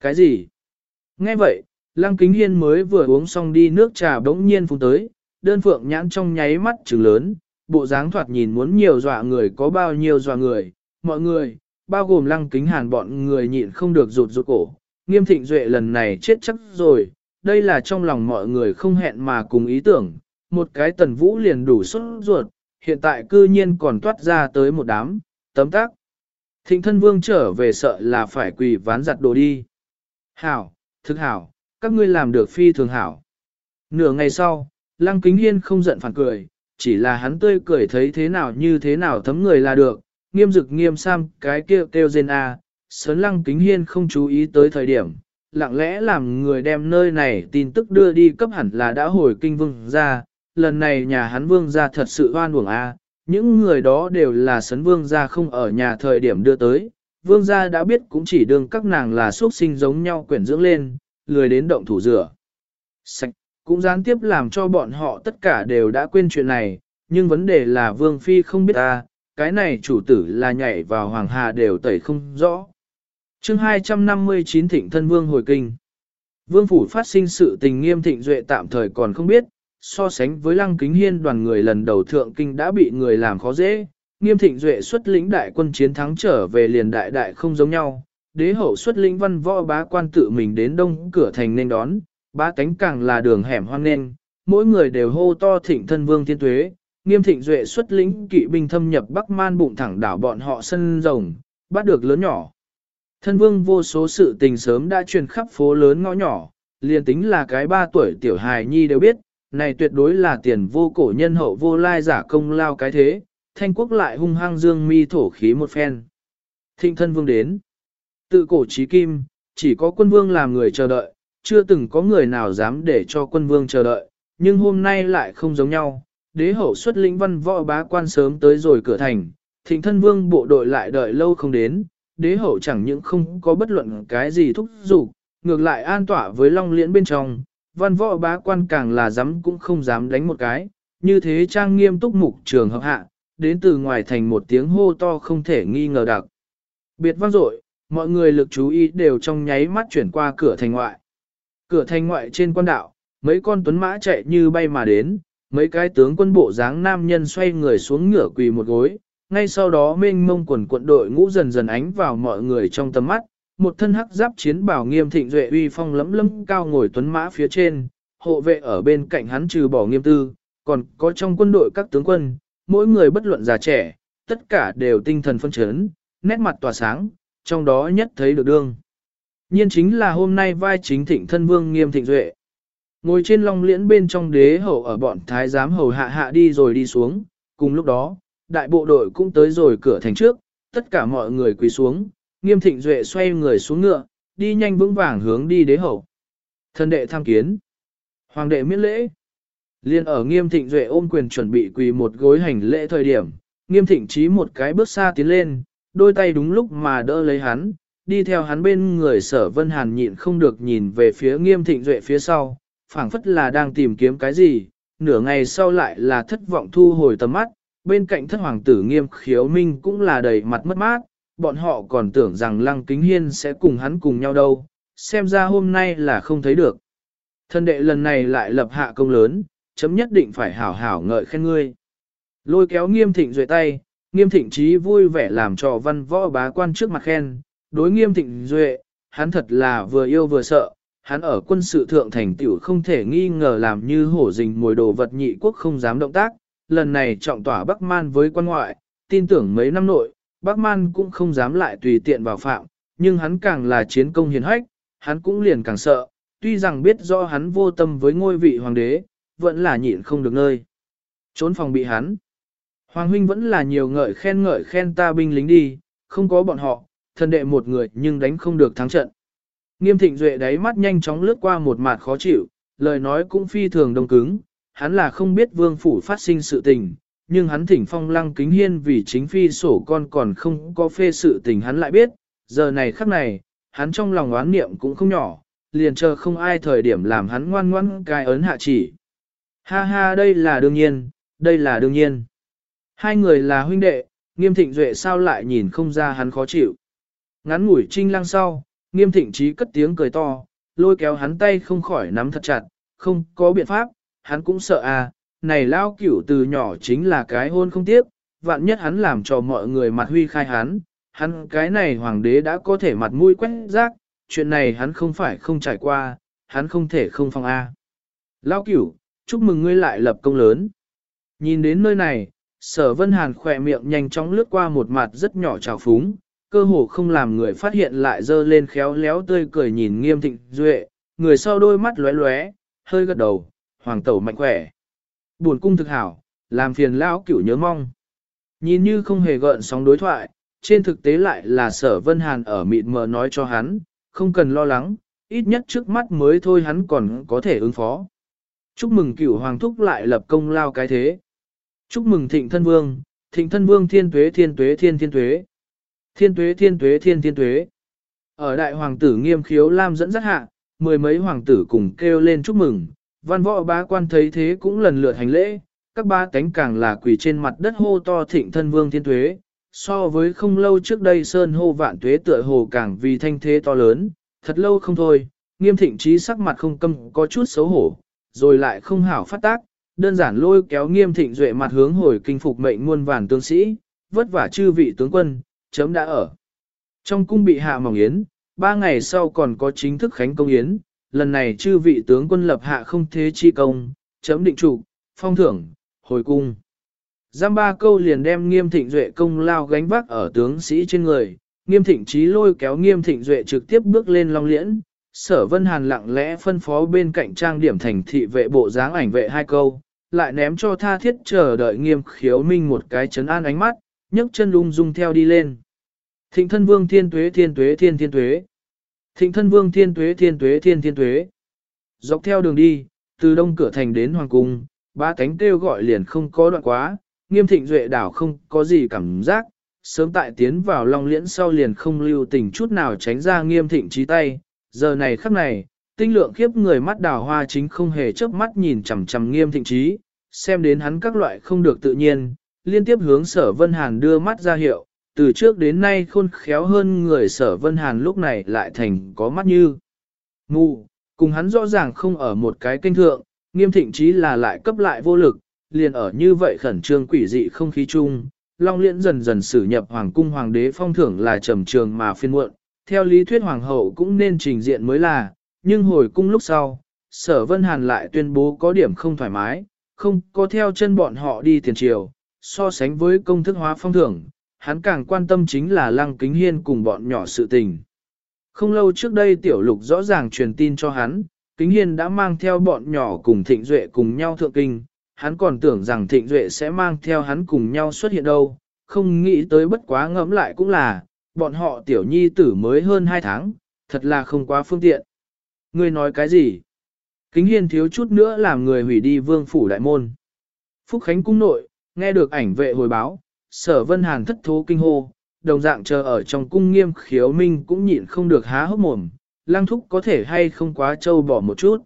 Cái gì? Nghe vậy, Lăng Kính Hiên mới vừa uống xong đi nước trà bỗng nhiên phun tới, đơn phượng nhãn trong nháy mắt trừng lớn, bộ dáng thoạt nhìn muốn nhiều dọa người có bao nhiêu dọa người, mọi người, bao gồm lăng kính hàn bọn người nhịn không được rụt rụt cổ, nghiêm thịnh duệ lần này chết chắc rồi, đây là trong lòng mọi người không hẹn mà cùng ý tưởng, một cái tần vũ liền đủ xuất ruột, hiện tại cư nhiên còn toát ra tới một đám, tấm tác. Thịnh thân vương trở về sợ là phải quỳ ván giặt đồ đi. Hảo, thực hảo, các ngươi làm được phi thường hảo. Nửa ngày sau, lăng kính hiên không giận phản cười, chỉ là hắn tươi cười thấy thế nào như thế nào thấm người là được, nghiêm dực nghiêm sam cái kêu kêu rên a, sớn lăng kính hiên không chú ý tới thời điểm, lặng lẽ làm người đem nơi này tin tức đưa đi cấp hẳn là đã hồi kinh vương ra, lần này nhà hắn vương ra thật sự hoan uổng a, những người đó đều là sấn vương ra không ở nhà thời điểm đưa tới, vương gia đã biết cũng chỉ đương các nàng là xuất sinh giống nhau quyển dưỡng lên, lười đến động thủ rửa. Sạch, cũng gián tiếp làm cho bọn họ tất cả đều đã quên chuyện này, nhưng vấn đề là vương phi không biết ta, cái này chủ tử là nhảy vào hoàng hà đều tẩy không rõ. chương 259 thịnh thân vương hồi kinh. Vương phủ phát sinh sự tình nghiêm thịnh duệ tạm thời còn không biết, so sánh với lăng kính hiên đoàn người lần đầu thượng kinh đã bị người làm khó dễ, nghiêm thịnh duệ xuất lĩnh đại quân chiến thắng trở về liền đại đại không giống nhau, đế hậu xuất lĩnh văn võ bá quan tự mình đến đông cửa thành nên đón, bá cánh càng là đường hẻm hoang nên, mỗi người đều hô to thịnh thân vương thiên tuế, nghiêm thịnh duệ xuất lĩnh kỵ binh thâm nhập bắc man bụng thẳng đảo bọn họ sân rồng, bắt được lớn nhỏ. Thân vương vô số sự tình sớm đã truyền khắp phố lớn ngõ nhỏ, liền tính là cái ba tuổi tiểu hài nhi đều biết, này tuyệt đối là tiền vô cổ nhân hậu vô lai giả công lao cái thế, thanh quốc lại hung hăng dương mi thổ khí một phen. Thịnh thân vương đến. Tự cổ trí kim, chỉ có quân vương làm người chờ đợi, chưa từng có người nào dám để cho quân vương chờ đợi, nhưng hôm nay lại không giống nhau. Đế hậu xuất lĩnh văn võ bá quan sớm tới rồi cửa thành, thịnh thân vương bộ đội lại đợi lâu không đến, đế hậu chẳng những không có bất luận cái gì thúc giục, ngược lại an tỏa với long liễn bên trong, văn võ bá quan càng là dám cũng không dám đánh một cái, như thế trang nghiêm túc mục trường hợp hạ, đến từ ngoài thành một tiếng hô to không thể nghi ngờ đặc. Biệt vang dội, mọi người lực chú ý đều trong nháy mắt chuyển qua cửa thành ngoại. Cửa thành ngoại trên quan đạo, mấy con tuấn mã chạy như bay mà đến, mấy cái tướng quân bộ dáng nam nhân xoay người xuống ngửa quỳ một gối, ngay sau đó mênh mông quần quận đội ngũ dần dần ánh vào mọi người trong tầm mắt, một thân hắc giáp chiến bảo nghiêm thịnh duệ uy phong lấm lấm cao ngồi tuấn mã phía trên, hộ vệ ở bên cạnh hắn trừ bỏ nghiêm tư, còn có trong quân đội các tướng quân, mỗi người bất luận già trẻ, tất cả đều tinh thần phân chấn, nét mặt tỏa sáng, trong đó nhất thấy được đương. Nhiên chính là hôm nay vai chính thịnh thân vương nghiêm thịnh duệ. Ngồi trên long liễn bên trong đế hậu ở bọn thái giám hầu hạ hạ đi rồi đi xuống, cùng lúc đó, đại bộ đội cũng tới rồi cửa thành trước, tất cả mọi người quỳ xuống, nghiêm thịnh duệ xoay người xuống ngựa, đi nhanh vững vàng hướng đi đế hậu. Thân đệ tham kiến. Hoàng đệ miễn lễ. Liên ở nghiêm thịnh duệ ôm quyền chuẩn bị quỳ một gối hành lễ thời điểm, nghiêm thịnh chí một cái bước xa tiến lên, đôi tay đúng lúc mà đỡ lấy hắn, đi theo hắn bên người sở vân hàn nhịn không được nhìn về phía nghiêm thịnh duệ phía sau, phảng phất là đang tìm kiếm cái gì, nửa ngày sau lại là thất vọng thu hồi tầm mắt, bên cạnh thất hoàng tử nghiêm khiếu minh cũng là đầy mặt mất mát, bọn họ còn tưởng rằng lăng kính hiên sẽ cùng hắn cùng nhau đâu, xem ra hôm nay là không thấy được. Thân đệ lần này lại lập hạ công lớn, chấm nhất định phải hảo hảo ngợi khen ngươi. Lôi kéo nghiêm thịnh duệ tay, nghiêm thịnh trí vui vẻ làm trò văn võ bá quan trước mặt khen, đối nghiêm thịnh duệ, hắn thật là vừa yêu vừa sợ, hắn ở quân sự thượng thành tiểu không thể nghi ngờ làm như hổ rình mồi đồ vật nhị quốc không dám động tác, lần này trọng tỏa Bắc Man với quan ngoại, tin tưởng mấy năm nội, Bắc Man cũng không dám lại tùy tiện vào phạm, nhưng hắn càng là chiến công hiền hách, hắn cũng liền càng sợ, tuy rằng biết do hắn vô tâm với ngôi vị hoàng đế, vẫn là nhịn không được nơi. Trốn phòng bị hắn. Hoàng huynh vẫn là nhiều ngợi khen ngợi khen ta binh lính đi, không có bọn họ, thân đệ một người nhưng đánh không được thắng trận. Nghiêm thịnh duệ đáy mắt nhanh chóng lướt qua một mặt khó chịu, lời nói cũng phi thường đông cứng, hắn là không biết vương phủ phát sinh sự tình, nhưng hắn thỉnh phong lăng kính hiên vì chính phi sổ con còn không có phê sự tình hắn lại biết, giờ này khắc này, hắn trong lòng oán niệm cũng không nhỏ, liền chờ không ai thời điểm làm hắn ngoan ngoãn cai ấn hạ chỉ. Ha ha đây là đương nhiên, đây là đương nhiên. Hai người là huynh đệ, nghiêm thịnh duệ sao lại nhìn không ra hắn khó chịu. Ngắn ngủi trinh lăng sau, nghiêm thịnh trí cất tiếng cười to, lôi kéo hắn tay không khỏi nắm thật chặt, không có biện pháp, hắn cũng sợ à, này lao cửu từ nhỏ chính là cái hôn không tiếp, vạn nhất hắn làm cho mọi người mặt huy khai hắn, hắn cái này hoàng đế đã có thể mặt mũi quét rác, chuyện này hắn không phải không trải qua, hắn không thể không phòng à. A. Lao cửu, chúc mừng ngươi lại lập công lớn. Nhìn đến nơi này, sở vân hàn khỏe miệng nhanh chóng lướt qua một mặt rất nhỏ trào phúng, cơ hồ không làm người phát hiện lại dơ lên khéo léo tươi cười nhìn nghiêm thịnh duệ, người sau đôi mắt lóe lóe, hơi gật đầu, hoàng tẩu mạnh khỏe. Buồn cung thực hảo, làm phiền lão cửu nhớ mong. Nhìn như không hề gợn sóng đối thoại, trên thực tế lại là sở vân hàn ở mịt mờ nói cho hắn, không cần lo lắng, ít nhất trước mắt mới thôi hắn còn có thể ứng phó. Chúc mừng cửu hoàng thúc lại lập công lao cái thế. Chúc mừng thịnh thân vương, thịnh thân vương thiên tuế thiên tuế thiên thiên tuế. Thiên tuế thiên tuế thiên thiên tuế. Ở đại hoàng tử nghiêm khiếu lam dẫn dắt hạ, mười mấy hoàng tử cùng kêu lên chúc mừng, văn võ bá quan thấy thế cũng lần lượt hành lễ, các ba cánh càng là quỳ trên mặt đất hô to thịnh thân vương thiên tuế. So với không lâu trước đây sơn hô vạn tuế tựa hồ càng vì thanh thế to lớn, thật lâu không thôi, nghiêm thịnh trí sắc mặt không câm có chút xấu hổ, rồi lại không hảo phát tác, đơn giản lôi kéo nghiêm thịnh duệ mặt hướng hồi kinh phục mệnh muôn vàn tướng sĩ, vất vả chư vị tướng quân, chấm đã ở. Trong cung bị hạ mỏng yến, ba ngày sau còn có chính thức khánh công yến, lần này chư vị tướng quân lập hạ không thế chi công, chấm định trụ, phong thưởng, hồi cung. Giam ba câu liền đem nghiêm thịnh duệ công lao gánh vác ở tướng sĩ trên người, nghiêm thịnh trí lôi kéo nghiêm thịnh duệ trực tiếp bước lên long liễn, sở vân hàn lặng lẽ phân phó bên cạnh trang điểm thành thị vệ bộ dáng ảnh vệ hai câu, lại ném cho tha thiết chờ đợi nghiêm khiếu minh một cái chấn an ánh mắt, nhấc chân lung dung theo đi lên. Thịnh thân vương thiên tuế thiên tuế thiên thiên tuế. Thịnh thân vương thiên tuế thiên tuế thiên thiên tuế. Dọc theo đường đi, từ đông cửa thành đến hoàng cung, ba cánh kêu gọi liền không có đoạn quá, nghiêm thịnh duệ đảo không có gì cảm giác, sớm tại tiến vào long liễn sau liền không lưu tình chút nào tránh ra nghiêm thịnh trí tay, giờ này khắc này, tinh lượng khiếp người mắt đào hoa chính không hề chớp mắt nhìn chằm chằm nghiêm thịnh trí, xem đến hắn các loại không được tự nhiên, liên tiếp hướng sở vân hàn đưa mắt ra hiệu, từ trước đến nay khôn khéo hơn người sở vân hàn lúc này lại thành có mắt như ngu, cùng hắn rõ ràng không ở một cái kênh thượng, nghiêm thịnh trí là lại cấp lại vô lực, liền ở như vậy khẩn trương quỷ dị không khí chung, long liễn dần dần xử nhập hoàng cung hoàng đế phong thưởng là trầm trường mà phiên muộn, theo lý thuyết hoàng hậu cũng nên trình diện mới là, nhưng hồi cung lúc sau, sở vân hàn lại tuyên bố có điểm không thoải mái, không có theo chân bọn họ đi tiền triều, so sánh với công thức hóa phong thưởng, hắn càng quan tâm chính là lăng kính hiên cùng bọn nhỏ sự tình. Không lâu trước đây tiểu lục rõ ràng truyền tin cho hắn, kính hiên đã mang theo bọn nhỏ cùng thịnh duệ cùng nhau thượng kinh, hắn còn tưởng rằng thịnh duệ sẽ mang theo hắn cùng nhau xuất hiện đâu, không nghĩ tới bất quá ngẫm lại cũng là, bọn họ tiểu nhi tử mới hơn 2 tháng, thật là không quá phương tiện. Ngươi nói cái gì? Kính hiên thiếu chút nữa làm người hủy đi vương phủ đại môn. Phúc Khánh cung nội, nghe được ảnh vệ hồi báo, sở vân hàn thất thố kinh hô, đồng dạng chờ ở trong cung nghiêm khiếu minh cũng nhịn không được há hốc mồm, lang thúc có thể hay không quá trâu bỏ một chút.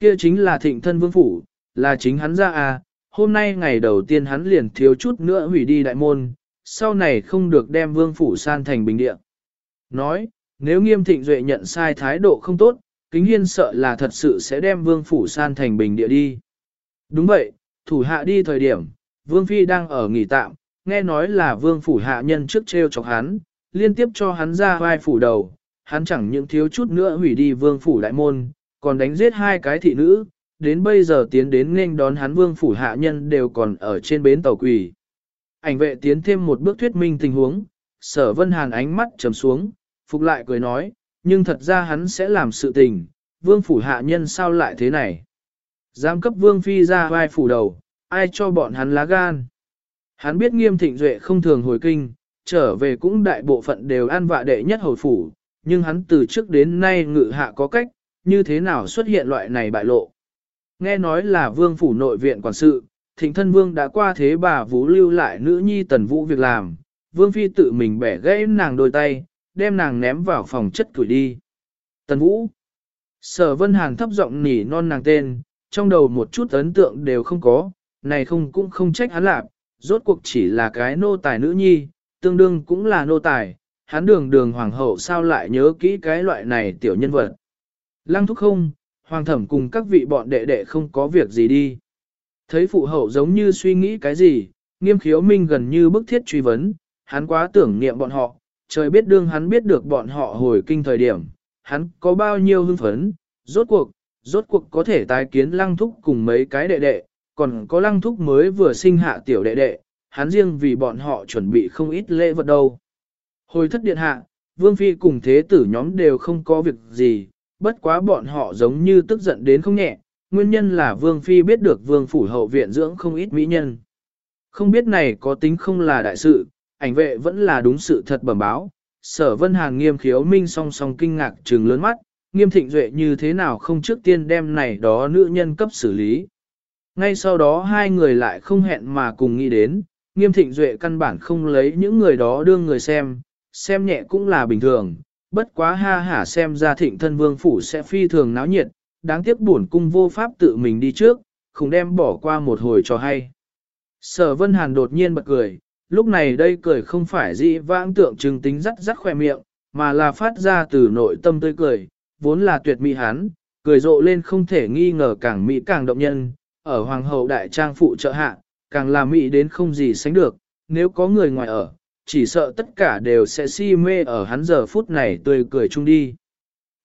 Kia chính là thịnh thân vương phủ, là chính hắn ra à, hôm nay ngày đầu tiên hắn liền thiếu chút nữa hủy đi đại môn, sau này không được đem vương phủ san thành bình địa. Nói, nếu nghiêm thịnh duệ nhận sai thái độ không tốt, kính hiên sợ là thật sự sẽ đem vương phủ san thành bình địa đi. Đúng vậy, thủ hạ đi thời điểm, vương phi đang ở nghỉ tạm, nghe nói là vương phủ hạ nhân trước treo chọc hắn, liên tiếp cho hắn ra vai phủ đầu, hắn chẳng những thiếu chút nữa hủy đi vương phủ đại môn, còn đánh giết hai cái thị nữ, đến bây giờ tiến đến nên đón hắn vương phủ hạ nhân đều còn ở trên bến tàu quỷ. Ảnh vệ tiến thêm một bước thuyết minh tình huống, sở vân hàn ánh mắt trầm xuống, phục lại cười nói, nhưng thật ra hắn sẽ làm sự tình, vương phủ hạ nhân sao lại thế này. Giám cấp vương phi ra vai phủ đầu, ai cho bọn hắn lá gan. Hắn biết nghiêm thịnh duệ không thường hồi kinh, trở về cũng đại bộ phận đều an vạ đệ nhất hồi phủ, nhưng hắn từ trước đến nay ngự hạ có cách, như thế nào xuất hiện loại này bại lộ. Nghe nói là vương phủ nội viện quản sự, thịnh thân vương đã qua thế bà vũ lưu lại nữ nhi tần vũ việc làm, vương phi tự mình bẻ gãy nàng đôi tay, đem nàng ném vào phòng chất tuổi đi. Tần vũ, sở vân hàn thấp giọng nỉ non nàng tên, trong đầu một chút ấn tượng đều không có, này không cũng không trách hắn lạc, rốt cuộc chỉ là cái nô tài nữ nhi, tương đương cũng là nô tài, hắn đường đường hoàng hậu sao lại nhớ kỹ cái loại này tiểu nhân vật. Lăng thúc không, hoàng thẩm cùng các vị bọn đệ đệ không có việc gì đi. Thấy phụ hậu giống như suy nghĩ cái gì, nghiêm khiếu minh gần như bức thiết truy vấn, hắn quá tưởng niệm bọn họ, trời biết đương hắn biết được bọn họ hồi kinh thời điểm, hắn có bao nhiêu hưng phấn, rốt cuộc, rốt cuộc có thể tái kiến lăng thúc cùng mấy cái đệ đệ, còn có lăng thúc mới vừa sinh hạ tiểu đệ đệ, hắn riêng vì bọn họ chuẩn bị không ít lễ vật đâu. Hồi thất điện hạ, vương phi cùng thế tử nhóm đều không có việc gì, bất quá bọn họ giống như tức giận đến không nhẹ, nguyên nhân là vương phi biết được vương phủ hậu viện dưỡng không ít mỹ nhân. Không biết này có tính không là đại sự, ảnh vệ vẫn là đúng sự thật bẩm báo. Sở Vân Hàn nghiêm khiếu minh song song kinh ngạc trừng lớn mắt, nghiêm thịnh duệ như thế nào không trước tiên đem này đó nữ nhân cấp xử lý. Ngay sau đó hai người lại không hẹn mà cùng nghĩ đến, nghiêm thịnh duệ căn bản không lấy những người đó đương người xem, xem nhẹ cũng là bình thường, bất quá ha hả xem ra thịnh thân vương phủ sẽ phi thường náo nhiệt, đáng tiếc buồn cung vô pháp tự mình đi trước, không đem bỏ qua một hồi cho hay. Sở Vân Hàn đột nhiên bật cười, lúc này đây cười không phải dị vãng tượng trưng tính rắt rắt khoe miệng, mà là phát ra từ nội tâm tươi cười, vốn là tuyệt mỹ hắn, cười rộ lên không thể nghi ngờ càng mỹ càng động nhân, ở hoàng hậu đại trang phụ trợ hạ, càng là mỹ đến không gì sánh được, nếu có người ngoài ở, chỉ sợ tất cả đều sẽ si mê ở hắn giờ phút này tươi cười chung đi.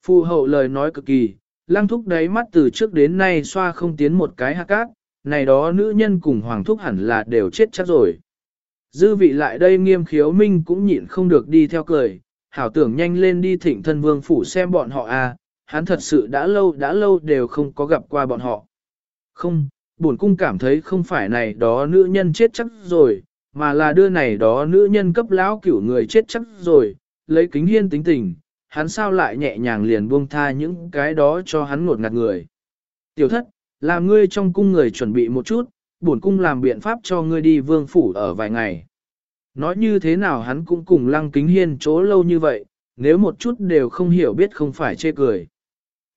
Phụ hậu lời nói cực kỳ, lăng thúc đáy mắt từ trước đến nay xoa không tiến một cái hạ cát, này đó nữ nhân cùng hoàng thúc hẳn là đều chết chắc rồi. Dư vị lại đây nghiêm khiếu minh cũng nhịn không được đi theo cười, hảo tưởng nhanh lên đi thịnh thân vương phủ xem bọn họ à, hắn thật sự đã lâu đã lâu đều không có gặp qua bọn họ. Không, bổn cung cảm thấy không phải này đó nữ nhân chết chắc rồi, mà là đưa này đó nữ nhân cấp lão cửu người chết chắc rồi, lấy kính hiên tính tình, hắn sao lại nhẹ nhàng liền buông tha những cái đó cho hắn ngột ngạt người. Tiểu thất, làm ngươi trong cung người chuẩn bị một chút, bổn cung làm biện pháp cho ngươi đi vương phủ ở vài ngày. Nói như thế nào hắn cũng cùng lăng kính hiên chỗ lâu như vậy, nếu một chút đều không hiểu biết không phải chê cười.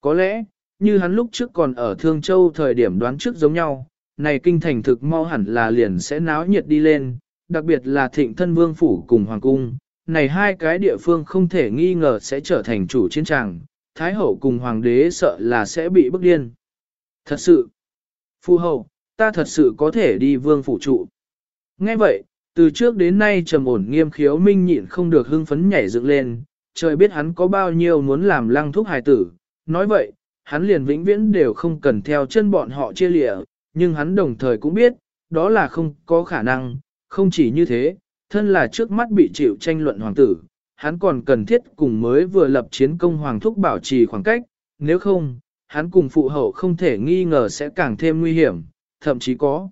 Có lẽ, như hắn lúc trước còn ở Thương Châu thời điểm đoán trước giống nhau, này kinh thành thực mau hẳn là liền sẽ náo nhiệt đi lên, đặc biệt là thịnh thân vương phủ cùng hoàng cung. Này hai cái địa phương không thể nghi ngờ sẽ trở thành chủ chiến tràng, Thái hậu cùng hoàng đế sợ là sẽ bị bức điên. Thật sự, phu hậu, ta thật sự có thể đi vương phủ trụ. Nghe vậy, từ trước đến nay trầm ổn nghiêm khiếu minh nhịn không được hưng phấn nhảy dựng lên, trời biết hắn có bao nhiêu muốn làm lăng thúc hài tử. Nói vậy, hắn liền vĩnh viễn đều không cần theo chân bọn họ chia lịa, nhưng hắn đồng thời cũng biết, đó là không có khả năng, không chỉ như thế, thân là trước mắt bị chịu tranh luận hoàng tử, hắn còn cần thiết cùng mới vừa lập chiến công hoàng thúc bảo trì khoảng cách, nếu không, hắn cùng phụ hậu không thể nghi ngờ sẽ càng thêm nguy hiểm, thậm chí có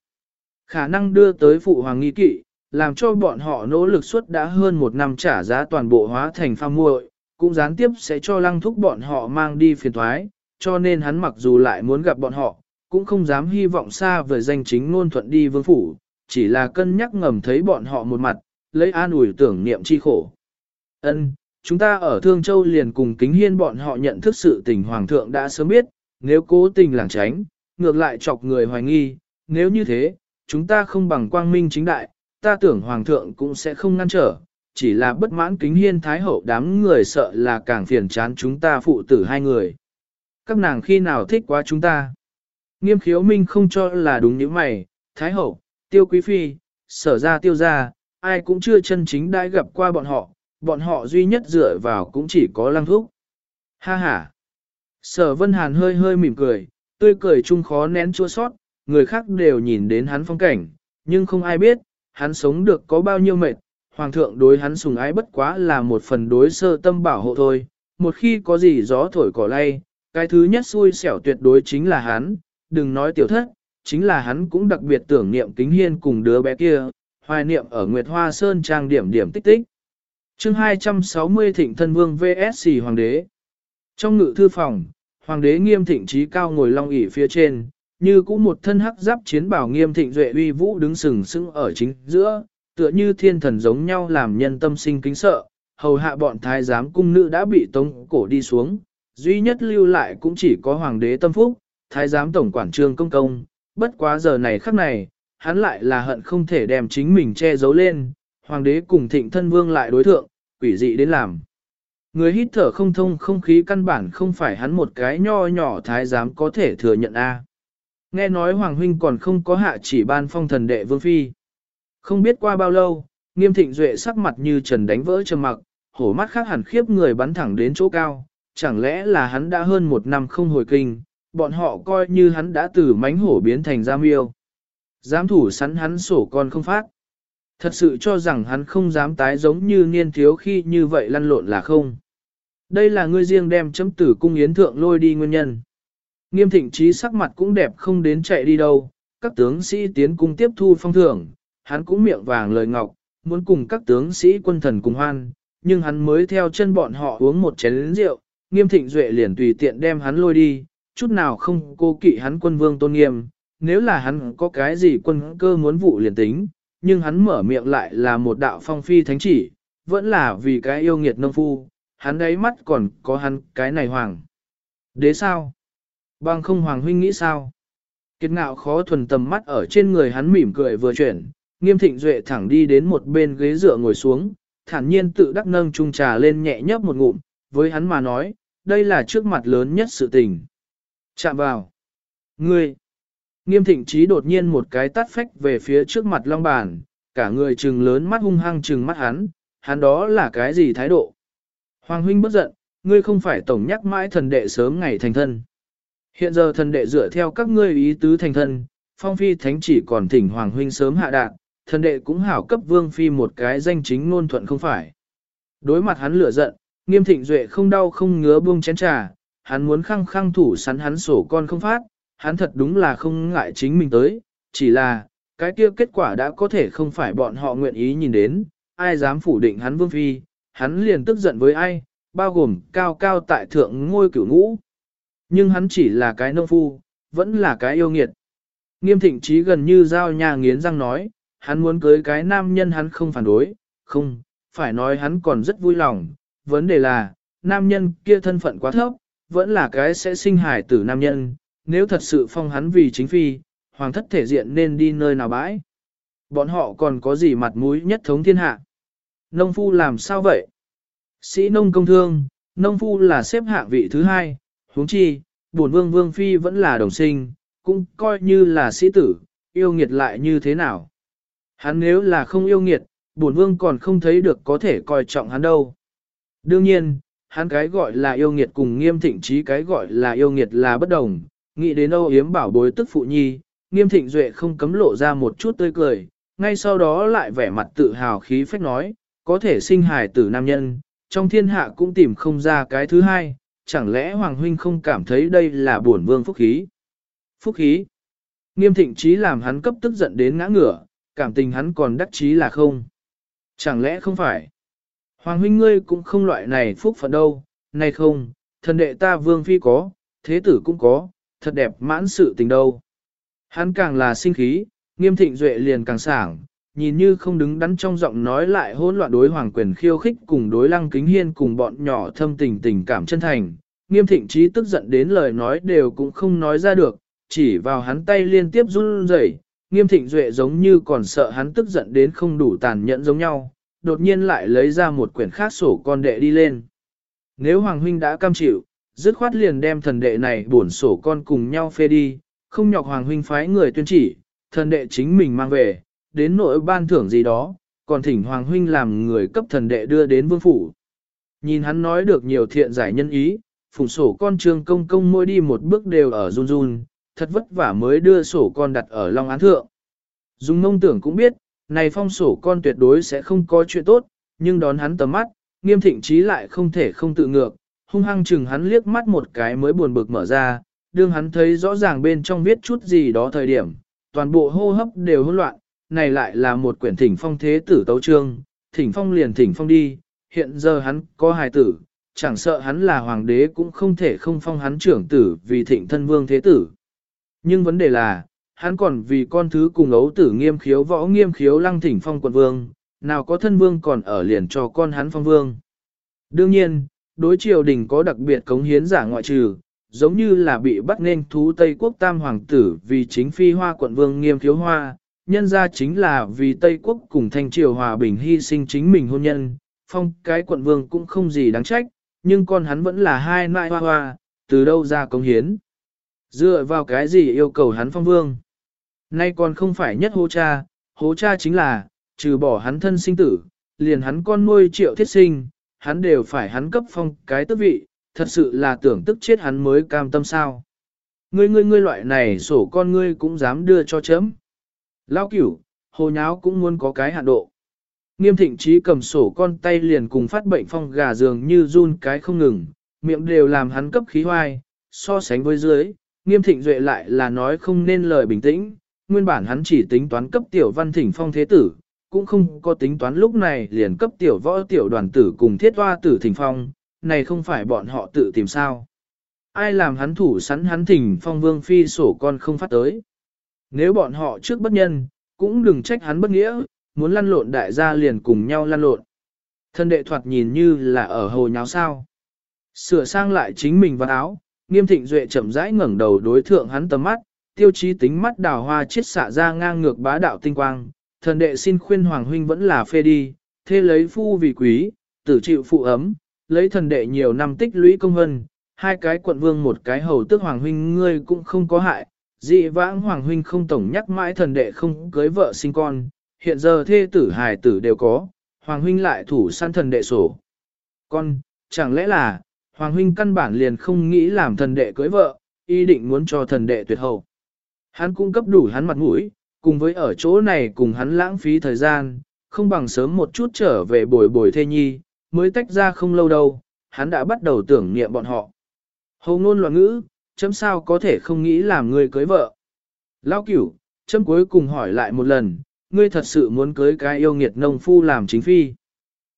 khả năng đưa tới phụ hoàng nghi kỵ, làm cho bọn họ nỗ lực suốt đã hơn một năm trả giá toàn bộ hóa thành pha muội, cũng gián tiếp sẽ cho lăng thúc bọn họ mang đi phiền thoái, cho nên hắn mặc dù lại muốn gặp bọn họ, cũng không dám hy vọng xa về danh chính ngôn thuận đi vương phủ, chỉ là cân nhắc ngầm thấy bọn họ một mặt, lấy an ủi tưởng niệm chi khổ. Ân, chúng ta ở Thương Châu liền cùng kính hiên bọn họ nhận thức sự tình Hoàng thượng đã sớm biết, nếu cố tình lảng tránh, ngược lại chọc người hoài nghi, nếu như thế, chúng ta không bằng quang minh chính đại, ta tưởng Hoàng thượng cũng sẽ không ngăn trở, chỉ là bất mãn kính hiên thái hậu đám người sợ là càng phiền chán chúng ta phụ tử hai người. Các nàng khi nào thích quá chúng ta? Nghiêm khiếu minh không cho là đúng như mày, thái hậu, tiêu quý phi, sở ra tiêu ra, ai cũng chưa chân chính đã gặp qua bọn họ, bọn họ duy nhất dựa vào cũng chỉ có lăng thúc. Ha ha! Sở Vân Hàn hơi hơi mỉm cười, tươi cười chung khó nén chua sót, người khác đều nhìn đến hắn phong cảnh, nhưng không ai biết, hắn sống được có bao nhiêu mệt, hoàng thượng đối hắn sùng ái bất quá là một phần đối sơ tâm bảo hộ thôi, một khi có gì gió thổi cỏ lay, cái thứ nhất xui xẻo tuyệt đối chính là hắn, đừng nói tiểu thất, chính là hắn cũng đặc biệt tưởng niệm kính hiên cùng đứa bé kia, hoài niệm ở Nguyệt Hoa Sơn trang điểm điểm tích tích. chương 260 Thịnh Thân Vương VSC Hoàng đế Trong ngự thư phòng, Hoàng đế nghiêm thịnh trí cao ngồi long ỷ phía trên, như cũ một thân hắc giáp chiến bảo nghiêm thịnh duệ uy vũ đứng sừng sững ở chính giữa, tựa như thiên thần giống nhau làm nhân tâm sinh kính sợ, hầu hạ bọn thái giám cung nữ đã bị tống cổ đi xuống, duy nhất lưu lại cũng chỉ có hoàng đế tâm phúc, thái giám tổng quản trương công công, bất quá giờ này khắc này, hắn lại là hận không thể đem chính mình che giấu lên, hoàng đế cùng thịnh thân vương lại đối thượng, quỷ dị đến làm. Người hít thở không thông không khí căn bản không phải hắn một cái nho nhỏ thái giám có thể thừa nhận a. Nghe nói Hoàng Huynh còn không có hạ chỉ ban phong thần đệ vương phi. Không biết qua bao lâu, nghiêm thịnh duệ sắc mặt như trần đánh vỡ trầm mặc, hổ mắt khác hẳn khiếp người bắn thẳng đến chỗ cao, chẳng lẽ là hắn đã hơn một năm không hồi kinh, bọn họ coi như hắn đã từ mánh hổ biến thành giam yêu. Giám thủ sắn hắn sổ con không phát. Thật sự cho rằng hắn không dám tái giống như niên thiếu khi như vậy lăn lộn là không. Đây là ngươi riêng đem chấm tử cung yến thượng lôi đi nguyên nhân. Nghiêm thịnh trí sắc mặt cũng đẹp không đến chạy đi đâu, các tướng sĩ tiến cung tiếp thu phong thưởng, hắn cũng miệng vàng lời ngọc, muốn cùng các tướng sĩ quân thần cùng hoan, nhưng hắn mới theo chân bọn họ uống một chén rượu, nghiêm thịnh duệ liền tùy tiện đem hắn lôi đi, chút nào không cô kỵ hắn quân vương tôn nghiêm, nếu là hắn có cái gì quân cơ muốn vụ liền tính, nhưng hắn mở miệng lại là một đạo phong phi thánh chỉ, vẫn là vì cái yêu nghiệt nông phu, hắn đấy mắt còn có hắn cái này hoàng. Đế sao? Bằng không hoàng huynh nghĩ sao? Kiệt ngạo khó thuần tầm mắt ở trên người hắn mỉm cười vừa chuyển, nghiêm thịnh duệ thẳng đi đến một bên ghế dựa ngồi xuống, thản nhiên tự đắc nâng chung trà lên nhẹ nhấp một ngụm, với hắn mà nói, đây là trước mặt lớn nhất sự tình. Chạm vào. Ngươi. Nghiêm thịnh trí đột nhiên một cái tắt phách về phía trước mặt long bàn, cả người trừng lớn mắt hung hăng trừng mắt hắn, hắn đó là cái gì thái độ? Hoàng huynh bất giận, ngươi không phải tổng nhắc mãi thần đệ sớm ngày thành thân. Hiện giờ thần đệ dựa theo các ngươi ý tứ thành thân, phong phi thánh chỉ còn thỉnh Hoàng huynh sớm hạ đạn, thần đệ cũng hảo cấp vương phi một cái danh chính ngôn thuận không phải. Đối mặt hắn lửa giận, nghiêm thịnh duệ không đau không ngứa buông chén trà, hắn muốn khăng khăng thủ sắn hắn sổ con không phát, hắn thật đúng là không ngại chính mình tới, chỉ là, cái kia kết quả đã có thể không phải bọn họ nguyện ý nhìn đến, ai dám phủ định hắn vương phi, hắn liền tức giận với ai, bao gồm cao cao tại thượng ngôi cửu ngũ. Nhưng hắn chỉ là cái nông phu, vẫn là cái yêu nghiệt. Nghiêm thịnh trí gần như giao nhà nghiến răng nói, hắn muốn cưới cái nam nhân hắn không phản đối, không, phải nói hắn còn rất vui lòng. Vấn đề là, nam nhân kia thân phận quá thấp, vẫn là cái sẽ sinh hài tử nam nhân, nếu thật sự phong hắn vì chính phi, hoàng thất thể diện nên đi nơi nào bãi. Bọn họ còn có gì mặt mũi nhất thống thiên hạ. Nông phu làm sao vậy? Sĩ nông công thương, nông phu là xếp hạng vị thứ hai, huống chi, bổn vương vương phi vẫn là đồng sinh, cũng coi như là sĩ tử, yêu nghiệt lại như thế nào. Hắn nếu là không yêu nghiệt, bổn vương còn không thấy được có thể coi trọng hắn đâu. Đương nhiên, hắn cái gọi là yêu nghiệt cùng nghiêm thịnh trí cái gọi là yêu nghiệt là bất đồng, nghĩ đến âu yếm bảo bối tức phụ nhi, nghiêm thịnh duệ không cấm lộ ra một chút tươi cười, ngay sau đó lại vẻ mặt tự hào khí phách nói, có thể sinh hài tử nam nhân, trong thiên hạ cũng tìm không ra cái thứ hai, chẳng lẽ Hoàng Huynh không cảm thấy đây là buồn vương phúc khí? Phúc khí? Nghiêm thịnh trí làm hắn cấp tức giận đến ngã ngửa, cảm tình hắn còn đắc chí là không? Chẳng lẽ không phải? Hoàng huynh ngươi cũng không loại này phúc phận đâu, này không, thần đệ ta vương phi có, thế tử cũng có, thật đẹp mãn sự tình đâu. Hắn càng là sinh khí, nghiêm thịnh duệ liền càng sảng, nhìn như không đứng đắn trong giọng nói lại hỗn loạn đối hoàng quyền khiêu khích cùng đối lăng kính hiên cùng bọn nhỏ thâm tình tình cảm chân thành. Nghiêm thịnh trí tức giận đến lời nói đều cũng không nói ra được, chỉ vào hắn tay liên tiếp run rẩy. Nghiêm thịnh duệ giống như còn sợ hắn tức giận đến không đủ tàn nhẫn giống nhau, đột nhiên lại lấy ra một quyển khác sổ con đệ đi lên. Nếu Hoàng Huynh đã cam chịu, dứt khoát liền đem thần đệ này bổn sổ con cùng nhau phê đi, không nhọc Hoàng Huynh phái người tuyên chỉ, thần đệ chính mình mang về, đến nội ban thưởng gì đó, còn thỉnh Hoàng Huynh làm người cấp thần đệ đưa đến vương phủ. Nhìn hắn nói được nhiều thiện giải nhân ý, phùng sổ con trương công công mỗi đi một bước đều ở run run, thật vất vả mới đưa sổ con đặt ở Long Án Thượng. Dung mông tưởng cũng biết, này phong sổ con tuyệt đối sẽ không có chuyện tốt, nhưng đón hắn tầm mắt, nghiêm thịnh trí lại không thể không tự ngược, hung hăng chừng hắn liếc mắt một cái mới buồn bực mở ra, đương hắn thấy rõ ràng bên trong viết chút gì đó thời điểm, toàn bộ hô hấp đều hỗn loạn, này lại là một quyển thỉnh phong thế tử tấu trương, thỉnh phong liền thỉnh phong đi, hiện giờ hắn có hài tử, chẳng sợ hắn là hoàng đế cũng không thể không phong hắn trưởng tử vì thịnh thân vương thế tử. Nhưng vấn đề là, hắn còn vì con thứ cùng ấu tử nghiêm khiếu võ nghiêm khiếu lăng thỉnh phong quận vương, nào có thân vương còn ở liền cho con hắn phong vương. Đương nhiên, đối triều đình có đặc biệt cống hiến giả ngoại trừ, giống như là bị bắt nên thú Tây quốc tam hoàng tử vì chính phi hoa quận vương nghiêm khiếu hoa, nhân ra chính là vì Tây quốc cùng thanh triều hòa bình hy sinh chính mình hôn nhân, phong cái quận vương cũng không gì đáng trách, nhưng con hắn vẫn là hai nại hoa hoa, từ đâu ra cống hiến. Dựa vào cái gì yêu cầu hắn phong vương? Nay còn không phải nhất hô cha, hố cha chính là, trừ bỏ hắn thân sinh tử, liền hắn con nuôi triệu thiết sinh, hắn đều phải hắn cấp phong cái tước vị, thật sự là tưởng tức chết hắn mới cam tâm sao. Ngươi ngươi ngươi loại này sổ con ngươi cũng dám đưa cho chấm. Lao cửu, hồ nháo cũng muốn có cái hạn độ. Nghiêm thịnh trí cầm sổ con tay liền cùng phát bệnh phong gà dường như run cái không ngừng, miệng đều làm hắn cấp khí hoai, so sánh với dưới, nghiêm thịnh duệ lại là nói không nên lời bình tĩnh, nguyên bản hắn chỉ tính toán cấp tiểu văn thỉnh phong thế tử, cũng không có tính toán lúc này liền cấp tiểu võ tiểu đoàn tử cùng thiết hoa tử thỉnh phong, này không phải bọn họ tự tìm sao. Ai làm hắn thủ sẵn hắn thỉnh phong vương phi sổ con không phát tới. Nếu bọn họ trước bất nhân, cũng đừng trách hắn bất nghĩa, muốn lăn lộn đại gia liền cùng nhau lăn lộn. Thân đệ thoạt nhìn như là ở hồ nháo sao. Sửa sang lại chính mình vào áo, nghiêm thịnh duệ chậm rãi ngẩng đầu đối thượng hắn tầm mắt, tiêu chí tính mắt đào hoa chiết xạ ra ngang ngược bá đạo tinh quang. Thần đệ xin khuyên Hoàng Huynh vẫn là phê đi, thế lấy phu vì quý, tử chịu phụ ấm, lấy thần đệ nhiều năm tích lũy công vân, hai cái quận vương một cái hầu tước Hoàng Huynh ngươi cũng không có hại, dị vãng Hoàng Huynh không tổng nhắc mãi thần đệ không cưới vợ sinh con, hiện giờ thê tử hài tử đều có, Hoàng Huynh lại thủ săn thần đệ sổ. Con, chẳng lẽ là, Hoàng Huynh căn bản liền không nghĩ làm thần đệ cưới vợ, ý định muốn cho thần đệ tuyệt hậu. Hắn cung cấp đủ hắn mặt mũi, cùng với ở chỗ này cùng hắn lãng phí thời gian, không bằng sớm một chút trở về bồi bồi thê nhi, mới tách ra không lâu đâu, hắn đã bắt đầu tưởng niệm bọn họ. Hầu ngôn loạn ngữ, chấm sao có thể không nghĩ làm người cưới vợ. Lao cửu, chấm cuối cùng hỏi lại một lần, ngươi thật sự muốn cưới cái yêu nghiệt nông phu làm chính phi.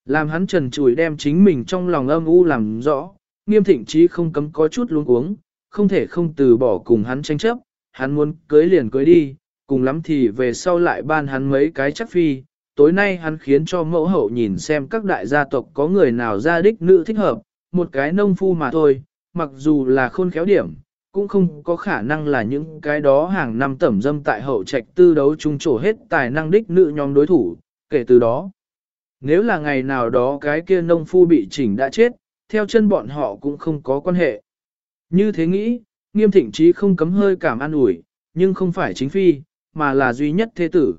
Làm hắn trần chùi đem chính mình trong lòng âm u làm rõ, nghiêm thịnh chí không cấm có chút luống uống, không thể không từ bỏ cùng hắn tranh chấp, hắn muốn cưới liền cưới đi, cùng lắm thì về sau lại ban hắn mấy cái chắc phi. Tối nay hắn khiến cho mẫu hậu nhìn xem các đại gia tộc có người nào ra đích nữ thích hợp, một cái nông phu mà thôi, mặc dù là khôn khéo điểm, cũng không có khả năng là những cái đó hàng năm tẩm dâm tại hậu trạch tư đấu trung trổ hết tài năng đích nữ nhóm đối thủ, kể từ đó. Nếu là ngày nào đó cái kia nông phu bị chỉnh đã chết, theo chân bọn họ cũng không có quan hệ. Như thế nghĩ, nghiêm thịnh trí không cấm hơi cảm an ủi, nhưng không phải chính phi, mà là duy nhất thế tử.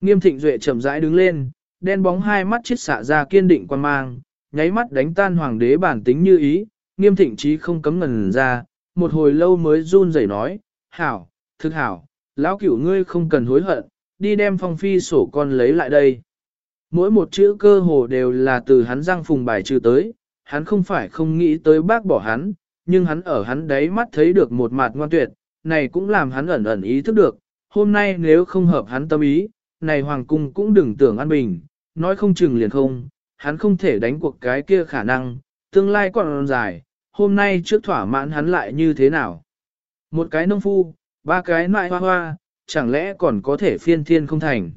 Nghiêm thịnh duệ chậm rãi đứng lên, đen bóng hai mắt chết xạ ra kiên định quan mang, nháy mắt đánh tan hoàng đế bản tính như ý, nghiêm thịnh trí không cấm ngần ra, một hồi lâu mới run rẩy nói, hảo, thực hảo, lão cửu ngươi không cần hối hận, đi đem phong phi sổ con lấy lại đây. Mỗi một chữ cơ hồ đều là từ hắn răng phùng bài trừ tới, hắn không phải không nghĩ tới bác bỏ hắn, nhưng hắn ở hắn đấy mắt thấy được một mặt ngoan tuyệt, này cũng làm hắn ẩn ẩn ý thức được, hôm nay nếu không hợp hắn tâm ý, này hoàng cung cũng đừng tưởng an bình, nói không chừng liền không, hắn không thể đánh cuộc cái kia khả năng, tương lai còn dài, hôm nay trước thỏa mãn hắn lại như thế nào. Một cái nông phu, ba cái nại hoa hoa, chẳng lẽ còn có thể phiên thiên không thành.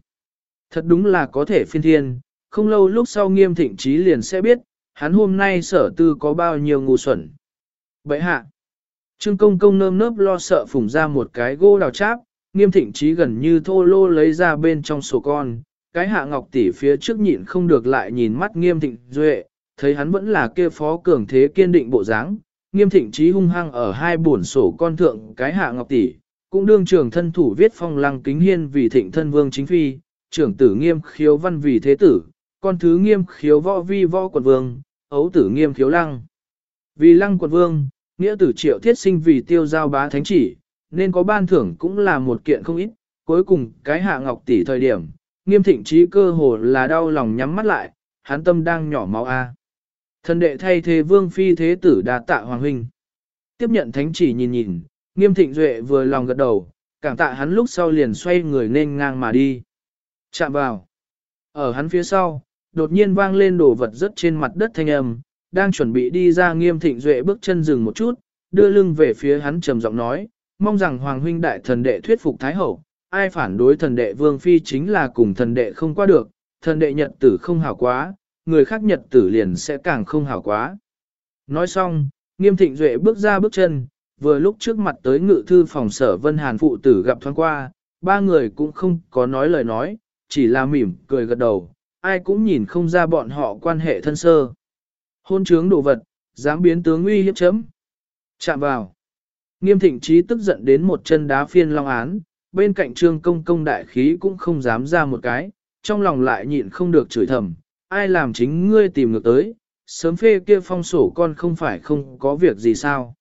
Thật đúng là có thể phiên thiên, không lâu lúc sau nghiêm thịnh trí liền sẽ biết, hắn hôm nay sở tư có bao nhiêu ngu xuẩn. Bậy hạ, Trương công công nơm nớp lo sợ phủng ra một cái gỗ đào cháp, nghiêm thịnh trí gần như thô lô lấy ra bên trong sổ con, cái hạ ngọc tỷ phía trước nhịn không được lại nhìn mắt nghiêm thịnh duệ, thấy hắn vẫn là kia phó cường thế kiên định bộ dáng, nghiêm thịnh trí hung hăng ở hai buồn sổ con thượng cái hạ ngọc tỷ, cũng đương trưởng thân thủ viết phong lăng kính hiên vì thịnh thân vương chính phi, trưởng tử nghiêm khiếu văn vì thế tử, con thứ nghiêm khiếu võ vi võ quận vương, ấu tử nghiêm khiếu lăng. Vì lăng quận vương, nghĩa tử triệu thiết sinh vì tiêu giao bá thánh chỉ, nên có ban thưởng cũng là một kiện không ít, cuối cùng cái hạ ngọc tỷ thời điểm, nghiêm thịnh trí cơ hồ là đau lòng nhắm mắt lại, hắn tâm đang nhỏ máu a. Thần đệ thay thế vương phi thế tử đà tạ hoàng huynh. Tiếp nhận thánh chỉ nhìn nhìn, nghiêm thịnh duệ vừa lòng gật đầu, cảm tạ hắn lúc sau liền xoay người nên ngang mà đi. Chạm vào. Ở hắn phía sau, đột nhiên vang lên đổ vật rất trên mặt đất thanh âm, đang chuẩn bị đi ra nghiêm thịnh duệ bước chân dừng một chút, đưa lưng về phía hắn trầm giọng nói, mong rằng hoàng huynh đại thần đệ thuyết phục thái hậu, ai phản đối thần đệ vương phi chính là cùng thần đệ không qua được, thần đệ nhật tử không hảo quá, người khác nhật tử liền sẽ càng không hảo quá. Nói xong, nghiêm thịnh duệ bước ra bước chân, vừa lúc trước mặt tới ngự thư phòng sở vân hàn phụ tử gặp thoáng qua, ba người cũng không có nói lời nói, chỉ là mỉm cười gật đầu, ai cũng nhìn không ra bọn họ quan hệ thân sơ. Hôn trướng đồ vật, dám biến tướng uy hiếp chấm. Chạm vào. Nghiêm thịnh trí tức giận đến một chân đá phiên long án, bên cạnh trương công công đại khí cũng không dám ra một cái, trong lòng lại nhịn không được chửi thầm, ai làm chính ngươi tìm ngược tới, sớm phê kia phong sổ con không phải không có việc gì sao.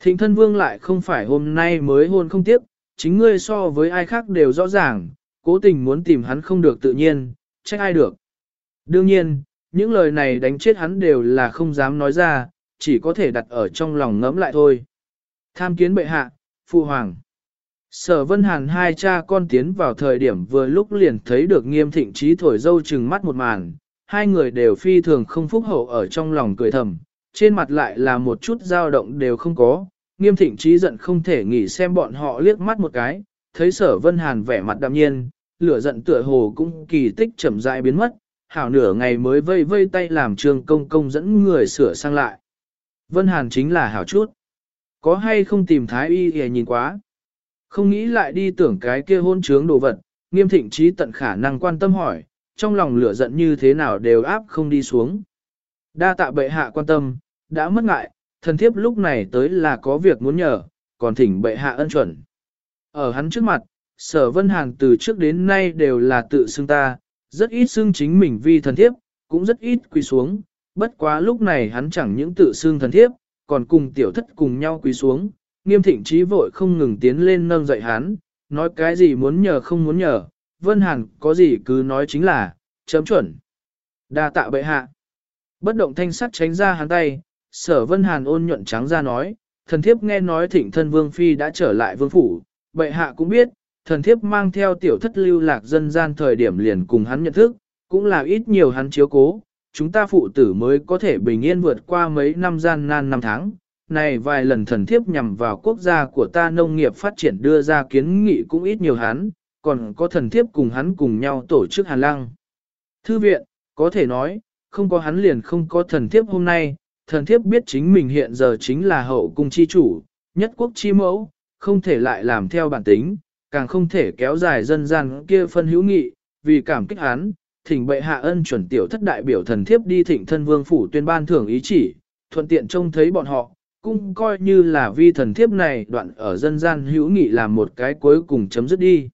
Thịnh thân vương lại không phải hôm nay mới hôn không tiếp, chính ngươi so với ai khác đều rõ ràng, cố tình muốn tìm hắn không được tự nhiên, trách ai được. Đương nhiên, những lời này đánh chết hắn đều là không dám nói ra, chỉ có thể đặt ở trong lòng ngẫm lại thôi. Tham kiến bệ hạ, phụ hoàng. Sở Vân Hàn hai cha con tiến vào thời điểm vừa lúc liền thấy được nghiêm thịnh trí thổi dâu chừng mắt một màn, hai người đều phi thường không phúc hậu ở trong lòng cười thầm, trên mặt lại là một chút dao động đều không có, nghiêm thịnh trí giận không thể nghỉ xem bọn họ liếc mắt một cái, thấy sở Vân Hàn vẻ mặt đạm nhiên, lửa giận tựa hồ cũng kỳ tích chậm rãi biến mất, hảo nửa ngày mới vây vây tay làm trương công công dẫn người sửa sang lại. Vân Hàn chính là hảo chút. Có hay không tìm thái y để nhìn quá. Không nghĩ lại đi tưởng cái kia hôn trướng đồ vật, nghiêm thịnh trí tận khả năng quan tâm hỏi, trong lòng lửa giận như thế nào đều áp không đi xuống. Đa tạ bệ hạ quan tâm, đã mất ngại, thần thiếp lúc này tới là có việc muốn nhờ, còn thỉnh bệ hạ ân chuẩn. Ở hắn trước mặt, sở vân hàng từ trước đến nay đều là tự xưng ta, rất ít xưng chính mình vi thần thiếp, cũng rất ít quỳ xuống, bất quá lúc này hắn chẳng những tự xưng thần thiếp, còn cùng tiểu thất cùng nhau quỳ xuống, nghiêm thịnh trí vội không ngừng tiến lên nâng dậy hắn, nói cái gì muốn nhờ không muốn nhờ, Vân hàng có gì cứ nói chính là, chấm chuẩn. đa tạ bệ hạ. Bất động thanh sắt tránh ra hắn tay, sở Vân Hàn ôn nhuận trắng ra nói, thần thiếp nghe nói thịnh thân vương phi đã trở lại vương phủ, bệ hạ cũng biết, thần thiếp mang theo tiểu thất lưu lạc dân gian thời điểm liền cùng hắn nhận thức, cũng là ít nhiều hắn chiếu cố, chúng ta phụ tử mới có thể bình yên vượt qua mấy năm gian nan năm tháng, này vài lần thần thiếp nhằm vào quốc gia của ta nông nghiệp phát triển đưa ra kiến nghị cũng ít nhiều hắn, còn có thần thiếp cùng hắn cùng nhau tổ chức hàn lăng. Thư viện, có thể nói, không có hắn liền không có thần thiếp hôm nay, thần thiếp biết chính mình hiện giờ chính là hậu cung chi chủ, nhất quốc chi mẫu, không thể lại làm theo bản tính, càng không thể kéo dài dân gian kia phân hữu nghị, vì cảm kích hắn, thỉnh bệ hạ ân chuẩn tiểu thất đại biểu thần thiếp đi thịnh thân vương phủ tuyên ban thưởng ý chỉ, thuận tiện trông thấy bọn họ, cũng coi như là vi thần thiếp này đoạn ở dân gian hữu nghị làm một cái cuối cùng chấm dứt đi.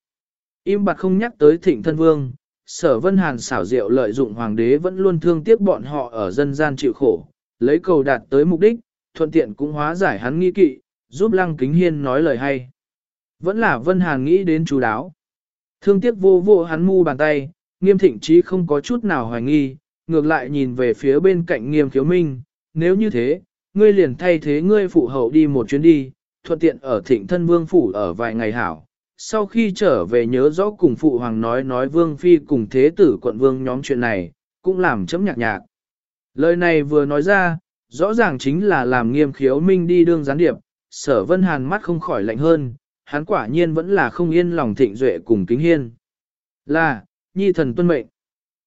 Im bặt không nhắc tới thịnh thân vương, sở vân hàn xảo diệu lợi dụng hoàng đế vẫn luôn thương tiếc bọn họ ở dân gian chịu khổ, lấy cầu đạt tới mục đích, thuận tiện cũng hóa giải hắn nghi kỵ, giúp lăng kính hiên nói lời hay. Vẫn là vân hàn nghĩ đến chú đáo. Thương tiếc vô vô hắn mu bàn tay, nghiêm thịnh trí không có chút nào hoài nghi, ngược lại nhìn về phía bên cạnh nghiêm khiếu minh, nếu như thế, ngươi liền thay thế ngươi phụ hậu đi một chuyến đi, thuận tiện ở thịnh thân vương phủ ở vài ngày hảo. Sau khi trở về nhớ rõ cùng phụ hoàng nói nói vương phi cùng thế tử quận vương nhóm chuyện này, cũng làm chấm nhạc nhạc. Lời này vừa nói ra, rõ ràng chính là làm nghiêm khiếu minh đi đương gián điệp, sở vân hàn mắt không khỏi lạnh hơn, hắn quả nhiên vẫn là không yên lòng thịnh duệ cùng kính hiên. Là, nhi thần tuân mệnh.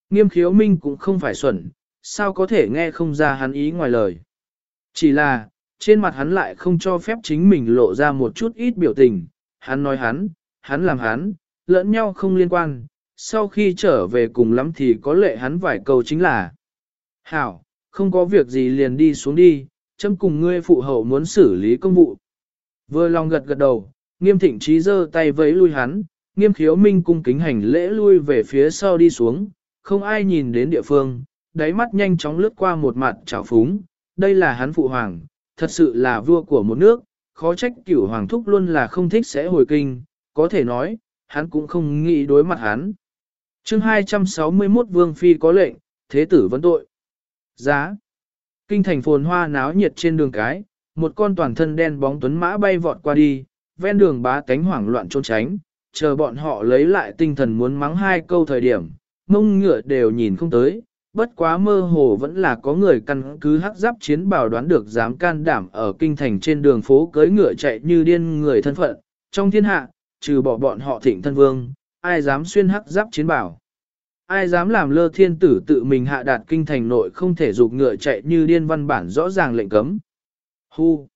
Nghiêm khiếu minh cũng không phải xuẩn, sao có thể nghe không ra hắn ý ngoài lời. Chỉ là, trên mặt hắn lại không cho phép chính mình lộ ra một chút ít biểu tình, hắn nói hắn, hắn làm hắn, lẫn nhau không liên quan, sau khi trở về cùng lắm thì có lệ hắn vài câu chính là Hảo, không có việc gì liền đi xuống đi, chấm cùng ngươi phụ hậu muốn xử lý công vụ. Vừa lòng gật gật đầu, nghiêm thịnh trí giơ tay vẫy lui hắn, nghiêm khiếu minh cung kính hành lễ lui về phía sau đi xuống, không ai nhìn đến địa phương, đáy mắt nhanh chóng lướt qua một mặt trào phúng, đây là hắn phụ hoàng, thật sự là vua của một nước, khó trách cửu hoàng thúc luôn là không thích sẽ hồi kinh, có thể nói, hắn cũng không nghĩ đối mặt hắn. chương 261 Vương Phi có lệnh, thế tử vấn tội. Giá. Kinh thành phồn hoa náo nhiệt trên đường cái, một con toàn thân đen bóng tuấn mã bay vọt qua đi, ven đường bá tánh hoảng loạn trốn tránh, chờ bọn họ lấy lại tinh thần muốn mắng hai câu thời điểm, mông ngựa đều nhìn không tới, bất quá mơ hồ vẫn là có người căn cứ hắc giáp chiến bảo đoán được dám can đảm ở kinh thành trên đường phố cưới ngựa chạy như điên người thân phận, trong thiên hạ, trừ bỏ bọn họ thịnh thân vương, ai dám xuyên hắc giáp chiến bảo. Ai dám làm lơ thiên tử tự mình hạ đạt kinh thành nội không thể dục ngựa chạy như điên văn bản rõ ràng lệnh cấm. Hu!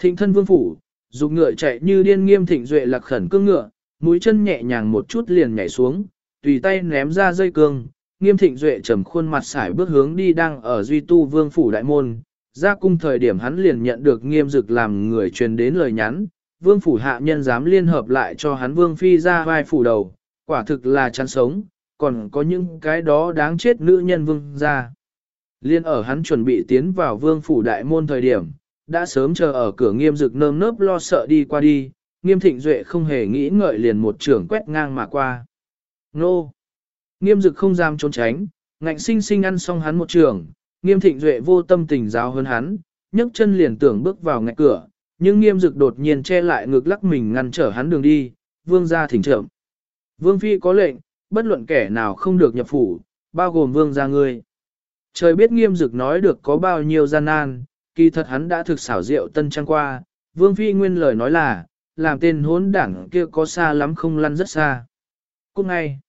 Thịnh thân vương phủ, dục ngựa chạy như điên nghiêm thịnh duệ lạc khẩn cương ngựa, mũi chân nhẹ nhàng một chút liền nhảy xuống, tùy tay ném ra dây cương, nghiêm thịnh duệ trầm khuôn mặt xải bước hướng đi đang ở duy tu vương phủ đại môn, ra cung thời điểm hắn liền nhận được nghiêm dực làm người truyền đến lời nhắn, vương phủ hạ nhân dám liên hợp lại cho hắn vương phi ra vai phủ đầu, quả thực là chán sống, còn có những cái đó đáng chết nữ nhân vương ra. Liên ở hắn chuẩn bị tiến vào vương phủ đại môn thời điểm, đã sớm chờ ở cửa nghiêm dực nơm nớp lo sợ đi qua đi, nghiêm thịnh duệ không hề nghĩ ngợi liền một trưởng quét ngang mà qua. Nô! Nghiêm dực không dám trốn tránh, ngạnh sinh sinh ăn xong hắn một trường, nghiêm thịnh duệ vô tâm tình giáo hơn hắn, nhấc chân liền tưởng bước vào ngạch cửa, nhưng nghiêm dực đột nhiên che lại ngực lắc mình ngăn trở hắn đường đi, vương ra thỉnh trợm. Vương phi có lệnh, bất luận kẻ nào không được nhập phủ, bao gồm vương gia ngươi. Trời biết nghiêm dực nói được có bao nhiêu gian nan, kỳ thật hắn đã thực xảo diệu tân trang qua, vương phi nguyên lời nói là, làm tên hốn đảng kia có xa lắm không lăn rất xa. Cũng ngay,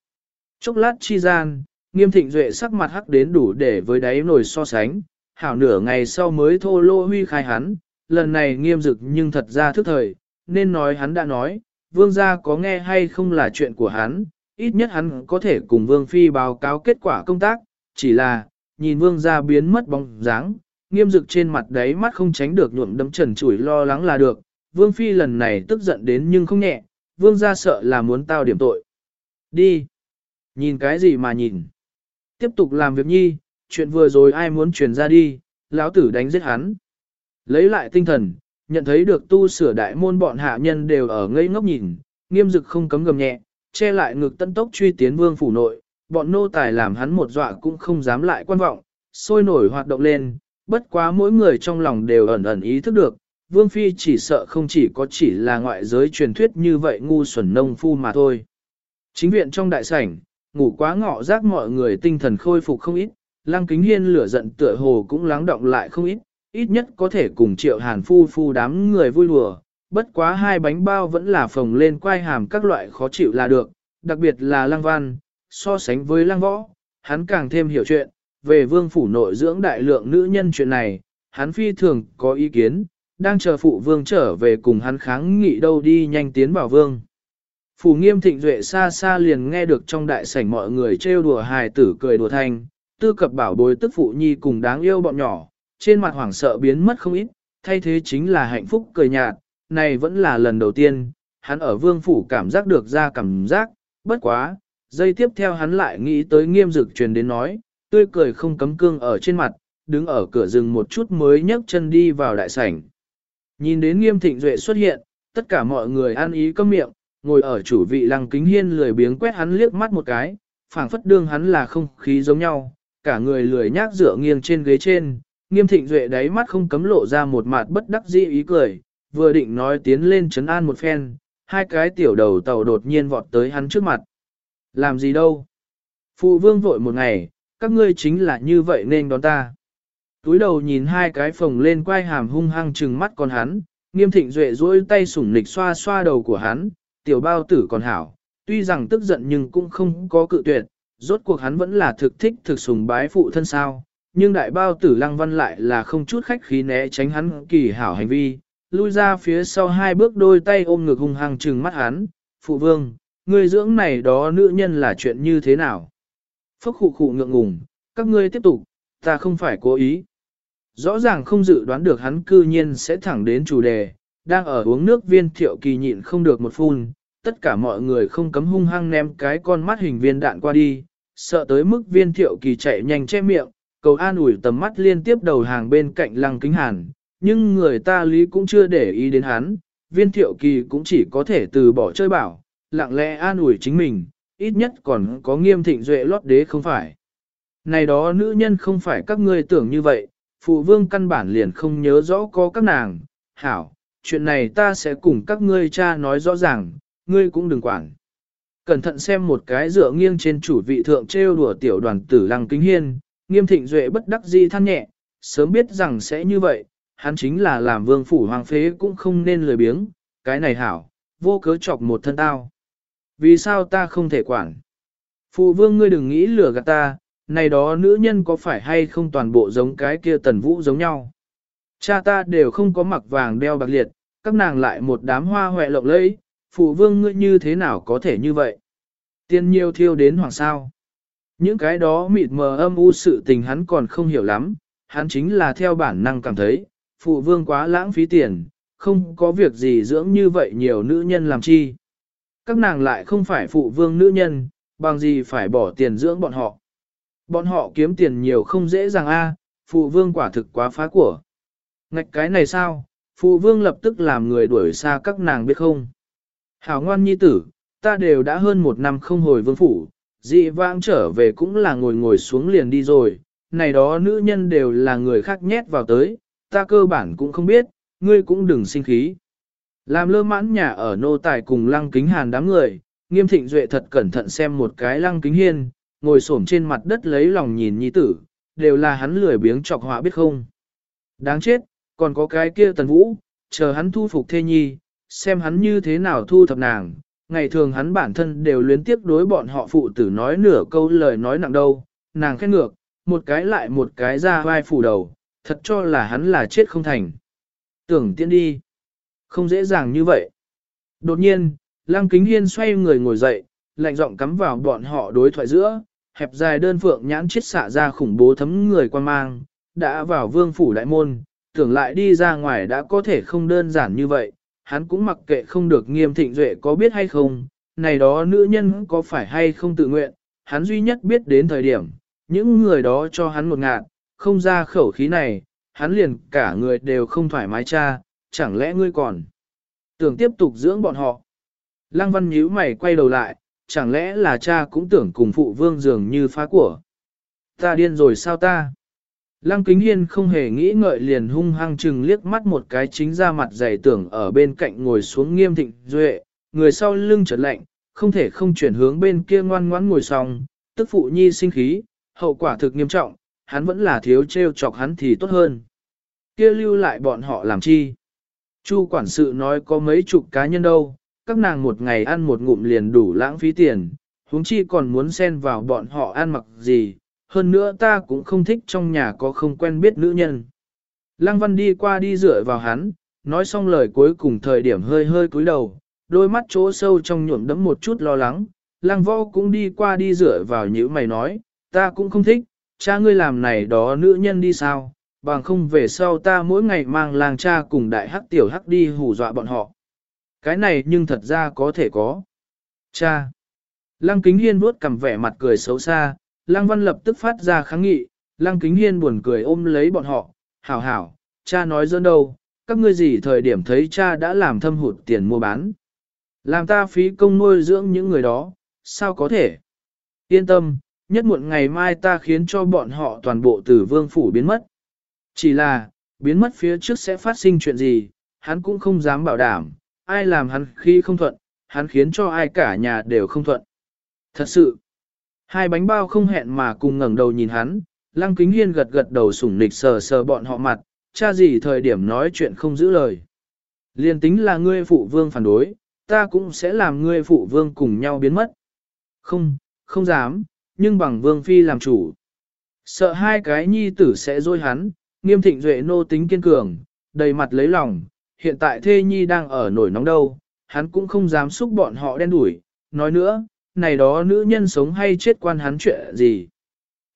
chốc lát chi gian, nghiêm thịnh duệ sắc mặt hắc đến đủ để với đáy nồi so sánh, hảo nửa ngày sau mới thô lô huy khai hắn, lần này nghiêm dực nhưng thật ra thức thời, nên nói hắn đã nói, vương gia có nghe hay không là chuyện của hắn, ít nhất hắn có thể cùng vương phi báo cáo kết quả công tác, chỉ là, nhìn vương gia biến mất bóng dáng, nghiêm dực trên mặt đấy mắt không tránh được nhuộm đấm trần chủi lo lắng là được, vương phi lần này tức giận đến nhưng không nhẹ, vương gia sợ là muốn tao điểm tội. Đi! Nhìn cái gì mà nhìn? Tiếp tục làm việc nhi, chuyện vừa rồi ai muốn truyền ra đi, lão tử đánh giết hắn. Lấy lại tinh thần, nhận thấy được tu sửa đại môn bọn hạ nhân đều ở ngây ngốc nhìn, nghiêm dực không cấm gầm nhẹ, che lại ngực tân tốc truy tiến vương phủ nội, bọn nô tài làm hắn một dọa cũng không dám lại quan vọng, sôi nổi hoạt động lên, bất quá mỗi người trong lòng đều ẩn ẩn ý thức được, vương phi chỉ sợ không chỉ có chỉ là ngoại giới truyền thuyết như vậy ngu xuẩn nông phu mà thôi. Chính viện trong đại sảnh, ngủ quá ngọ giác mọi người tinh thần khôi phục không ít, lăng kính hiên lửa giận tựa hồ cũng lắng động lại không ít, ít nhất có thể cùng triệu hàn phu phu đám người vui lùa, bất quá hai bánh bao vẫn là phồng lên quai hàm các loại khó chịu là được, đặc biệt là lăng văn, so sánh với lăng võ, hắn càng thêm hiểu chuyện, về vương phủ nội dưỡng đại lượng nữ nhân chuyện này, hắn phi thường có ý kiến, đang chờ phụ vương trở về cùng hắn kháng nghị đâu đi nhanh tiến vào vương. Phủ nghiêm thịnh duệ xa xa liền nghe được trong đại sảnh mọi người trêu đùa hài tử cười đùa thanh, tư cập bảo bối tức phụ nhi cùng đáng yêu bọn nhỏ, trên mặt hoảng sợ biến mất không ít, thay thế chính là hạnh phúc cười nhạt, này vẫn là lần đầu tiên, hắn ở vương phủ cảm giác được ra cảm giác, bất quá, giây tiếp theo hắn lại nghĩ tới nghiêm dực truyền đến nói, tươi cười không cấm cương ở trên mặt, đứng ở cửa rừng một chút mới nhấc chân đi vào đại sảnh. Nhìn đến nghiêm thịnh duệ xuất hiện, tất cả mọi người ăn ý câm miệng, ngồi ở chủ vị lăng kính hiên lười biếng quét hắn liếc mắt một cái, phảng phất đương hắn là không khí giống nhau, cả người lười nhác dựa nghiêng trên ghế trên, nghiêm thịnh duệ đáy mắt không cấm lộ ra một mặt bất đắc dĩ ý cười, vừa định nói tiến lên chấn an một phen, hai cái tiểu đầu tàu đột nhiên vọt tới hắn trước mặt. Làm gì đâu? Phụ vương vội một ngày, các ngươi chính là như vậy nên đón ta. Túi đầu nhìn hai cái phồng lên quai hàm hung hăng trừng mắt con hắn, nghiêm thịnh duệ duỗi tay sủng nịch xoa xoa đầu của hắn, tiểu bao tử còn hảo, tuy rằng tức giận nhưng cũng không có cự tuyệt, rốt cuộc hắn vẫn là thực thích thực sùng bái phụ thân sao, nhưng đại bao tử lăng văn lại là không chút khách khí né tránh hắn kỳ hảo hành vi, lui ra phía sau hai bước đôi tay ôm ngực hung hăng trừng mắt hắn, phụ vương, người dưỡng này đó nữ nhân là chuyện như thế nào? Phốc khụ khụ ngượng ngùng, các ngươi tiếp tục, ta không phải cố ý. Rõ ràng không dự đoán được hắn cư nhiên sẽ thẳng đến chủ đề, đang ở uống nước viên thiệu kỳ nhịn không được một phun, tất cả mọi người không cấm hung hăng ném cái con mắt hình viên đạn qua đi, sợ tới mức viên thiệu kỳ chạy nhanh che miệng, cầu an ủi tầm mắt liên tiếp đầu hàng bên cạnh lăng kính hàn, nhưng người ta lý cũng chưa để ý đến hắn, viên thiệu kỳ cũng chỉ có thể từ bỏ chơi bảo, lặng lẽ an ủi chính mình, ít nhất còn có nghiêm thịnh duệ lót đế không phải. Này đó nữ nhân không phải các ngươi tưởng như vậy, phụ vương căn bản liền không nhớ rõ có các nàng, hảo, chuyện này ta sẽ cùng các ngươi cha nói rõ ràng, ngươi cũng đừng quản. Cẩn thận xem một cái dựa nghiêng trên chủ vị thượng trêu đùa tiểu đoàn tử lăng kính hiên, nghiêm thịnh duệ bất đắc di than nhẹ, sớm biết rằng sẽ như vậy, hắn chính là làm vương phủ hoàng phế cũng không nên lười biếng, cái này hảo, vô cớ chọc một thân tao. Vì sao ta không thể quản? Phụ vương ngươi đừng nghĩ lừa gạt ta, này đó nữ nhân có phải hay không toàn bộ giống cái kia tần vũ giống nhau? Cha ta đều không có mặc vàng đeo bạc liệt, các nàng lại một đám hoa hoẹ lộng lẫy, phụ vương ngươi như thế nào có thể như vậy? Tiên nhiêu thiêu đến hoàng sao. Những cái đó mịt mờ âm u sự tình hắn còn không hiểu lắm, hắn chính là theo bản năng cảm thấy, phụ vương quá lãng phí tiền, không có việc gì dưỡng như vậy nhiều nữ nhân làm chi. Các nàng lại không phải phụ vương nữ nhân, bằng gì phải bỏ tiền dưỡng bọn họ. Bọn họ kiếm tiền nhiều không dễ dàng a, phụ vương quả thực quá phá của. Ngạch cái này sao, phụ vương lập tức làm người đuổi xa các nàng biết không. Hảo ngoan nhi tử, ta đều đã hơn một năm không hồi vương phủ, dị vãng trở về cũng là ngồi ngồi xuống liền đi rồi, này đó nữ nhân đều là người khác nhét vào tới, ta cơ bản cũng không biết, ngươi cũng đừng sinh khí. Làm lơ mãn nhà ở nô tài cùng lăng kính hàn đám người, nghiêm thịnh duệ thật cẩn thận xem một cái lăng kính hiên, ngồi xổm trên mặt đất lấy lòng nhìn nhi tử, đều là hắn lười biếng chọc họa biết không. Đáng chết, còn có cái kia tần vũ, chờ hắn thu phục thê nhi, xem hắn như thế nào thu thập nàng. Ngày thường hắn bản thân đều luyến tiếp đối bọn họ phụ tử nói nửa câu lời nói nặng đâu, nàng khét ngược, một cái lại một cái ra vai phủ đầu, thật cho là hắn là chết không thành. Tưởng tiên đi. Không dễ dàng như vậy. Đột nhiên, Lăng Kính Hiên xoay người ngồi dậy, lạnh giọng cắm vào bọn họ đối thoại giữa, hẹp dài đơn phượng nhãn chết xạ ra khủng bố thấm người quan mang, đã vào vương phủ đại môn, tưởng lại đi ra ngoài đã có thể không đơn giản như vậy, hắn cũng mặc kệ không được nghiêm thịnh duệ có biết hay không, này đó nữ nhân có phải hay không tự nguyện, hắn duy nhất biết đến thời điểm, những người đó cho hắn một ngạt, không ra khẩu khí này, hắn liền cả người đều không thoải mái cha, chẳng lẽ ngươi còn tưởng tiếp tục dưỡng bọn họ. Lăng văn nhíu mày quay đầu lại, chẳng lẽ là cha cũng tưởng cùng phụ vương dường như phá của. Ta điên rồi sao ta? Lăng kính hiên không hề nghĩ ngợi liền hung hăng chừng liếc mắt một cái chính ra mặt dày tưởng ở bên cạnh ngồi xuống nghiêm thịnh duệ, người sau lưng trở lạnh, không thể không chuyển hướng bên kia ngoan ngoãn ngồi xong, tức phụ nhi sinh khí, hậu quả thực nghiêm trọng, hắn vẫn là thiếu treo chọc hắn thì tốt hơn. Kia lưu lại bọn họ làm chi? Chu quản sự nói có mấy chục cá nhân đâu, các nàng một ngày ăn một ngụm liền đủ lãng phí tiền, huống chi còn muốn xen vào bọn họ ăn mặc gì, hơn nữa ta cũng không thích trong nhà có không quen biết nữ nhân. Lăng văn đi qua đi dựa vào hắn, nói xong lời cuối cùng thời điểm hơi hơi cúi đầu, đôi mắt chỗ sâu trong nhuộm đẫm một chút lo lắng, lăng võ cũng đi qua đi dựa vào những mày nói, ta cũng không thích, cha ngươi làm này đó nữ nhân đi sao, bằng không về sau ta mỗi ngày mang làng cha cùng đại hắc tiểu hắc đi hù dọa bọn họ. Cái này nhưng thật ra có thể có. Cha. Lăng kính hiên vuốt cầm vẻ mặt cười xấu xa, lăng văn lập tức phát ra kháng nghị, lăng kính hiên buồn cười ôm lấy bọn họ, hảo hảo, cha nói dơn đâu, các ngươi gì thời điểm thấy cha đã làm thâm hụt tiền mua bán. Làm ta phí công nuôi dưỡng những người đó, sao có thể? Yên tâm, nhất muộn ngày mai ta khiến cho bọn họ toàn bộ tử vương phủ biến mất. Chỉ là, biến mất phía trước sẽ phát sinh chuyện gì, hắn cũng không dám bảo đảm, ai làm hắn khi không thuận, hắn khiến cho ai cả nhà đều không thuận. Thật sự, hai bánh bao không hẹn mà cùng ngẩng đầu nhìn hắn, lăng kính hiên gật gật đầu sủng nịch sờ sờ bọn họ mặt, cha gì thời điểm nói chuyện không giữ lời. Liên tính là ngươi phụ vương phản đối, ta cũng sẽ làm ngươi phụ vương cùng nhau biến mất. Không, không dám, nhưng bằng vương phi làm chủ. Sợ hai cái nhi tử sẽ dối hắn, nghiêm thịnh duệ nô tính kiên cường, đầy mặt lấy lòng, hiện tại thê nhi đang ở nổi nóng đâu, hắn cũng không dám xúc bọn họ đen đuổi. Nói nữa, này đó nữ nhân sống hay chết quan hắn chuyện gì.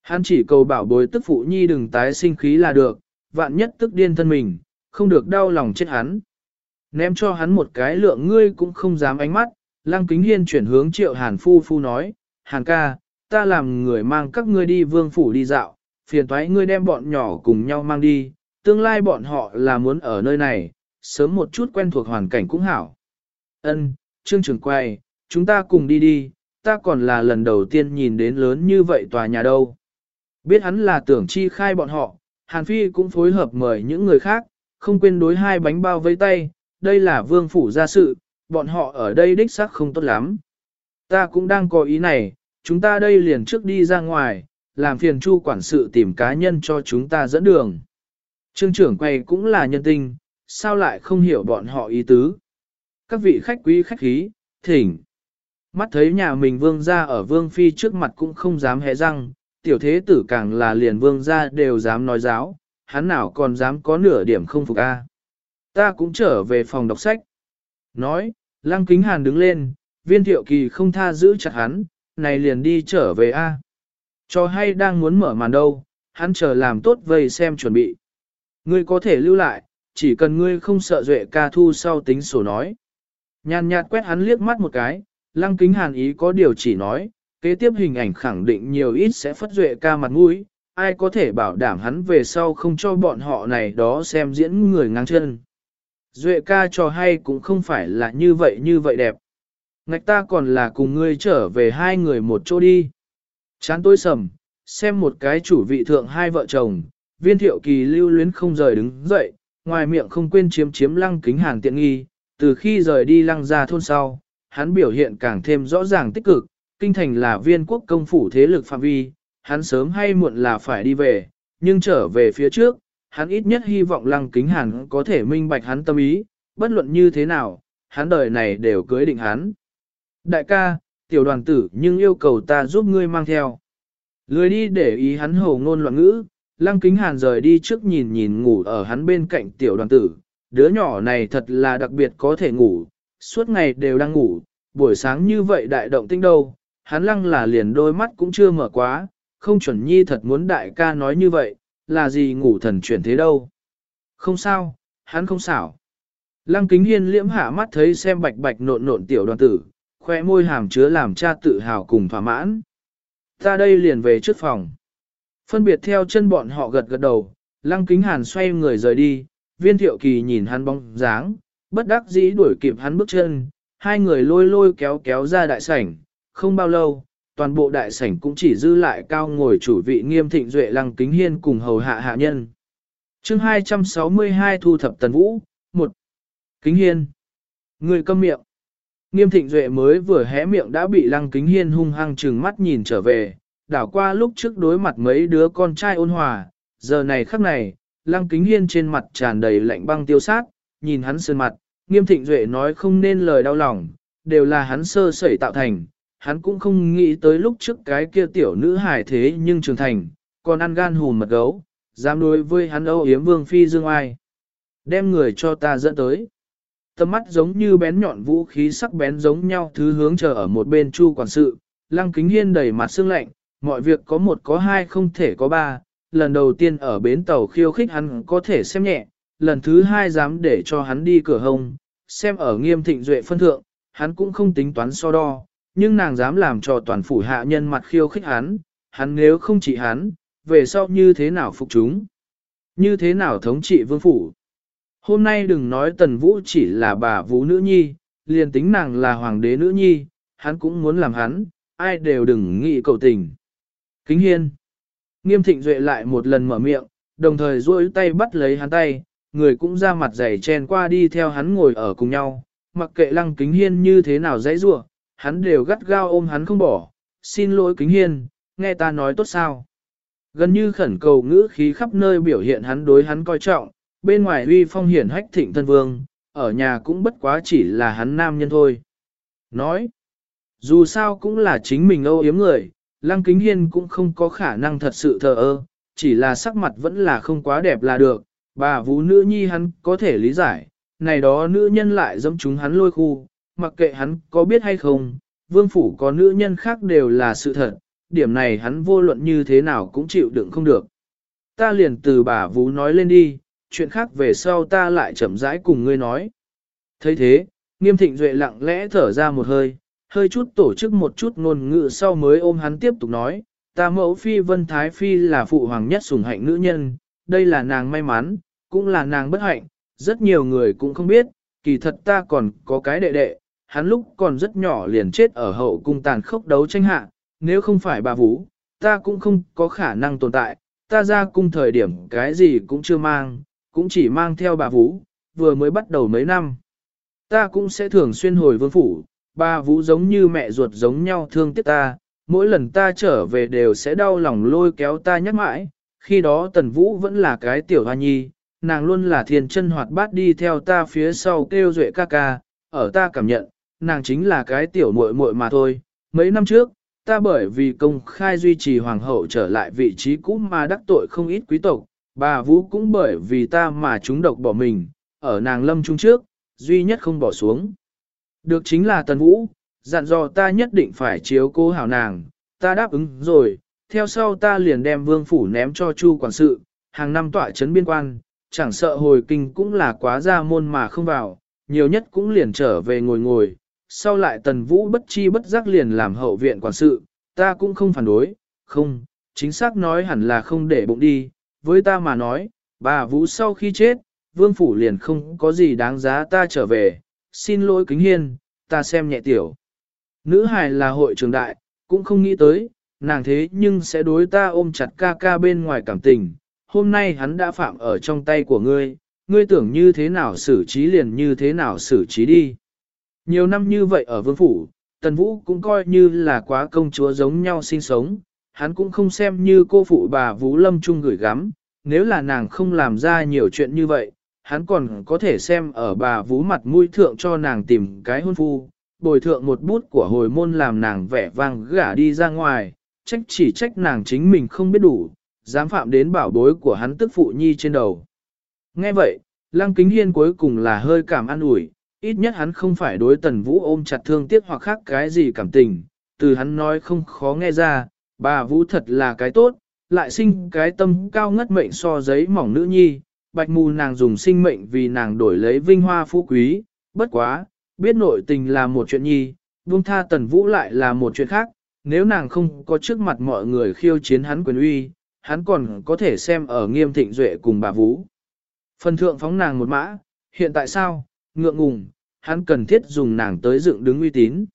Hắn chỉ cầu bảo bối tức phụ nhi đừng tái sinh khí là được, vạn nhất tức điên thân mình, không được đau lòng chết hắn. Ném cho hắn một cái lượng ngươi cũng không dám ánh mắt, lăng kính hiên chuyển hướng triệu hàn phu phu nói, hàn ca, ta làm người mang các ngươi đi vương phủ đi dạo, phiền thoái ngươi đem bọn nhỏ cùng nhau mang đi, tương lai bọn họ là muốn ở nơi này, sớm một chút quen thuộc hoàn cảnh cũng hảo. Ân, trương trưởng quay, chúng ta cùng đi đi, ta còn là lần đầu tiên nhìn đến lớn như vậy tòa nhà đâu. Biết hắn là tưởng chi khai bọn họ, Hàn Phi cũng phối hợp mời những người khác, không quên đối hai bánh bao với tay, đây là vương phủ gia sự, bọn họ ở đây đích xác không tốt lắm. Ta cũng đang có ý này, chúng ta đây liền trước đi ra ngoài, làm phiền chu quản sự tìm cá nhân cho chúng ta dẫn đường. Trương trưởng quay cũng là nhân tinh, sao lại không hiểu bọn họ ý tứ. Các vị khách quý khách khí, thỉnh. Mắt thấy nhà mình vương ra ở vương phi trước mặt cũng không dám hé răng, tiểu thế tử càng là liền vương ra đều dám nói giáo, hắn nào còn dám có nửa điểm không phục a. Ta cũng trở về phòng đọc sách. Nói, lăng kính hàn đứng lên, viên thiệu kỳ không tha giữ chặt hắn, này liền đi trở về a. Cho hay đang muốn mở màn đâu, hắn chờ làm tốt vây xem chuẩn bị. Ngươi có thể lưu lại, chỉ cần ngươi không sợ duệ ca thu sau tính sổ nói. Nhàn nhạt quét hắn liếc mắt một cái, lăng kính hàn ý có điều chỉ nói, kế tiếp hình ảnh khẳng định nhiều ít sẽ phất duệ ca mặt mũi, ai có thể bảo đảm hắn về sau không cho bọn họ này đó xem diễn người ngang chân. Duệ ca cho hay cũng không phải là như vậy như vậy đẹp. Ngạch ta còn là cùng ngươi trở về hai người một chỗ đi. Chán tôi sầm, xem một cái chủ vị thượng hai vợ chồng, viên thiệu kỳ lưu luyến không rời đứng dậy, ngoài miệng không quên chiếm chiếm lăng kính hàn tiện nghi, từ khi rời đi lăng ra thôn sau, hắn biểu hiện càng thêm rõ ràng tích cực, kinh thành là viên quốc công phủ thế lực phạm vi, hắn sớm hay muộn là phải đi về, nhưng trở về phía trước, hắn ít nhất hy vọng lăng kính hàn có thể minh bạch hắn tâm ý, bất luận như thế nào, hắn đời này đều cưới định hắn. Đại ca, tiểu đoàn tử nhưng yêu cầu ta giúp ngươi mang theo. Lười đi để ý hắn hồ ngôn loạn ngữ, lăng kính hàn rời đi trước nhìn nhìn ngủ ở hắn bên cạnh tiểu đoàn tử. Đứa nhỏ này thật là đặc biệt có thể ngủ, suốt ngày đều đang ngủ, buổi sáng như vậy đại động tinh đâu, hắn lăng là liền đôi mắt cũng chưa mở quá, không chuẩn nhi thật muốn đại ca nói như vậy, là gì ngủ thần chuyển thế đâu. Không sao, hắn không xảo. Lăng kính hiên liễm hạ mắt thấy xem bạch bạch nộn nộn tiểu đoàn tử, khoe môi hàm chứa làm cha tự hào cùng thỏa mãn. Ta đây liền về trước phòng. Phân biệt theo chân bọn họ gật gật đầu, lăng kính hàn xoay người rời đi, viên thiệu kỳ nhìn hắn bóng dáng, bất đắc dĩ đuổi kịp hắn bước chân, hai người lôi lôi kéo kéo ra đại sảnh, không bao lâu, toàn bộ đại sảnh cũng chỉ dư lại cao ngồi chủ vị nghiêm thịnh duệ lăng kính hiên cùng hầu hạ hạ nhân. chương 262 thu thập tần vũ, một Kính hiên. Người câm miệng. Nghiêm thịnh duệ mới vừa hé miệng đã bị lăng kính hiên hung hăng trừng mắt nhìn trở về, đảo qua lúc trước đối mặt mấy đứa con trai ôn hòa, giờ này khắc này, lăng kính hiên trên mặt tràn đầy lạnh băng tiêu sát, nhìn hắn sơn mặt, nghiêm thịnh duệ nói không nên lời đau lòng, đều là hắn sơ sẩy tạo thành, hắn cũng không nghĩ tới lúc trước cái kia tiểu nữ hài thế nhưng trưởng thành, còn ăn gan hùn mật gấu, dám đối với hắn âu yếm vương phi dương ai. Đem người cho ta dẫn tới. Tầm mắt giống như bén nhọn vũ khí sắc bén giống nhau thứ hướng chờ ở một bên chu quản sự, lăng kính hiên đầy mặt sương lạnh, mọi việc có một có hai không thể có ba, lần đầu tiên ở bến tàu khiêu khích hắn có thể xem nhẹ, lần thứ hai dám để cho hắn đi cửa hông, xem ở nghiêm thịnh duệ phân thượng, hắn cũng không tính toán so đo, nhưng nàng dám làm cho toàn phủ hạ nhân mặt khiêu khích hắn, hắn nếu không chỉ hắn, về sau như thế nào phục chúng, như thế nào thống trị vương phủ. Hôm nay đừng nói tần vũ chỉ là bà vũ nữ nhi, liền tính nàng là hoàng đế nữ nhi, hắn cũng muốn làm hắn, ai đều đừng nghĩ cầu tình. Kính hiên. Nghiêm thịnh duệ lại một lần mở miệng, đồng thời duỗi tay bắt lấy hắn tay, người cũng ra mặt dày chen qua đi theo hắn ngồi ở cùng nhau, mặc kệ lăng kính hiên như thế nào dãy rua, hắn đều gắt gao ôm hắn không bỏ, xin lỗi kính hiên, nghe ta nói tốt sao. Gần như khẩn cầu ngữ khí khắp nơi biểu hiện hắn đối hắn coi trọng, bên ngoài uy phong hiển hách thịnh thân vương, ở nhà cũng bất quá chỉ là hắn nam nhân thôi. Nói, dù sao cũng là chính mình âu yếm người, lăng kính hiên cũng không có khả năng thật sự thờ ơ, chỉ là sắc mặt vẫn là không quá đẹp là được, bà vũ nữ nhi hắn có thể lý giải, này đó nữ nhân lại dâm chúng hắn lôi khu, mặc kệ hắn có biết hay không, vương phủ có nữ nhân khác đều là sự thật, điểm này hắn vô luận như thế nào cũng chịu đựng không được. Ta liền từ bà Vũ nói lên đi, chuyện khác về sau ta lại chậm rãi cùng ngươi nói. thấy thế, nghiêm thịnh duệ lặng lẽ thở ra một hơi, hơi chút tổ chức một chút ngôn ngữ sau mới ôm hắn tiếp tục nói, ta mẫu phi vân thái phi là phụ hoàng nhất sủng hạnh nữ nhân, đây là nàng may mắn, cũng là nàng bất hạnh, rất nhiều người cũng không biết, kỳ thật ta còn có cái đệ đệ, hắn lúc còn rất nhỏ liền chết ở hậu cung tàn khốc đấu tranh hạ, nếu không phải bà Vũ, ta cũng không có khả năng tồn tại, ta ra cung thời điểm cái gì cũng chưa mang, cũng chỉ mang theo bà Vũ, vừa mới bắt đầu mấy năm. Ta cũng sẽ thường xuyên hồi vương phủ, bà Vũ giống như mẹ ruột giống nhau thương tiếc ta, mỗi lần ta trở về đều sẽ đau lòng lôi kéo ta nhắc mãi, khi đó Tần Vũ vẫn là cái tiểu hoa nhi, nàng luôn là thiền chân hoạt bát đi theo ta phía sau kêu duệ ca ca, ở ta cảm nhận, nàng chính là cái tiểu muội muội mà thôi. Mấy năm trước, ta bởi vì công khai duy trì hoàng hậu trở lại vị trí cũ mà đắc tội không ít quý tộc, bà Vũ cũng bởi vì ta mà chúng độc bỏ mình, ở nàng lâm trung trước, duy nhất không bỏ xuống. Được chính là Tần Vũ, dặn dò ta nhất định phải chiếu cố hảo nàng, ta đáp ứng rồi, theo sau ta liền đem vương phủ ném cho chu quản sự, hàng năm tỏa chấn biên quan, chẳng sợ hồi kinh cũng là quá ra môn mà không vào, nhiều nhất cũng liền trở về ngồi ngồi, sau lại tần vũ bất chi bất giác liền làm hậu viện quản sự, ta cũng không phản đối, không, chính xác nói hẳn là không để bụng đi, với ta mà nói, bà vũ sau khi chết, vương phủ liền không có gì đáng giá ta trở về, xin lỗi kính hiên, ta xem nhẹ tiểu. Nữ hài là hội trường đại, cũng không nghĩ tới, nàng thế nhưng sẽ đối ta ôm chặt ca ca bên ngoài cảm tình, hôm nay hắn đã phạm ở trong tay của ngươi, ngươi tưởng như thế nào xử trí liền như thế nào xử trí đi. Nhiều năm như vậy ở vương phủ, Tần Vũ cũng coi như là quá công chúa giống nhau sinh sống, hắn cũng không xem như cô phụ bà Vũ Lâm Trung gửi gắm, nếu là nàng không làm ra nhiều chuyện như vậy, hắn còn có thể xem ở bà Vũ mặt mũi thượng cho nàng tìm cái hôn phu, bồi thượng một bút của hồi môn làm nàng vẻ vang gả đi ra ngoài, trách chỉ trách nàng chính mình không biết đủ, dám phạm đến bảo bối của hắn tức phụ nhi trên đầu. Nghe vậy, Lăng Kính Hiên cuối cùng là hơi cảm an ủi, ít nhất hắn không phải đối tần vũ ôm chặt thương tiếc hoặc khác cái gì cảm tình, từ hắn nói không khó nghe ra, bà vũ thật là cái tốt, lại sinh cái tâm cao ngất mệnh so giấy mỏng nữ nhi, bạch mù nàng dùng sinh mệnh vì nàng đổi lấy vinh hoa phú quý, bất quá, biết nội tình là một chuyện nhi, buông tha tần vũ lại là một chuyện khác, nếu nàng không có trước mặt mọi người khiêu chiến hắn quyền uy, hắn còn có thể xem ở nghiêm thịnh duệ cùng bà vũ. Phần thượng phóng nàng một mã, hiện tại sao, ngượng ngùng, hắn cần thiết dùng nàng tới dựng đứng uy tín.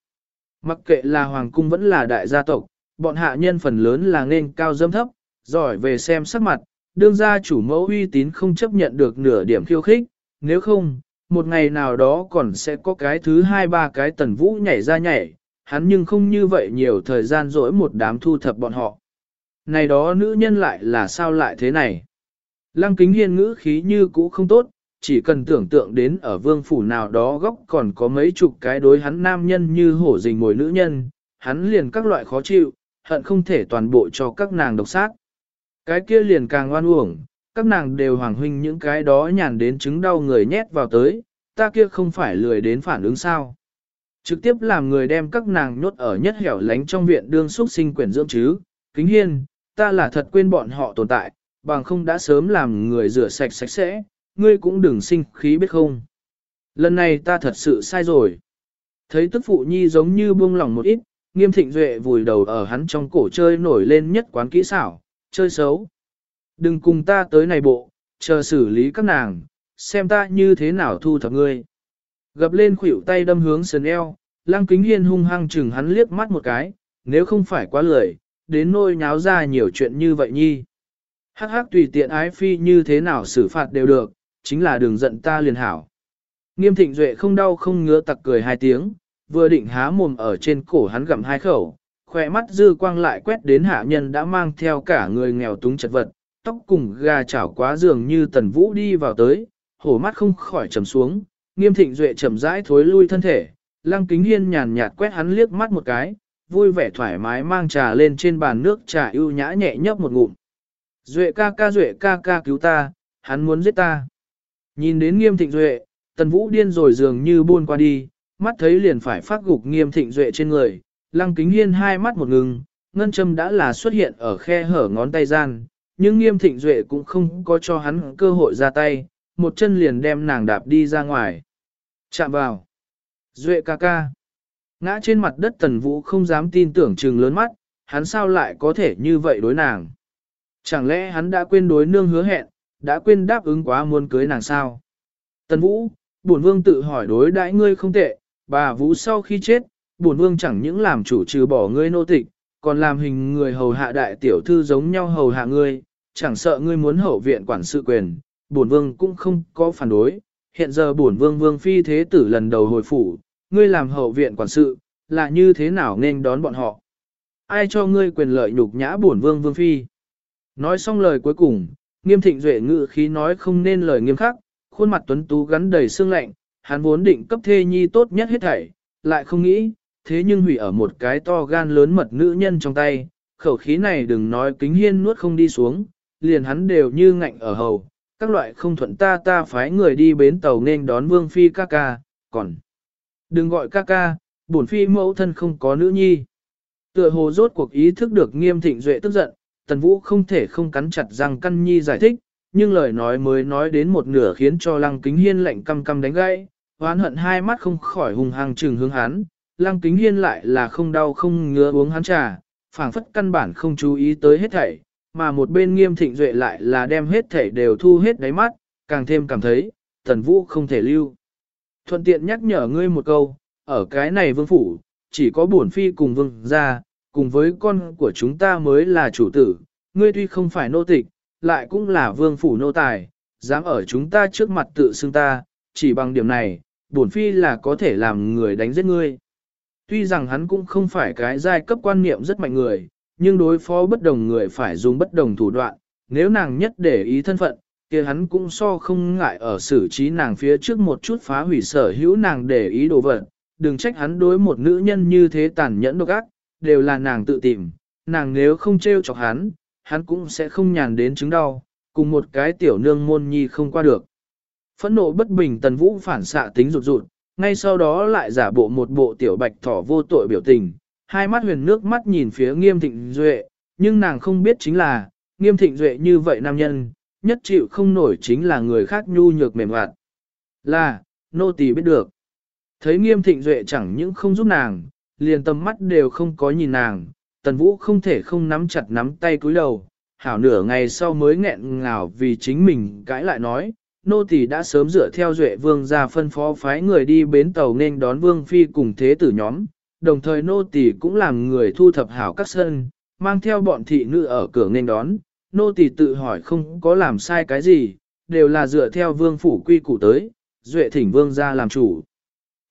Mặc kệ là hoàng cung vẫn là đại gia tộc, bọn hạ nhân phần lớn là nên cao dâm thấp, giỏi về xem sắc mặt, đương gia chủ mẫu uy tín không chấp nhận được nửa điểm khiêu khích, nếu không, một ngày nào đó còn sẽ có cái thứ hai ba cái tần vũ nhảy ra nhảy, hắn nhưng không như vậy nhiều thời gian dỗi một đám thu thập bọn họ. Này đó nữ nhân lại là sao lại thế này? Lăng kính hiên ngữ khí như cũ không tốt, chỉ cần tưởng tượng đến ở vương phủ nào đó góc còn có mấy chục cái đối hắn nam nhân như hổ rình mồi nữ nhân, hắn liền các loại khó chịu, hận không thể toàn bộ cho các nàng độc sát. Cái kia liền càng oan uổng, các nàng đều hoàng huynh những cái đó nhàn đến chứng đau người nhét vào tới, ta kia không phải lười đến phản ứng sao. Trực tiếp làm người đem các nàng nhốt ở nhất hẻo lánh trong viện đương xuất sinh quyển dưỡng chứ, kính hiên, ta là thật quên bọn họ tồn tại, bằng không đã sớm làm người rửa sạch sạch sẽ, ngươi cũng đừng sinh khí biết không. Lần này ta thật sự sai rồi. Thấy tức phụ nhi giống như buông lỏng một ít, nghiêm thịnh duệ vùi đầu ở hắn trong cổ chơi nổi lên nhất quán kỹ xảo, chơi xấu. Đừng cùng ta tới này bộ, chờ xử lý các nàng, xem ta như thế nào thu thập ngươi. Gập lên khuỷu tay đâm hướng sườn eo, lăng kính hiên hung hăng chừng hắn liếc mắt một cái, nếu không phải quá lười, đến nôi nháo ra nhiều chuyện như vậy nhi. Hắc hắc tùy tiện ái phi như thế nào xử phạt đều được, chính là đừng giận ta liền hảo. Nghiêm thịnh duệ không đau không ngứa tặc cười hai tiếng, vừa định há mồm ở trên cổ hắn gặm hai khẩu, khỏe mắt dư quang lại quét đến hạ nhân đã mang theo cả người nghèo túng chật vật, tóc cùng gà chảo quá dường như tần vũ đi vào tới, hổ mắt không khỏi trầm xuống, nghiêm thịnh duệ chậm rãi thối lui thân thể, lăng kính hiên nhàn nhạt quét hắn liếc mắt một cái, vui vẻ thoải mái mang trà lên trên bàn nước trà ưu nhã nhẹ nhấp một ngụm. Duệ ca ca duệ ca ca cứu ta, hắn muốn giết ta. Nhìn đến nghiêm thịnh duệ, tần vũ điên rồi dường như buôn qua đi, mắt thấy liền phải phát gục nghiêm thịnh duệ trên người, lăng kính hiên hai mắt một ngừng, ngân châm đã là xuất hiện ở khe hở ngón tay gian, nhưng nghiêm thịnh duệ cũng không có cho hắn cơ hội ra tay, một chân liền đem nàng đạp đi ra ngoài. Chạm vào. Duệ ca ca. Ngã trên mặt đất tần vũ không dám tin tưởng trừng lớn mắt, hắn sao lại có thể như vậy đối nàng. Chẳng lẽ hắn đã quên đối nương hứa hẹn, đã quên đáp ứng quá muốn cưới nàng sao? Tần Vũ, bổn vương tự hỏi đối đãi ngươi không tệ, bà Vũ sau khi chết, bổn vương chẳng những làm chủ trừ bỏ ngươi nô tịch, còn làm hình người hầu hạ đại tiểu thư giống nhau hầu hạ ngươi, chẳng sợ ngươi muốn hậu viện quản sự quyền, bổn vương cũng không có phản đối. Hiện giờ bổn vương vương phi thế tử lần đầu hồi phủ, ngươi làm hậu viện quản sự, là như thế nào nên đón bọn họ? Ai cho ngươi quyền lợi nhục nhã bổn vương vương phi? Nói xong lời cuối cùng, nghiêm thịnh duệ ngự khí nói không nên lời nghiêm khắc, khuôn mặt tuấn tú gắn đầy xương lạnh, hắn vốn định cấp thê nhi tốt nhất hết thảy, lại không nghĩ, thế nhưng hủy ở một cái to gan lớn mật nữ nhân trong tay, khẩu khí này đừng nói kính hiên nuốt không đi xuống, liền hắn đều như ngạnh ở hầu, các loại không thuận ta ta phái người đi bến tàu nên đón vương phi ca ca, còn đừng gọi ca ca, bổn phi mẫu thân không có nữ nhi. Tựa hồ rốt cuộc ý thức được nghiêm thịnh duệ tức giận, tần vũ không thể không cắn chặt răng căn nhi giải thích, nhưng lời nói mới nói đến một nửa khiến cho lăng kính hiên lạnh căm căm đánh gãy, hoán hận hai mắt không khỏi hùng hàng trừng hướng hắn, lăng kính hiên lại là không đau không ngứa uống hắn trà, phảng phất căn bản không chú ý tới hết thảy, mà một bên nghiêm thịnh duệ lại là đem hết thảy đều thu hết đáy mắt, càng thêm cảm thấy, tần vũ không thể lưu. Thuận tiện nhắc nhở ngươi một câu, ở cái này vương phủ, chỉ có bổn phi cùng vương gia, cùng với con của chúng ta mới là chủ tử, ngươi tuy không phải nô tịch, lại cũng là vương phủ nô tài, dám ở chúng ta trước mặt tự xưng ta, chỉ bằng điểm này, bổn phi là có thể làm người đánh giết ngươi. Tuy rằng hắn cũng không phải cái giai cấp quan niệm rất mạnh người, nhưng đối phó bất đồng người phải dùng bất đồng thủ đoạn, nếu nàng nhất để ý thân phận, kia hắn cũng so không ngại ở xử trí nàng phía trước một chút phá hủy sở hữu nàng để ý đồ vật, đừng trách hắn đối một nữ nhân như thế tàn nhẫn độc ác, đều là nàng tự tìm, nàng nếu không trêu chọc hắn, hắn cũng sẽ không nhàn đến chứng đau, cùng một cái tiểu nương môn nhi không qua được. Phẫn nộ bất bình tần vũ phản xạ tính rụt rụt, ngay sau đó lại giả bộ một bộ tiểu bạch thỏ vô tội biểu tình, hai mắt huyền nước mắt nhìn phía nghiêm thịnh duệ, nhưng nàng không biết chính là, nghiêm thịnh duệ như vậy nam nhân, nhất chịu không nổi chính là người khác nhu nhược mềm hoạt. Là, nô tỳ biết được. Thấy nghiêm thịnh duệ chẳng những không giúp nàng, liền tầm mắt đều không có nhìn nàng, tần vũ không thể không nắm chặt nắm tay cúi đầu, hảo nửa ngày sau mới nghẹn ngào vì chính mình cãi lại nói, nô tỳ đã sớm dựa theo duệ vương ra phân phó phái người đi bến tàu nên đón vương phi cùng thế tử nhóm, đồng thời nô tỳ cũng làm người thu thập hảo các sân, mang theo bọn thị nữ ở cửa nên đón, nô tỳ tự hỏi không có làm sai cái gì, đều là dựa theo vương phủ quy củ tới, duệ thỉnh vương ra làm chủ.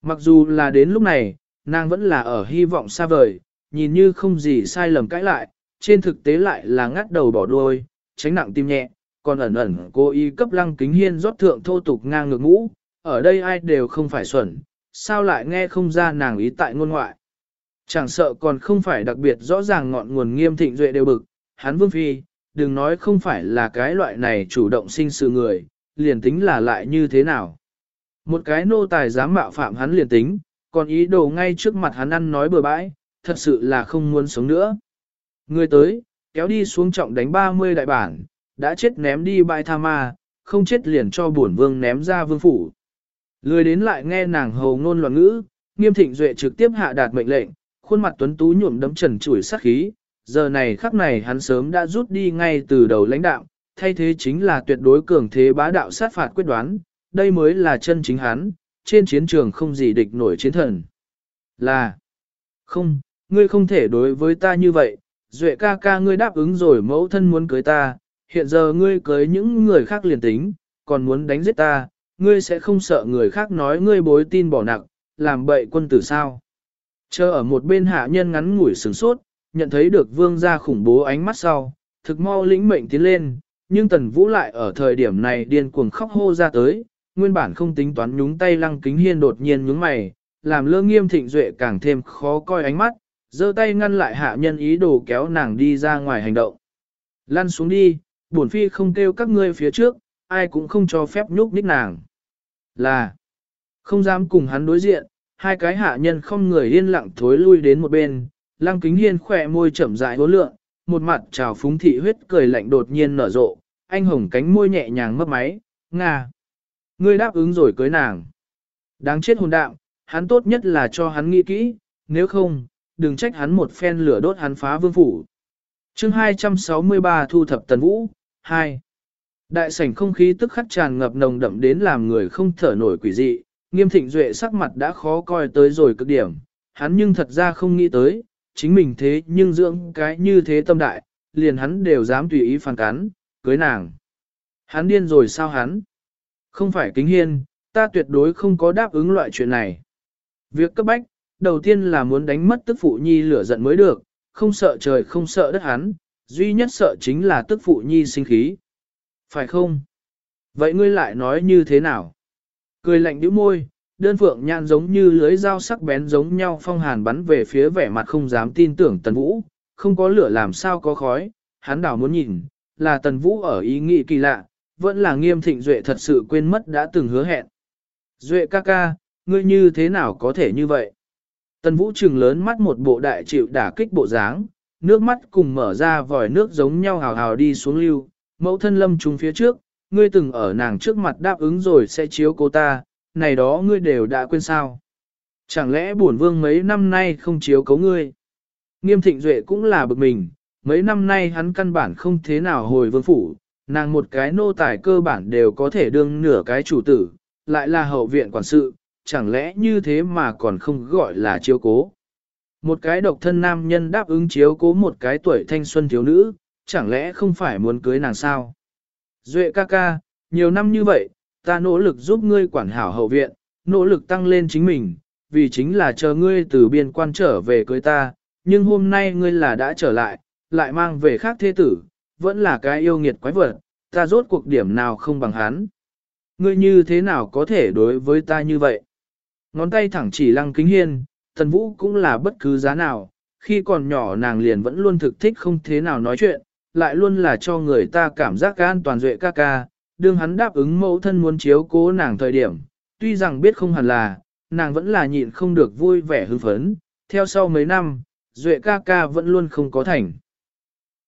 Mặc dù là đến lúc này, nàng vẫn là ở hy vọng xa vời, nhìn như không gì sai lầm cãi lại, trên thực tế lại là ngắt đầu bỏ đuôi, tránh nặng tim nhẹ, còn ẩn ẩn cô y cấp lăng kính hiên rót thượng thô tục ngang ngược ngũ, ở đây ai đều không phải xuẩn, sao lại nghe không ra nàng ý tại ngôn ngoại. Chẳng sợ còn không phải đặc biệt rõ ràng ngọn nguồn nghiêm thịnh duệ đều bực, hắn vương phi, đừng nói không phải là cái loại này chủ động sinh sự người, liền tính là lại như thế nào. Một cái nô tài dám mạo phạm hắn liền tính, còn ý đồ ngay trước mặt hắn ăn nói bừa bãi, thật sự là không muốn sống nữa. Người tới, kéo đi xuống trọng đánh 30 đại bản, đã chết ném đi bãi tha ma, không chết liền cho bổn vương ném ra vương phủ. Lười đến lại nghe nàng hầu ngôn loạn ngữ, nghiêm thịnh duệ trực tiếp hạ đạt mệnh lệnh, khuôn mặt tuấn tú nhuộm đấm trần chủi sát khí, giờ này khắc này hắn sớm đã rút đi ngay từ đầu lãnh đạo, thay thế chính là tuyệt đối cường thế bá đạo sát phạt quyết đoán, đây mới là chân chính hắn, trên chiến trường không gì địch nổi chiến thần. Là, không, ngươi không thể đối với ta như vậy, duệ ca ca ngươi đáp ứng rồi mẫu thân muốn cưới ta, hiện giờ ngươi cưới những người khác liền tính, còn muốn đánh giết ta, ngươi sẽ không sợ người khác nói ngươi bối tin bỏ nặng, làm bậy quân tử sao. Chờ ở một bên hạ nhân ngắn ngủi sửng sốt, nhận thấy được vương gia khủng bố ánh mắt sau, thực mau lĩnh mệnh tiến lên, nhưng tần vũ lại ở thời điểm này điên cuồng khóc hô ra tới, nguyên bản không tính toán nhúng tay lăng kính hiên đột nhiên nhúng mày, làm lơ nghiêm thịnh duệ càng thêm khó coi ánh mắt, giơ tay ngăn lại hạ nhân ý đồ kéo nàng đi ra ngoài hành động. Lăn xuống đi, bổn phi không kêu các ngươi phía trước, ai cũng không cho phép nhúc nhích nàng. Là, không dám cùng hắn đối diện, hai cái hạ nhân không người yên lặng thối lui đến một bên, lăng kính hiên khỏe môi chậm rãi hố lượng, một mặt trào phúng thị huyết cười lạnh đột nhiên nở rộ, anh hồng cánh môi nhẹ nhàng mấp máy, nga. Ngươi đáp ứng rồi cưới nàng. Đáng chết hồn đạo, hắn tốt nhất là cho hắn nghĩ kỹ, nếu không, đừng trách hắn một phen lửa đốt hắn phá vương phủ. chương 263 thu thập tần vũ, 2. Đại sảnh không khí tức khắc tràn ngập nồng đậm đến làm người không thở nổi quỷ dị, nghiêm thịnh duệ sắc mặt đã khó coi tới rồi cực điểm, hắn nhưng thật ra không nghĩ tới, chính mình thế nhưng dưỡng cái như thế tâm đại, liền hắn đều dám tùy ý phản cắn, cưới nàng. Hắn điên rồi sao hắn? Không phải kính hiên, ta tuyệt đối không có đáp ứng loại chuyện này. Việc cấp bách, đầu tiên là muốn đánh mất tức phụ nhi lửa giận mới được, không sợ trời không sợ đất hắn, duy nhất sợ chính là tức phụ nhi sinh khí. Phải không? Vậy ngươi lại nói như thế nào? Cười lạnh đứa môi, đơn phượng nhạn giống như lưới dao sắc bén giống nhau phong hàn bắn về phía vẻ mặt không dám tin tưởng tần vũ, không có lửa làm sao có khói, hắn đảo muốn nhìn, là tần vũ ở ý nghĩ kỳ lạ, vẫn là nghiêm thịnh duệ thật sự quên mất đã từng hứa hẹn. Duệ ca ca, ngươi như thế nào có thể như vậy? Tần Vũ trừng lớn mắt một bộ đại chịu đả kích bộ dáng, nước mắt cùng mở ra vòi nước giống nhau hào hào đi xuống lưu, mẫu thân lâm trùng phía trước, ngươi từng ở nàng trước mặt đáp ứng rồi sẽ chiếu cô ta, này đó ngươi đều đã quên sao. Chẳng lẽ bổn vương mấy năm nay không chiếu cấu ngươi? Nghiêm thịnh duệ cũng là bực mình, mấy năm nay hắn căn bản không thế nào hồi vương phủ, nàng một cái nô tài cơ bản đều có thể đương nửa cái chủ tử, lại là hậu viện quản sự, chẳng lẽ như thế mà còn không gọi là chiếu cố. Một cái độc thân nam nhân đáp ứng chiếu cố một cái tuổi thanh xuân thiếu nữ, chẳng lẽ không phải muốn cưới nàng sao? Duệ ca ca, nhiều năm như vậy, ta nỗ lực giúp ngươi quản hảo hậu viện, nỗ lực tăng lên chính mình, vì chính là chờ ngươi từ biên quan trở về cưới ta, nhưng hôm nay ngươi là đã trở lại, lại mang về khác thế tử, vẫn là cái yêu nghiệt quái vật, ta rốt cuộc điểm nào không bằng hắn. Ngươi như thế nào có thể đối với ta như vậy? Ngón tay thẳng chỉ lăng kính hiên, thần vũ cũng là bất cứ giá nào, khi còn nhỏ nàng liền vẫn luôn thực thích không thế nào nói chuyện, lại luôn là cho người ta cảm giác an toàn duệ ca ca, đương hắn đáp ứng mẫu thân muốn chiếu cố nàng thời điểm, tuy rằng biết không hẳn là, nàng vẫn là nhịn không được vui vẻ hưng phấn, theo sau mấy năm, duệ ca ca vẫn luôn không có thành.